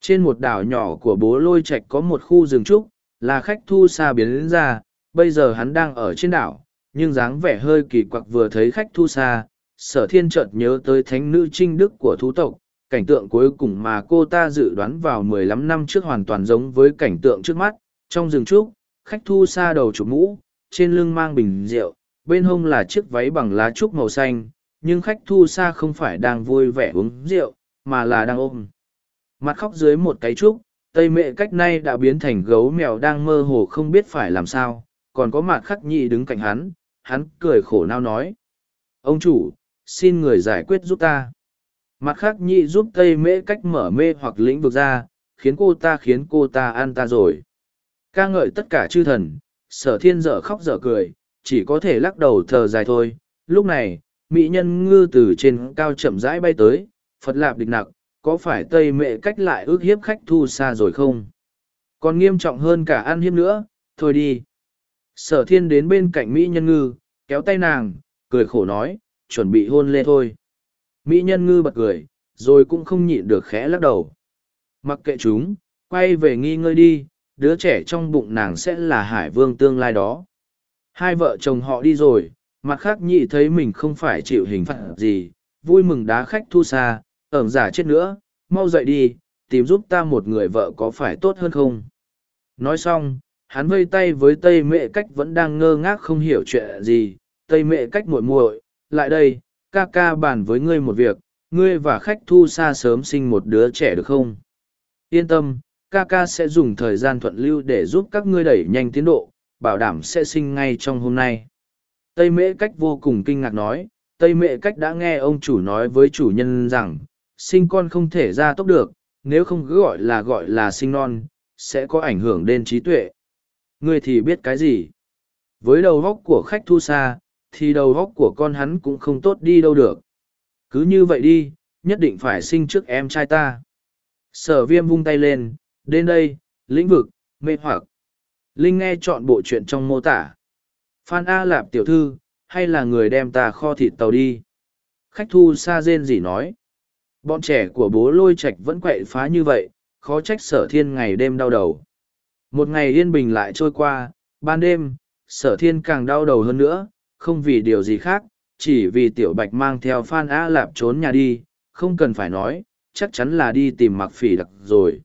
S1: Trên một đảo nhỏ của bố lôi trạch có một khu rừng trúc là khách thu xa biến đến ra, bây giờ hắn đang ở trên đảo, nhưng dáng vẻ hơi kỳ quặc vừa thấy khách thu xa, sở thiên chợt nhớ tới thánh nữ trinh đức của thú tộc, cảnh tượng cuối cùng mà cô ta dự đoán vào mười lăm năm trước hoàn toàn giống với cảnh tượng trước mắt, trong rừng trúc, khách thu xa đầu chụp mũ, trên lưng mang bình rượu, bên hông là chiếc váy bằng lá trúc màu xanh, nhưng khách thu xa không phải đang vui vẻ uống rượu, mà là đang ôm. Mặt khóc dưới một cái trúc tây mệ cách nay đã biến thành gấu mèo đang mơ hồ không biết phải làm sao, còn có mặt khắc nhị đứng cạnh hắn hắn cười khổ nao nói. Ông chủ, xin người giải quyết giúp ta. Mặt khác nhị giúp tây mễ cách mở mê hoặc lĩnh vực ra, khiến cô ta khiến cô ta an ta rồi. Ca ngợi tất cả chư thần, sở thiên dở khóc dở cười, chỉ có thể lắc đầu thờ dài thôi. Lúc này, mỹ nhân ngư từ trên cao chậm rãi bay tới, phật lạp địch nặc có phải tây mệ cách lại ước hiếp khách thu xa rồi không? Còn nghiêm trọng hơn cả ăn hiếp nữa, thôi đi. Sở thiên đến bên cạnh mỹ nhân ngư, kéo tay nàng, cười khổ nói, chuẩn bị hôn lê thôi. Mỹ nhân ngư bật cười, rồi cũng không nhịn được khẽ lắc đầu. Mặc kệ chúng, quay về nghi ngơi đi, đứa trẻ trong bụng nàng sẽ là hải vương tương lai đó. Hai vợ chồng họ đi rồi, mặt khác nhị thấy mình không phải chịu hình phạt gì, vui mừng đá khách thu xa ẩm giả chết nữa mau dậy đi tìm giúp ta một người vợ có phải tốt hơn không nói xong hắn vây tay với tây mệ cách vẫn đang ngơ ngác không hiểu chuyện gì tây mệ cách muội muội lại đây ca ca bàn với ngươi một việc, ngươi và khách thu xa sớm sinh một đứa trẻ được không? Yên tâm, ca ca sẽ dùng thời gian thuận lưu để giúp các ngươi đẩy nhanh tiến độ, bảo đảm sẽ sinh ngay trong hôm nay. Tây Mễ Cách vô cùng kinh ngạc nói, Tây Mễ Cách đã nghe ông chủ nói với chủ nhân rằng, sinh con không thể ra tốc được, nếu không cứ gọi là gọi là sinh non, sẽ có ảnh hưởng đến trí tuệ. Ngươi thì biết cái gì? Với đầu góc của khách thu xa, thì đầu góc của con hắn cũng không tốt đi đâu được. Cứ như vậy đi, nhất định phải sinh trước em trai ta. Sở viêm vung tay lên, đến đây, lĩnh vực, mê hoặc. Linh nghe chọn bộ chuyện trong mô tả. Phan A Lạp tiểu thư, hay là người đem ta kho thịt tàu đi? Khách thu xa rên gì nói. Bọn trẻ của bố lôi Trạch vẫn quậy phá như vậy, khó trách sở thiên ngày đêm đau đầu. Một ngày yên bình lại trôi qua, ban đêm, sở thiên càng đau đầu hơn nữa, không vì điều gì khác, chỉ vì tiểu bạch mang theo Phan A Lạp trốn nhà đi, không cần phải nói, chắc chắn là đi tìm mặc phỉ đặc rồi.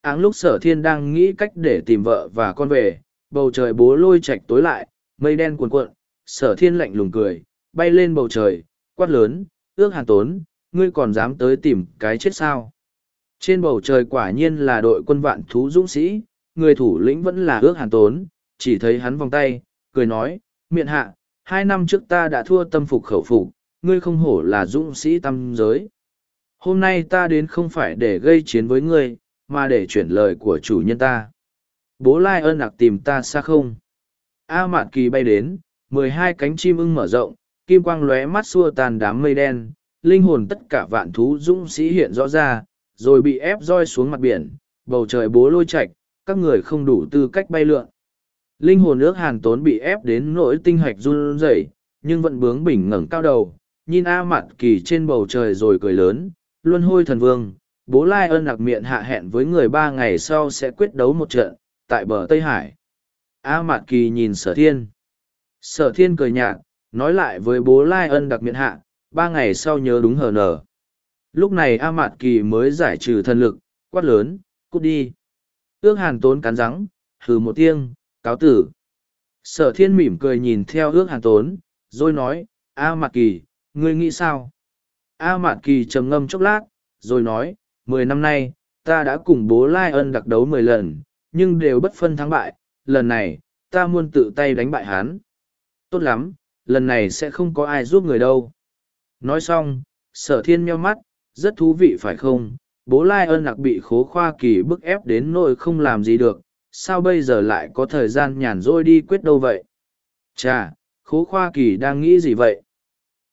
S1: Áng lúc sở thiên đang nghĩ cách để tìm vợ và con về, bầu trời bố lôi Trạch tối lại, mây đen cuồn cuộn, sở thiên lạnh lùng cười, bay lên bầu trời, quát lớn, ước hàn tốn, ngươi còn dám tới tìm cái chết sao. Trên bầu trời quả nhiên là đội quân vạn thú dũng sĩ, người thủ lĩnh vẫn là ước hàn tốn, chỉ thấy hắn vòng tay, cười nói, miệng hạ, hai năm trước ta đã thua tâm phục khẩu phục, ngươi không hổ là dũng sĩ tâm giới. Hôm nay ta đến không phải để gây chiến với ngươi, mà để chuyển lời của chủ nhân ta. Bố Lai ơn ạc tìm ta xa không? A Mạn Kỳ bay đến, mười hai cánh chim ưng mở rộng, kim quang lóe mắt xua tàn đám mây đen, linh hồn tất cả vạn thú dũng sĩ hiện rõ ra, rồi bị ép roi xuống mặt biển, bầu trời bố lôi chạch, các người không đủ tư cách bay lượn. Linh hồn ước hàn tốn bị ép đến nỗi tinh hạch run rẩy, nhưng vẫn bướng bỉnh ngẩng cao đầu, nhìn A mặt Kỳ trên bầu trời rồi cười lớn, luân hôi thần vương. Bố Lai ơn đặc miệng hạ hẹn với người ba ngày sau sẽ quyết đấu một trận, tại bờ Tây Hải. A mặt Kỳ nhìn sở thiên. Sở thiên cười nhạt, nói lại với bố Lai ân đặc miệng hạ, ba ngày sau nhớ đúng hờ nở. Lúc này A Mạn Kỳ mới giải trừ thần lực, quát lớn, cút đi. Ước hàn tốn cắn rắng, hừ một tiếng, cáo tử. Sở thiên mỉm cười nhìn theo ước hàn tốn, rồi nói, A Mạn Kỳ, ngươi nghĩ sao? A Mạn Kỳ trầm ngâm chốc lát, rồi nói, mười năm nay, ta đã cùng bố Lai ân đặc đấu mười lần, nhưng đều bất phân thắng bại, lần này, ta muốn tự tay đánh bại hắn. Tốt lắm, lần này sẽ không có ai giúp người đâu. Nói xong, sở thiên nheo mắt, rất thú vị phải không? Bố Lai ơn nặc bị khố khoa kỳ bức ép đến nỗi không làm gì được, sao bây giờ lại có thời gian nhàn rỗi đi quyết đâu vậy? Chà, khố khoa kỳ đang nghĩ gì vậy?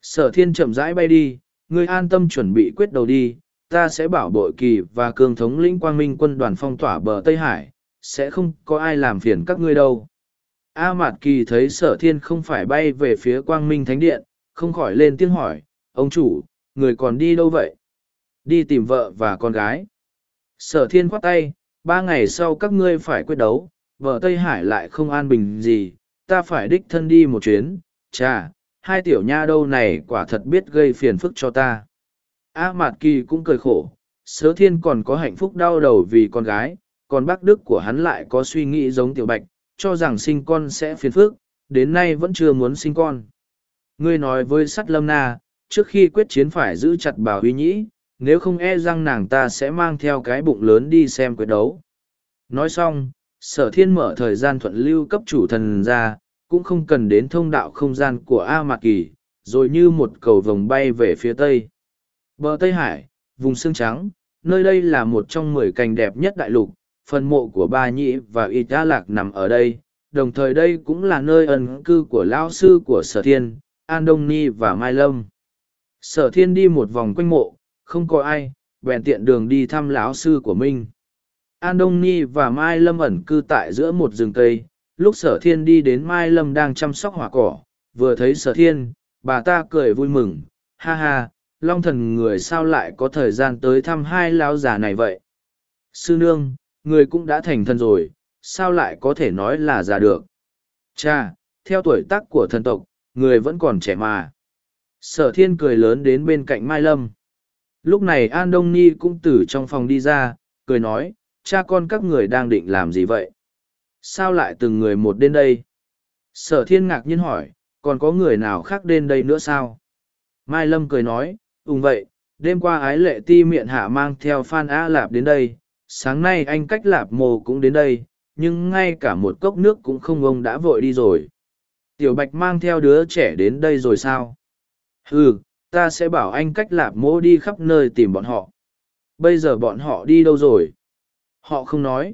S1: Sở thiên chậm rãi bay đi, ngươi an tâm chuẩn bị quyết đầu đi, ta sẽ bảo bội kỳ và cường thống lĩnh quang minh quân đoàn phong tỏa bờ Tây Hải, sẽ không có ai làm phiền các ngươi đâu. A Mạt Kỳ thấy sở thiên không phải bay về phía quang minh thánh điện, không khỏi lên tiếng hỏi, ông chủ, người còn đi đâu vậy? Đi tìm vợ và con gái. Sở thiên khoát tay, ba ngày sau các ngươi phải quyết đấu, vợ Tây Hải lại không an bình gì, ta phải đích thân đi một chuyến, chà, hai tiểu nha đâu này quả thật biết gây phiền phức cho ta. A Mạt Kỳ cũng cười khổ, sở thiên còn có hạnh phúc đau đầu vì con gái, còn bác Đức của hắn lại có suy nghĩ giống tiểu bạch, cho rằng sinh con sẽ phiền phức, đến nay vẫn chưa muốn sinh con. Ngươi nói với sắt lâm na, trước khi quyết chiến phải giữ chặt bà huy nhĩ, nếu không e rằng nàng ta sẽ mang theo cái bụng lớn đi xem quyết đấu. Nói xong, sở thiên mở thời gian thuận lưu cấp chủ thần ra, cũng không cần đến thông đạo không gian của A Mạc Kỳ, rồi như một cầu vồng bay về phía tây. Bờ Tây Hải, vùng xương trắng, nơi đây là một trong mười cảnh đẹp nhất đại lục, phần mộ của ba nhĩ và y đa lạc nằm ở đây đồng thời đây cũng là nơi ẩn cư của lão sư của sở thiên an đông ni và mai lâm sở thiên đi một vòng quanh mộ không có ai bèn tiện đường đi thăm lão sư của minh an đông ni và mai lâm ẩn cư tại giữa một rừng cây lúc sở thiên đi đến mai lâm đang chăm sóc hỏa cỏ vừa thấy sở thiên bà ta cười vui mừng ha ha long thần người sao lại có thời gian tới thăm hai lão già này vậy sư nương người cũng đã thành thân rồi, sao lại có thể nói là già được. Cha, theo tuổi tác của thần tộc, người vẫn còn trẻ mà. Sở thiên cười lớn đến bên cạnh Mai Lâm. Lúc này An Đông Ni cũng từ trong phòng đi ra, cười nói, cha con các người đang định làm gì vậy? Sao lại từng người một đến đây? Sở thiên ngạc nhiên hỏi, còn có người nào khác đến đây nữa sao? Mai Lâm cười nói, ủng vậy, đêm qua ái lệ ti miệng hạ mang theo Phan A Lạp đến đây, sáng nay anh cách Lạp mồ cũng đến đây, nhưng ngay cả một cốc nước cũng không ông đã vội đi rồi. Tiểu Bạch mang theo đứa trẻ đến đây rồi sao? Ừ, ta sẽ bảo anh cách Lạp mô đi khắp nơi tìm bọn họ. Bây giờ bọn họ đi đâu rồi? Họ không nói.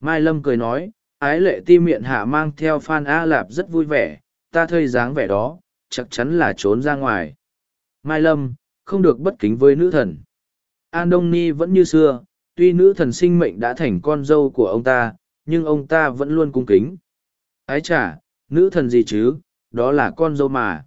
S1: Mai Lâm cười nói, ái lệ ti miệng hạ mang theo Phan A Lạp rất vui vẻ, ta thấy dáng vẻ đó, chắc chắn là trốn ra ngoài. Mai Lâm, không được bất kính với nữ thần. An Đông Ni vẫn như xưa, tuy nữ thần sinh mệnh đã thành con dâu của ông ta, nhưng ông ta vẫn luôn cung kính. Ái chả, nữ thần gì chứ, đó là con dâu mà.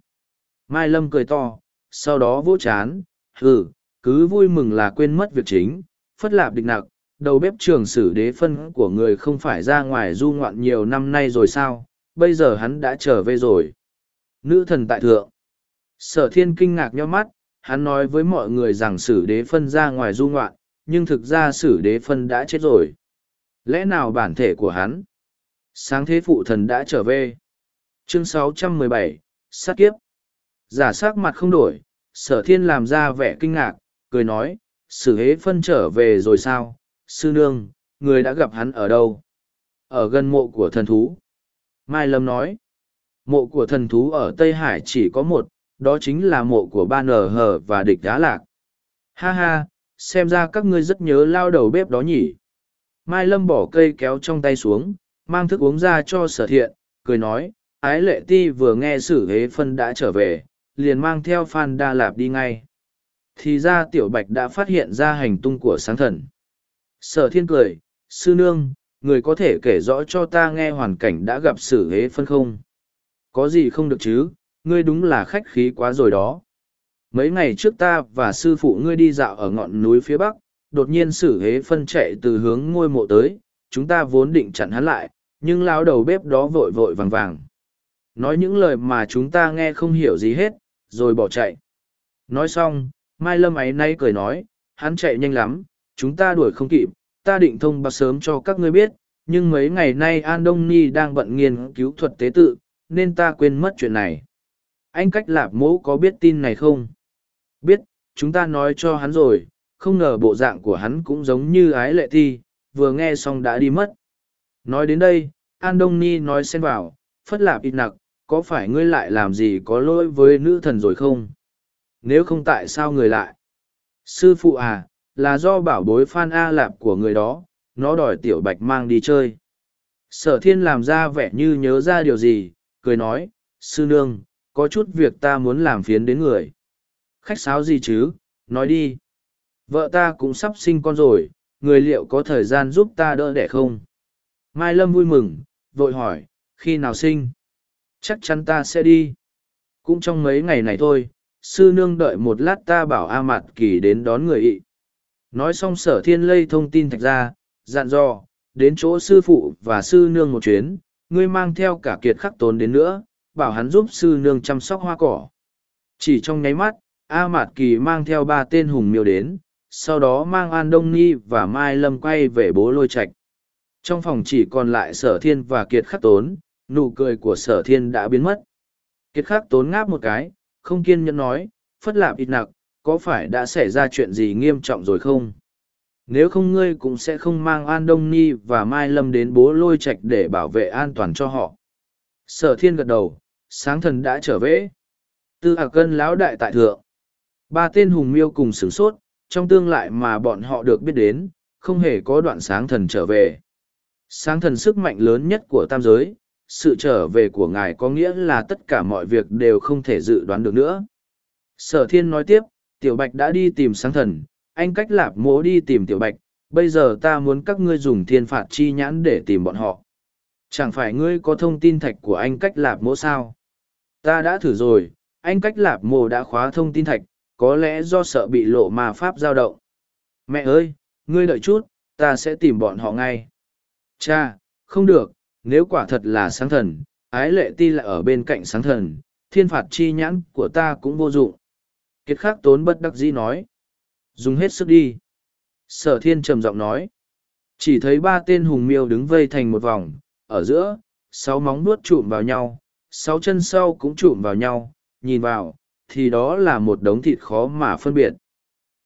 S1: Mai Lâm cười to, sau đó vỗ chán, hừ, cứ vui mừng là quên mất việc chính, phất lạp địch nặc, đầu bếp trường sử đế phân của người không phải ra ngoài du ngoạn nhiều năm nay rồi sao, bây giờ hắn đã trở về rồi. Nữ thần tại thượng. Sở thiên kinh ngạc nhó mắt, hắn nói với mọi người rằng sử đế phân ra ngoài du ngoạn, nhưng thực ra sử đế phân đã chết rồi. Lẽ nào bản thể của hắn? Sáng thế phụ thần đã trở về. Chương 617, sát kiếp. Giả sắc mặt không đổi, sở thiên làm ra vẻ kinh ngạc, cười nói, sử hế phân trở về rồi sao? Sư nương, người đã gặp hắn ở đâu? Ở gần mộ của thần thú. Mai Lâm nói, mộ của thần thú ở Tây Hải chỉ có một, đó chính là mộ của ba nở hờ và địch đá lạc. Ha ha, xem ra các ngươi rất nhớ lao đầu bếp đó nhỉ. Mai Lâm bỏ cây kéo trong tay xuống, mang thức uống ra cho sở thiện, cười nói, ái lệ ti vừa nghe sử hế phân đã trở về, liền mang theo Phan Đa Lạp đi ngay. Thì ra tiểu bạch đã phát hiện ra hành tung của sáng thần. Sở thiên cười, sư nương, người có thể kể rõ cho ta nghe hoàn cảnh đã gặp sử hế phân không? Có gì không được chứ, ngươi đúng là khách khí quá rồi đó. Mấy ngày trước ta và sư phụ ngươi đi dạo ở ngọn núi phía bắc, đột nhiên sử hế phân chạy từ hướng ngôi mộ tới, chúng ta vốn định chặn hắn lại, nhưng lao đầu bếp đó vội vội vàng vàng. Nói những lời mà chúng ta nghe không hiểu gì hết, rồi bỏ chạy. Nói xong, Mai Lâm ấy nay cười nói, hắn chạy nhanh lắm, chúng ta đuổi không kịp, ta định thông báo sớm cho các ngươi biết, nhưng mấy ngày nay An Đông Ni đang bận nghiên cứu thuật tế tự, nên ta quên mất chuyện này. Anh cách lạp mẫu có biết tin này không? Biết, chúng ta nói cho hắn rồi, không ngờ bộ dạng của hắn cũng giống như ái lệ thi, vừa nghe xong đã đi mất. Nói đến đây, An Đông Ni nói xen vào, phất lạp ít nặc, có phải ngươi lại làm gì có lỗi với nữ thần rồi không? Nếu không tại sao người lại? Sư phụ à, là do bảo bối Phan A Lạp của người đó, nó đòi tiểu bạch mang đi chơi. Sở thiên làm ra vẻ như nhớ ra điều gì, cười nói, sư nương, có chút việc ta muốn làm phiến đến người. Khách sáo gì chứ, nói đi. Vợ ta cũng sắp sinh con rồi, người liệu có thời gian giúp ta đỡ đẻ không? Mai Lâm vui mừng, vội hỏi, khi nào sinh? Chắc chắn ta sẽ đi. Cũng trong mấy ngày này thôi, sư nương đợi một lát ta bảo A Mạt Kỳ đến đón người ị. Nói xong sở thiên lây thông tin thạch ra, dặn dò, đến chỗ sư phụ và sư nương một chuyến, ngươi mang theo cả kiệt khắc tốn đến nữa, bảo hắn giúp sư nương chăm sóc hoa cỏ. Chỉ trong nháy mắt, A Mạt Kỳ mang theo ba tên hùng miêu đến, sau đó mang An Đông Ni và Mai Lâm quay về bố lôi Trạch. Trong phòng chỉ còn lại sở thiên và kiệt khắc tốn, nụ cười của sở thiên đã biến mất. Kiệt khắc tốn ngáp một cái, không kiên nhẫn nói, phất lạp ít nặc, có phải đã xảy ra chuyện gì nghiêm trọng rồi không? Nếu không ngươi cũng sẽ không mang An Đông Ni và Mai Lâm đến bố lôi Trạch để bảo vệ an toàn cho họ. Sở thiên gật đầu, sáng thần đã trở về. Tư Hạc Cân lão đại tại thượng. Ba tên hùng miêu cùng sửng sốt, trong tương lại mà bọn họ được biết đến, không hề có đoạn sáng thần trở về. Sáng thần sức mạnh lớn nhất của tam giới, sự trở về của ngài có nghĩa là tất cả mọi việc đều không thể dự đoán được nữa. Sở thiên nói tiếp, tiểu bạch đã đi tìm sáng thần, anh cách lạp mố đi tìm tiểu bạch, bây giờ ta muốn các ngươi dùng thiên phạt chi nhãn để tìm bọn họ. Chẳng phải ngươi có thông tin thạch của anh cách lạp mố sao? Ta đã thử rồi, anh cách lạp mộ đã khóa thông tin thạch, có lẽ do sợ bị lộ ma pháp dao động. Mẹ ơi, ngươi đợi chút, ta sẽ tìm bọn họ ngay. Cha, không được, nếu quả thật là sáng thần, ái lệ ti lại ở bên cạnh sáng thần, thiên phạt chi nhãn của ta cũng vô dụng. Kiệt khắc tốn bất đắc dĩ nói. Dùng hết sức đi. Sở thiên trầm giọng nói. Chỉ thấy ba tên hùng miêu đứng vây thành một vòng, ở giữa, sáu móng nuốt trụm vào nhau, sáu chân sau cũng trụm vào nhau, nhìn vào, thì đó là một đống thịt khó mà phân biệt.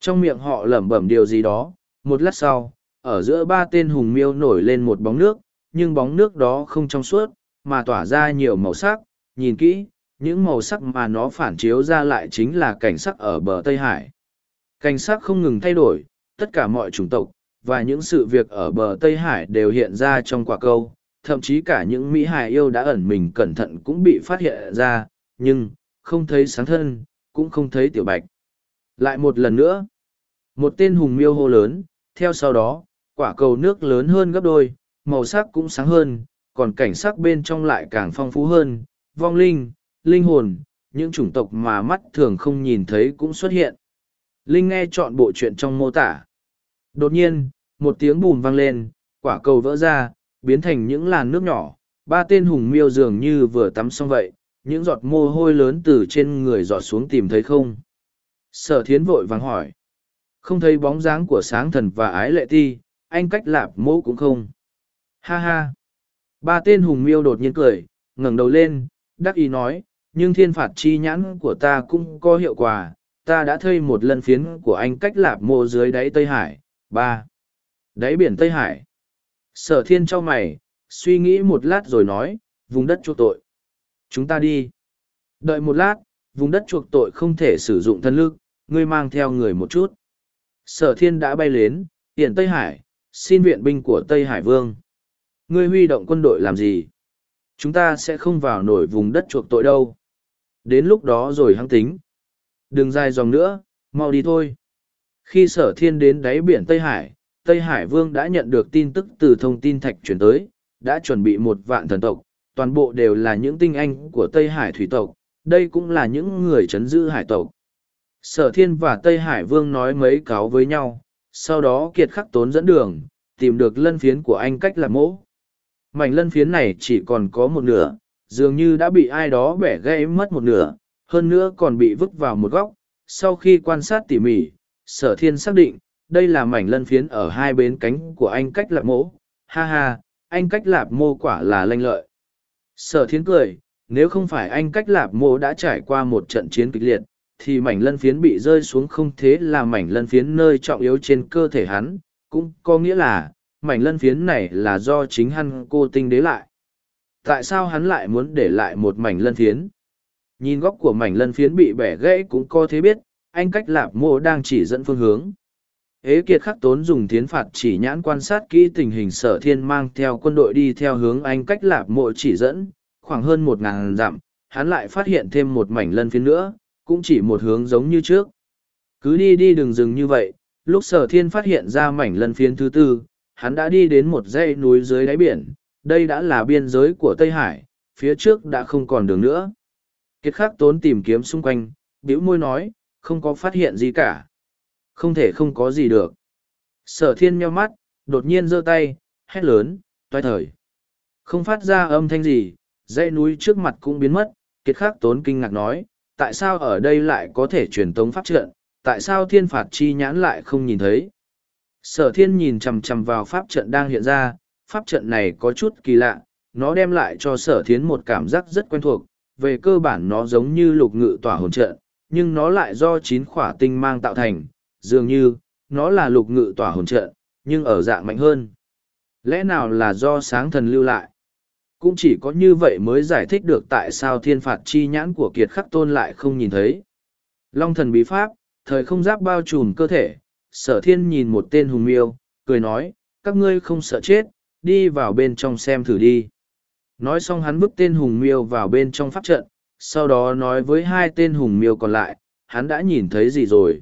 S1: Trong miệng họ lẩm bẩm điều gì đó, một lát sau, ở giữa ba tên hùng miêu nổi lên một bóng nước, nhưng bóng nước đó không trong suốt, mà tỏa ra nhiều màu sắc, nhìn kỹ, những màu sắc mà nó phản chiếu ra lại chính là cảnh sắc ở bờ Tây Hải. Cảnh sắc không ngừng thay đổi, tất cả mọi chủng tộc, và những sự việc ở bờ Tây Hải đều hiện ra trong quả câu, thậm chí cả những Mỹ Hải yêu đã ẩn mình cẩn thận cũng bị phát hiện ra, nhưng, không thấy sáng thân, cũng không thấy tiểu bạch. Lại một lần nữa, một tên hùng miêu hô lớn, theo sau đó, quả cầu nước lớn hơn gấp đôi, màu sắc cũng sáng hơn, còn cảnh sắc bên trong lại càng phong phú hơn, vong linh, linh hồn, những chủng tộc mà mắt thường không nhìn thấy cũng xuất hiện. Linh nghe chọn bộ chuyện trong mô tả. Đột nhiên, một tiếng bùm vang lên, quả cầu vỡ ra, biến thành những làn nước nhỏ, ba tên hùng miêu dường như vừa tắm xong vậy, những giọt mồ hôi lớn từ trên người giọt xuống tìm thấy không. Sở thiến vội vàng hỏi. Không thấy bóng dáng của sáng thần và ái lệ ti, anh cách lạp mỗ cũng không. Ha ha. Ba tên hùng miêu đột nhiên cười, ngẩng đầu lên, đắc ý nói, nhưng thiên phạt chi nhãn của ta cũng có hiệu quả, ta đã thây một lần phiến của anh cách lạp mô dưới đáy Tây Hải. ba Đáy biển Tây Hải. Sở thiên cho mày, suy nghĩ một lát rồi nói, vùng đất chuộc tội. Chúng ta đi. Đợi một lát, vùng đất chuộc tội không thể sử dụng thân lực, ngươi mang theo người một chút. Sở thiên đã bay đến, tiện Tây Hải, xin viện binh của Tây Hải Vương. Ngươi huy động quân đội làm gì? Chúng ta sẽ không vào nổi vùng đất chuộc tội đâu. Đến lúc đó rồi hăng tính. Đừng dài dòng nữa, mau đi thôi. Khi sở thiên đến đáy biển Tây Hải, Tây Hải Vương đã nhận được tin tức từ thông tin thạch chuyển tới, đã chuẩn bị một vạn thần tộc, toàn bộ đều là những tinh anh của Tây Hải thủy tộc, đây cũng là những người chấn giữ hải tộc. Sở thiên và Tây Hải Vương nói mấy cáo với nhau, sau đó kiệt khắc tốn dẫn đường, tìm được lân phiến của anh cách làm mẫu. Mảnh lân phiến này chỉ còn có một nửa, dường như đã bị ai đó bẻ gãy mất một nửa, hơn nữa còn bị vứt vào một góc. Sau khi quan sát tỉ mỉ, sở thiên xác định, đây là mảnh lân phiến ở hai bên cánh của anh cách lạp mỗ. Ha ha, anh cách lạp mô quả là lanh lợi. Sở thiên cười, nếu không phải anh cách lạp mô đã trải qua một trận chiến kịch liệt, thì mảnh lân phiến bị rơi xuống không thế là mảnh lân phiến nơi trọng yếu trên cơ thể hắn, cũng có nghĩa là, mảnh lân phiến này là do chính hắn cô tinh đế lại. Tại sao hắn lại muốn để lại một mảnh lân phiến? Nhìn góc của mảnh lân phiến bị bẻ gãy cũng có thế biết, anh cách lạp mô đang chỉ dẫn phương hướng. Ế kiệt khắc tốn dùng thiến phạt chỉ nhãn quan sát kỹ tình hình sở thiên mang theo quân đội đi theo hướng anh cách lạp mộ chỉ dẫn, khoảng hơn một ngàn dặm, hắn lại phát hiện thêm một mảnh lân phiến nữa, cũng chỉ một hướng giống như trước. Cứ đi đi đừng dừng như vậy, lúc sở thiên phát hiện ra mảnh lân phiến thứ tư, hắn đã đi đến một dãy núi dưới đáy biển, đây đã là biên giới của Tây Hải, phía trước đã không còn đường nữa. Kiệt khắc tốn tìm kiếm xung quanh, bĩu môi nói, không có phát hiện gì cả. Không thể không có gì được. Sở thiên nheo mắt, đột nhiên giơ tay, hét lớn, toai thời. Không phát ra âm thanh gì, dãy núi trước mặt cũng biến mất, kiệt khắc tốn kinh ngạc nói, tại sao ở đây lại có thể truyền tống pháp trận, tại sao thiên phạt chi nhãn lại không nhìn thấy. Sở thiên nhìn chầm chầm vào pháp trận đang hiện ra, pháp trận này có chút kỳ lạ, nó đem lại cho sở Thiên một cảm giác rất quen thuộc, về cơ bản nó giống như lục ngự tỏa hồn trận, nhưng nó lại do chín khỏa tinh mang tạo thành, dường như, nó là lục ngự tỏa hồn trận, nhưng ở dạng mạnh hơn. Lẽ nào là do sáng thần lưu lại? Cũng chỉ có như vậy mới giải thích được tại sao thiên phạt chi nhãn của kiệt khắc tôn lại không nhìn thấy. Long thần bí pháp, thời không giáp bao trùm cơ thể, sở thiên nhìn một tên hùng miêu, cười nói, các ngươi không sợ chết, đi vào bên trong xem thử đi. Nói xong hắn bước tên hùng miêu vào bên trong pháp trận, sau đó nói với hai tên hùng miêu còn lại, hắn đã nhìn thấy gì rồi.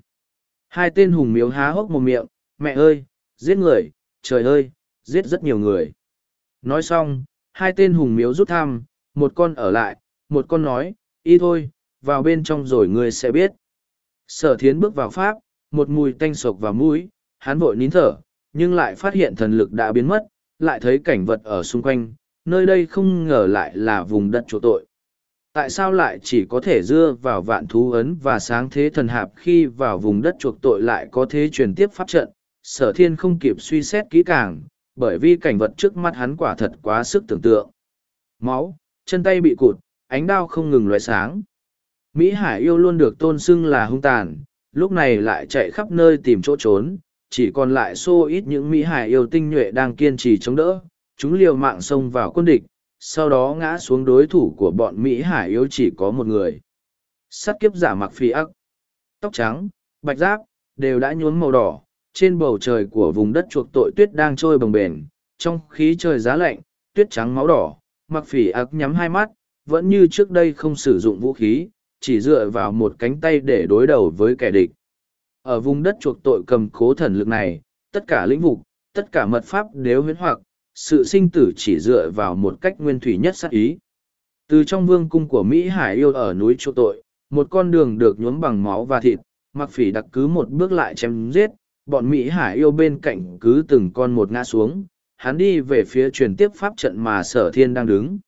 S1: Hai tên hùng miêu há hốc một miệng, mẹ ơi, giết người, trời ơi, giết rất nhiều người. Nói xong, hai tên hùng miếu rút thăm, một con ở lại, một con nói, y thôi, vào bên trong rồi ngươi sẽ biết. Sở thiến bước vào pháp, một mùi tanh sộc vào mũi, hắn vội nín thở, nhưng lại phát hiện thần lực đã biến mất, lại thấy cảnh vật ở xung quanh, nơi đây không ngờ lại là vùng đất chỗ tội. Tại sao lại chỉ có thể dưa vào vạn thú ấn và sáng thế thần hạp khi vào vùng đất chuộc tội lại có thế truyền tiếp pháp trận, sở thiên không kịp suy xét kỹ càng, bởi vì cảnh vật trước mắt hắn quả thật quá sức tưởng tượng. Máu, chân tay bị cụt, ánh đao không ngừng loại sáng. Mỹ Hải yêu luôn được tôn xưng là hung tàn, lúc này lại chạy khắp nơi tìm chỗ trốn, chỉ còn lại xô ít những Mỹ Hải yêu tinh nhuệ đang kiên trì chống đỡ, chúng liều mạng xông vào quân địch, sau đó ngã xuống đối thủ của bọn Mỹ Hải yêu chỉ có một người. Sắt kiếp giả mặc phi ắc, tóc trắng, bạch giáp, đều đã nhuốm màu đỏ, trên bầu trời của vùng đất chuộc tội tuyết đang trôi bồng bềnh, trong khí trời giá lạnh, tuyết trắng máu đỏ, mặc phỉ ác nhắm hai mắt, vẫn như trước đây không sử dụng vũ khí, chỉ dựa vào một cánh tay để đối đầu với kẻ địch. Ở vùng đất chuộc tội cầm cố thần lực này, tất cả lĩnh vực, tất cả mật pháp đều huyễn hoặc, sự sinh tử chỉ dựa vào một cách nguyên thủy nhất sát ý. Từ trong vương cung của Mỹ Hải yêu ở núi chuộc tội, một con đường được nhuốm bằng máu và thịt, mặc phỉ đặc cứ một bước lại chém giết, bọn Mỹ Hải yêu bên cạnh cứ từng con một ngã xuống, hắn đi về phía truyền tiếp pháp trận mà sở thiên đang đứng.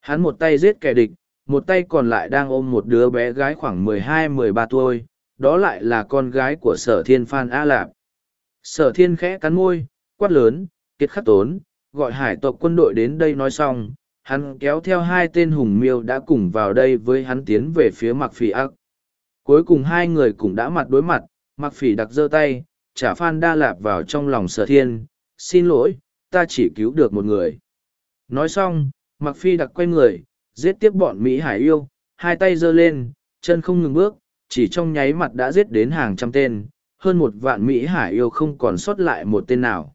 S1: Hắn một tay giết kẻ địch, một tay còn lại đang ôm một đứa bé gái khoảng mười hai mười ba tuổi, đó lại là con gái của sở thiên Phan A Lạp. Sở thiên khẽ cắn môi, quát lớn, kiệt khắc tốn, gọi hải tộc quân đội đến đây nói xong, hắn kéo theo hai tên hùng miêu đã cùng vào đây với hắn tiến về phía mặc phỉ ác. Cuối cùng hai người cũng đã mặt đối mặt, mặc phỉ đặc giơ tay, trả Phan Đa Lạp vào trong lòng sở thiên, xin lỗi, ta chỉ cứu được một người. Nói xong, mặc phi đặc quay người, giết tiếp bọn Mỹ Hải yêu, hai tay giơ lên, chân không ngừng bước, chỉ trong nháy mặt đã giết đến hàng trăm tên, hơn một vạn Mỹ Hải yêu không còn sót lại một tên nào.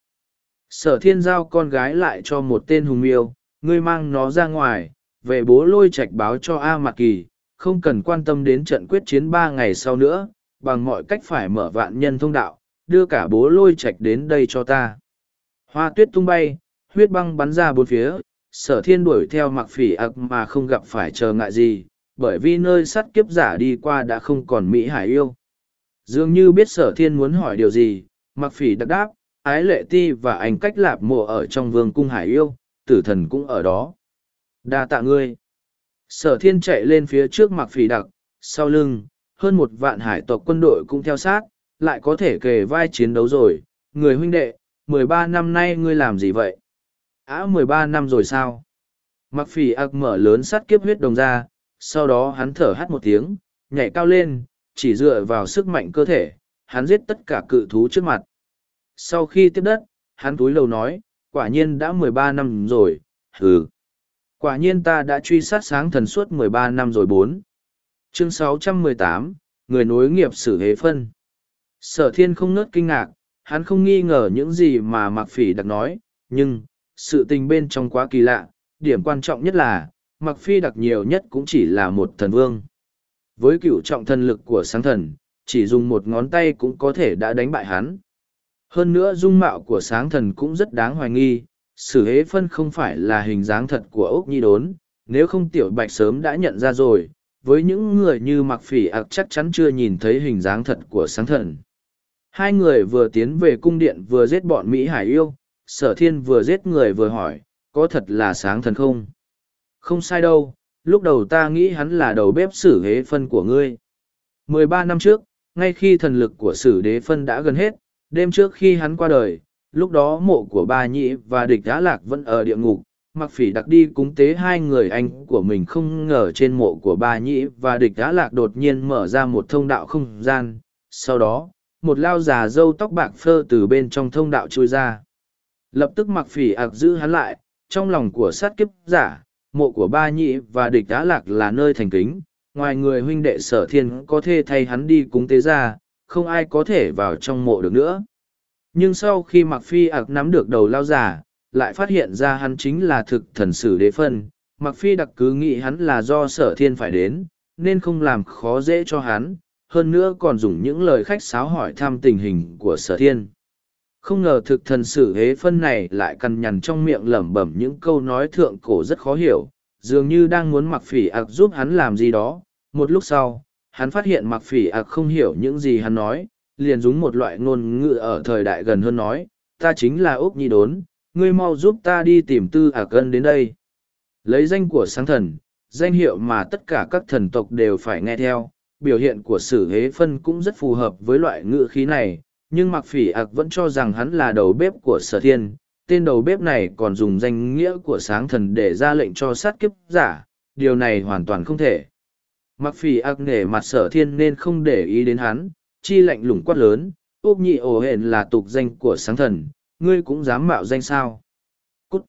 S1: Sở thiên giao con gái lại cho một tên hùng yêu, ngươi mang nó ra ngoài, về bố lôi Trạch báo cho A Mạc Kỳ, không cần quan tâm đến trận quyết chiến ba ngày sau nữa, bằng mọi cách phải mở vạn nhân thông đạo, đưa cả bố lôi Trạch đến đây cho ta. Hoa tuyết tung bay, huyết băng bắn ra bốn phía, sở thiên đuổi theo mặc phỉ ạc mà không gặp phải chờ ngại gì, bởi vì nơi sắt kiếp giả đi qua đã không còn Mỹ Hải yêu. Dường như biết sở thiên muốn hỏi điều gì, mặc phỉ đặc đáp, ái lệ ti và anh cách lạp mộ ở trong vương cung Hải yêu, tử thần cũng ở đó. đa tạ ngươi. Sở thiên chạy lên phía trước mặc phỉ đặc, sau lưng, hơn một vạn hải tộc quân đội cũng theo sát, lại có thể kề vai chiến đấu rồi, người huynh đệ, mười ba năm nay ngươi làm gì vậy? Á mười ba năm rồi sao? Mặc phỉ ạc mở lớn sắt kiếp huyết đồng ra, sau đó hắn thở hắt một tiếng, nhảy cao lên, chỉ dựa vào sức mạnh cơ thể, hắn giết tất cả cự thú trước mặt. Sau khi tiếp đất, hắn túi lầu nói, quả nhiên đã mười ba năm rồi, hừ. Quả nhiên ta đã truy sát sáng thần suốt mười ba năm rồi bốn. Chương sáu trăm mười tám, người nối nghiệp sử hế phân. Sở thiên không nớt kinh ngạc, hắn không nghi ngờ những gì mà Mạc Phỉ đặc nói, nhưng, sự tình bên trong quá kỳ lạ, điểm quan trọng nhất là, Mạc Phi đặc nhiều nhất cũng chỉ là một thần vương. Với cựu trọng thần lực của sáng thần, chỉ dùng một ngón tay cũng có thể đã đánh bại hắn. Hơn nữa dung mạo của sáng thần cũng rất đáng hoài nghi, sử hế phân không phải là hình dáng thật của ốc nhi đốn, nếu không tiểu bạch sớm đã nhận ra rồi, với những người như mặc phỉ ạc chắc chắn chưa nhìn thấy hình dáng thật của sáng thần. Hai người vừa tiến về cung điện vừa giết bọn Mỹ Hải yêu, sở thiên vừa giết người vừa hỏi, có thật là sáng thần không? Không sai đâu, lúc đầu ta nghĩ hắn là đầu bếp sử hế phân của ngươi. mười ba năm trước, ngay khi thần lực của sử đế phân đã gần hết, đêm trước khi hắn qua đời, lúc đó mộ của ba nhĩ và địch đá lạc vẫn ở địa ngục, mặc phỉ đặc đi cúng tế hai người anh của mình không ngờ trên mộ của ba nhĩ và địch đã lạc đột nhiên mở ra một thông đạo không gian. Sau đó, một lao già râu tóc bạc phơ từ bên trong thông đạo trôi ra. Lập tức mặc phỉ ạc giữ hắn lại, trong lòng của sát kiếp giả, mộ của ba nhị và địch đá lạc là nơi thành kính, ngoài người huynh đệ sở thiên có thể thay hắn đi cúng tế ra, không ai có thể vào trong mộ được nữa. Nhưng sau khi mặc phi ạc nắm được đầu lao giả, lại phát hiện ra hắn chính là thực thần sử đế phân, mặc phi đặc cứ nghĩ hắn là do sở thiên phải đến, nên không làm khó dễ cho hắn, hơn nữa còn dùng những lời khách sáo hỏi thăm tình hình của sở thiên. Không ngờ thực thần sử hế phân này lại cằn nhằn trong miệng lẩm bẩm những câu nói thượng cổ rất khó hiểu, dường như đang muốn mặc phỉ ạc giúp hắn làm gì đó. Một lúc sau, hắn phát hiện mặc phỉ ạc không hiểu những gì hắn nói, liền dùng một loại ngôn ngữ ở thời đại gần hơn nói, ta chính là Úc Nhi Đốn, ngươi mau giúp ta đi tìm tư ạc ân đến đây. Lấy danh của sáng thần, danh hiệu mà tất cả các thần tộc đều phải nghe theo, biểu hiện của sử hế phân cũng rất phù hợp với loại ngữ khí này nhưng mặc phỉ ạc vẫn cho rằng hắn là đầu bếp của sở thiên tên đầu bếp này còn dùng danh nghĩa của sáng thần để ra lệnh cho sát kiếp giả điều này hoàn toàn không thể mặc phỉ ạc nể mặt sở thiên nên không để ý đến hắn, chi lạnh lủng quát lớn, úp nhị ổ hển là tục danh của sáng thần, ngươi cũng dám mạo danh sao. Cút!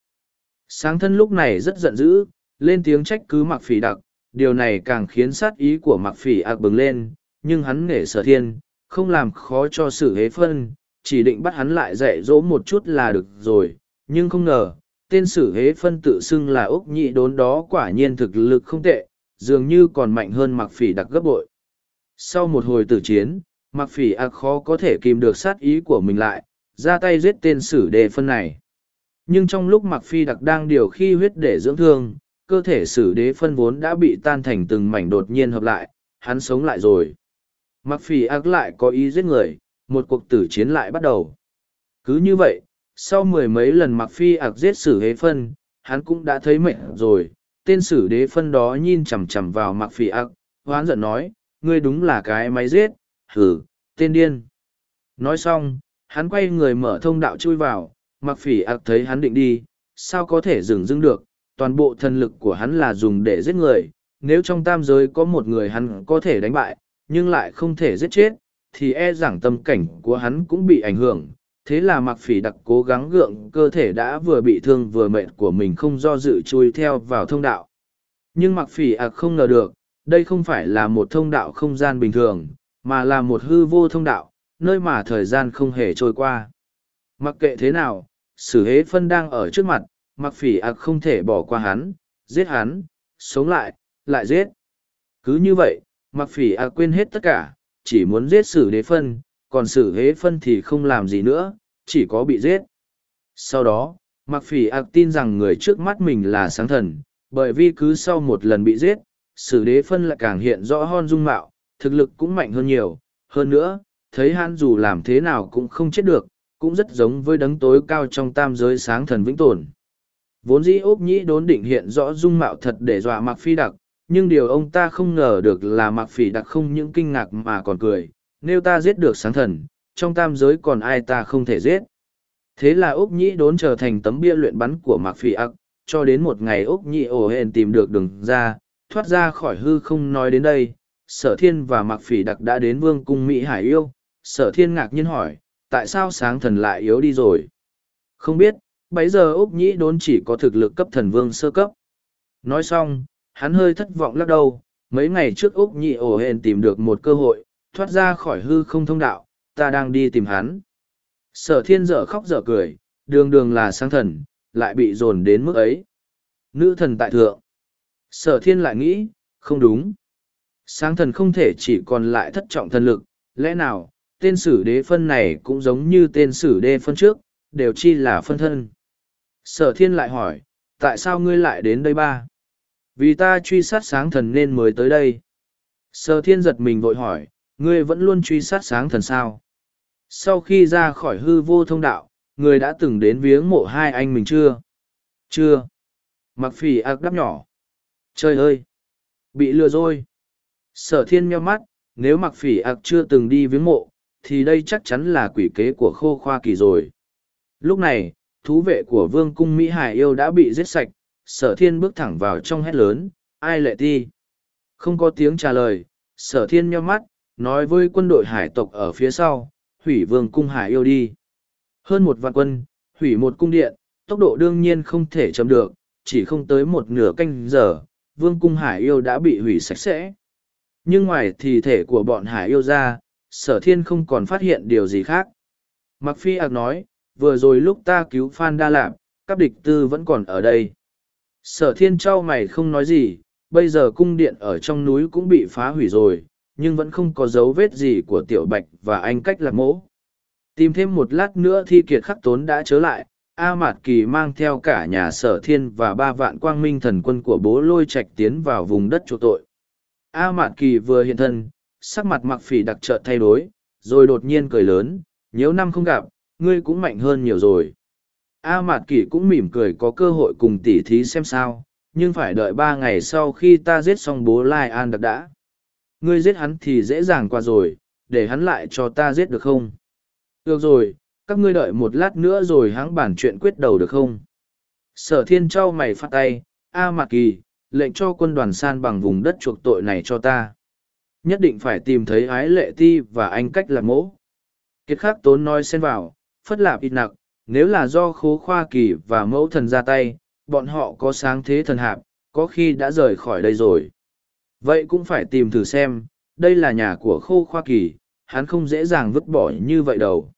S1: Sáng thân lúc này rất giận dữ, lên tiếng trách cứ mặc phỉ đặc, điều này càng khiến sát ý của mặc phỉ ạc bừng lên, nhưng hắn nể sở thiên, không làm khó cho sử hế phân, chỉ định bắt hắn lại dạy dỗ một chút là được rồi, nhưng không ngờ, tên sử hế phân tự xưng là Úc nhị đốn đó quả nhiên thực lực không tệ, dường như còn mạnh hơn mặc phỉ đặc gấp bội. Sau một hồi tử chiến, mặc phỉ ạc khó có thể kìm được sát ý của mình lại, ra tay giết tên sử đề phân này. Nhưng trong lúc mặc phi đặc đang điều khi huyết để dưỡng thương, cơ thể sử đế phân vốn đã bị tan thành từng mảnh đột nhiên hợp lại, hắn sống lại rồi. Mặc phỉ ác lại có ý giết người, một cuộc tử chiến lại bắt đầu. Cứ như vậy, sau mười mấy lần mặc phi ạc giết sử hế phân, hắn cũng đã thấy mệt rồi. Tên sử đế phân đó nhìn chằm chằm vào mặc phi ạc, hoán giận nói, ngươi đúng là cái máy giết, hử, tên điên. Nói xong, hắn quay người mở thông đạo chui vào, mặc phỉ ạc thấy hắn định đi, sao có thể dừng dưng được, toàn bộ thần lực của hắn là dùng để giết người, nếu trong tam giới có một người hắn có thể đánh bại, nhưng lại không thể giết chết, thì e rằng tâm cảnh của hắn cũng bị ảnh hưởng. Thế là mặc phỉ đặc cố gắng gượng cơ thể đã vừa bị thương vừa mệt của mình không do dự chui theo vào thông đạo. Nhưng mặc phỉ ạc không ngờ được, đây không phải là một thông đạo không gian bình thường, mà là một hư vô thông đạo, nơi mà thời gian không hề trôi qua. Mặc kệ thế nào, sử hế phân đang ở trước mặt, mặc phỉ ạc không thể bỏ qua hắn, giết hắn, sống lại, lại giết. Cứ như vậy, mặc phỉ à quên hết tất cả, chỉ muốn giết sử đế phân, còn sử hế phân thì không làm gì nữa, chỉ có bị giết. Sau đó, mặc phỉ ạc tin rằng người trước mắt mình là sáng thần, bởi vì cứ sau một lần bị giết, sử đế phân lại càng hiện rõ hơn dung mạo, thực lực cũng mạnh hơn nhiều. Hơn nữa, thấy hắn dù làm thế nào cũng không chết được, cũng rất giống với đấng tối cao trong tam giới sáng thần vĩnh tồn. Vốn dĩ ốc nhĩ đốn định hiện rõ dung mạo thật để dọa mặc phi đặc, nhưng điều ông ta không ngờ được là mặc phỉ đặc không những kinh ngạc mà còn cười, nếu ta giết được sáng thần, trong tam giới còn ai ta không thể giết? Thế là úc nhĩ đốn trở thành tấm bia luyện bắn của mặc phỉ ặc cho đến một ngày úc nhĩ ổ hển tìm được đường ra, thoát ra khỏi hư không nói đến đây, sở thiên và mặc phỉ đặc đã đến vương cung mỹ hải yêu. Sở thiên ngạc nhiên hỏi, tại sao sáng thần lại yếu đi rồi? Không biết, bấy giờ úc nhĩ đốn chỉ có thực lực cấp thần vương sơ cấp. Nói xong hắn hơi thất vọng lắc đầu, mấy ngày trước úc nhị ổ hển tìm được một cơ hội, thoát ra khỏi hư không thông đạo, ta đang đi tìm hắn. Sở thiên dở khóc dở cười, đường đường là sang thần, lại bị dồn đến mức ấy. Nữ thần tại thượng. Sở thiên lại nghĩ, không đúng. Sáng thần không thể chỉ còn lại thất trọng thần lực, lẽ nào, tên sử đế phân này cũng giống như tên sử đê phân trước, đều chi là phân thân? Sở thiên lại hỏi, tại sao ngươi lại đến đây ba? Vì ta truy sát sáng thần nên mới tới đây. Sở thiên giật mình vội hỏi, ngươi vẫn luôn truy sát sáng thần sao? Sau khi ra khỏi hư vô thông đạo ngươi đã từng đến viếng mộ hai anh mình chưa? Chưa. Mặc phỉ ác đắp nhỏ. Trời ơi! Bị lừa rồi. Sở thiên meo mắt, nếu mặc phỉ ạc chưa từng đi viếng mộ, thì đây chắc chắn là quỷ kế của khô khoa kỳ rồi. Lúc này, thú vệ của vương cung mỹ hải yêu đã bị giết sạch sở thiên bước thẳng vào trong hét lớn, ai lệ ti? Không có tiếng trả lời, sở thiên nheo mắt, nói với quân đội hải tộc ở phía sau, hủy vương cung hải yêu đi. Hơn một vạn quân, hủy một cung điện, tốc độ đương nhiên không thể chấm được, chỉ không tới một nửa canh giờ, vương cung hải yêu đã bị hủy sạch sẽ. Nhưng ngoài thì thể của bọn hải yêu ra, sở thiên không còn phát hiện điều gì khác. Mặc phi ạc nói, vừa rồi lúc ta cứu Phan Đa Lạp, các địch tư vẫn còn ở đây. Sở thiên trao mày không nói gì, bây giờ cung điện ở trong núi cũng bị phá hủy rồi, nhưng vẫn không có dấu vết gì của tiểu bạch và anh cách lạc mỗ. Tìm thêm một lát nữa thi kiệt khắc tốn đã trở lại, A Mạt Kỳ mang theo cả nhà sở thiên và ba vạn quang minh thần quân của bố lôi Trạch tiến vào vùng đất chỗ tội. A Mạt Kỳ vừa hiện thân, sắc mặt mặc phỉ đặc trợ thay đổi, rồi đột nhiên cười lớn, nhiều năm không gặp, ngươi cũng mạnh hơn nhiều rồi. A Mạt Kỷ cũng mỉm cười có cơ hội cùng tỉ thí xem sao, nhưng phải đợi ba ngày sau khi ta giết xong bố Lai An đặc đã. Ngươi giết hắn thì dễ dàng qua rồi, để hắn lại cho ta giết được không? Được rồi, các ngươi đợi một lát nữa rồi hãng bản chuyện quyết đầu được không? Sở thiên trao mày phát tay, A Mạt Kỳ, lệnh cho quân đoàn san bằng vùng đất chuộc tội này cho ta. Nhất định phải tìm thấy ái lệ ti và anh cách lạc mỗ. Kiệt khắc tốn nói xen vào, phất lạp ít nặc, nếu là do khố khoa kỳ và mẫu thần ra tay, bọn họ có sáng thế thần hạp, có khi đã rời khỏi đây rồi. Vậy cũng phải tìm thử xem, đây là nhà của khô khoa kỳ, hắn không dễ dàng vứt bỏ như vậy đâu.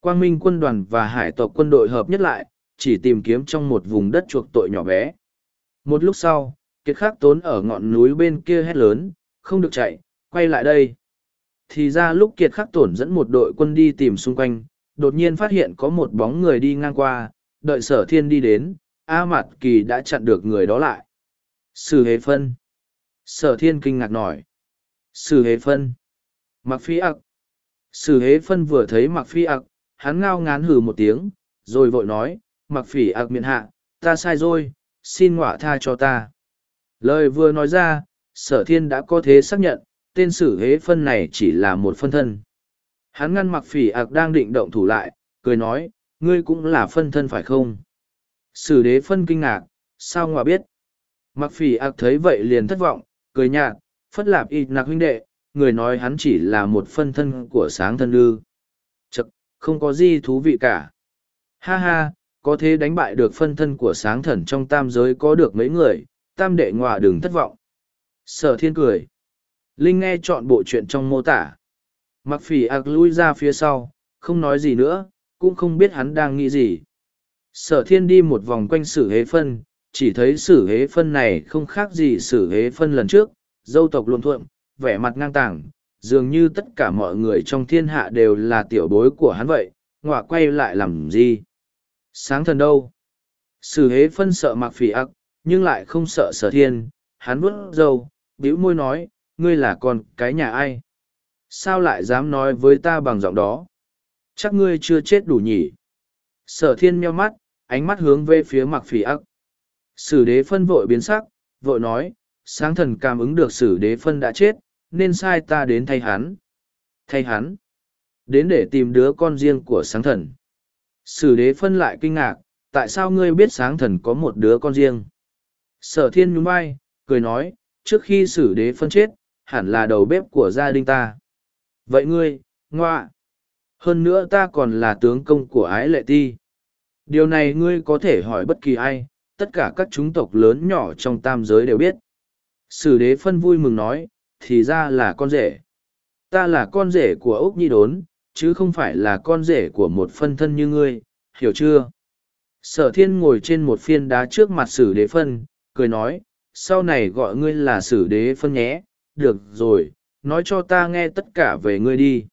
S1: Quang Minh quân đoàn và hải tộc quân đội hợp nhất lại, chỉ tìm kiếm trong một vùng đất chuộc tội nhỏ bé. Một lúc sau, kiệt khắc tốn ở ngọn núi bên kia hét lớn, không được chạy, quay lại đây. Thì ra lúc kiệt khắc tổn dẫn một đội quân đi tìm xung quanh, đột nhiên phát hiện có một bóng người đi ngang qua, đợi sở thiên đi đến, A Mạt Kỳ đã chặn được người đó lại. Sử hề phân. Sở thiên kinh ngạc nổi. Sử hề phân. Mặc phi ặc. Sử hế phân vừa thấy mặc phi ặc, hắn ngao ngán hừ một tiếng, rồi vội nói, mặc phỉ ặc miệng hạ, ta sai rồi, xin ngọa tha cho ta. Lời vừa nói ra, sở thiên đã có thế xác nhận, tên sử hế phân này chỉ là một phân thân. Hắn ngăn mặc phỉ ạc đang định động thủ lại, cười nói, ngươi cũng là phân thân phải không? Sử đế phân kinh ngạc, sao ngọa biết? Mặc phỉ ạc thấy vậy liền thất vọng, cười nhạt, phất lạp y nạc huynh đệ, người nói hắn chỉ là một phân thân của sáng thân ư. Chật, không có gì thú vị cả. Ha ha, có thế đánh bại được phân thân của sáng thần trong tam giới có được mấy người, tam đệ ngọa đừng thất vọng. Sở thiên cười. Linh nghe chọn bộ chuyện trong mô tả. Mặc phỉ ạc lui ra phía sau, không nói gì nữa, cũng không biết hắn đang nghĩ gì. Sở thiên đi một vòng quanh sử hế phân, chỉ thấy sử hế phân này không khác gì sử hế phân lần trước, dâu tộc luôn thuộm, vẻ mặt ngang tàng, dường như tất cả mọi người trong thiên hạ đều là tiểu bối của hắn vậy, ngọa quay lại làm gì. Sáng thần đâu? Sử hế phân sợ mặc phỉ ặc, nhưng lại không sợ sở thiên, hắn vuốt dâu, bĩu môi nói, ngươi là con cái nhà ai? Sao lại dám nói với ta bằng giọng đó? Chắc ngươi chưa chết đủ nhỉ? Sở thiên meo mắt, ánh mắt hướng về phía mặc phỉ ắc. Sử đế phân vội biến sắc, vội nói, sáng thần cảm ứng được sử đế phân đã chết, nên sai ta đến thay hắn. Thay hắn? Đến để tìm đứa con riêng của sáng thần. Sử đế phân lại kinh ngạc, tại sao ngươi biết sáng thần có một đứa con riêng? Sở thiên nhún vai, cười nói, trước khi sử đế phân chết, hẳn là đầu bếp của gia đình ta. Vậy ngươi, ngoạ. Hơn nữa ta còn là tướng công của ái lệ ti. Điều này ngươi có thể hỏi bất kỳ ai, tất cả các chúng tộc lớn nhỏ trong tam giới đều biết. Sử đế phân vui mừng nói, thì ra là con rể. Ta là con rể của ốc Nhi Đốn, chứ không phải là con rể của một phân thân như ngươi, hiểu chưa? Sở thiên ngồi trên một phiên đá trước mặt sử đế phân, cười nói, sau này gọi ngươi là sử đế phân nhé, được rồi, nói cho ta nghe tất cả về ngươi đi.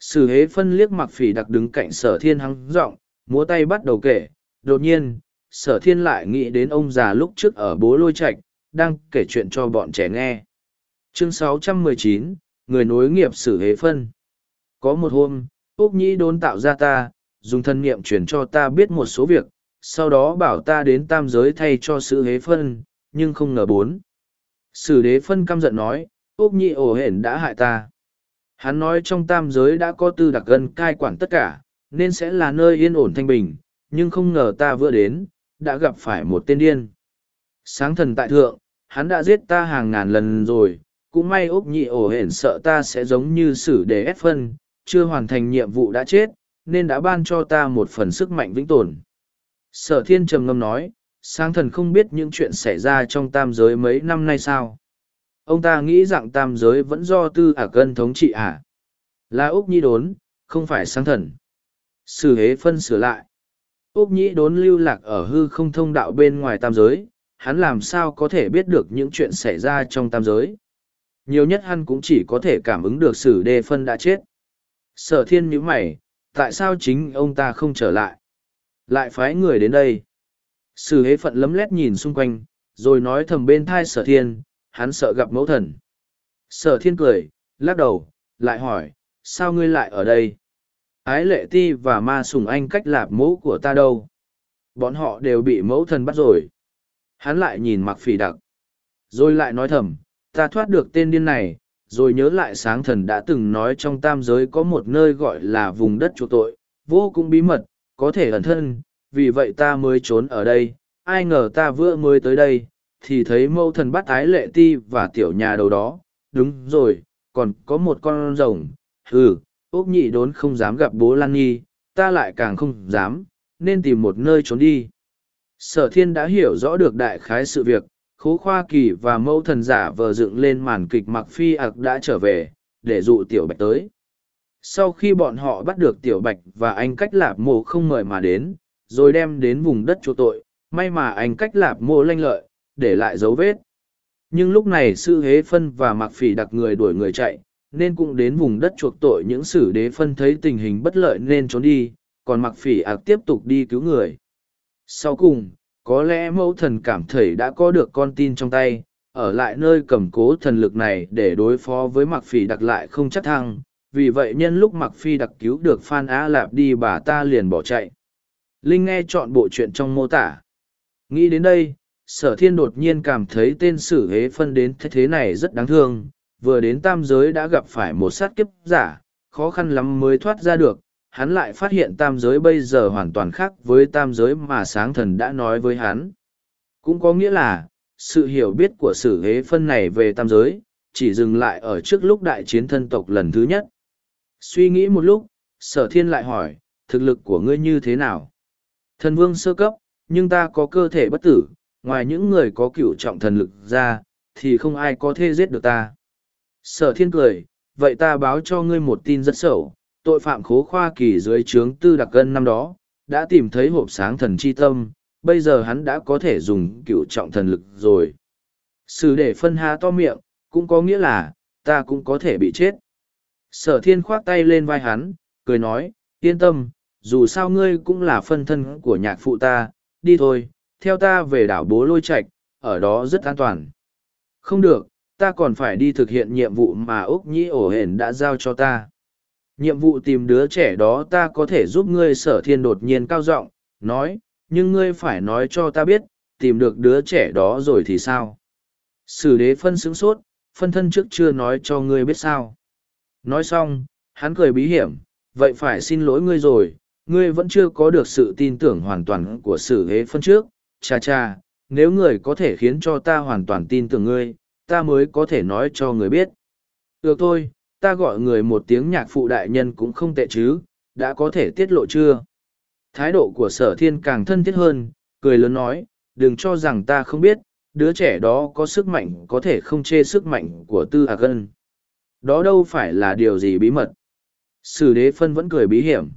S1: Sử hế phân liếc mặc phỉ đặc đứng cạnh sở thiên hắng giọng múa tay bắt đầu kể, đột nhiên, sở thiên lại nghĩ đến ông già lúc trước ở bố lôi Trạch đang kể chuyện cho bọn trẻ nghe. Chương 619, người nối nghiệp sử hế phân. Có một hôm úc nhĩ đốn tạo ra ta dùng thân nghiệm truyền cho ta biết một số việc sau đó bảo ta đến tam giới thay cho sự hế phân nhưng không ngờ bốn. Sử đế phân căm giận nói úc nhị ổ hển đã hại ta. Hắn nói trong tam giới đã có tư đặc gân cai quản tất cả, nên sẽ là nơi yên ổn thanh bình, nhưng không ngờ ta vừa đến, đã gặp phải một tên điên. Sáng thần tại thượng, hắn đã giết ta hàng ngàn lần rồi, cũng may úc nhị ổ hển sợ ta sẽ giống như xử để ép phân, chưa hoàn thành nhiệm vụ đã chết, nên đã ban cho ta một phần sức mạnh vĩnh tồn. Sở thiên trầm ngâm nói, sáng thần không biết những chuyện xảy ra trong tam giới mấy năm nay sao? Ông ta nghĩ rằng tam giới vẫn do tư ả cân thống trị ả. À? là úc nhi đốn, không phải sáng thần. Sử hế phân sửa lại. Úc nhĩ đốn lưu lạc ở hư không thông đạo bên ngoài tam giới, hắn làm sao có thể biết được những chuyện xảy ra trong tam giới? Nhiều nhất hắn cũng chỉ có thể cảm ứng được sử đê phân đã chết. Sở thiên nhữ mày, tại sao chính ông ta không trở lại? Lại phái người đến đây. Sử hế phận lấm lét nhìn xung quanh, rồi nói thầm bên thai sở thiên hắn sợ gặp mẫu thần. Sở thiên cười, lắc đầu, lại hỏi, sao ngươi lại ở đây? Ái lệ ti và ma sùng anh cách lạp mẫu của ta đâu? Bọn họ đều bị mẫu thần bắt rồi. Hắn lại nhìn mặc phỉ đặc. Rồi lại nói thầm, ta thoát được tên điên này, rồi nhớ lại sáng thần đã từng nói trong tam giới có một nơi gọi là vùng đất chủ tội, vô cùng bí mật, có thể ẩn thân, vì vậy ta mới trốn ở đây, ai ngờ ta vừa mới tới đây thì thấy mẫu thần bắt ái lệ ti và tiểu nhà đầu đó. Đúng rồi, còn có một con rồng. Ừ ốc nhị đốn không dám gặp bố lan nhi, ta lại càng không dám, nên tìm một nơi trốn đi. Sở thiên đã hiểu rõ được đại khái sự việc, khố khoa kỳ và mẫu thần giả vờ dựng lên màn kịch mặc phi ạc đã trở về, để dụ tiểu bạch tới. Sau khi bọn họ bắt được tiểu bạch và anh cách lạp mộ không mời mà đến, rồi đem đến vùng đất chỗ tội, may mà anh cách lạp mộ lanh lợi để lại dấu vết. Nhưng lúc này sư hế phân và mặc phỉ đặc người đuổi người chạy, nên cũng đến vùng đất chuộc tội những sử đế phân thấy tình hình bất lợi nên trốn đi, còn mặc phỉ ạc tiếp tục đi cứu người. Sau cùng, có lẽ mẫu thần cảm thấy đã có được con tin trong tay, ở lại nơi cầm cố thần lực này để đối phó với mặc phỉ đặc lại không chắc thăng, vì vậy nhân lúc mặc phi đặc cứu được phan á lạp đi bà ta liền bỏ chạy. Linh nghe chọn bộ chuyện trong mô tả. Nghĩ đến đây sở thiên đột nhiên cảm thấy tên sử hế phân đến thế thế này rất đáng thương, vừa đến tam giới đã gặp phải một sát kiếp giả, khó khăn lắm mới thoát ra được, hắn lại phát hiện tam giới bây giờ hoàn toàn khác với tam giới mà sáng thần đã nói với hắn. Cũng có nghĩa là, sự hiểu biết của sử hế phân này về tam giới, chỉ dừng lại ở trước lúc đại chiến thân tộc lần thứ nhất. Suy nghĩ một lúc, sở thiên lại hỏi, thực lực của ngươi như thế nào? Thần vương sơ cấp, nhưng ta có cơ thể bất tử ngoài những người có cựu trọng thần lực ra, thì không ai có thể giết được ta. Sở thiên cười, vậy ta báo cho ngươi một tin rất sầu tội phạm khố khoa kỳ dưới trướng tư đặc cân năm đó, đã tìm thấy hộp sáng thần chi tâm, bây giờ hắn đã có thể dùng cựu trọng thần lực rồi. Sử để phân há to miệng, cũng có nghĩa là, ta cũng có thể bị chết. Sở thiên khoác tay lên vai hắn, cười nói, yên tâm, dù sao ngươi cũng là phân thân của nhạc phụ ta, đi thôi theo ta về đảo bố lôi Trạch, ở đó rất an toàn. Không được ta còn phải đi thực hiện nhiệm vụ mà úc nhĩ ổ hển đã giao cho ta. Nhiệm vụ tìm đứa trẻ đó ta có thể giúp ngươi sở thiên đột nhiên cao giọng nói nhưng ngươi phải nói cho ta biết tìm được đứa trẻ đó rồi thì sao? Sử đế phân xứng sốt phân thân trước chưa nói cho ngươi biết sao. Nói xong hắn cười bí hiểm vậy phải xin lỗi ngươi rồi ngươi vẫn chưa có được sự tin tưởng hoàn toàn của sử hế phân trước cha cha nếu người có thể khiến cho ta hoàn toàn tin tưởng ngươi, ta mới có thể nói cho người biết. Được thôi, ta gọi người một tiếng nhạc phụ đại nhân cũng không tệ chứ, đã có thể tiết lộ chưa? Thái độ của sở thiên càng thân thiết hơn, cười lớn nói, đừng cho rằng ta không biết, đứa trẻ đó có sức mạnh có thể không chê sức mạnh của tư hạc ân. đó đâu phải là điều gì bí mật? Sử đế phân vẫn cười bí hiểm.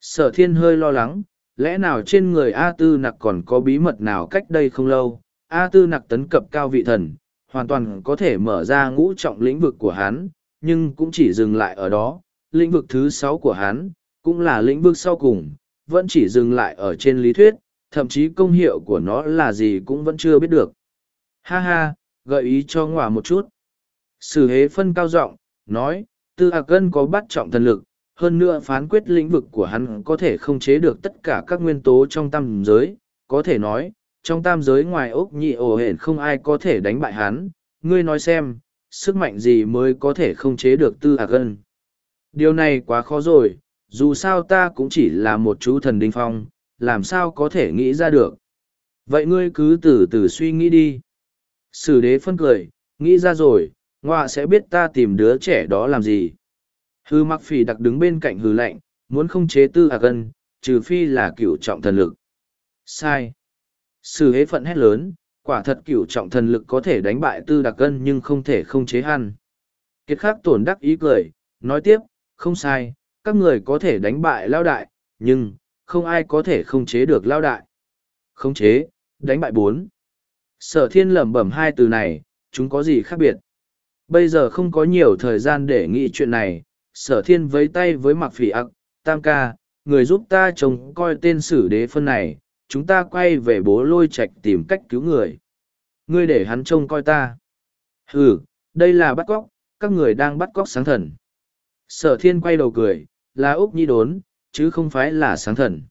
S1: Sở thiên hơi lo lắng lẽ nào trên người a tư nặc còn có bí mật nào cách đây không lâu? A tư nặc tấn cập cao vị thần, hoàn toàn có thể mở ra ngũ trọng lĩnh vực của hắn, nhưng cũng chỉ dừng lại ở đó. Lĩnh vực thứ sáu của hắn, cũng là lĩnh vực sau cùng, vẫn chỉ dừng lại ở trên lý thuyết, thậm chí công hiệu của nó là gì cũng vẫn chưa biết được. Ha ha, gợi ý cho ngỏa một chút. Sử hế phân cao giọng, nói, tư hạc cân có bắt trọng thần lực hơn nữa phán quyết lĩnh vực của hắn có thể không chế được tất cả các nguyên tố trong tam giới. Có thể nói, trong tam giới ngoài ốc nhị ổ hển không ai có thể đánh bại hắn. Ngươi nói xem, sức mạnh gì mới có thể không chế được tư hạc ân. điều này quá khó rồi, dù sao ta cũng chỉ là một chú thần đinh phong, làm sao có thể nghĩ ra được? Vậy ngươi cứ từ từ suy nghĩ đi. Sử đế phân cười, nghĩ ra rồi ngoạ sẽ biết ta tìm đứa trẻ đó làm gì hư mặc phỉ đặc đứng bên cạnh hư lạnh muốn không chế tư hạc ân, trừ phi là cửu trọng thần lực. Sai. Sử hế phận hét lớn quả thật cửu trọng thần lực có thể đánh bại tư đặc ân nhưng không thể không chế hắn. Kiệt khắc tổn đắc ý cười nói tiếp không sai các người có thể đánh bại lao đại nhưng không ai có thể không chế được lao đại. Không chế đánh bại bốn. Sở thiên lẩm bẩm hai từ này chúng có gì khác biệt? Bây giờ không có nhiều thời gian để nghĩ chuyện này sở thiên vấy tay với mặc phỉ ặc tam ca người giúp ta trông coi tên sử đế phân này chúng ta quay về bố lôi Trạch tìm cách cứu người. Ngươi để hắn trông coi ta. Ừ đây là bắt cóc các người đang bắt cóc sáng thần. Sở thiên quay đầu cười là úc nhi đốn chứ không phải là sáng thần.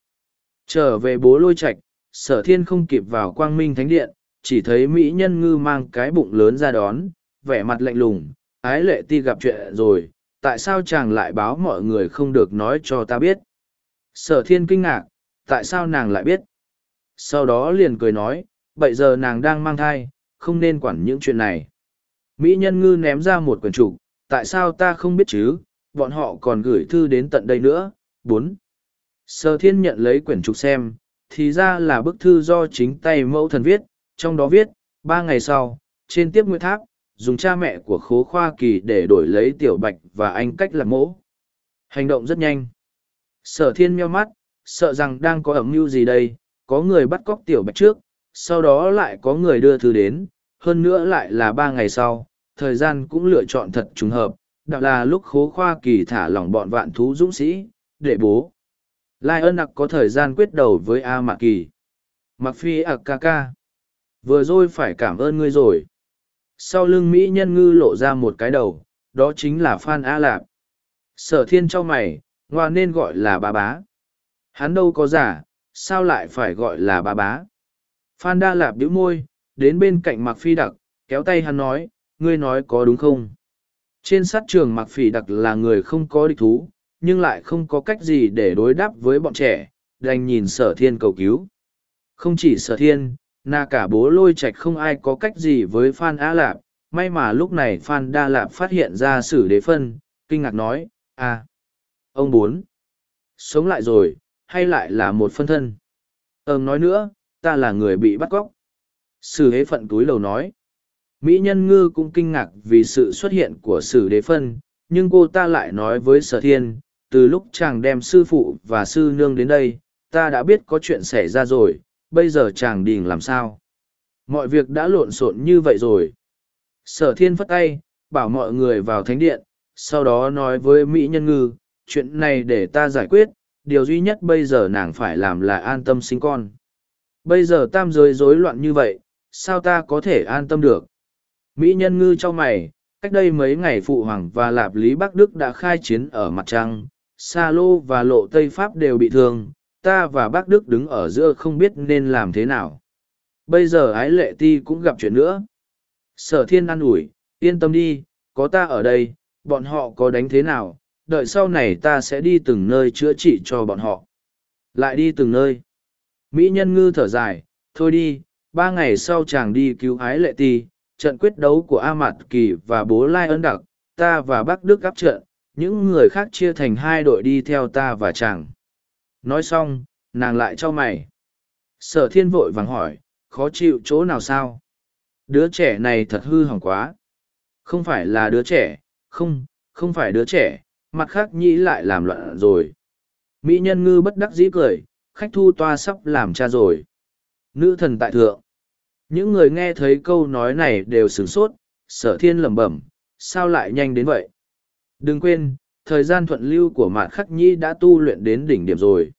S1: Trở về bố lôi Trạch, sở thiên không kịp vào quang minh thánh điện chỉ thấy mỹ nhân ngư mang cái bụng lớn ra đón vẻ mặt lạnh lùng ái lệ ti gặp chuyện rồi tại sao chàng lại báo mọi người không được nói cho ta biết sở thiên kinh ngạc tại sao nàng lại biết sau đó liền cười nói bây giờ nàng đang mang thai, không nên quản những chuyện này. Mỹ nhân ngư ném ra một quyển trục, tại sao ta không biết chứ, bọn họ còn gửi thư đến tận đây nữa. bốn Sở thiên nhận lấy quyển trục xem, thì ra là bức thư do chính tay mẫu thần viết, trong đó viết, ba ngày sau, trên tiếp nguyễn tháp, dùng cha mẹ của khố khoa kỳ để đổi lấy tiểu bạch và anh cách làm mẫu. Hành động rất nhanh. Sở thiên meo mắt, sợ rằng đang có ẩm mưu gì đây, có người bắt cóc tiểu bạch trước, sau đó lại có người đưa thư đến, hơn nữa lại là ba ngày sau, thời gian cũng lựa chọn thật trùng hợp, đạo là lúc khố khoa kỳ thả lỏng bọn vạn thú dũng sĩ, để bố. Lai ân nặc có thời gian quyết đầu với A Mạc Kỳ. Mặc phi ạc ca ca. Vừa rồi phải cảm ơn ngươi rồi. Sau lưng Mỹ nhân ngư lộ ra một cái đầu, đó chính là Phan A Lạp. Sở thiên cho mày, ngoa nên gọi là bà bá. Hắn đâu có giả, sao lại phải gọi là bà bá. Phan Đa Lạp đĩu môi, đến bên cạnh Mạc Phi Đặc, kéo tay hắn nói, ngươi nói có đúng không? Trên sát trường Mạc Phi Đặc là người không có địch thú, nhưng lại không có cách gì để đối đáp với bọn trẻ, đành nhìn sở thiên cầu cứu. Không chỉ sở thiên, na cả bố lôi Trạch không ai có cách gì với Phan Á Lạp, may mà lúc này Phan Đa Lạp phát hiện ra sử đế phân, kinh ngạc nói, à, ông bốn, sống lại rồi, hay lại là một phân thân? Ờm nói nữa, ta là người bị bắt cóc. Sử hế phận túi lầu nói, Mỹ nhân ngư cũng kinh ngạc vì sự xuất hiện của sử đế phân, nhưng cô ta lại nói với sở thiên, từ lúc chàng đem sư phụ và sư nương đến đây, ta đã biết có chuyện xảy ra rồi, bây giờ chàng đình làm sao? Mọi việc đã lộn xộn như vậy rồi. Sở thiên phất tay, bảo mọi người vào thánh điện, sau đó nói với Mỹ Nhân Ngư, chuyện này để ta giải quyết, điều duy nhất bây giờ nàng phải làm là an tâm sinh con. Bây giờ tam giới rối loạn như vậy, sao ta có thể an tâm được? Mỹ Nhân Ngư cho mày, cách đây mấy ngày Phụ Hoàng và Lạp Lý Bắc Đức đã khai chiến ở mặt trăng, Sa Lô và Lộ Tây Pháp đều bị thương, ta và bác Đức đứng ở giữa không biết nên làm thế nào. Bây giờ ái lệ ti cũng gặp chuyện nữa. Sở thiên an ủi, yên tâm đi, có ta ở đây, bọn họ có đánh thế nào, đợi sau này ta sẽ đi từng nơi chữa trị cho bọn họ. Lại đi từng nơi. Mỹ nhân ngư thở dài, thôi đi, ba ngày sau chàng đi cứu ái lệ ti, trận quyết đấu của A Mạt Kỳ và bố Lai ấn đặc, ta và bác Đức gấp trận, những người khác chia thành hai đội đi theo ta và chàng. Nói xong, nàng lại cho mày. Sở thiên vội vàng hỏi, khó chịu chỗ nào sao? Đứa trẻ này thật hư hỏng quá. Không phải là đứa trẻ, không, không phải đứa trẻ, mặt khác nhĩ lại làm loạn rồi. Mỹ nhân ngư bất đắc dĩ cười, khách thu toa sắp làm cha rồi. Nữ thần tại thượng. Những người nghe thấy câu nói này đều sửng sốt, sở thiên lẩm bẩm, sao lại nhanh đến vậy? Đừng quên, thời gian thuận lưu của mạn khắc nhĩ đã tu luyện đến đỉnh điểm rồi.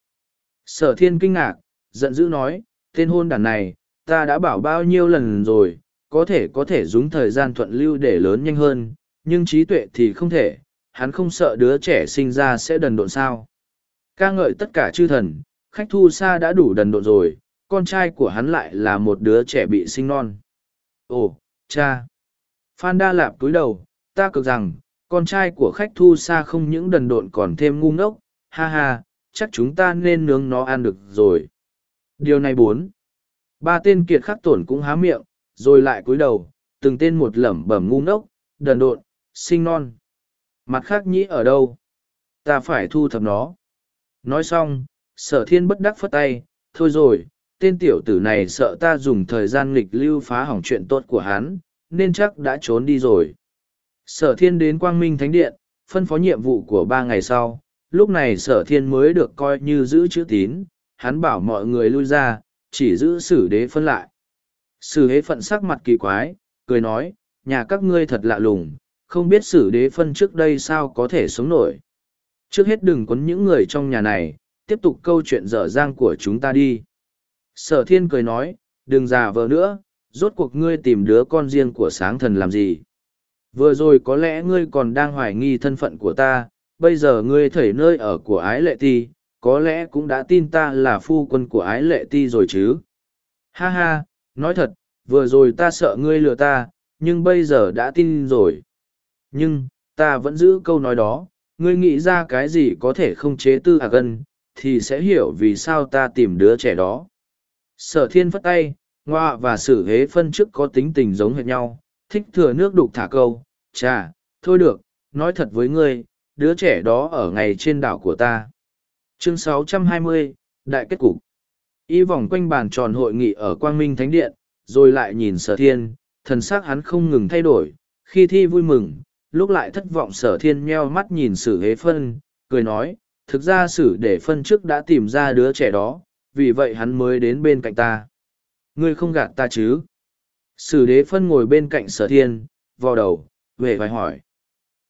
S1: Sở thiên kinh ngạc, giận dữ nói, tên hôn đàn này, ta đã bảo bao nhiêu lần rồi, có thể có thể dùng thời gian thuận lưu để lớn nhanh hơn, nhưng trí tuệ thì không thể, hắn không sợ đứa trẻ sinh ra sẽ đần độn sao. ca ngợi tất cả chư thần, khách thu xa đã đủ đần độn rồi, con trai của hắn lại là một đứa trẻ bị sinh non. Ồ, cha! Phan Đa Lạp cúi đầu, ta cực rằng, con trai của khách thu xa không những đần độn còn thêm ngu ngốc, ha ha, chắc chúng ta nên nướng nó ăn được rồi. Điều này bốn. Ba tên kiệt khắc tổn cũng há miệng, rồi lại cúi đầu, từng tên một lẩm bẩm ngu ngốc, đần độn, sinh non. Mặt khác nhĩ ở đâu? Ta phải thu thập nó. Nói xong, sở thiên bất đắc phất tay, thôi rồi, tên tiểu tử này sợ ta dùng thời gian nghịch lưu phá hỏng chuyện tốt của hắn, nên chắc đã trốn đi rồi. Sở thiên đến Quang Minh Thánh Điện, phân phó nhiệm vụ của ba ngày sau, lúc này sở thiên mới được coi như giữ chữ tín, hắn bảo mọi người lui ra, chỉ giữ sử đế phân lại. Sử đế phận sắc mặt kỳ quái, cười nói, nhà các ngươi thật lạ lùng, không biết sử đế phân trước đây sao có thể sống nổi. Trước hết đừng quấn những người trong nhà này, tiếp tục câu chuyện dở dang của chúng ta đi. Sở thiên cười nói, đừng già vờ nữa, rốt cuộc ngươi tìm đứa con riêng của sáng thần làm gì. Vừa rồi có lẽ ngươi còn đang hoài nghi thân phận của ta, bây giờ ngươi thảy nơi ở của ái lệ ti, có lẽ cũng đã tin ta là phu quân của ái lệ ti rồi chứ. Ha ha, nói thật, vừa rồi ta sợ ngươi lừa ta, nhưng bây giờ đã tin rồi. Nhưng, ta vẫn giữ câu nói đó, ngươi nghĩ ra cái gì có thể không chế tư à gần, thì sẽ hiểu vì sao ta tìm đứa trẻ đó. Sở thiên phất tay, ngoa và sử hế phân trước có tính tình giống hệt nhau, thích thừa nước đục thả câu, chà, thôi được, nói thật với ngươi, đứa trẻ đó ở ngày trên đảo của ta. Chương 620, Đại kết cục. Y vòng quanh bàn tròn hội nghị ở Quang Minh Thánh Điện, rồi lại nhìn sở thiên, thần sắc hắn không ngừng thay đổi, khi thi vui mừng, lúc lại thất vọng sở thiên nheo mắt nhìn sử hế phân, cười nói, thực ra sử để phân trước đã tìm ra đứa trẻ đó, vì vậy hắn mới đến bên cạnh ta. Ngươi không gạt ta chứ? Sử đế phân ngồi bên cạnh sở thiên, vò đầu, về vài hỏi.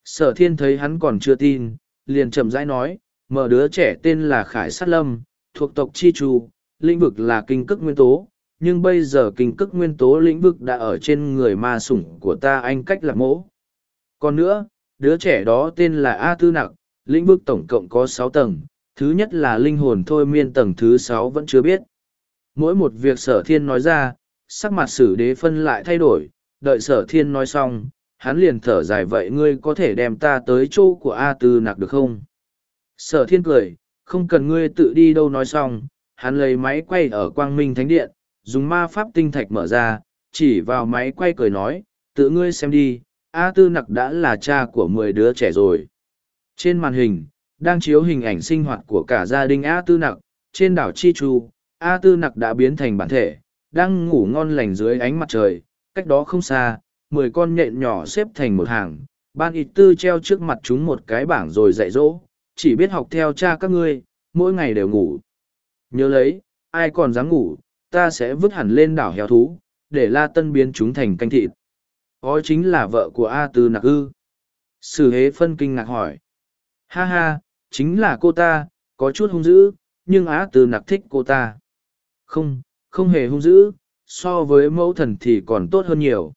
S1: Sở thiên thấy hắn còn chưa tin, liền chậm rãi nói, mở đứa trẻ tên là Khải Sát Lâm, thuộc tộc Chi Chu, lĩnh vực là kinh cức nguyên tố, nhưng bây giờ kinh cức nguyên tố lĩnh vực đã ở trên người ma sủng của ta anh cách lạc mỗ. Còn nữa, đứa trẻ đó tên là A Tư Nặc, lĩnh vực tổng cộng có sáu tầng, thứ nhất là linh hồn thôi miên tầng thứ sáu vẫn chưa biết. Mỗi một việc sở thiên nói ra, sắc mặt sử đế phân lại thay đổi, đợi sở thiên nói xong, hắn liền thở dài vậy ngươi có thể đem ta tới chỗ của A Tư Nặc được không? Sở thiên cười, không cần ngươi tự đi đâu nói xong, hắn lấy máy quay ở quang minh thánh điện, dùng ma pháp tinh thạch mở ra, chỉ vào máy quay cười nói, tự ngươi xem đi, A Tư Nặc đã là cha của mười đứa trẻ rồi. Trên màn hình, đang chiếu hình ảnh sinh hoạt của cả gia đình A Tư Nặc, trên đảo Chi Chu, A Tư Nặc đã biến thành bản thể, đang ngủ ngon lành dưới ánh mặt trời, cách đó không xa, mười con nhện nhỏ xếp thành một hàng, ban ít tư treo trước mặt chúng một cái bảng rồi dạy dỗ, chỉ biết học theo cha các ngươi, mỗi ngày đều ngủ. Nhớ lấy, ai còn dám ngủ, ta sẽ vứt hẳn lên đảo heo thú, để la tân biến chúng thành canh thịt. Ó chính là vợ của A Tư Nặc Ư. Sử hế phân kinh ngạc hỏi. Ha ha, chính là cô ta, có chút hung dữ, nhưng A Tư Nặc thích cô ta. Không, không hề hung dữ, so với mẫu thần thì còn tốt hơn nhiều.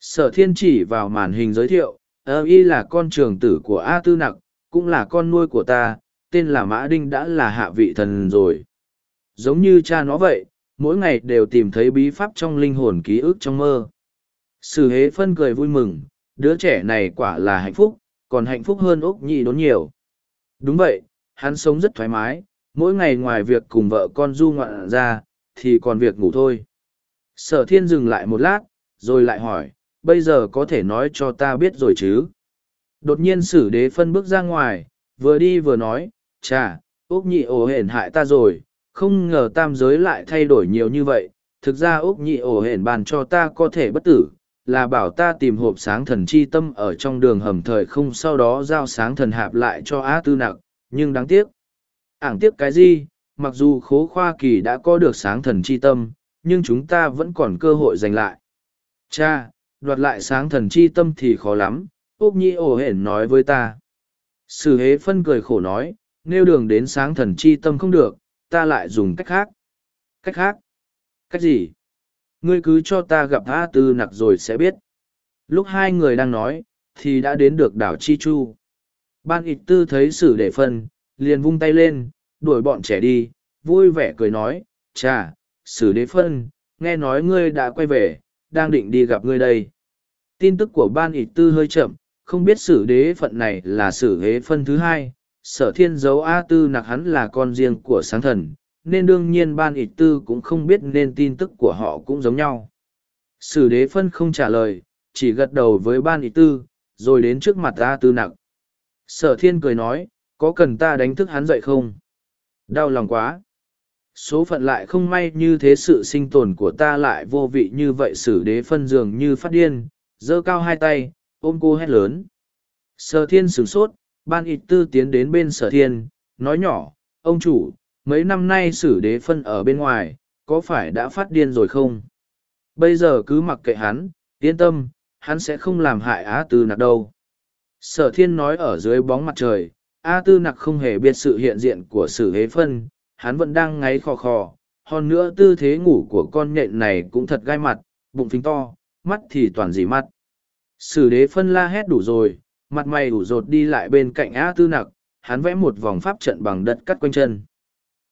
S1: Sở thiên chỉ vào màn hình giới thiệu, ơ y là con trường tử của A Tư Nặc, cũng là con nuôi của ta, tên là Mã Đinh đã là hạ vị thần rồi. Giống như cha nó vậy, mỗi ngày đều tìm thấy bí pháp trong linh hồn ký ức trong mơ. Sử hế phân cười vui mừng, đứa trẻ này quả là hạnh phúc, còn hạnh phúc hơn Úc Nhị đốn nhiều. Đúng vậy, hắn sống rất thoải mái, mỗi ngày ngoài việc cùng vợ con du ngoạn ra, thì còn việc ngủ thôi. Sở thiên dừng lại một lát, rồi lại hỏi, bây giờ có thể nói cho ta biết rồi chứ? Đột nhiên sử đế phân bước ra ngoài, vừa đi vừa nói, chà, Úc nhị ổ hển hại ta rồi, không ngờ tam giới lại thay đổi nhiều như vậy. Thực ra Úc nhị ổ hển bàn cho ta có thể bất tử, là bảo ta tìm hộp sáng thần chi tâm ở trong đường hầm thời không sau đó giao sáng thần hạp lại cho á tư nặc, nhưng đáng tiếc. Ảng tiếc cái gì, mặc dù khố khoa kỳ đã có được sáng thần chi tâm, nhưng chúng ta vẫn còn cơ hội giành lại. Cha, đoạt lại sáng thần chi tâm thì khó lắm, Úc Nhi ổ hển nói với ta. Sử hế phân cười khổ nói, nêu đường đến sáng thần chi tâm không được, ta lại dùng cách khác. Cách khác? Cách gì? Ngươi cứ cho ta gặp A Tư nặc rồi sẽ biết. Lúc hai người đang nói, thì đã đến được đảo Chi Chu. Ban ịt tư thấy sử đệ phân, liền vung tay lên, đuổi bọn trẻ đi, vui vẻ cười nói, chà, sử đế phân, nghe nói ngươi đã quay về, đang định đi gặp ngươi đây. Tin tức của ban ị tư hơi chậm, không biết sử đế phận này là sử hế phân thứ hai, sở thiên dấu A tư nặc hắn là con riêng của sáng thần, nên đương nhiên ban ị tư cũng không biết nên tin tức của họ cũng giống nhau. Sử đế phân không trả lời, chỉ gật đầu với ban ị tư, rồi đến trước mặt A tư nặc. Sở thiên cười nói, có cần ta đánh thức hắn dậy không? Đau lòng quá. Số phận lại không may như thế sự sinh tồn của ta lại vô vị như vậy sử đế phân dường như phát điên, giơ cao hai tay, ôm cô hét lớn. Sở thiên sửng sốt, ban ịt tư tiến đến bên sở thiên, nói nhỏ, ông chủ, mấy năm nay sử đế phân ở bên ngoài, có phải đã phát điên rồi không? Bây giờ cứ mặc kệ hắn, yên tâm, hắn sẽ không làm hại Á Tư nạc đâu. Sở thiên nói ở dưới bóng mặt trời, A Tư Nặc không hề biết sự hiện diện của sử hế phân, hắn vẫn đang ngáy khò khò, hơn nữa tư thế ngủ của con nhện này cũng thật gai mặt, bụng phình to, mắt thì toàn dì mắt. Sử đế phân la hét đủ rồi, mặt mày đủ rột đi lại bên cạnh A Tư Nặc, hắn vẽ một vòng pháp trận bằng đất cắt quanh chân.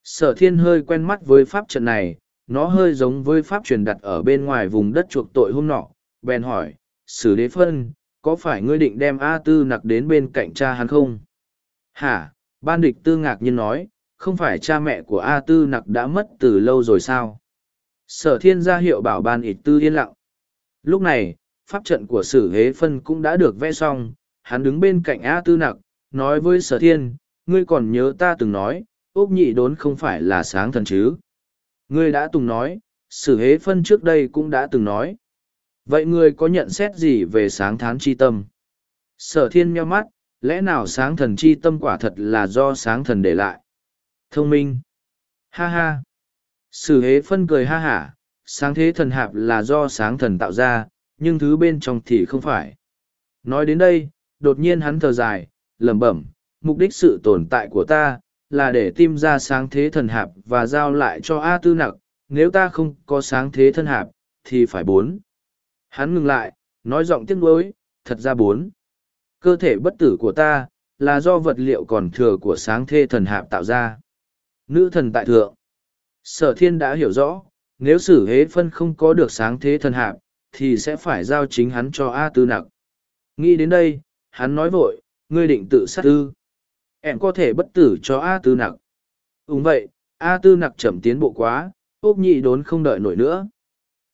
S1: Sở thiên hơi quen mắt với pháp trận này, nó hơi giống với pháp truyền đặt ở bên ngoài vùng đất chuộc tội hôm nọ, bèn hỏi, sử đế phân, có phải ngươi định đem A Tư Nặc đến bên cạnh cha hắn không? Hả, ban địch tư ngạc nhiên nói, không phải cha mẹ của A Tư Nặc đã mất từ lâu rồi sao? Sở thiên ra hiệu bảo ban ịch tư yên lặng. Lúc này, pháp trận của sử hế phân cũng đã được vẽ xong, hắn đứng bên cạnh A tư nặc, nói với sở thiên, ngươi còn nhớ ta từng nói, ốc nhị đốn không phải là sáng thần chứ. Ngươi đã từng nói, sử hế phân trước đây cũng đã từng nói. Vậy ngươi có nhận xét gì về sáng thán Tri tâm? Sở thiên meo mắt, lẽ nào sáng thần chi tâm quả thật là do sáng thần để lại? Thông minh. Ha ha. Sử hế phân cười ha hả, sáng thế thần hạp là do sáng thần tạo ra, nhưng thứ bên trong thì không phải. Nói đến đây, đột nhiên hắn thở dài, lẩm bẩm, mục đích sự tồn tại của ta, là để tìm ra sáng thế thần hạp và giao lại cho A tư nặc, nếu ta không có sáng thế thân hạp, thì phải bốn. Hắn ngừng lại, nói giọng tiếc nuối, thật ra bốn. Cơ thể bất tử của ta, là do vật liệu còn thừa của sáng thế thần hạp tạo ra. Nữ thần tại thượng. Sở thiên đã hiểu rõ, nếu sử hế phân không có được sáng thế thần hạp, thì sẽ phải giao chính hắn cho A tư nặc. Nghĩ đến đây, hắn nói vội, ngươi định tự sát ư. Em có thể bất tử cho A tư nặc. Đúng vậy, A tư nặc chậm tiến bộ quá, ốc nhị đốn không đợi nổi nữa.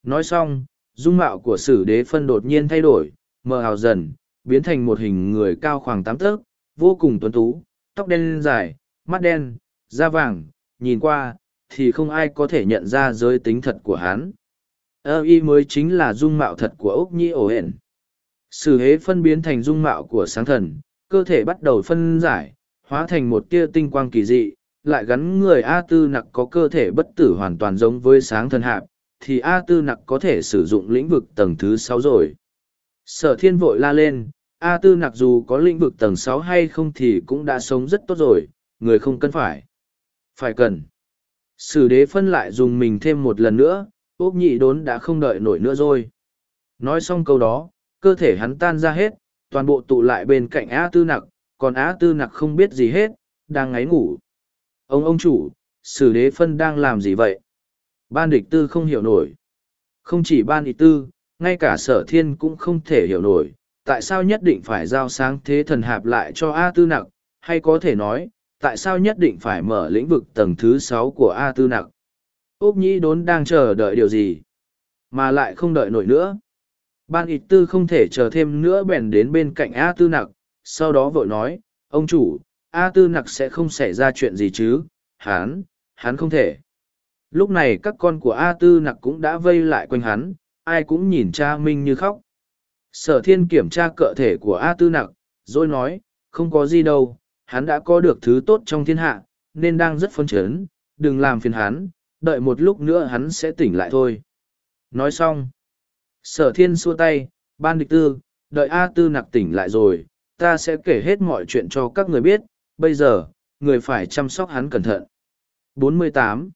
S1: Nói xong, dung mạo của sử đế phân đột nhiên thay đổi, mờ hào dần, biến thành một hình người cao khoảng tám tấc, vô cùng tuấn tú, tóc đen dài, mắt đen, da vàng, nhìn qua, thì không ai có thể nhận ra giới tính thật của hắn. Ơ y mới chính là dung mạo thật của ốc Nhi ổ hển. Sử hế phân biến thành dung mạo của sáng thần, cơ thể bắt đầu phân giải, hóa thành một tia tinh quang kỳ dị, lại gắn người A tư nặc có cơ thể bất tử hoàn toàn giống với sáng thần hạp, thì A tư nặc có thể sử dụng lĩnh vực tầng thứ sáu rồi. Sở thiên vội la lên, A tư nặc dù có lĩnh vực tầng sáu hay không thì cũng đã sống rất tốt rồi, người không cần phải. Phải cần. Sử đế phân lại dùng mình thêm một lần nữa, ốc nhị đốn đã không đợi nổi nữa rồi. Nói xong câu đó, cơ thể hắn tan ra hết, toàn bộ tụ lại bên cạnh A tư nặc, còn A tư nặc không biết gì hết, đang ngáy ngủ. Ông ông chủ, sử đế phân đang làm gì vậy? Ban địch tư không hiểu nổi. Không chỉ ban địch tư, ngay cả sở thiên cũng không thể hiểu nổi, tại sao nhất định phải giao sáng thế thần hạp lại cho A tư nặc, hay có thể nói, tại sao nhất định phải mở lĩnh vực tầng thứ sáu của A tư nặc. Úc nhĩ đốn đang chờ đợi điều gì, mà lại không đợi nổi nữa. Ban ịt tư không thể chờ thêm nữa bèn đến bên cạnh A tư nặc, sau đó vội nói, ông chủ, A tư nặc sẽ không xảy ra chuyện gì chứ, hán, hắn không thể. Lúc này các con của A tư nặc cũng đã vây lại quanh hắn, ai cũng nhìn cha Minh như khóc. Sở thiên kiểm tra cơ thể của A tư nặc, rồi nói, không có gì đâu, hắn đã có được thứ tốt trong thiên hạ, nên đang rất phấn chấn, đừng làm phiền hắn, đợi một lúc nữa hắn sẽ tỉnh lại thôi. Nói xong, sở thiên xua tay, ban địch tư, đợi A tư nặc tỉnh lại rồi, ta sẽ kể hết mọi chuyện cho các người biết, bây giờ, người phải chăm sóc hắn cẩn thận. 48.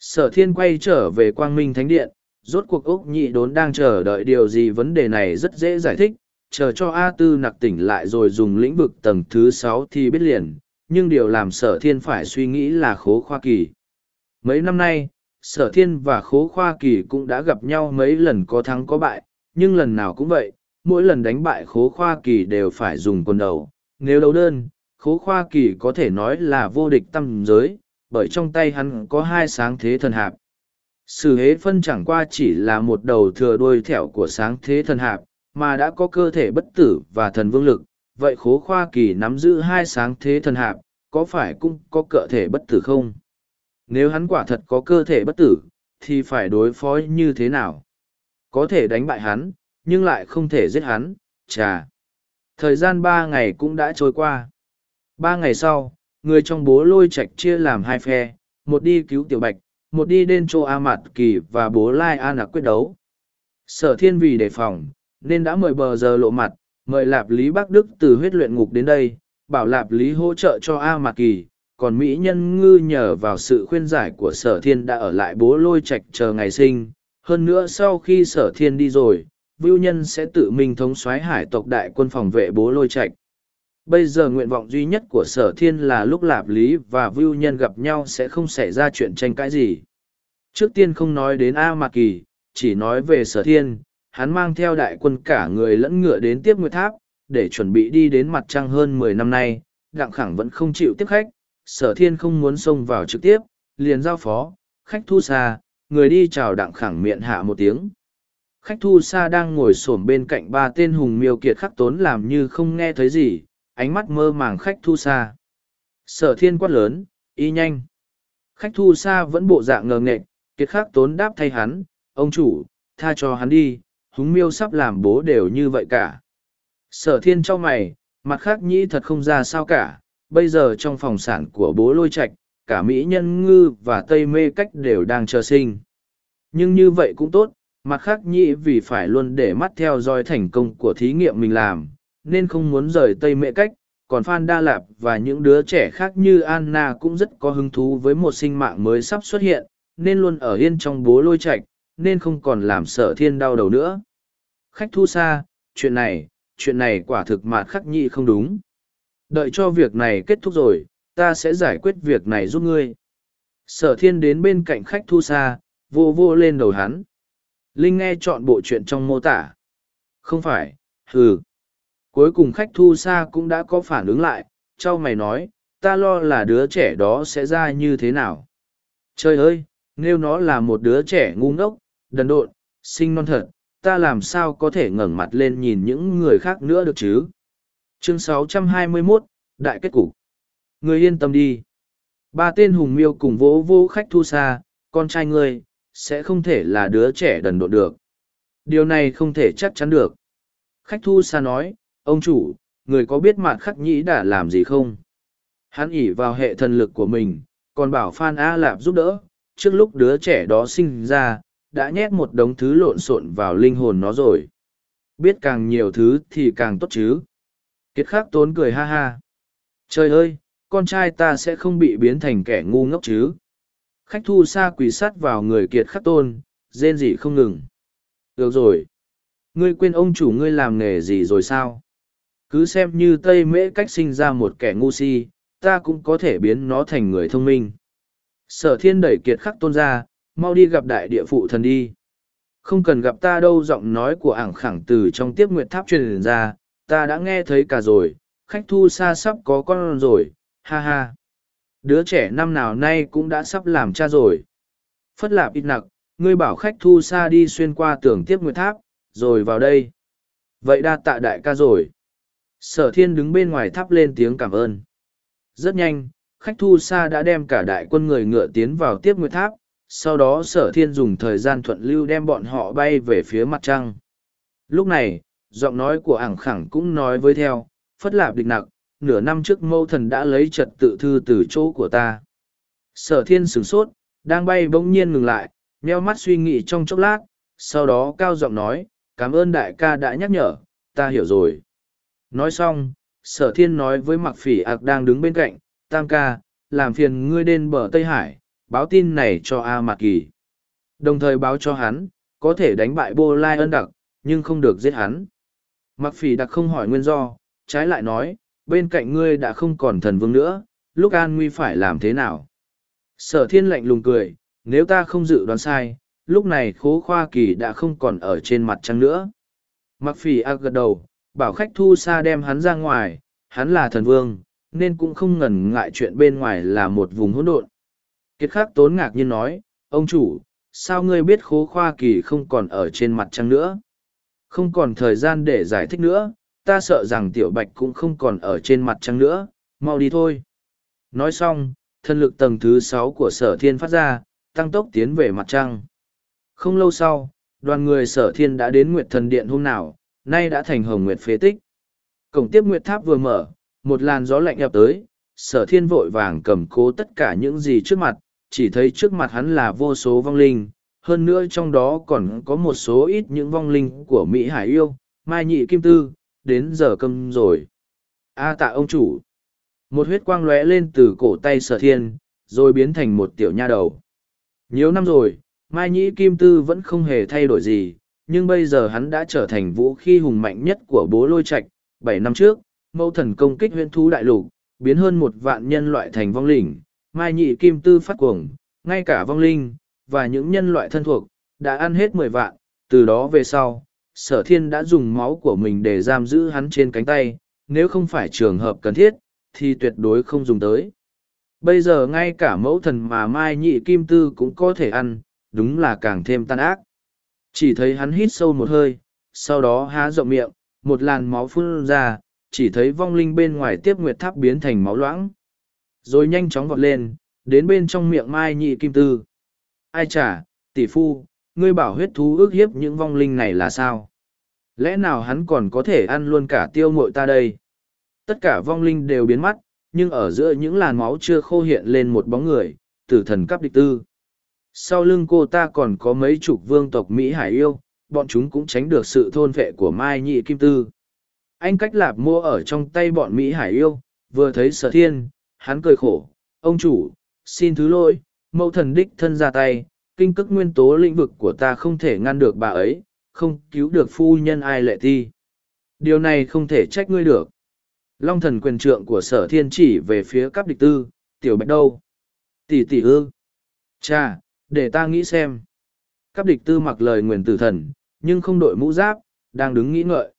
S1: Sở thiên quay trở về Quang Minh Thánh Điện, rốt cuộc Úc nhị đốn đang chờ đợi điều gì vấn đề này rất dễ giải thích, chờ cho A Tư nặc tỉnh lại rồi dùng lĩnh vực tầng thứ sáu thì biết liền, nhưng điều làm sở thiên phải suy nghĩ là khố khoa kỳ. Mấy năm nay, sở thiên và khố khoa kỳ cũng đã gặp nhau mấy lần có thắng có bại, nhưng lần nào cũng vậy, mỗi lần đánh bại khố khoa kỳ đều phải dùng quần đầu. Nếu đấu đơn, khố khoa kỳ có thể nói là vô địch tâm giới, bởi trong tay hắn có hai sáng thế thần hạp. Sử hế phân chẳng qua chỉ là một đầu thừa đuôi thẻo của sáng thế thần hạp, mà đã có cơ thể bất tử và thần vương lực, vậy khố khoa kỳ nắm giữ hai sáng thế thần hạp, có phải cũng có cơ thể bất tử không? Nếu hắn quả thật có cơ thể bất tử, thì phải đối phó như thế nào? Có thể đánh bại hắn, nhưng lại không thể giết hắn, chà. Thời gian ba ngày cũng đã trôi qua. Ba ngày sau, người trong bố lôi Trạch chia làm hai phe, một đi cứu tiểu bạch, một đi đến chỗ A Mạt Kỳ và bố Lai A Nặc quyết đấu. Sở thiên vì đề phòng, nên đã mời bờ giờ lộ mặt, mời Lạp Lý Bắc Đức từ huyết luyện ngục đến đây, bảo Lạp Lý hỗ trợ cho A Mạt Kỳ, còn Mỹ Nhân Ngư nhờ vào sự khuyên giải của sở thiên đã ở lại bố lôi Trạch chờ ngày sinh. Hơn nữa sau khi sở thiên đi rồi, Vưu Nhân sẽ tự mình thống soái hải tộc đại quân phòng vệ bố lôi Trạch. Bây giờ nguyện vọng duy nhất của sở thiên là lúc lạp lý và vưu nhân gặp nhau sẽ không xảy ra chuyện tranh cãi gì. Trước tiên không nói đến A Mạc Kỳ, chỉ nói về sở thiên, hắn mang theo đại quân cả người lẫn ngựa đến tiếp nguyệt tháp, để chuẩn bị đi đến mặt trăng hơn mười năm nay, đặng khẳng vẫn không chịu tiếp khách, sở thiên không muốn xông vào trực tiếp, liền giao phó, khách thu xa, người đi chào đặng khẳng miệng hạ một tiếng khách thu xa đang ngồi s ổ m bên cạnh ba tên hùng miêu kiệt khắc tốn làm như không nghe thấy gì ánh mắt mơ màng khách thu xa. Sở thiên quát lớn y nhanh. Khách thu xa vẫn bộ dạng ngờ nghệch kiệt khắc tốn đáp thay hắn ông chủ tha cho hắn đi húng miêu sắp làm bố đều như vậy cả. Sở thiên cho mày mặt khác nhĩ thật không ra sao cả bây giờ trong phòng sản của bố lôi Trạch, cả mỹ nhân ngư và tây mê cách đều đang chờ sinh. Nhưng như vậy cũng tốt mặt khác nhĩ vì phải luôn để mắt theo dõi thành công của thí nghiệm mình làm nên không muốn rời tây Mệ cách còn phan đa lạp và những đứa trẻ khác như anna cũng rất có hứng thú với một sinh mạng mới sắp xuất hiện nên luôn ở yên trong bố lôi Trạch, nên không còn làm sở thiên đau đầu nữa. Khách thu xa chuyện này chuyện này quả thực mạt khắc nhị không đúng. Đợi cho việc này kết thúc rồi ta sẽ giải quyết việc này giúp ngươi. Sở thiên đến bên cạnh khách thu xa vô vô lên đầu hắn. Linh nghe chọn bộ chuyện trong mô tả. Không phải hừ cuối cùng khách thu xa cũng đã có phản ứng lại c h o mày nói ta lo là đứa trẻ đó sẽ ra như thế nào. Trời ơi nếu nó là một đứa trẻ ngu ngốc đần độn sinh non thật ta làm sao có thể ngẩng mặt lên nhìn những người khác nữa được chứ? Chương 621, đại kết cục. Người yên tâm đi. Ba tên hùng miêu cùng vỗ vô khách thu xa con trai ngươi sẽ không thể là đứa trẻ đần độn được. Điều này không thể chắc chắn được. Khách thu xa nói ông chủ người có biết mạn khắc nhĩ đã làm gì không hắn ỉ vào hệ thần lực của mình còn bảo phan a lạp giúp đỡ trước lúc đứa trẻ đó sinh ra đã nhét một đống thứ lộn xộn vào linh hồn nó rồi. Biết càng nhiều thứ thì càng tốt chứ. Kiệt khắc tốn cười ha ha. Trời ơi, con trai ta sẽ không bị biến thành kẻ ngu ngốc chứ. Khách thu xa quỳ sắt vào người kiệt khắc tôn, rên rỉ không ngừng. Được rồi. Ngươi quên ông chủ ngươi làm nghề gì rồi sao? Cứ xem như Tây Mễ cách sinh ra một kẻ ngu si, ta cũng có thể biến nó thành người thông minh. Sở thiên đẩy kiệt khắc tôn ra, mau đi gặp đại địa phụ thần đi. Không cần gặp ta đâu giọng nói của ảng khẳng từ trong tiếp nguyện tháp truyền ra, ta đã nghe thấy cả rồi, khách thu xa sắp có con rồi, ha ha. Đứa trẻ năm nào nay cũng đã sắp làm cha rồi. Phất lạp ít nặc, ngươi bảo khách thu xa đi xuyên qua tường tiếp nguyệt tháp, rồi vào đây. Vậy đa tạ đại ca rồi. Sở thiên đứng bên ngoài tháp lên tiếng cảm ơn. Rất nhanh, khách thu xa đã đem cả đại quân người ngựa tiến vào tiếp nguyệt tháp, sau đó sở thiên dùng thời gian thuận lưu đem bọn họ bay về phía mặt trăng. Lúc này giọng nói của ảng khẳng cũng nói với theo phất lạp địch nặc nửa năm trước mâu thần đã lấy trật tự thư từ chỗ của ta. Sở thiên sửng sốt đang bay bỗng nhiên ngừng lại meo mắt suy nghĩ trong chốc lát sau đó cao giọng nói cảm ơn đại ca đã nhắc nhở ta hiểu rồi nói xong sở thiên nói với mặc phỉ ạc đang đứng bên cạnh tam ca làm phiền ngươi đến bờ tây hải báo tin này cho A Mạc Kỳ. Đồng thời báo cho hắn, có thể đánh bại Bô Lai ân đặc, nhưng không được giết hắn. Mặc phỉ đặc không hỏi nguyên do, trái lại nói, bên cạnh ngươi đã không còn thần vương nữa, lúc an nguy phải làm thế nào? Sở thiên lạnh lùng cười, nếu ta không dự đoán sai, lúc này khố khoa kỳ đã không còn ở trên mặt trăng nữa. Mặc phỉ ác gật đầu, bảo khách thu xa đem hắn ra ngoài, hắn là thần vương, nên cũng không ngần ngại chuyện bên ngoài là một vùng hỗn độn. Kiệt khắc tốn ngạc nhiên nói, ông chủ, sao ngươi biết khố khoa kỳ không còn ở trên mặt trăng nữa? Không còn thời gian để giải thích nữa, ta sợ rằng tiểu bạch cũng không còn ở trên mặt trăng nữa, mau đi thôi. Nói xong, thân lực tầng thứ sáu của sở thiên phát ra, tăng tốc tiến về mặt trăng. Không lâu sau, đoàn người sở thiên đã đến Nguyệt Thần Điện hôm nào, nay đã thành hồng Nguyệt phế tích. Cổng tiếp Nguyệt Tháp vừa mở, một làn gió lạnh ập tới, sở thiên vội vàng cầm cố tất cả những gì trước mặt, chỉ thấy trước mặt hắn là vô số vong linh, hơn nữa trong đó còn có một số ít những vong linh của Mỹ Hải Yêu, Mai Nhị Kim Tư, đến giờ cơm rồi. A tạ ông chủ. Một huyết quang lóe lên từ cổ tay sở thiên, rồi biến thành một tiểu nha đầu. Nhiều năm rồi, Mai Nhị Kim Tư vẫn không hề thay đổi gì, nhưng bây giờ hắn đã trở thành vũ khí hùng mạnh nhất của bố lôi Trạch. bảy năm trước, mẫu thần công kích huyện thú đại lục, biến hơn một vạn nhân loại thành vong linh, Mai nhị kim tư phát cuồng, ngay cả vong linh, và những nhân loại thân thuộc, đã ăn hết mười vạn, từ đó về sau, sở thiên đã dùng máu của mình để giam giữ hắn trên cánh tay, nếu không phải trường hợp cần thiết, thì tuyệt đối không dùng tới. Bây giờ ngay cả mẫu thần mà Mai nhị kim tư cũng có thể ăn, đúng là càng thêm tan ác. Chỉ thấy hắn hít sâu một hơi, sau đó há rộng miệng, một làn máu phun ra, chỉ thấy vong linh bên ngoài tiếp nguyệt tháp biến thành máu loãng. Rồi nhanh chóng vọt lên, đến bên trong miệng mai nhị kim tư. Ai chả, tỷ phu, ngươi bảo huyết thú ước hiếp những vong linh này là sao? Lẽ nào hắn còn có thể ăn luôn cả tiêu mội ta đây? Tất cả vong linh đều biến mất, nhưng ở giữa những làn máu chưa khô hiện lên một bóng người, tử thần cắp địch tư. Sau lưng cô ta còn có mấy chục vương tộc Mỹ Hải yêu, bọn chúng cũng tránh được sự thôn vệ của Mai Nhị Kim Tư. Anh cách lạp mua ở trong tay bọn Mỹ Hải yêu, vừa thấy sở thiên, hắn cười khổ, ông chủ, xin thứ lỗi, mẫu thần đích thân ra tay, kinh cức nguyên tố lĩnh vực của ta không thể ngăn được bà ấy, không cứu được phu nhân ai lệ ti. Điều này không thể trách ngươi được. Long thần quyền trượng của sở thiên chỉ về phía cắp địch tư, tiểu bạch đâu? Tỷ tỷ ư? Cha, để ta nghĩ xem. Cáp địch tư mặc lời nguyền tử thần, nhưng không đội mũ giáp, đang đứng nghĩ ngợi.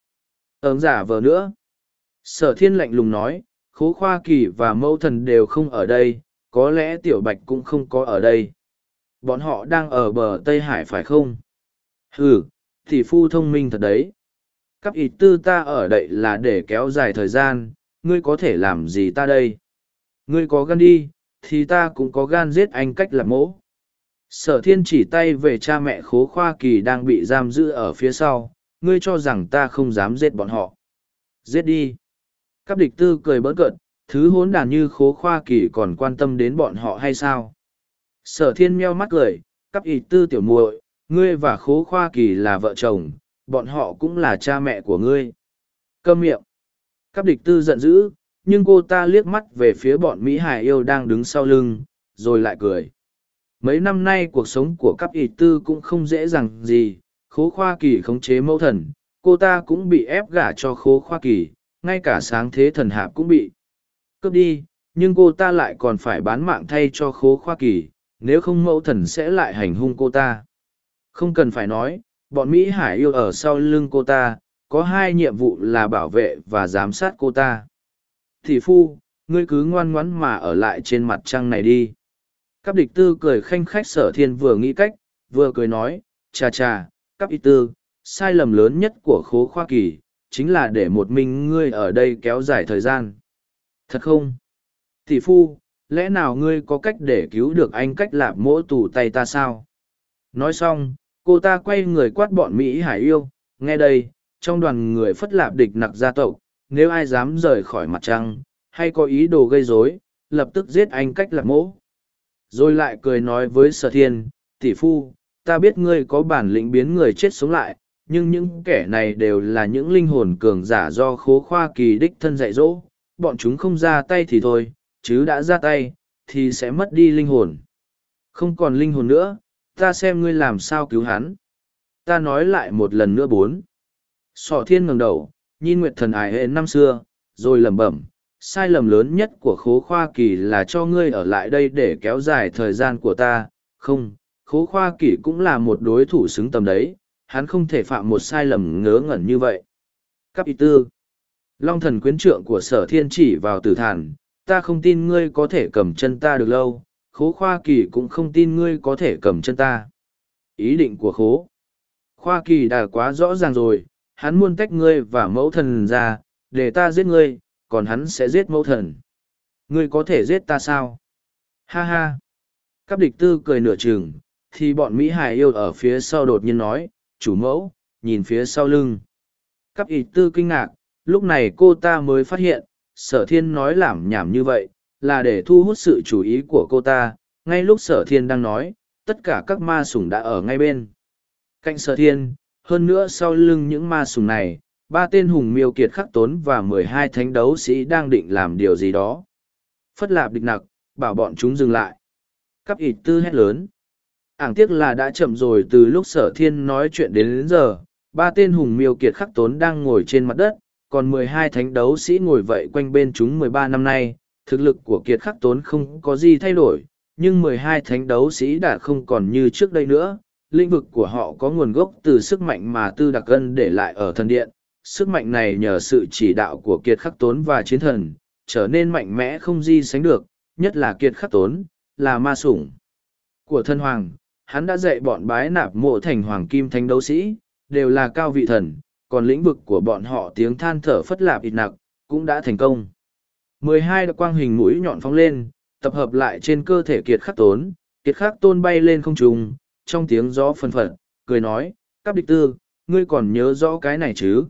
S1: Ấn giả vờ nữa. Sở thiên lạnh lùng nói, khố khoa kỳ và mẫu thần đều không ở đây, có lẽ tiểu bạch cũng không có ở đây. Bọn họ đang ở bờ Tây Hải phải không? Ừ, thì phu thông minh thật đấy. Cấp ít tư ta ở đây là để kéo dài thời gian, ngươi có thể làm gì ta đây? Ngươi có gan đi, thì ta cũng có gan giết anh cách làm mẫu. Sở thiên chỉ tay về cha mẹ khố khoa kỳ đang bị giam giữ ở phía sau, ngươi cho rằng ta không dám giết bọn họ. Giết đi. Cáp địch tư cười bỡn cợt, thứ hốn đàn như khố khoa kỳ còn quan tâm đến bọn họ hay sao? Sở thiên meo mắt cười, cáp ít tư tiểu muội, ngươi và khố khoa kỳ là vợ chồng, bọn họ cũng là cha mẹ của ngươi. Câm miệng. Cáp địch tư giận dữ, nhưng cô ta liếc mắt về phía bọn Mỹ Hải yêu đang đứng sau lưng, rồi lại cười. Mấy năm nay cuộc sống của các ỷ tư cũng không dễ dàng gì, khố khoa kỳ khống chế mẫu thần, cô ta cũng bị ép gả cho khố khoa kỳ, ngay cả sáng thế thần hạp cũng bị. Cướp đi, nhưng cô ta lại còn phải bán mạng thay cho khố khoa kỳ, nếu không mẫu thần sẽ lại hành hung cô ta. Không cần phải nói, bọn Mỹ Hải yêu ở sau lưng cô ta, có hai nhiệm vụ là bảo vệ và giám sát cô ta. Thị phu, ngươi cứ ngoan ngoãn mà ở lại trên mặt trăng này đi. Cáp địch tư cười khanh khách sở thiên vừa nghĩ cách, vừa cười nói, chà chà, cáp y tư, sai lầm lớn nhất của khố khoa kỳ, chính là để một mình ngươi ở đây kéo dài thời gian. Thật không? Thị phu, lẽ nào ngươi có cách để cứu được anh cách lạp mỗ tù tay ta sao? Nói xong, cô ta quay người quát bọn Mỹ Hải yêu, nghe đây, trong đoàn người phất lạp địch nặc gia tộc, nếu ai dám rời khỏi mặt trăng, hay có ý đồ gây rối, lập tức giết anh cách lạp mỗ. Rồi lại cười nói với sở thiên, tỷ phu, ta biết ngươi có bản lĩnh biến người chết sống lại, nhưng những kẻ này đều là những linh hồn cường giả do khố khoa kỳ đích thân dạy dỗ, bọn chúng không ra tay thì thôi, chứ đã ra tay, thì sẽ mất đi linh hồn. Không còn linh hồn nữa, ta xem ngươi làm sao cứu hắn. Ta nói lại một lần nữa bốn. Sở thiên ngẩng đầu, nhìn nguyệt thần ải hệ năm xưa, rồi lẩm bẩm, sai lầm lớn nhất của khố khoa kỳ là cho ngươi ở lại đây để kéo dài thời gian của ta. Không, khố khoa kỳ cũng là một đối thủ xứng tầm đấy, hắn không thể phạm một sai lầm ngớ ngẩn như vậy. Cấp ý tư Long thần quyến trượng của sở thiên chỉ vào tử thản, ta không tin ngươi có thể cầm chân ta được lâu, khố khoa kỳ cũng không tin ngươi có thể cầm chân ta. Ý định của khố. Khoa kỳ đã quá rõ ràng rồi, hắn muốn tách ngươi và mẫu thần ra, để ta giết ngươi, còn hắn sẽ giết mẫu thần. Ngươi có thể giết ta sao? Ha ha! các địch tư cười nửa chừng, thì bọn Mỹ Hải yêu ở phía sau đột nhiên nói, chủ mẫu, nhìn phía sau lưng. các địch tư kinh ngạc, lúc này cô ta mới phát hiện, sở thiên nói làm nhảm như vậy, là để thu hút sự chú ý của cô ta, ngay lúc sở thiên đang nói, tất cả các ma sủng đã ở ngay bên. Cạnh sở thiên, hơn nữa sau lưng những ma sủng này, ba tên hùng miêu kiệt khắc tốn và mười hai thánh đấu sĩ đang định làm điều gì đó. Phất lạp địch nặc, bảo bọn chúng dừng lại. Cắp ịt tư hét lớn. Ảng tiếc là đã chậm rồi từ lúc sở thiên nói chuyện đến, đến giờ, ba tên hùng miêu kiệt khắc tốn đang ngồi trên mặt đất, còn mười hai thánh đấu sĩ ngồi vậy quanh bên chúng mười ba năm nay, thực lực của kiệt khắc tốn không có gì thay đổi, nhưng mười hai thánh đấu sĩ đã không còn như trước đây nữa. Lĩnh vực của họ có nguồn gốc từ sức mạnh mà Tư Đặc Ân để lại ở thần điện, sức mạnh này nhờ sự chỉ đạo của kiệt khắc tốn và chiến thần, trở nên mạnh mẽ không di sánh được, nhất là kiệt khắc tốn, là ma sủng của thân hoàng, hắn đã dạy bọn bái nạp mộ thành hoàng kim thánh đấu sĩ, đều là cao vị thần, còn lĩnh vực của bọn họ tiếng than thở phất lạp ít nặc, cũng đã thành công. mười hai đặc quang hình mũi nhọn phóng lên, tập hợp lại trên cơ thể kiệt khắc tốn, kiệt khắc tôn bay lên không trùng, trong tiếng gió phân phật, cười nói, các địch tư, ngươi còn nhớ rõ cái này chứ?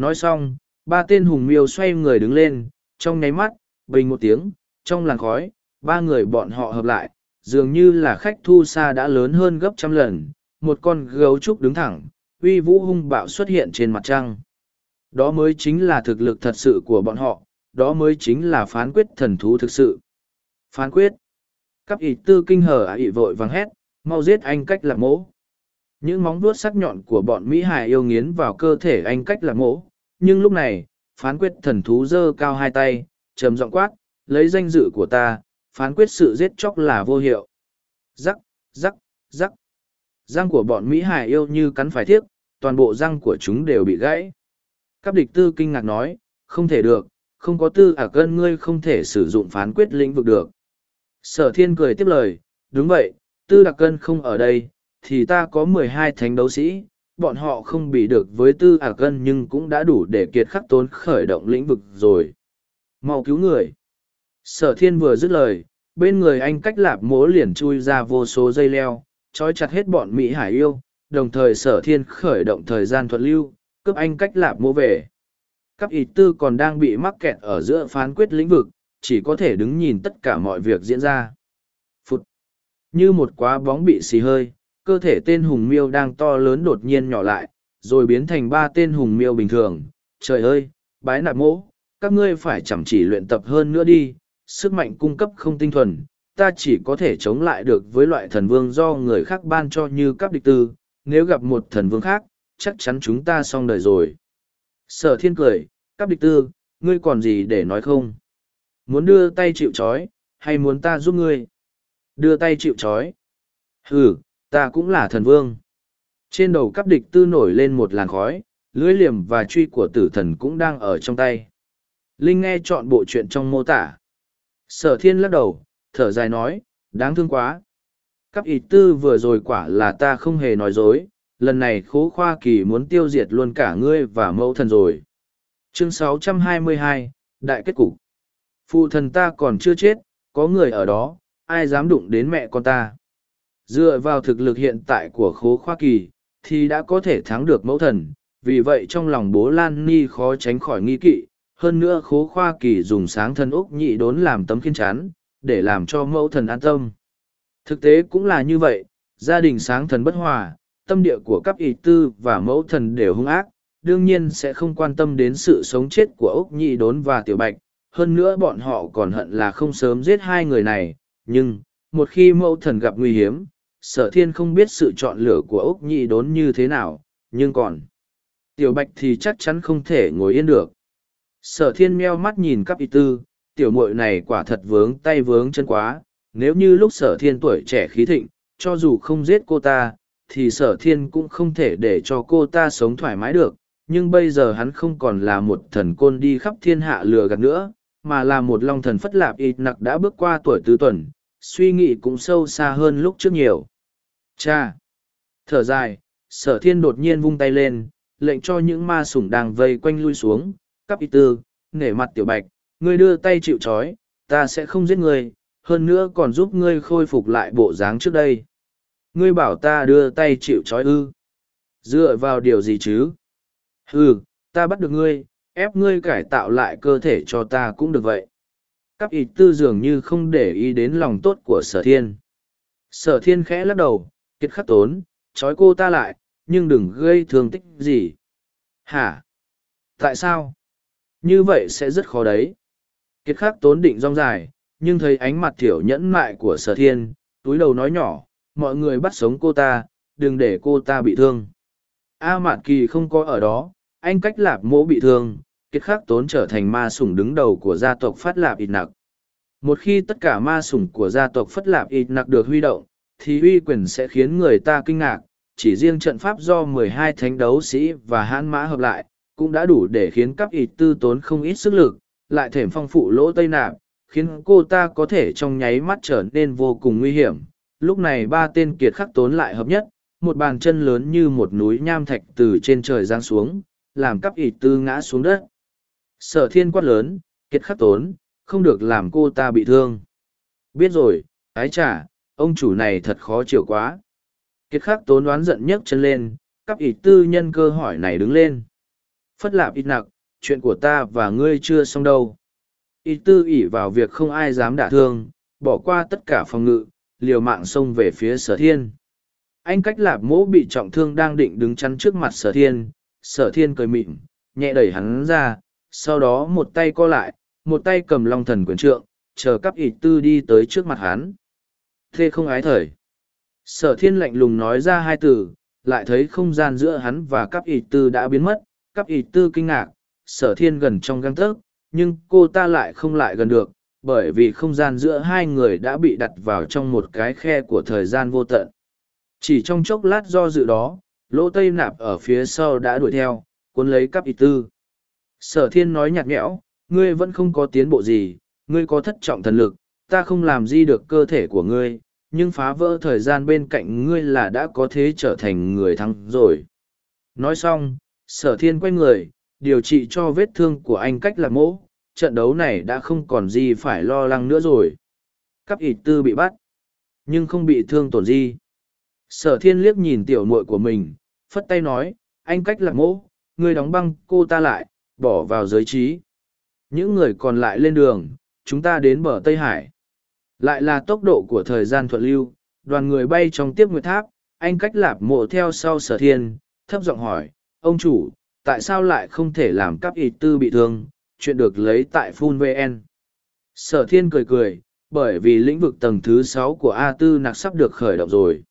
S1: Nói xong, ba tên hùng miêu xoay người đứng lên, trong nháy mắt, bình một tiếng, trong làn khói, ba người bọn họ hợp lại, dường như là khách thu xa đã lớn hơn gấp trăm lần, một con gấu trúc đứng thẳng, uy vũ hung bạo xuất hiện trên mặt trăng. Đó mới chính là thực lực thật sự của bọn họ, đó mới chính là phán quyết thần thú thực sự. Phán quyết. các ý tư kinh hở ả ị vội vàng hét, mau giết anh cách lạc mỗ. Những móng vuốt sắc nhọn của bọn Mỹ Hải yêu nghiến vào cơ thể anh cách lạc mỗ. Nhưng lúc này, phán quyết thần thú giơ cao hai tay, trầm giọng quát, lấy danh dự của ta, phán quyết sự giết chóc là vô hiệu. Rắc, rắc, rắc. Răng của bọn Mỹ Hải yêu như cắn phải thiếc, toàn bộ răng của chúng đều bị gãy. Các địch tư kinh ngạc nói, không thể được, không có tư ả cân ngươi không thể sử dụng phán quyết lĩnh vực được. Sở thiên cười tiếp lời, đúng vậy, tư đặc cân không ở đây, thì ta có mười hai thánh đấu sĩ, bọn họ không bị được với tư ả cân nhưng cũng đã đủ để kiệt khắc tốn khởi động lĩnh vực rồi. mau cứu người. Sở thiên vừa dứt lời, bên người anh cách lạp mố liền chui ra vô số dây leo, trói chặt hết bọn Mỹ Hải yêu, đồng thời sở thiên khởi động thời gian thuận lưu, cướp anh cách lạp mố về. Các ý tư còn đang bị mắc kẹt ở giữa phán quyết lĩnh vực, chỉ có thể đứng nhìn tất cả mọi việc diễn ra. Phút. Như một quá bóng bị xì hơi, cơ thể tên hùng miêu đang to lớn đột nhiên nhỏ lại, rồi biến thành ba tên hùng miêu bình thường. Trời ơi, bái nạp mỗ, các ngươi phải chăm chỉ luyện tập hơn nữa đi, sức mạnh cung cấp không tinh thuần, ta chỉ có thể chống lại được với loại thần vương do người khác ban cho như các địch tư, nếu gặp một thần vương khác, chắc chắn chúng ta xong đời rồi. Sở thiên cười, các địch tư, ngươi còn gì để nói không? Muốn đưa tay chịu chói, hay muốn ta giúp ngươi? Đưa tay chịu chói. Ừ, ta cũng là thần vương. Trên đầu cắp địch tư nổi lên một làn khói, lưới liềm và truy của tử thần cũng đang ở trong tay. Linh nghe chọn bộ chuyện trong mô tả. Sở thiên lắc đầu, thở dài nói, đáng thương quá. Cấp ịt tư vừa rồi quả là ta không hề nói dối, lần này khố khoa kỳ muốn tiêu diệt luôn cả ngươi và mẫu thần rồi. Chương 622, Đại kết cục. Phụ thần ta còn chưa chết, có người ở đó, ai dám đụng đến mẹ con ta. Dựa vào thực lực hiện tại của khố khoa kỳ, thì đã có thể thắng được mẫu thần, vì vậy trong lòng bố Lan Ni khó tránh khỏi nghi kỵ. Hơn nữa khố khoa kỳ dùng sáng thân Úc nhị đốn làm tấm khiên chán, để làm cho mẫu thần an tâm. Thực tế cũng là như vậy, gia đình sáng thần bất hòa, tâm địa của các ý tư và mẫu thần đều hung ác, đương nhiên sẽ không quan tâm đến sự sống chết của Úc Nhị Đốn và Tiểu Bạch. Hơn nữa bọn họ còn hận là không sớm giết hai người này, nhưng, một khi mẫu thần gặp nguy hiểm, sở thiên không biết sự chọn lựa của Ốc Nhị Đốn như thế nào, nhưng còn, Tiểu Bạch thì chắc chắn không thể ngồi yên được. Sở thiên meo mắt nhìn cắp y tư, tiểu muội này quả thật vướng tay vướng chân quá, nếu như lúc sở thiên tuổi trẻ khí thịnh, cho dù không giết cô ta, thì sở thiên cũng không thể để cho cô ta sống thoải mái được, nhưng bây giờ hắn không còn là một thần côn đi khắp thiên hạ lừa gạt nữa, mà là một long thần phất lạp ít nặc đã bước qua tuổi tứ tuần, suy nghĩ cũng sâu xa hơn lúc trước nhiều. Cha! Thở dài, sở thiên đột nhiên vung tay lên, lệnh cho những ma sủng đang vây quanh lui xuống, cắp y tư, nể mặt tiểu bạch, ngươi đưa tay chịu trói, ta sẽ không giết ngươi, hơn nữa còn giúp ngươi khôi phục lại bộ dáng trước đây. Ngươi bảo ta đưa tay chịu trói ư. Dựa vào điều gì chứ? Ừ, ta bắt được ngươi, ép ngươi cải tạo lại cơ thể cho ta cũng được vậy cắp ít tư dường như không để ý đến lòng tốt của sở thiên. Sở thiên khẽ lắc đầu, kiệt khắc tốn, trói cô ta lại, nhưng đừng gây thương tích gì. Hả? Tại sao? Như vậy sẽ rất khó đấy. Kiệt khắc tốn định rong dài, nhưng thấy ánh mặt thiểu nhẫn mại của sở thiên, túi đầu nói nhỏ, mọi người bắt sống cô ta, đừng để cô ta bị thương. A Mạn Kỳ không có ở đó, anh cách lạp mỗ bị thương, kiệt khắc tốn trở thành ma sủng đứng đầu của gia tộc Phát Lạp Ít Nặc. Một khi tất cả ma sủng của gia tộc Phất Lạp Ít Nặc được huy động, thì uy quyền sẽ khiến người ta kinh ngạc, chỉ riêng trận pháp do mười hai thánh đấu sĩ và hãn mã hợp lại, cũng đã đủ để khiến các ít tư tốn không ít sức lực, lại thềm phong phụ lỗ tây nạp, khiến cô ta có thể trong nháy mắt trở nên vô cùng nguy hiểm, lúc này ba tên kiệt khắc tốn lại hợp nhất, một bàn chân lớn như một núi nham thạch từ trên trời giáng xuống, làm cắp Ít tư ngã xuống đất. Sở thiên quát lớn, kiệt khắc tốn, không được làm cô ta bị thương. Biết rồi, ái trả, ông chủ này thật khó chịu quá. Kiệt khắc tốn đoán giận nhấc chân lên, cắp ịt tư nhân cơ hỏi này đứng lên. Phất lạp ít nặc, chuyện của ta và ngươi chưa xong đâu. Ít tư ỉ vào việc không ai dám đả thương, bỏ qua tất cả phòng ngự, liều mạng xông về phía sở thiên. Anh cách lạp mỗ bị trọng thương đang định đứng chắn trước mặt sở thiên, sở thiên cười mịn, nhẹ đẩy hắn ra, sau đó một tay co lại, một tay cầm long thần quyền trượng, chờ cắp ịt tư đi tới trước mặt hắn. Thê không ái thời. Sở thiên lạnh lùng nói ra hai từ, lại thấy không gian giữa hắn và cắp ịt tư đã biến mất, cắp ịt tư kinh ngạc, sở thiên gần trong găng tớc, nhưng cô ta lại không lại gần được, bởi vì không gian giữa hai người đã bị đặt vào trong một cái khe của thời gian vô tận. Chỉ trong chốc lát do dự đó, lỗ tây nạp ở phía sau đã đuổi theo, cuốn lấy cắp ít tư. Sở thiên nói nhạt nhẽo, ngươi vẫn không có tiến bộ gì, ngươi có thất trọng thần lực, ta không làm gì được cơ thể của ngươi, nhưng phá vỡ thời gian bên cạnh ngươi là đã có thế trở thành người thắng rồi. Nói xong, sở thiên quay người, điều trị cho vết thương của anh cách lạc mỗ, trận đấu này đã không còn gì phải lo lắng nữa rồi. Cắp ịt tư bị bắt, nhưng không bị thương tổn gì. Sở thiên liếc nhìn tiểu muội của mình, phất tay nói, anh cách lạc mỗ, ngươi đóng băng cô ta lại, bỏ vào giới trí. Những người còn lại lên đường, chúng ta đến bờ Tây Hải. Lại là tốc độ của thời gian thuận lưu, đoàn người bay trong tiếp nguyệt tháp, anh cách lạp mộ theo sau sở thiên, thấp giọng hỏi, ông chủ, tại sao lại không thể làm cắp ịt tư bị thương, chuyện được lấy tại Phun VN. Sở thiên cười cười, bởi vì lĩnh vực tầng thứ sáu của A tư nạc sắp được khởi động rồi.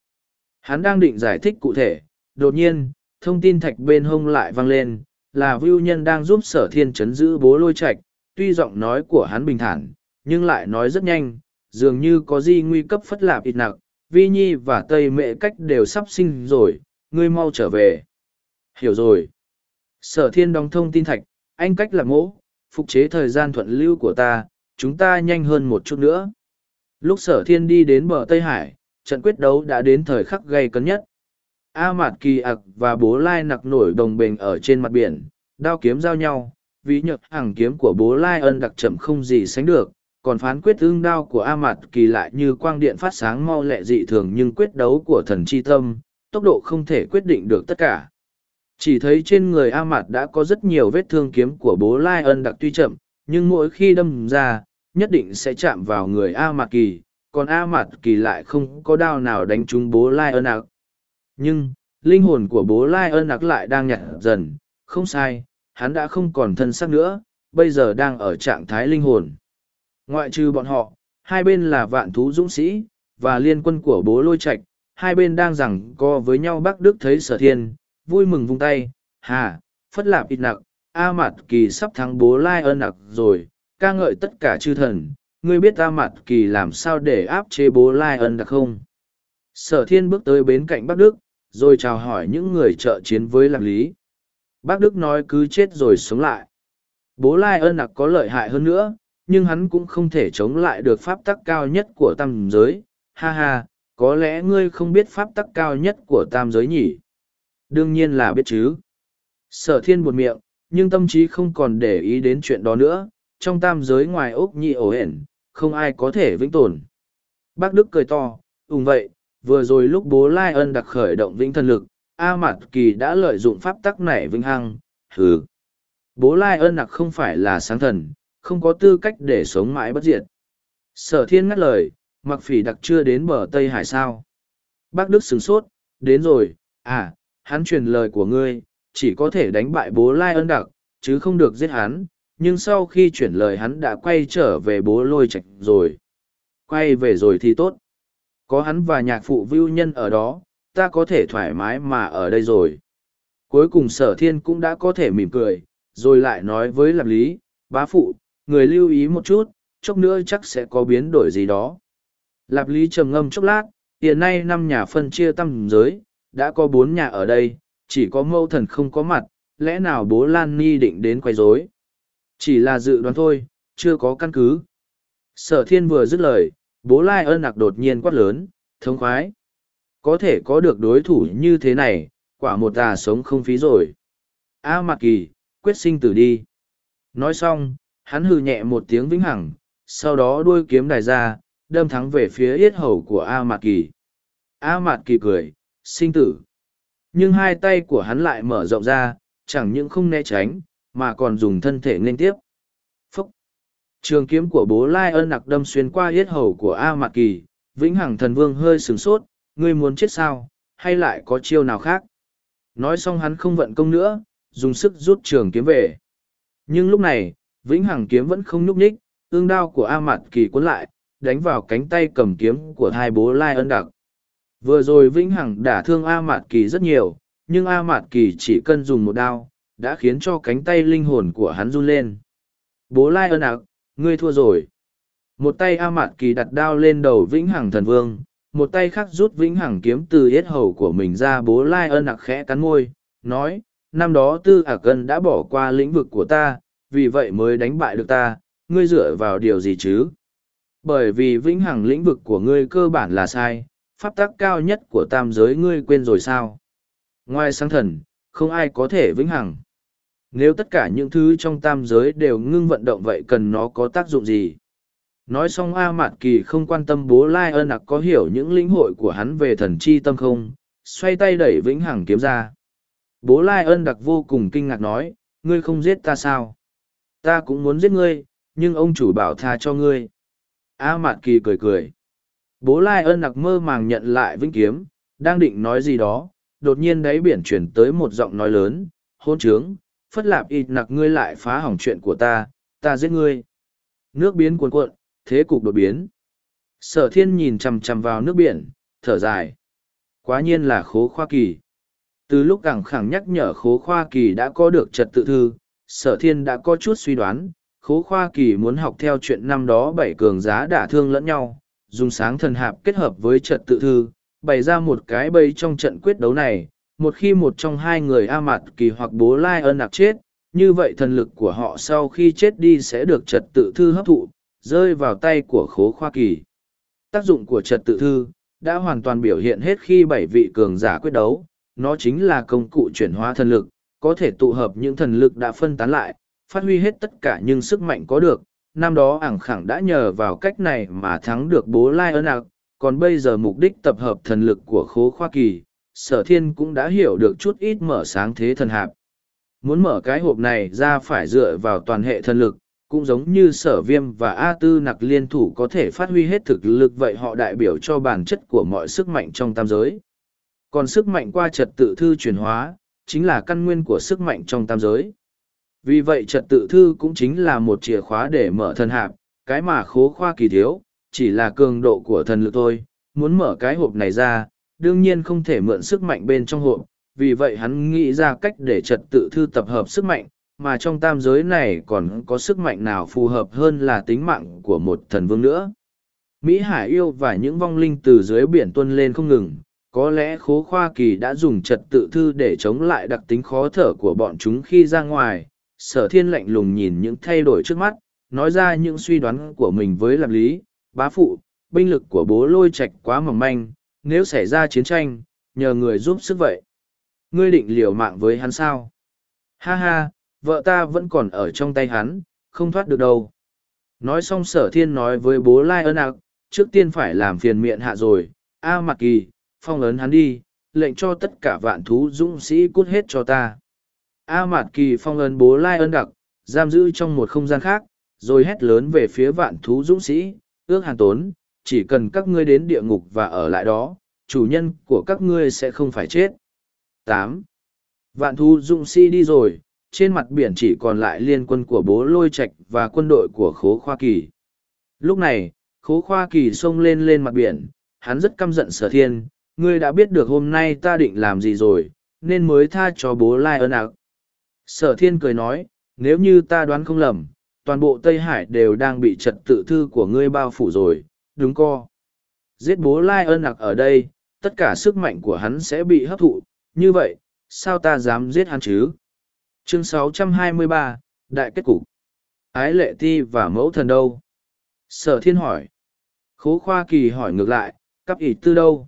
S1: Hắn đang định giải thích cụ thể, đột nhiên, thông tin thạch bên hông lại vang lên, là vưu nhân đang giúp sở thiên chấn giữ bố lôi Trạch. tuy giọng nói của hắn bình thản, nhưng lại nói rất nhanh, dường như có gì nguy cấp phất lạp ít nặng, vi nhi và tây mẹ cách đều sắp sinh rồi, ngươi mau trở về. Hiểu rồi. Sở thiên đóng thông tin thạch, anh cách là mỗ, phục chế thời gian thuận lưu của ta, chúng ta nhanh hơn một chút nữa. Lúc sở thiên đi đến bờ Tây Hải, trận quyết đấu đã đến thời khắc gây cấn nhất. A Mạt Kỳ ặc và bố Lai nặc nổi đồng bền ở trên mặt biển, đao kiếm giao nhau, ví nhật hàng kiếm của bố Lai ân đặc chậm không gì sánh được, còn phán quyết ưng đao của A Mạt Kỳ lại như quang điện phát sáng mau lẹ dị thường nhưng quyết đấu của thần chi tâm, tốc độ không thể quyết định được tất cả. Chỉ thấy trên người A Mạt đã có rất nhiều vết thương kiếm của bố Lai ân đặc tuy chậm, nhưng mỗi khi đâm ra, nhất định sẽ chạm vào người A Mạt Kỳ, còn A Mạt Kỳ lại không có đao nào đánh trúng bố Lai ân đặc. Nhưng, linh hồn của bố Lai ân ạc lại đang nhặt dần, không sai, hắn đã không còn thân xác nữa, bây giờ đang ở trạng thái linh hồn. Ngoại trừ bọn họ, hai bên là vạn thú dũng sĩ, và liên quân của bố lôi Trạch hai bên đang rằng co với nhau Bắc Đức thấy sở thiên, vui mừng vung tay, hà, phất lạp ít nặc, A Mạt Kỳ sắp thắng bố Lai ân nặc rồi, ca ngợi tất cả chư thần, ngươi biết A Mạt Kỳ làm sao để áp chế bố Lai ân đặc không? Sở thiên bước tới bến cạnh Bắc Đức, rồi chào hỏi những người trợ chiến với lạc lý. Bác Đức nói cứ chết rồi sống lại. Bố Lai ân nặc có lợi hại hơn nữa, nhưng hắn cũng không thể chống lại được pháp tắc cao nhất của tam giới. Ha ha, có lẽ ngươi không biết pháp tắc cao nhất của tam giới nhỉ? Đương nhiên là biết chứ. Sở thiên buồn miệng, nhưng tâm trí không còn để ý đến chuyện đó nữa. Trong tam giới ngoài ốc nhị ổ hển, không ai có thể vĩnh tồn. Bác Đức cười to, ủng vậy, vừa rồi lúc bố Lai ân đặc khởi động vĩnh thần lực, A Mạt Kỳ đã lợi dụng pháp tắc này vĩnh hăng, hừ. Bố Lai ân đặc không phải là sáng thần, không có tư cách để sống mãi bất diệt. Sở thiên ngắt lời, mặc phỉ đặc chưa đến bờ Tây Hải sao. Bác Đức sửng sốt, đến rồi, à, hắn truyền lời của ngươi, chỉ có thể đánh bại bố Lai ân đặc, chứ không được giết hắn, nhưng sau khi chuyển lời hắn đã quay trở về bố lôi Trạch rồi. Quay về rồi thì tốt. Có hắn và nhạc phụ vưu nhân ở đó, ta có thể thoải mái mà ở đây rồi. Cuối cùng sở thiên cũng đã có thể mỉm cười, rồi lại nói với lạp lý, bá phụ, người lưu ý một chút, chốc nữa chắc sẽ có biến đổi gì đó. Lạp lý trầm ngâm chốc lát, hiện nay năm nhà phân chia tăm giới, đã có bốn nhà ở đây, chỉ có mâu thần không có mặt, lẽ nào bố Lan Ni định đến quay rối? Chỉ là dự đoán thôi, chưa có căn cứ. Sở thiên vừa dứt lời, bố Lai ơn nặc đột nhiên quát lớn, thống khoái. Có thể có được đối thủ như thế này, quả một tà sống không phí rồi. A Mạc Kỳ, quyết sinh tử đi. Nói xong, hắn hừ nhẹ một tiếng vĩnh hằng, sau đó đuôi kiếm đài ra, đâm thắng về phía yết hầu của A Mạt Kỳ. A Mạt Kỳ cười, sinh tử. Nhưng hai tay của hắn lại mở rộng ra, chẳng những không né tránh, mà còn dùng thân thể nên tiếp. Trường kiếm của bố Lai ân nặc đâm xuyên qua yết hầu của A Mạc Kỳ, vĩnh hằng thần vương hơi sửng sốt, ngươi muốn chết sao, hay lại có chiêu nào khác? Nói xong hắn không vận công nữa, dùng sức rút trường kiếm về. Nhưng lúc này, vĩnh hằng kiếm vẫn không nhúc nhích, ương đao của A Mạt Kỳ cuốn lại, đánh vào cánh tay cầm kiếm của hai bố Lai ân đặc. Vừa rồi Vĩnh Hằng đả thương A Mạt Kỳ rất nhiều, nhưng A Mạt Kỳ chỉ cần dùng một đao, đã khiến cho cánh tay linh hồn của hắn run lên. Bố Lai ân đặc, ngươi thua rồi. Một tay A Mạt Kỳ đặt đao lên đầu Vĩnh Hằng thần vương, một tay khác rút Vĩnh Hằng kiếm từ yết hầu của mình ra bố Lai ân ạc khẽ cắn môi, nói, năm đó tư ạc ân đã bỏ qua lĩnh vực của ta, vì vậy mới đánh bại được ta, ngươi dựa vào điều gì chứ? Bởi vì vĩnh hằng lĩnh vực của ngươi cơ bản là sai, pháp tắc cao nhất của tam giới ngươi quên rồi sao? Ngoài sáng thần, không ai có thể vĩnh hằng. Nếu tất cả những thứ trong tam giới đều ngưng vận động vậy cần nó có tác dụng gì? Nói xong A Mạt Kỳ không quan tâm bố Lai ơn ặc có hiểu những lĩnh hội của hắn về thần chi tâm không, xoay tay đẩy vĩnh hằng kiếm ra. Bố Lai ơn đặc vô cùng kinh ngạc nói, ngươi không giết ta sao? Ta cũng muốn giết ngươi, nhưng ông chủ bảo tha cho ngươi. A Mạt Kỳ cười cười. Bố Lai ơn đặc mơ màng nhận lại vĩnh kiếm, đang định nói gì đó, đột nhiên đáy biển chuyển tới một giọng nói lớn, hôn trướng, phất lạp ít nặc ngươi lại phá hỏng chuyện của ta, ta giết ngươi. Nước biến cuồn cuộn, thế cục đột biến. Sở thiên nhìn chằm chằm vào nước biển, thở dài. Quá nhiên là khố khoa kỳ. Từ lúc gẳng khẳng nhắc nhở khố khoa kỳ đã có được trật tự thư, sở thiên đã có chút suy đoán, khố khoa kỳ muốn học theo chuyện năm đó bảy cường giá đả thương lẫn nhau, dùng sáng thần hạp kết hợp với trật tự thư, bày ra một cái bẫy trong trận quyết đấu này. Một khi một trong hai người A Mạt Kỳ hoặc bố Lai ân nạc chết, như vậy thần lực của họ sau khi chết đi sẽ được trật tự thư hấp thụ, rơi vào tay của khố khoa kỳ. Tác dụng của trật tự thư đã hoàn toàn biểu hiện hết khi bảy vị cường giả quyết đấu, nó chính là công cụ chuyển hóa thần lực, có thể tụ hợp những thần lực đã phân tán lại, phát huy hết tất cả những sức mạnh có được. Năm đó ảng khẳng đã nhờ vào cách này mà thắng được bố Lai ơn ạc, còn bây giờ mục đích tập hợp thần lực của khố khoa kỳ, sở thiên cũng đã hiểu được chút ít mở sáng thế thần hạp. Muốn mở cái hộp này ra phải dựa vào toàn hệ thần lực, cũng giống như sở viêm và A tư nặc liên thủ có thể phát huy hết thực lực vậy họ đại biểu cho bản chất của mọi sức mạnh trong tam giới. Còn sức mạnh qua trật tự thư chuyển hóa, chính là căn nguyên của sức mạnh trong tam giới. Vì vậy trật tự thư cũng chính là một chìa khóa để mở thần hạp, cái mà khố khoa kỳ thiếu, chỉ là cường độ của thần lực thôi. Muốn mở cái hộp này ra, đương nhiên không thể mượn sức mạnh bên trong hộp, vì vậy hắn nghĩ ra cách để trật tự thư tập hợp sức mạnh, mà trong tam giới này còn có sức mạnh nào phù hợp hơn là tính mạng của một thần vương nữa. Mỹ Hải yêu và những vong linh từ dưới biển tuân lên không ngừng, có lẽ khố khoa kỳ đã dùng trật tự thư để chống lại đặc tính khó thở của bọn chúng khi ra ngoài, sở thiên lạnh lùng nhìn những thay đổi trước mắt, nói ra những suy đoán của mình với lạp lý, bá phụ, binh lực của bố lôi Trạch quá mỏng manh, nếu xảy ra chiến tranh, nhờ người giúp sức vậy. Ngươi định liều mạng với hắn sao? Ha ha, vợ ta vẫn còn ở trong tay hắn, không thoát được đâu. Nói xong sở thiên nói với bố Lai ơn ạc, trước tiên phải làm phiền miệng hạ rồi, A à, Kỳ, phong ấn hắn đi, lệnh cho tất cả vạn thú dũng sĩ cút hết cho ta. A Mạt Kỳ phong ấn bố Lai ân đặc, giam giữ trong một không gian khác, rồi hét lớn về phía vạn thú dũng sĩ, ước hàn tốn, chỉ cần các ngươi đến địa ngục và ở lại đó, chủ nhân của các ngươi sẽ không phải chết. Tám, Vạn thú dũng sĩ đi rồi, trên mặt biển chỉ còn lại liên quân của bố lôi Trạch và quân đội của khố khoa kỳ. Lúc này, khố khoa kỳ xông lên lên mặt biển, hắn rất căm giận sở thiên, ngươi đã biết được hôm nay ta định làm gì rồi, nên mới tha cho bố lai ơn ạc. Sở thiên cười nói, nếu như ta đoán không lầm, toàn bộ Tây Hải đều đang bị trật tự thư của ngươi bao phủ rồi, đúng co. Giết bố Lai ơn nặc ở đây, tất cả sức mạnh của hắn sẽ bị hấp thụ, như vậy, sao ta dám giết hắn chứ? Chương 623, Đại kết cục. Ái lệ ti và mẫu thần đâu? Sở thiên hỏi. Khố khoa kỳ hỏi ngược lại, Cắp ỉ tư đâu?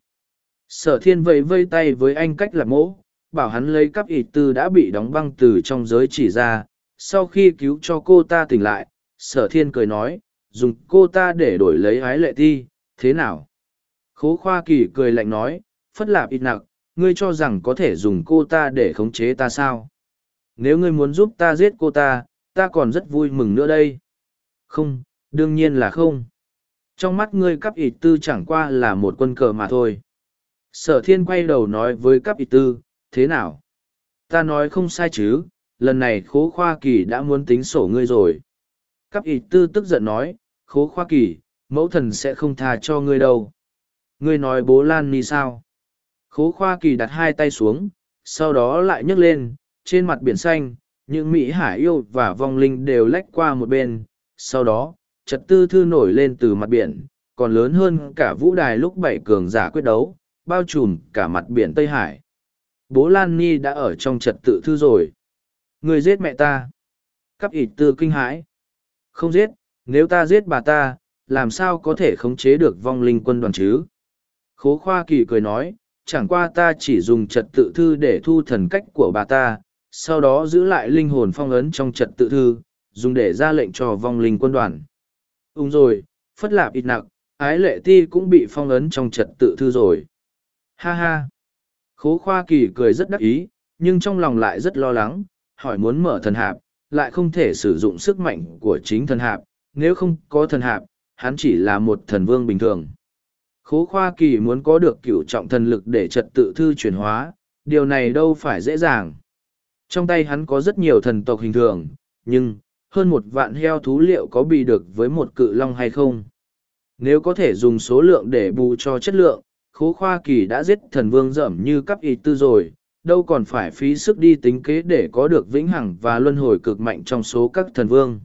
S1: Sở thiên vẫy vây tay với anh cách lạc mỗ, bảo hắn lấy cắp ỉ tư đã bị đóng băng từ trong giới chỉ ra. Sau khi cứu cho cô ta tỉnh lại, sở thiên cười nói, dùng cô ta để đổi lấy ái lệ thi thế nào? Khố khoa kỳ cười lạnh nói, phất lạp ít nặc, ngươi cho rằng có thể dùng cô ta để khống chế ta sao? Nếu ngươi muốn giúp ta giết cô ta, ta còn rất vui mừng nữa đây. Không, đương nhiên là không. Trong mắt ngươi cắp ít tư chẳng qua là một quân cờ mà thôi. Sở thiên quay đầu nói với cắp ít tư, thế nào? Ta nói không sai chứ, lần này khố khoa kỳ đã muốn tính sổ ngươi rồi. Cắp ít tư tức giận nói, khố khoa kỳ, mẫu thần sẽ không tha cho ngươi đâu. Ngươi nói bố Lan Ni sao? Khố khoa kỳ đặt hai tay xuống, sau đó lại nhấc lên, trên mặt biển xanh, những Mỹ Hải yêu và vong linh đều lách qua một bên. Sau đó, trật tư thư nổi lên từ mặt biển, còn lớn hơn cả vũ đài lúc bảy cường giả quyết đấu, bao trùm cả mặt biển Tây Hải. Bố Lan Ni đã ở trong trật tự thư rồi. Người giết mẹ ta. Cắp ịt tư kinh hãi. Không giết, nếu ta giết bà ta, làm sao có thể khống chế được vong linh quân đoàn chứ? Khố khoa kỳ cười nói, chẳng qua ta chỉ dùng trật tự thư để thu thần cách của bà ta, sau đó giữ lại linh hồn phong ấn trong trật tự thư, dùng để ra lệnh cho vong linh quân đoàn. Úng rồi, phất lạp ít nặng, ái lệ ti cũng bị phong ấn trong trật tự thư rồi. Ha ha! Khố khoa kỳ cười rất đắc ý, nhưng trong lòng lại rất lo lắng, hỏi muốn mở thần hạp, lại không thể sử dụng sức mạnh của chính thần hạp, nếu không có thần hạp, hắn chỉ là một thần vương bình thường. Khố khoa kỳ muốn có được cửu trọng thần lực để trật tự thư chuyển hóa, điều này đâu phải dễ dàng. Trong tay hắn có rất nhiều thần tộc hình thường, nhưng, hơn một vạn heo thú liệu có bị được với một cự long hay không? Nếu có thể dùng số lượng để bù cho chất lượng, khố khoa kỳ đã giết thần vương dởm như cấp y tư rồi, đâu còn phải phí sức đi tính kế để có được vĩnh hằng và luân hồi cực mạnh trong số các thần vương.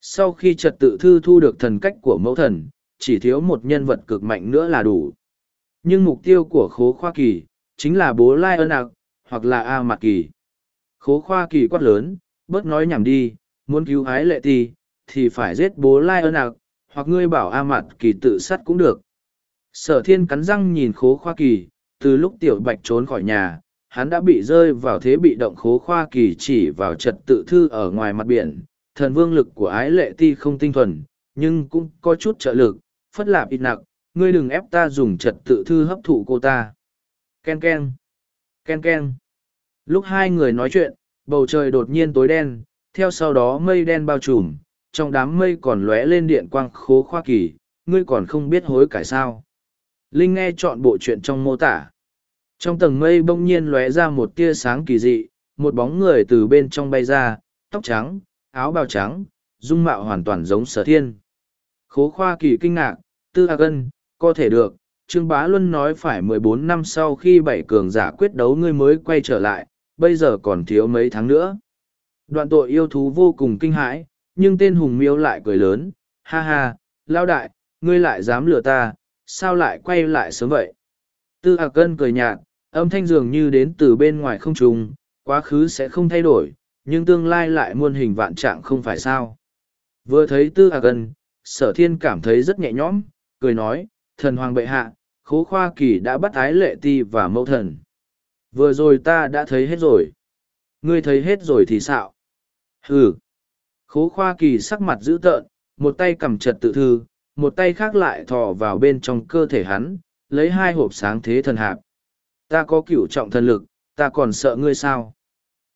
S1: Sau khi trật tự thư thu được thần cách của mẫu thần, chỉ thiếu một nhân vật cực mạnh nữa là đủ. Nhưng mục tiêu của khố khoa kỳ, chính là bố Lai ơn ạc, hoặc là A Mạc Kỳ. Khố khoa kỳ quát lớn, bớt nói nhảm đi, muốn cứu ái lệ ti, thì phải giết bố Lai ơn ạc, hoặc ngươi bảo A Mạc Kỳ tự sát cũng được. Sở thiên cắn răng nhìn khố khoa kỳ, từ lúc tiểu bạch trốn khỏi nhà, hắn đã bị rơi vào thế bị động khố khoa kỳ chỉ vào trật tự thư ở ngoài mặt biển. Thần vương lực của ái lệ ti không tinh thuần, nhưng cũng có chút trợ lực, phất lạp ít nặng, ngươi đừng ép ta dùng trật tự thư hấp thụ cô ta. Ken ken. Ken ken. Lúc hai người nói chuyện, bầu trời đột nhiên tối đen, theo sau đó mây đen bao trùm, trong đám mây còn lóe lên điện quang khố khoa kỳ, ngươi còn không biết hối cải sao. Linh nghe chọn bộ chuyện trong mô tả. Trong tầng mây bỗng nhiên lóe ra một tia sáng kỳ dị, một bóng người từ bên trong bay ra, tóc trắng, áo bào trắng, dung mạo hoàn toàn giống sở thiên. Khố khoa kỳ kinh ngạc, tư a gân, có thể được, Trương Bá Luân nói phải mười bốn năm sau khi bảy cường giả quyết đấu ngươi mới quay trở lại, bây giờ còn thiếu mấy tháng nữa. Đoạn tội yêu thú vô cùng kinh hãi, nhưng tên hùng miêu lại cười lớn, ha ha, lao đại, ngươi lại dám lừa ta, sao lại quay lại sớm vậy? Tư Hạc Cân cười nhạt, âm thanh dường như đến từ bên ngoài không trùng, quá khứ sẽ không thay đổi, nhưng tương lai lại muôn hình vạn trạng không phải sao. Vừa thấy Tư A gần, sở thiên cảm thấy rất nhẹ nhõm, cười nói, thần hoàng bệ hạ, khố khoa kỳ đã bắt ái lệ ti và mẫu thần. Vừa rồi ta đã thấy hết rồi. Ngươi thấy hết rồi thì sao? Ừ. Khố khoa kỳ sắc mặt dữ tợn, một tay cầm trật tự thư, một tay khác lại thò vào bên trong cơ thể hắn, lấy hai hộp sáng thế thần hạp. Ta có cửu trọng thần lực, ta còn sợ ngươi sao?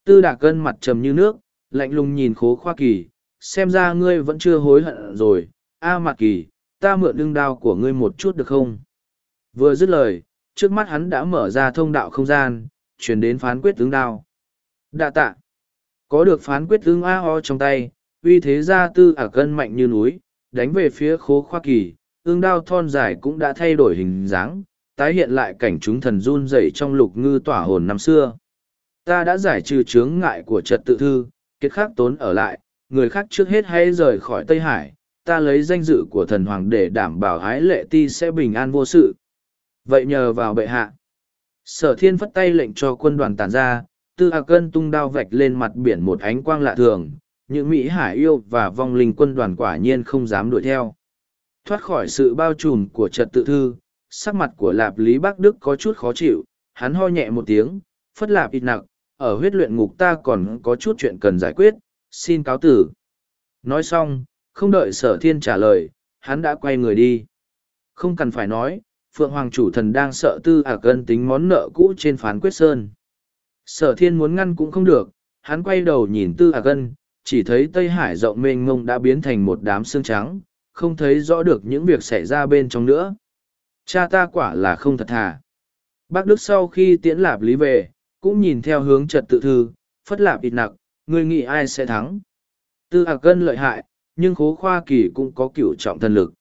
S1: Tư đạc cân mặt trầm như nước, lạnh lùng nhìn khố khoa kỳ, xem ra ngươi vẫn chưa hối hận rồi, A mặt Kỳ, ta mượn đương đao của ngươi một chút được không? Vừa dứt lời, trước mắt hắn đã mở ra thông đạo không gian, chuyển đến phán quyết tướng đao. Đạ tạ. Có được phán quyết tướng A-ho trong tay, uy thế gia tư ả cân mạnh như núi, đánh về phía khố khoa kỳ, ương đao thon dài cũng đã thay đổi hình dáng, tái hiện lại cảnh chúng thần run rẩy trong lục ngư tỏa hồn năm xưa. Ta đã giải trừ chướng ngại của trật tự thư, kết khắc tốn ở lại, người khác trước hết hãy rời khỏi Tây Hải, ta lấy danh dự của thần hoàng để đảm bảo ái lệ ti sẽ bình an vô sự. Vậy nhờ vào bệ hạ. Sở thiên phất tay lệnh cho quân đoàn tàn ra, tư a cân tung đao vạch lên mặt biển một ánh quang lạ thường, những Mỹ hải yêu và vong linh quân đoàn quả nhiên không dám đuổi theo. Thoát khỏi sự bao trùm của trật tự thư, sắc mặt của lạp lý Bắc đức có chút khó chịu hắn ho nhẹ một tiếng phất lạp ít nặc, ở huyết luyện ngục ta còn có chút chuyện cần giải quyết, xin cáo tử. Nói xong, không đợi sở thiên trả lời, hắn đã quay người đi. Không cần phải nói, phượng hoàng chủ thần đang sợ tư ả cân tính món nợ cũ trên phán quyết sơn. Sở thiên muốn ngăn cũng không được, hắn quay đầu nhìn tư ả cân chỉ thấy tây hải rộng mênh mông đã biến thành một đám xương trắng, không thấy rõ được những việc xảy ra bên trong nữa. Cha ta quả là không thật thà. Bác đức sau khi tiễn lạp lý về cũng nhìn theo hướng trật tự thư, phất lạp ịt nặc, ngươi nghĩ ai sẽ thắng? Tư hạc gân lợi hại, nhưng khố khoa kỳ cũng có cửu trọng thần lực.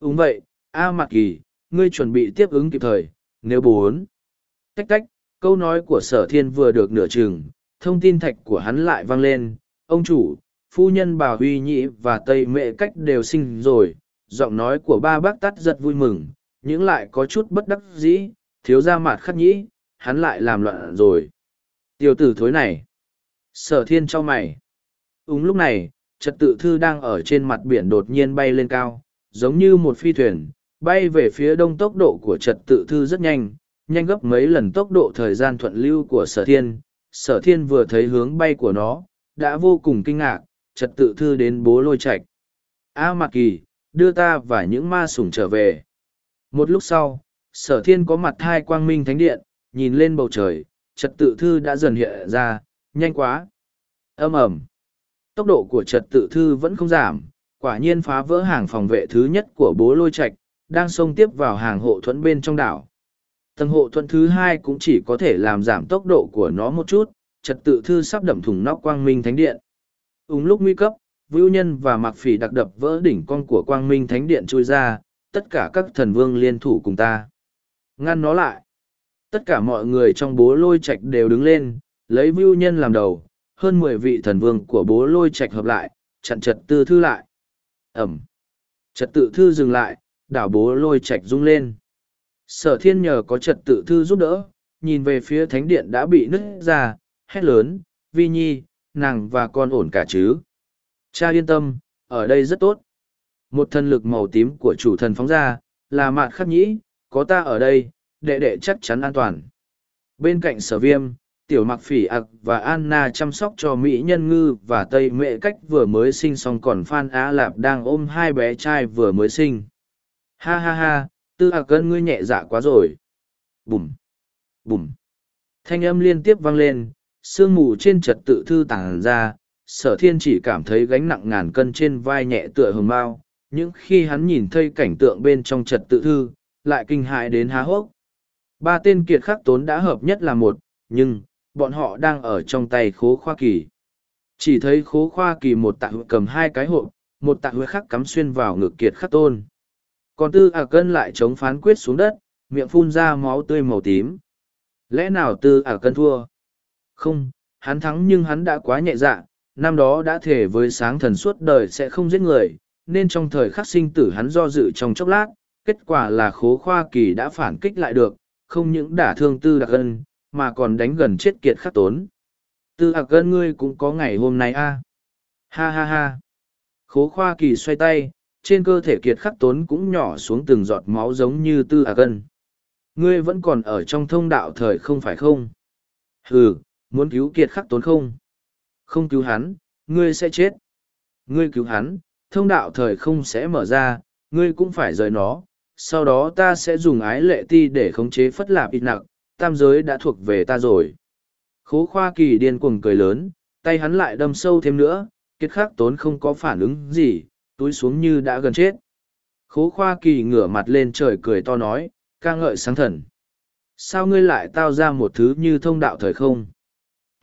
S1: Đúng vậy, a mạc kỳ, ngươi chuẩn bị tiếp ứng kịp thời, nếu bốn. Tách tách, câu nói của sở thiên vừa được nửa chừng, thông tin thạch của hắn lại vang lên. Ông chủ, phu nhân bà huy nhĩ và tây mệ cách đều sinh rồi, giọng nói của ba bác tắt giật vui mừng, những lại có chút bất đắc dĩ, thiếu ra mặt khắc nhĩ hắn lại làm loạn rồi. Tiểu tử thối này. Sở thiên cho mày. Úng lúc này trật tự thư đang ở trên mặt biển đột nhiên bay lên cao giống như một phi thuyền bay về phía đông tốc độ của trật tự thư rất nhanh nhanh gấp mấy lần tốc độ thời gian thuận lưu của sở thiên. Sở thiên vừa thấy hướng bay của nó đã vô cùng kinh ngạc trật tự thư đến bố lôi Trạch. a à, mạc kỳ đưa ta và những ma sủng trở về. Một lúc sau sở thiên có mặt hai quang minh thánh điện nhìn lên bầu trời trật tự thư đã dần hiện ra nhanh quá. Âm ẩm tốc độ của trật tự thư vẫn không giảm quả nhiên phá vỡ hàng phòng vệ thứ nhất của bố lôi Trạch, đang xông tiếp vào hàng hộ thuẫn bên trong đảo. Tầng hộ thuẫn thứ hai cũng chỉ có thể làm giảm tốc độ của nó một chút trật tự thư sắp đậm thùng nóc quang minh thánh điện. Úng lúc nguy cấp vưu nhân và mặc phỉ đặc đập vỡ đỉnh con của quang minh thánh điện trôi ra tất cả các thần vương liên thủ cùng ta. Ngăn nó lại tất cả mọi người trong bố lôi trạch đều đứng lên, lấy vưu nhân làm đầu, hơn mười vị thần vương của bố lôi trạch hợp lại, chặn trật tư thư lại. Ẩm. Trật tự thư dừng lại, đảo bố lôi trạch rung lên. Sở thiên nhờ có trật tự thư giúp đỡ, nhìn về phía thánh điện đã bị nứt ra, hét lớn, vi nhi, nàng và con ổn cả chứ? Cha yên tâm, ở đây rất tốt. Một thần lực màu tím của chủ thần phóng ra, là mạn khắc nhĩ, có ta ở đây đệ đệ chắc chắn an toàn. Bên cạnh sở viêm, tiểu mặc phỉ ạc và anna chăm sóc cho mỹ nhân ngư và tây mệ cách vừa mới sinh xong còn phan á lạp đang ôm hai bé trai vừa mới sinh. Ha ha ha, tư ạc cân ngươi nhẹ dạ quá rồi. Bùm bùm. Thanh âm liên tiếp vang lên, sương mù trên trật tự thư tàng ra, sở thiên chỉ cảm thấy gánh nặng ngàn cân trên vai nhẹ tựa hồng bao. Những khi hắn nhìn thấy cảnh tượng bên trong trật tự thư, lại kinh hại đến há hốc ba tên kiệt khắc tốn đã hợp nhất là một, nhưng, bọn họ đang ở trong tay khố khoa kỳ. Chỉ thấy khố khoa kỳ một tạ hụi cầm hai cái hộp, một tạ hụi khắc cắm xuyên vào ngực kiệt khắc tôn. Còn tư ả cân lại chống phán quyết xuống đất, miệng phun ra máu tươi màu tím. Lẽ nào tư ả cân thua? Không, hắn thắng nhưng hắn đã quá nhẹ dạ năm đó đã thể với sáng thần suốt đời sẽ không giết người, nên trong thời khắc sinh tử hắn do dự trong chốc lát, kết quả là khố khoa kỳ đã phản kích lại được không những đả thương tư đặc ân mà còn đánh gần chết kiệt khắc tốn. Tư đặc ân ngươi cũng có ngày hôm nay a. Ha ha ha. Khố khoa kỳ xoay tay, trên cơ thể kiệt khắc tốn cũng nhỏ xuống từng giọt máu giống như tư ạc cân ngươi vẫn còn ở trong thông đạo thời không phải không? Ừ muốn cứu kiệt khắc tốn không? Không cứu hắn, ngươi sẽ chết. Ngươi cứu hắn, thông đạo thời không sẽ mở ra, ngươi cũng phải rời nó sau đó ta sẽ dùng ái lệ ti để khống chế phất lạp ít nặng tam giới đã thuộc về ta rồi khố khoa kỳ điên cuồng cười lớn tay hắn lại đâm sâu thêm nữa kiệt khắc tốn không có phản ứng gì túi xuống như đã gần chết. Khố khoa kỳ ngửa mặt lên trời cười to nói, ca ngợi sáng thần. Sao ngươi lại tao ra một thứ như thông đạo thời không?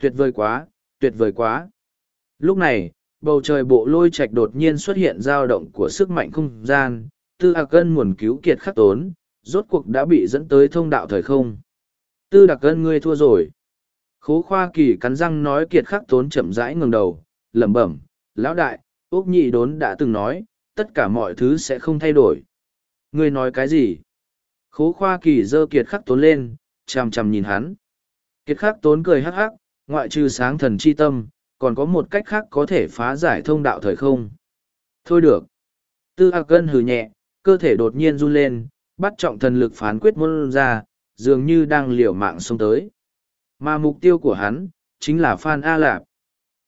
S1: Tuyệt vời quá, tuyệt vời quá. Lúc này, bầu trời bộ lôi Trạch đột nhiên xuất hiện dao động của sức mạnh không gian, tư đặc cân muốn cứu kiệt khắc tốn, rốt cuộc đã bị dẫn tới thông đạo thời không. Tư đặc cân ngươi thua rồi. Khố khoa kỳ cắn răng nói kiệt khắc tốn chậm rãi ngừng đầu, lẩm bẩm, lão đại, Úc nhị đốn đã từng nói, tất cả mọi thứ sẽ không thay đổi. Ngươi nói cái gì? Khố khoa kỳ giơ kiệt khắc tốn lên, chằm chằm nhìn hắn. Kiệt khắc tốn cười hắc hắc, ngoại trừ sáng thần chi tâm, còn có một cách khác có thể phá giải thông đạo thời không. Thôi được. Tư Hạc Cân hừ nhẹ, cơ thể đột nhiên run lên, bắt trọng thần lực phán quyết môn ra, dường như đang liều mạng xông tới. Mà mục tiêu của hắn, chính là Phan A Lạp.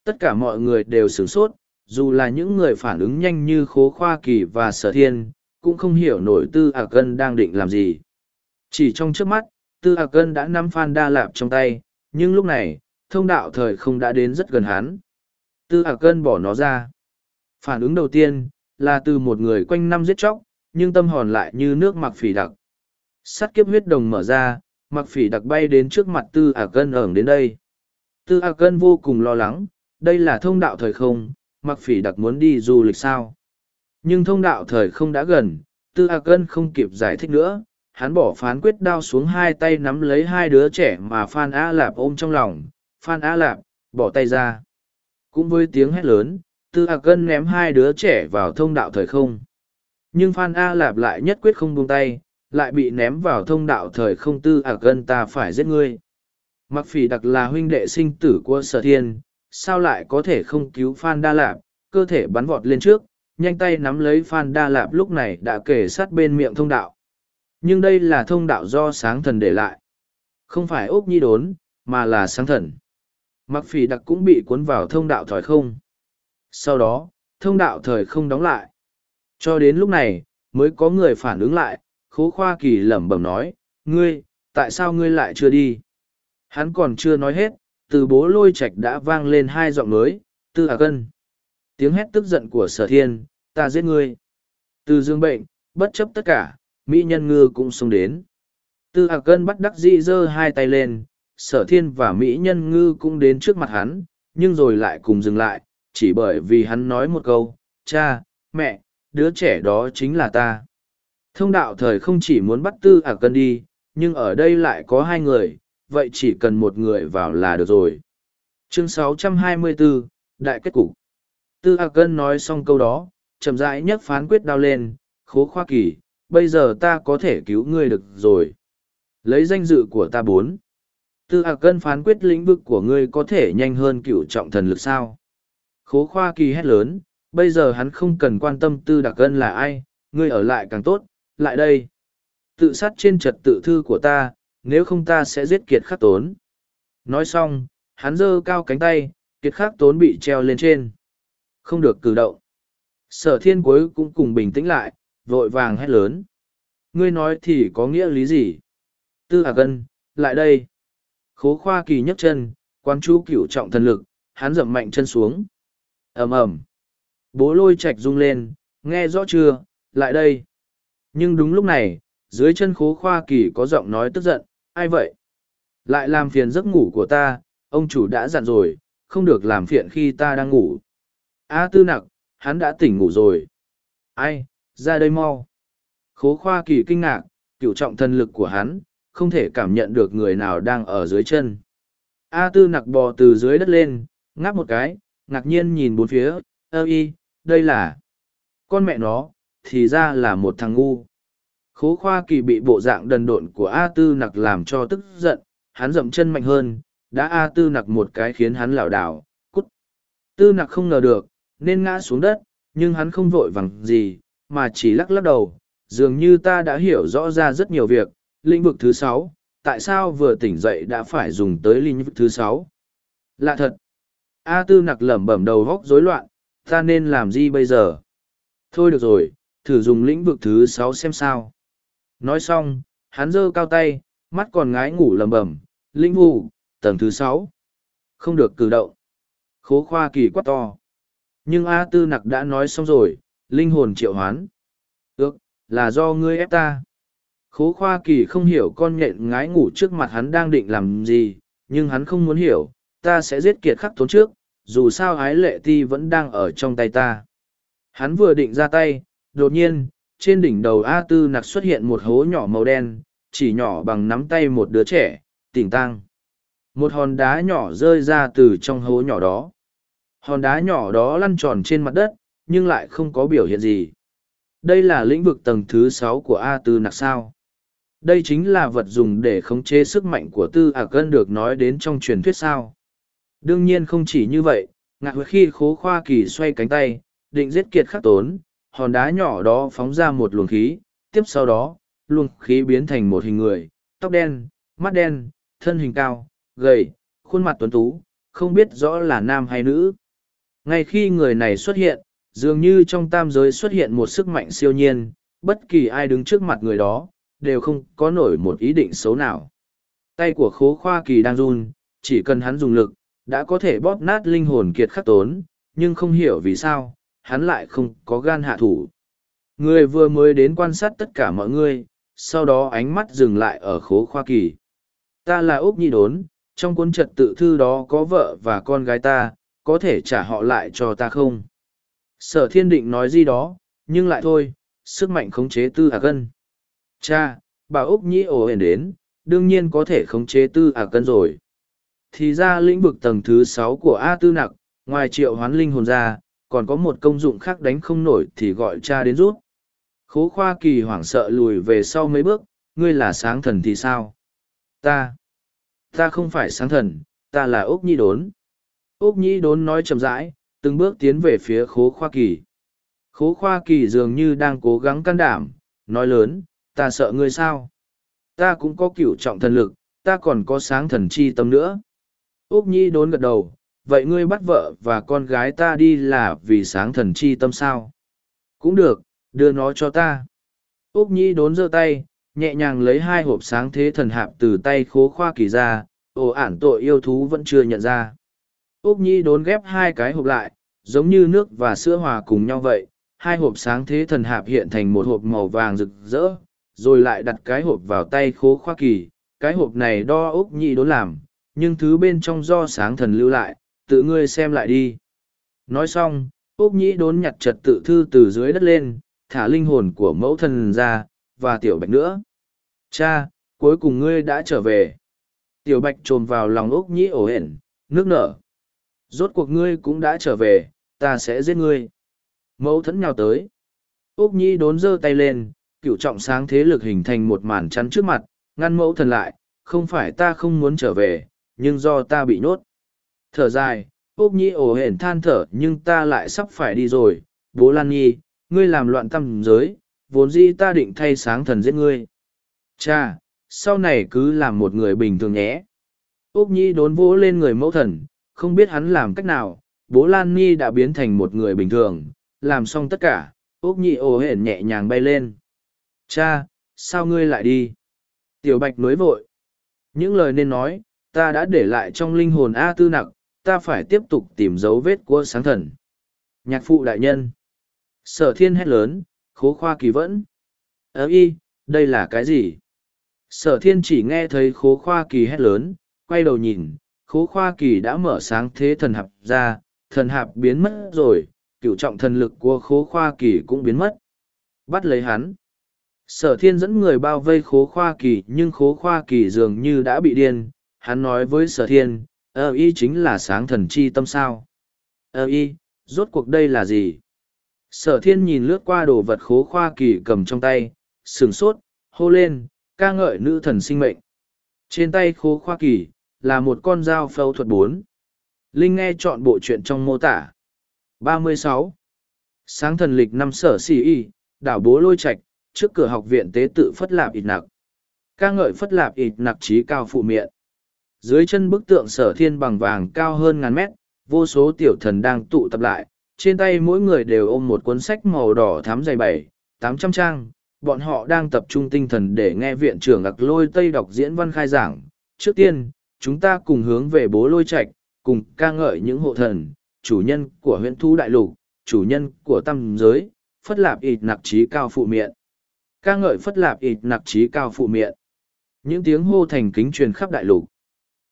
S1: Tất cả mọi người đều sửng sốt, dù là những người phản ứng nhanh như Khố Khoa Kỳ và Sở Thiên, cũng không hiểu nổi Tư A Cân đang định làm gì. Chỉ trong trước mắt, Tư A Cân đã nắm Phan Đa Lạp trong tay, nhưng lúc này, thông đạo thời không đã đến rất gần hắn. Tư A Cân bỏ nó ra. Phản ứng đầu tiên, là từ một người quanh năm giết chóc, nhưng tâm hồn lại như nước mặc phỉ đặc. Sắt kiếp huyết đồng mở ra, mặc phỉ đặc bay đến trước mặt Tư A Cân ẩn đến đây. Tư A Cân vô cùng lo lắng, đây là thông đạo thời không, mặc phỉ đặc muốn đi du lịch sao. Nhưng thông đạo thời không đã gần, Tư A Cân không kịp giải thích nữa, hắn bỏ phán quyết đao xuống hai tay nắm lấy hai đứa trẻ mà Phan A Lạp ôm trong lòng. Phan A Lạp, bỏ tay ra. Cũng với tiếng hét lớn, Tư A Cân ném hai đứa trẻ vào thông đạo thời không. Nhưng Phan A Lạp lại nhất quyết không buông tay, lại bị ném vào thông đạo thời không Tư ạc gân ta phải giết ngươi. Mặc phỉ đặc là huynh đệ sinh tử của sở thiên, sao lại có thể không cứu Phan Đa Lạp, cơ thể bắn vọt lên trước, nhanh tay nắm lấy Phan Đa Lạp lúc này đã kể sát bên miệng thông đạo. Nhưng đây là thông đạo do sáng thần để lại. Không phải ốc nhi đốn, mà là sáng thần. Mặc phỉ đặc cũng bị cuốn vào thông đạo thời không. Sau đó, thông đạo thời không đóng lại. Cho đến lúc này, mới có người phản ứng lại, khố khoa kỳ lẩm bẩm nói, ngươi, tại sao ngươi lại chưa đi? Hắn còn chưa nói hết, từ bố lôi Trạch đã vang lên hai giọng mới, tư à cân. Tiếng hét tức giận của sở thiên, ta giết ngươi. Từ dương bệnh, bất chấp tất cả, Mỹ nhân ngư cũng xông đến. Tư à cân bắt đắc dĩ giơ hai tay lên, sở thiên và Mỹ nhân ngư cũng đến trước mặt hắn, nhưng rồi lại cùng dừng lại, chỉ bởi vì hắn nói một câu, cha, mẹ, đứa trẻ đó chính là ta. Thông đạo thời không chỉ muốn bắt tư à cân đi, nhưng ở đây lại có hai người, vậy chỉ cần một người vào là được rồi. Chương 624, Đại kết cục. Tư A Cân nói xong câu đó, chậm rãi nhấc phán quyết đao lên, khố khoa kỳ, bây giờ ta có thể cứu ngươi được rồi. Lấy danh dự của ta bốn. Tư A Cân phán quyết lĩnh vực của ngươi có thể nhanh hơn cựu trọng thần lực sao. Khố khoa kỳ hét lớn, bây giờ hắn không cần quan tâm Tư Đặc Cân là ai, ngươi ở lại càng tốt, lại đây. Tự sát trên trật tự thư của ta, nếu không ta sẽ giết kiệt khắc tốn. Nói xong, hắn giơ cao cánh tay, kiệt khắc tốn bị treo lên trên. Không được cử động. Sở thiên cuối cũng cùng bình tĩnh lại, vội vàng hét lớn. Ngươi nói thì có nghĩa lý gì? Tư Hà Cân, lại đây. Khố khoa kỳ nhấc chân, quan chú cửu trọng thần lực, hắn dậm mạnh chân xuống. ầm ầm Bố lôi Trạch rung lên, nghe rõ chưa, lại đây. Nhưng đúng lúc này, dưới chân khố khoa kỳ có giọng nói tức giận, ai vậy? Lại làm phiền giấc ngủ của ta, ông chủ đã dặn rồi, không được làm phiền khi ta đang ngủ. A tư nặc, hắn đã tỉnh ngủ rồi. Ai, ra đây mau. Khố khoa kỳ kinh ngạc, cựu trọng thân lực của hắn, không thể cảm nhận được người nào đang ở dưới chân. A tư nặc bò từ dưới đất lên, ngáp một cái, ngạc nhiên nhìn bốn phía, ơ y, đây là... Con mẹ nó, thì ra là một thằng ngu. Khố khoa kỳ bị bộ dạng đần độn của A tư nặc làm cho tức giận, hắn dậm chân mạnh hơn, đã A tư nặc một cái khiến hắn lảo đảo, cút. Tư nặc không ngờ được, nên ngã xuống đất, nhưng hắn không vội vàng gì, mà chỉ lắc lắc đầu, dường như ta đã hiểu rõ ra rất nhiều việc, lĩnh vực thứ sáu, tại sao vừa tỉnh dậy đã phải dùng tới lĩnh vực thứ sáu? Lạ thật! A tư nặc lẩm bẩm đầu góc rối loạn, ta nên làm gì bây giờ? Thôi được rồi, thử dùng lĩnh vực thứ sáu xem sao. Nói xong, hắn giơ cao tay, mắt còn ngái ngủ lầm bầm, linh vụ, tầng thứ sáu. Không được cử động. Khố khoa kỳ quát to. Nhưng A Tư Nặc đã nói xong rồi, linh hồn triệu hoán. Ước, là do ngươi ép ta. Khố khoa kỳ không hiểu con nhện ngái ngủ trước mặt hắn đang định làm gì, nhưng hắn không muốn hiểu, ta sẽ giết kiệt khắc tốn trước, dù sao ái lệ ti vẫn đang ở trong tay ta. Hắn vừa định ra tay, đột nhiên, trên đỉnh đầu A Tư Nặc xuất hiện một hố nhỏ màu đen, chỉ nhỏ bằng nắm tay một đứa trẻ, tỉnh tăng. Một hòn đá nhỏ rơi ra từ trong hố nhỏ đó. Hòn đá nhỏ đó lăn tròn trên mặt đất, nhưng lại không có biểu hiện gì. Đây là lĩnh vực tầng thứ sáu của A Tư Nặc sao. Đây chính là vật dùng để khống chế sức mạnh của Tư ả Cân được nói đến trong truyền thuyết sao. Đương nhiên không chỉ như vậy, ngạc khi khố khoa kỳ xoay cánh tay, định giết kiệt khắc tốn, hòn đá nhỏ đó phóng ra một luồng khí, tiếp sau đó, luồng khí biến thành một hình người, tóc đen, mắt đen, thân hình cao, gầy, khuôn mặt tuấn tú, không biết rõ là nam hay nữ. Ngay khi người này xuất hiện, dường như trong tam giới xuất hiện một sức mạnh siêu nhiên, bất kỳ ai đứng trước mặt người đó, đều không có nổi một ý định xấu nào. Tay của khố khoa kỳ đang run, chỉ cần hắn dùng lực, đã có thể bóp nát linh hồn kiệt khắc tốn, nhưng không hiểu vì sao, hắn lại không có gan hạ thủ. Người vừa mới đến quan sát tất cả mọi người, sau đó ánh mắt dừng lại ở khố khoa kỳ. Ta là Úc Nhi Đốn, trong cuốn trật tự thư đó có vợ và con gái ta, có thể trả họ lại cho ta không? Sở thiên định nói gì đó, nhưng lại thôi, sức mạnh khống chế tư Hạc cân. Cha, bà Úc Nhi ổ hển đến, đương nhiên có thể khống chế tư Hạc cân rồi. Thì ra lĩnh vực tầng thứ sáu của A tư nặc, ngoài triệu hoán linh hồn ra, còn có một công dụng khác đánh không nổi thì gọi cha đến rút. Khố khoa kỳ hoảng sợ lùi về sau mấy bước, ngươi là sáng thần thì sao? Ta, ta không phải sáng thần, ta là Úc Nhi đốn. Úc Nhi đốn nói chậm rãi, từng bước tiến về phía khố khoa kỳ. Khố khoa kỳ dường như đang cố gắng can đảm, nói lớn, ta sợ ngươi sao? Ta cũng có cửu trọng thần lực, ta còn có sáng thần chi tâm nữa. Úc Nhi đốn gật đầu, vậy ngươi bắt vợ và con gái ta đi là vì sáng thần chi tâm sao? Cũng được, đưa nó cho ta. Úc Nhi đốn giơ tay, nhẹ nhàng lấy hai hộp sáng thế thần hạp từ tay khố khoa kỳ ra, ồ ản tội yêu thú vẫn chưa nhận ra. Úc Nhi đốn ghép hai cái hộp lại, giống như nước và sữa hòa cùng nhau vậy. Hai hộp sáng thế thần hạp hiện thành một hộp màu vàng rực rỡ, rồi lại đặt cái hộp vào tay khố khoa kỳ. Cái hộp này đo Úc Nhi đốn làm, nhưng thứ bên trong do sáng thần lưu lại, tự ngươi xem lại đi. Nói xong, Úc nhĩ đốn nhặt trật tự thư từ dưới đất lên, thả linh hồn của mẫu thần ra, và tiểu bạch nữa. Cha, cuối cùng ngươi đã trở về. Tiểu bạch trồm vào lòng Úc Nhĩ ổ hển, nước nở. Rốt cuộc ngươi cũng đã trở về, ta sẽ giết ngươi. Mẫu thẫn nhào tới. Úc Nhĩ đốn giơ tay lên, cựu trọng sáng thế lực hình thành một màn chắn trước mặt, ngăn mẫu thần lại, không phải ta không muốn trở về, nhưng do ta bị nhốt. Thở dài, Úc Nhĩ ổ hển than thở nhưng ta lại sắp phải đi rồi, bố Lan Nhi, ngươi làm loạn tâm giới, vốn dĩ ta định thay sáng thần giết ngươi. Cha, sau này cứ làm một người bình thường nhé. Úc Nhi đốn vỗ lên người mẫu thần, không biết hắn làm cách nào, bố Lan Nhi đã biến thành một người bình thường, làm xong tất cả, Úc Nhi ồ hển nhẹ nhàng bay lên. Cha, sao ngươi lại đi? Tiểu Bạch nối vội. Những lời nên nói, ta đã để lại trong linh hồn A tư nặc, ta phải tiếp tục tìm dấu vết của sáng thần. Nhạc phụ đại nhân. Sở thiên hét lớn, khố khoa kỳ vẫn. Ơ y, đây là cái gì? Sở thiên chỉ nghe thấy khố khoa kỳ hét lớn, quay đầu nhìn, khố khoa kỳ đã mở sáng thế thần hạp ra, thần hạp biến mất rồi, cựu trọng thần lực của khố khoa kỳ cũng biến mất. Bắt lấy hắn. Sở thiên dẫn người bao vây khố khoa kỳ nhưng khố khoa kỳ dường như đã bị điên. Hắn nói với sở thiên, ơ y chính là sáng thần chi tâm sao. ơ y, rốt cuộc đây là gì? Sở thiên nhìn lướt qua đồ vật khố khoa kỳ cầm trong tay, sừng sốt, hô lên, ca ngợi nữ thần sinh mệnh. Trên tay khố khoa kỳ, là một con dao phẫu thuật bốn. Linh nghe chọn bộ chuyện trong mô tả. 36. Sáng thần lịch năm sở xì y, đảo bố lôi Trạch trước cửa học viện tế tự phất lạp ịt nặc. ca ngợi phất lạp ịt nặc trí cao phụ miệng. Dưới chân bức tượng sở thiên bằng vàng cao hơn ngàn mét, vô số tiểu thần đang tụ tập lại, trên tay mỗi người đều ôm một cuốn sách màu đỏ thám dày bảy tám trăm trang. Bọn họ đang tập trung tinh thần để nghe viện trưởng ặc lôi tây đọc diễn văn khai giảng. Trước tiên chúng ta cùng hướng về bố lôi trạch cùng ca ngợi những hộ thần chủ nhân của huyện thu đại lục chủ nhân của tâm giới phất lạp ịt nặc trí cao phụ miệng. Ca ngợi phất lạp ịt nặc trí cao phụ miệng. Những tiếng hô thành kính truyền khắp đại lục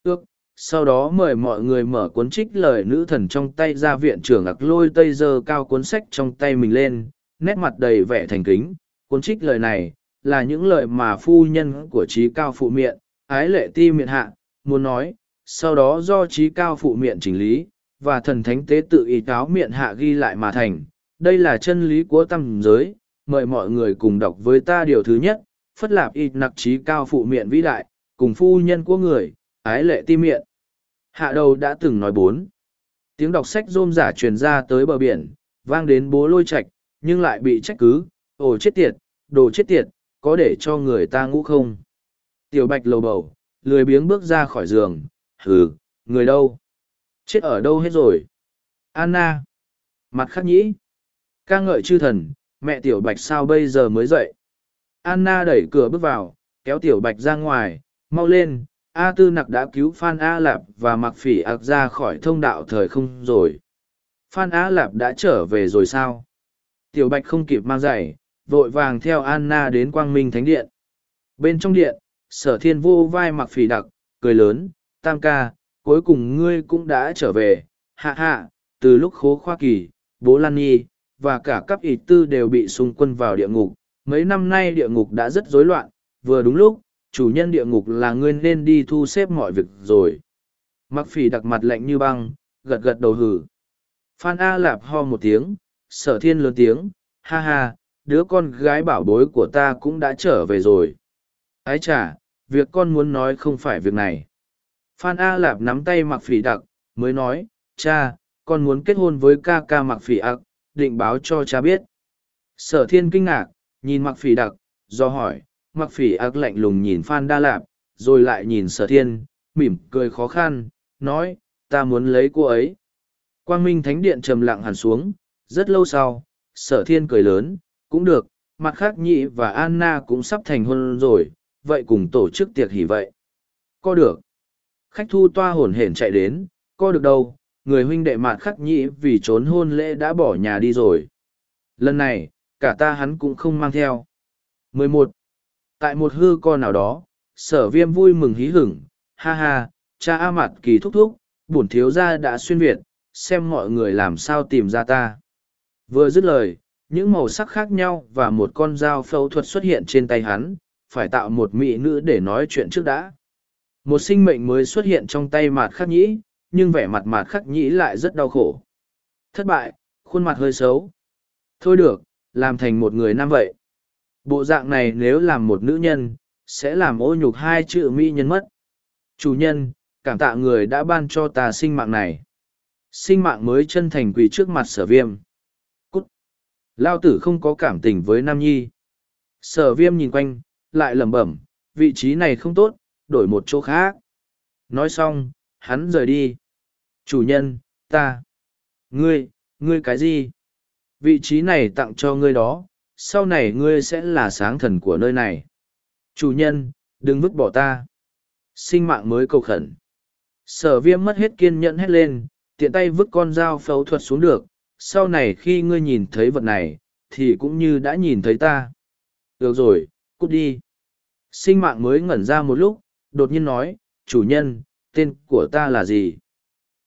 S1: ước, sau đó mời mọi người mở cuốn trích lời nữ thần trong tay ra viện trưởng ặc lôi tây giơ cao cuốn sách trong tay mình lên, nét mặt đầy vẻ thành kính. Cuốn trích lời này là những lời mà phu nhân của trí cao phụ miệng ái lệ ti miệng hạ, muốn nói, sau đó do trí cao phụ miệng chỉnh lý và thần thánh tế tự ý cáo miệng hạ ghi lại mà thành. Đây là chân lý của tâm giới, mời mọi người cùng đọc với ta điều thứ nhất, phất lạp ít nặc trí cao phụ miệng vĩ đại, cùng phu nhân của người ái lệ ti miệng Hạ đầu đã từng nói bốn. Tiếng đọc sách rôm giả truyền ra tới bờ biển, vang đến bố lôi Trạch, nhưng lại bị trách cứ, ồ chết tiệt, đồ chết tiệt, có để cho người ta ngủ không? Tiểu bạch lầu bầu, lười biếng bước ra khỏi giường, hừ, người đâu? Chết ở đâu hết rồi? Anna. Mặt khắc nhĩ. ca ngợi chư thần, mẹ tiểu bạch sao bây giờ mới dậy? Anna đẩy cửa bước vào, kéo tiểu bạch ra ngoài, mau lên, A Tư Nặc đã cứu Phan A Lạp và Mặc Phỉ Ác ra khỏi thông đạo thời không rồi. Phan A Lạp đã trở về rồi sao? Tiểu Bạch không kịp mang giày, vội vàng theo Anna đến Quang Minh Thánh Điện. Bên trong điện, sở thiên vô vai Mặc Phỉ đặc, cười lớn, tam ca, cuối cùng ngươi cũng đã trở về, hạ hạ, từ lúc khố khoa kỳ, bố Lan Nhi, và cả cấp ý tư đều bị xung quân vào địa ngục. Mấy năm nay địa ngục đã rất rối loạn, vừa đúng lúc, chủ nhân địa ngục là ngươi nên đi thu xếp mọi việc rồi. Mặc phỉ đặc mặt lạnh như băng, gật gật đầu hử. Phan A Lạp ho một tiếng, sở thiên lớn tiếng, ha ha, đứa con gái bảo bối của ta cũng đã trở về rồi. Ái chà, việc con muốn nói không phải việc này. Phan A Lạp nắm tay mặc phỉ đặc, mới nói, cha, con muốn kết hôn với ca ca mặc phỉ ạc, định báo cho cha biết. Sở thiên kinh ngạc, nhìn mặc phỉ đặc, do hỏi, mặc phỉ ác lạnh lùng nhìn Phan Đa Lạp, rồi lại nhìn sở thiên, mỉm cười khó khăn, nói, ta muốn lấy cô ấy. Quang Minh Thánh Điện trầm lặng hẳn xuống, rất lâu sau, sở thiên cười lớn, cũng được, mặt khác nhị và Anna cũng sắp thành hôn rồi, vậy cùng tổ chức tiệc hỉ vậy. Co được. Khách thu toa hồn hển chạy đến, co được đâu, người huynh đệ mạt khắc nhị vì trốn hôn lễ đã bỏ nhà đi rồi. Lần này, cả ta hắn cũng không mang theo. 11 tại một hư con nào đó, sở viêm vui mừng hí hửng, ha ha, cha a mặt kỳ thúc thúc, bổn thiếu gia đã xuyên việt, xem mọi người làm sao tìm ra ta. Vừa dứt lời, những màu sắc khác nhau và một con dao phẫu thuật xuất hiện trên tay hắn, phải tạo một mỹ nữ để nói chuyện trước đã. Một sinh mệnh mới xuất hiện trong tay mạt khắc nhĩ, nhưng vẻ mặt mạt khắc nhĩ lại rất đau khổ. Thất bại, khuôn mặt hơi xấu. Thôi được, làm thành một người nam vậy. Bộ dạng này nếu làm một nữ nhân, sẽ làm ô nhục hai chữ mỹ nhân mất. Chủ nhân, cảm tạ người đã ban cho ta sinh mạng này. Sinh mạng mới chân thành quỳ trước mặt sở viêm. Cút! Lao tử không có cảm tình với Nam Nhi. Sở viêm nhìn quanh, lại lẩm bẩm, vị trí này không tốt, đổi một chỗ khác. Nói xong, hắn rời đi. Chủ nhân, ta. Ngươi, ngươi cái gì? Vị trí này tặng cho ngươi đó, sau này ngươi sẽ là sáng thần của nơi này. Chủ nhân, đừng vứt bỏ ta. Sinh mạng mới cầu khẩn. Sở viêm mất hết kiên nhẫn hết lên, tiện tay vứt con dao phẫu thuật xuống được. Sau này khi ngươi nhìn thấy vật này, thì cũng như đã nhìn thấy ta. Được rồi, cút đi. Sinh mạng mới ngẩn ra một lúc, đột nhiên nói, chủ nhân, tên của ta là gì?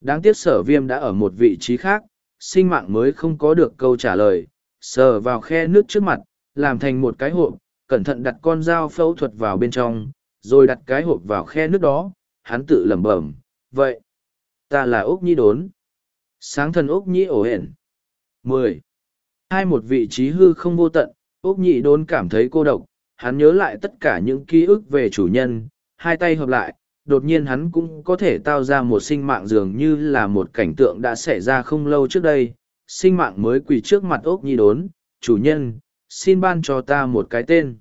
S1: Đáng tiếc sở viêm đã ở một vị trí khác, sinh mạng mới không có được câu trả lời, sờ vào khe nước trước mặt, làm thành một cái hộp, cẩn thận đặt con dao phẫu thuật vào bên trong, rồi đặt cái hộp vào khe nước đó, hắn tự lẩm bẩm, vậy, ta là ốc nhi đốn. Sáng thần ốc nhi ổ hển. mười Hai một vị trí hư không vô tận, ốc nhi đốn cảm thấy cô độc, hắn nhớ lại tất cả những ký ức về chủ nhân, hai tay hợp lại, đột nhiên hắn cũng có thể tạo ra một sinh mạng dường như là một cảnh tượng đã xảy ra không lâu trước đây, sinh mạng mới quỳ trước mặt ốc nhi đốn, chủ nhân, xin ban cho ta một cái tên.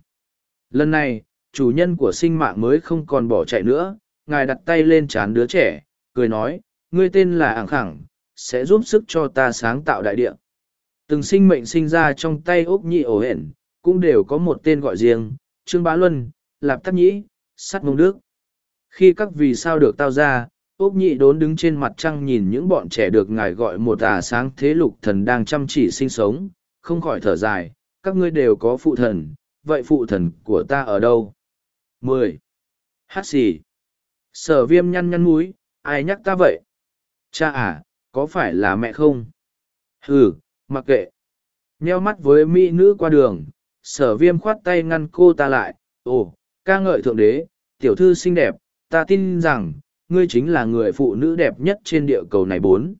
S1: Lần này, chủ nhân của sinh mạng mới không còn bỏ chạy nữa, ngài đặt tay lên trán đứa trẻ, cười nói, ngươi tên là ảng khẳng, sẽ giúp sức cho ta sáng tạo đại địa. Từng sinh mệnh sinh ra trong tay ốc nhị ổ hển, cũng đều có một tên gọi riêng, Trương Bá Luân, Lạp Tắc Nhĩ, Sắt Mông Đức. Khi các vì sao được tao ra, Úc nhị đốn đứng trên mặt trăng nhìn những bọn trẻ được ngài gọi một ả sáng thế lục thần đang chăm chỉ sinh sống không khỏi thở dài các ngươi đều có phụ thần vậy phụ thần của ta ở đâu? Mười. Hát xì. Sở viêm nhăn nhăn mũi, ai nhắc ta vậy? Cha à có phải là mẹ không? Ừ mặc kệ. Nheo mắt với mỹ nữ qua đường sở viêm khoát tay ngăn cô ta lại. Ồ ca ngợi thượng đế tiểu thư xinh đẹp ta tin rằng ngươi chính là người phụ nữ đẹp nhất trên địa cầu này bốn.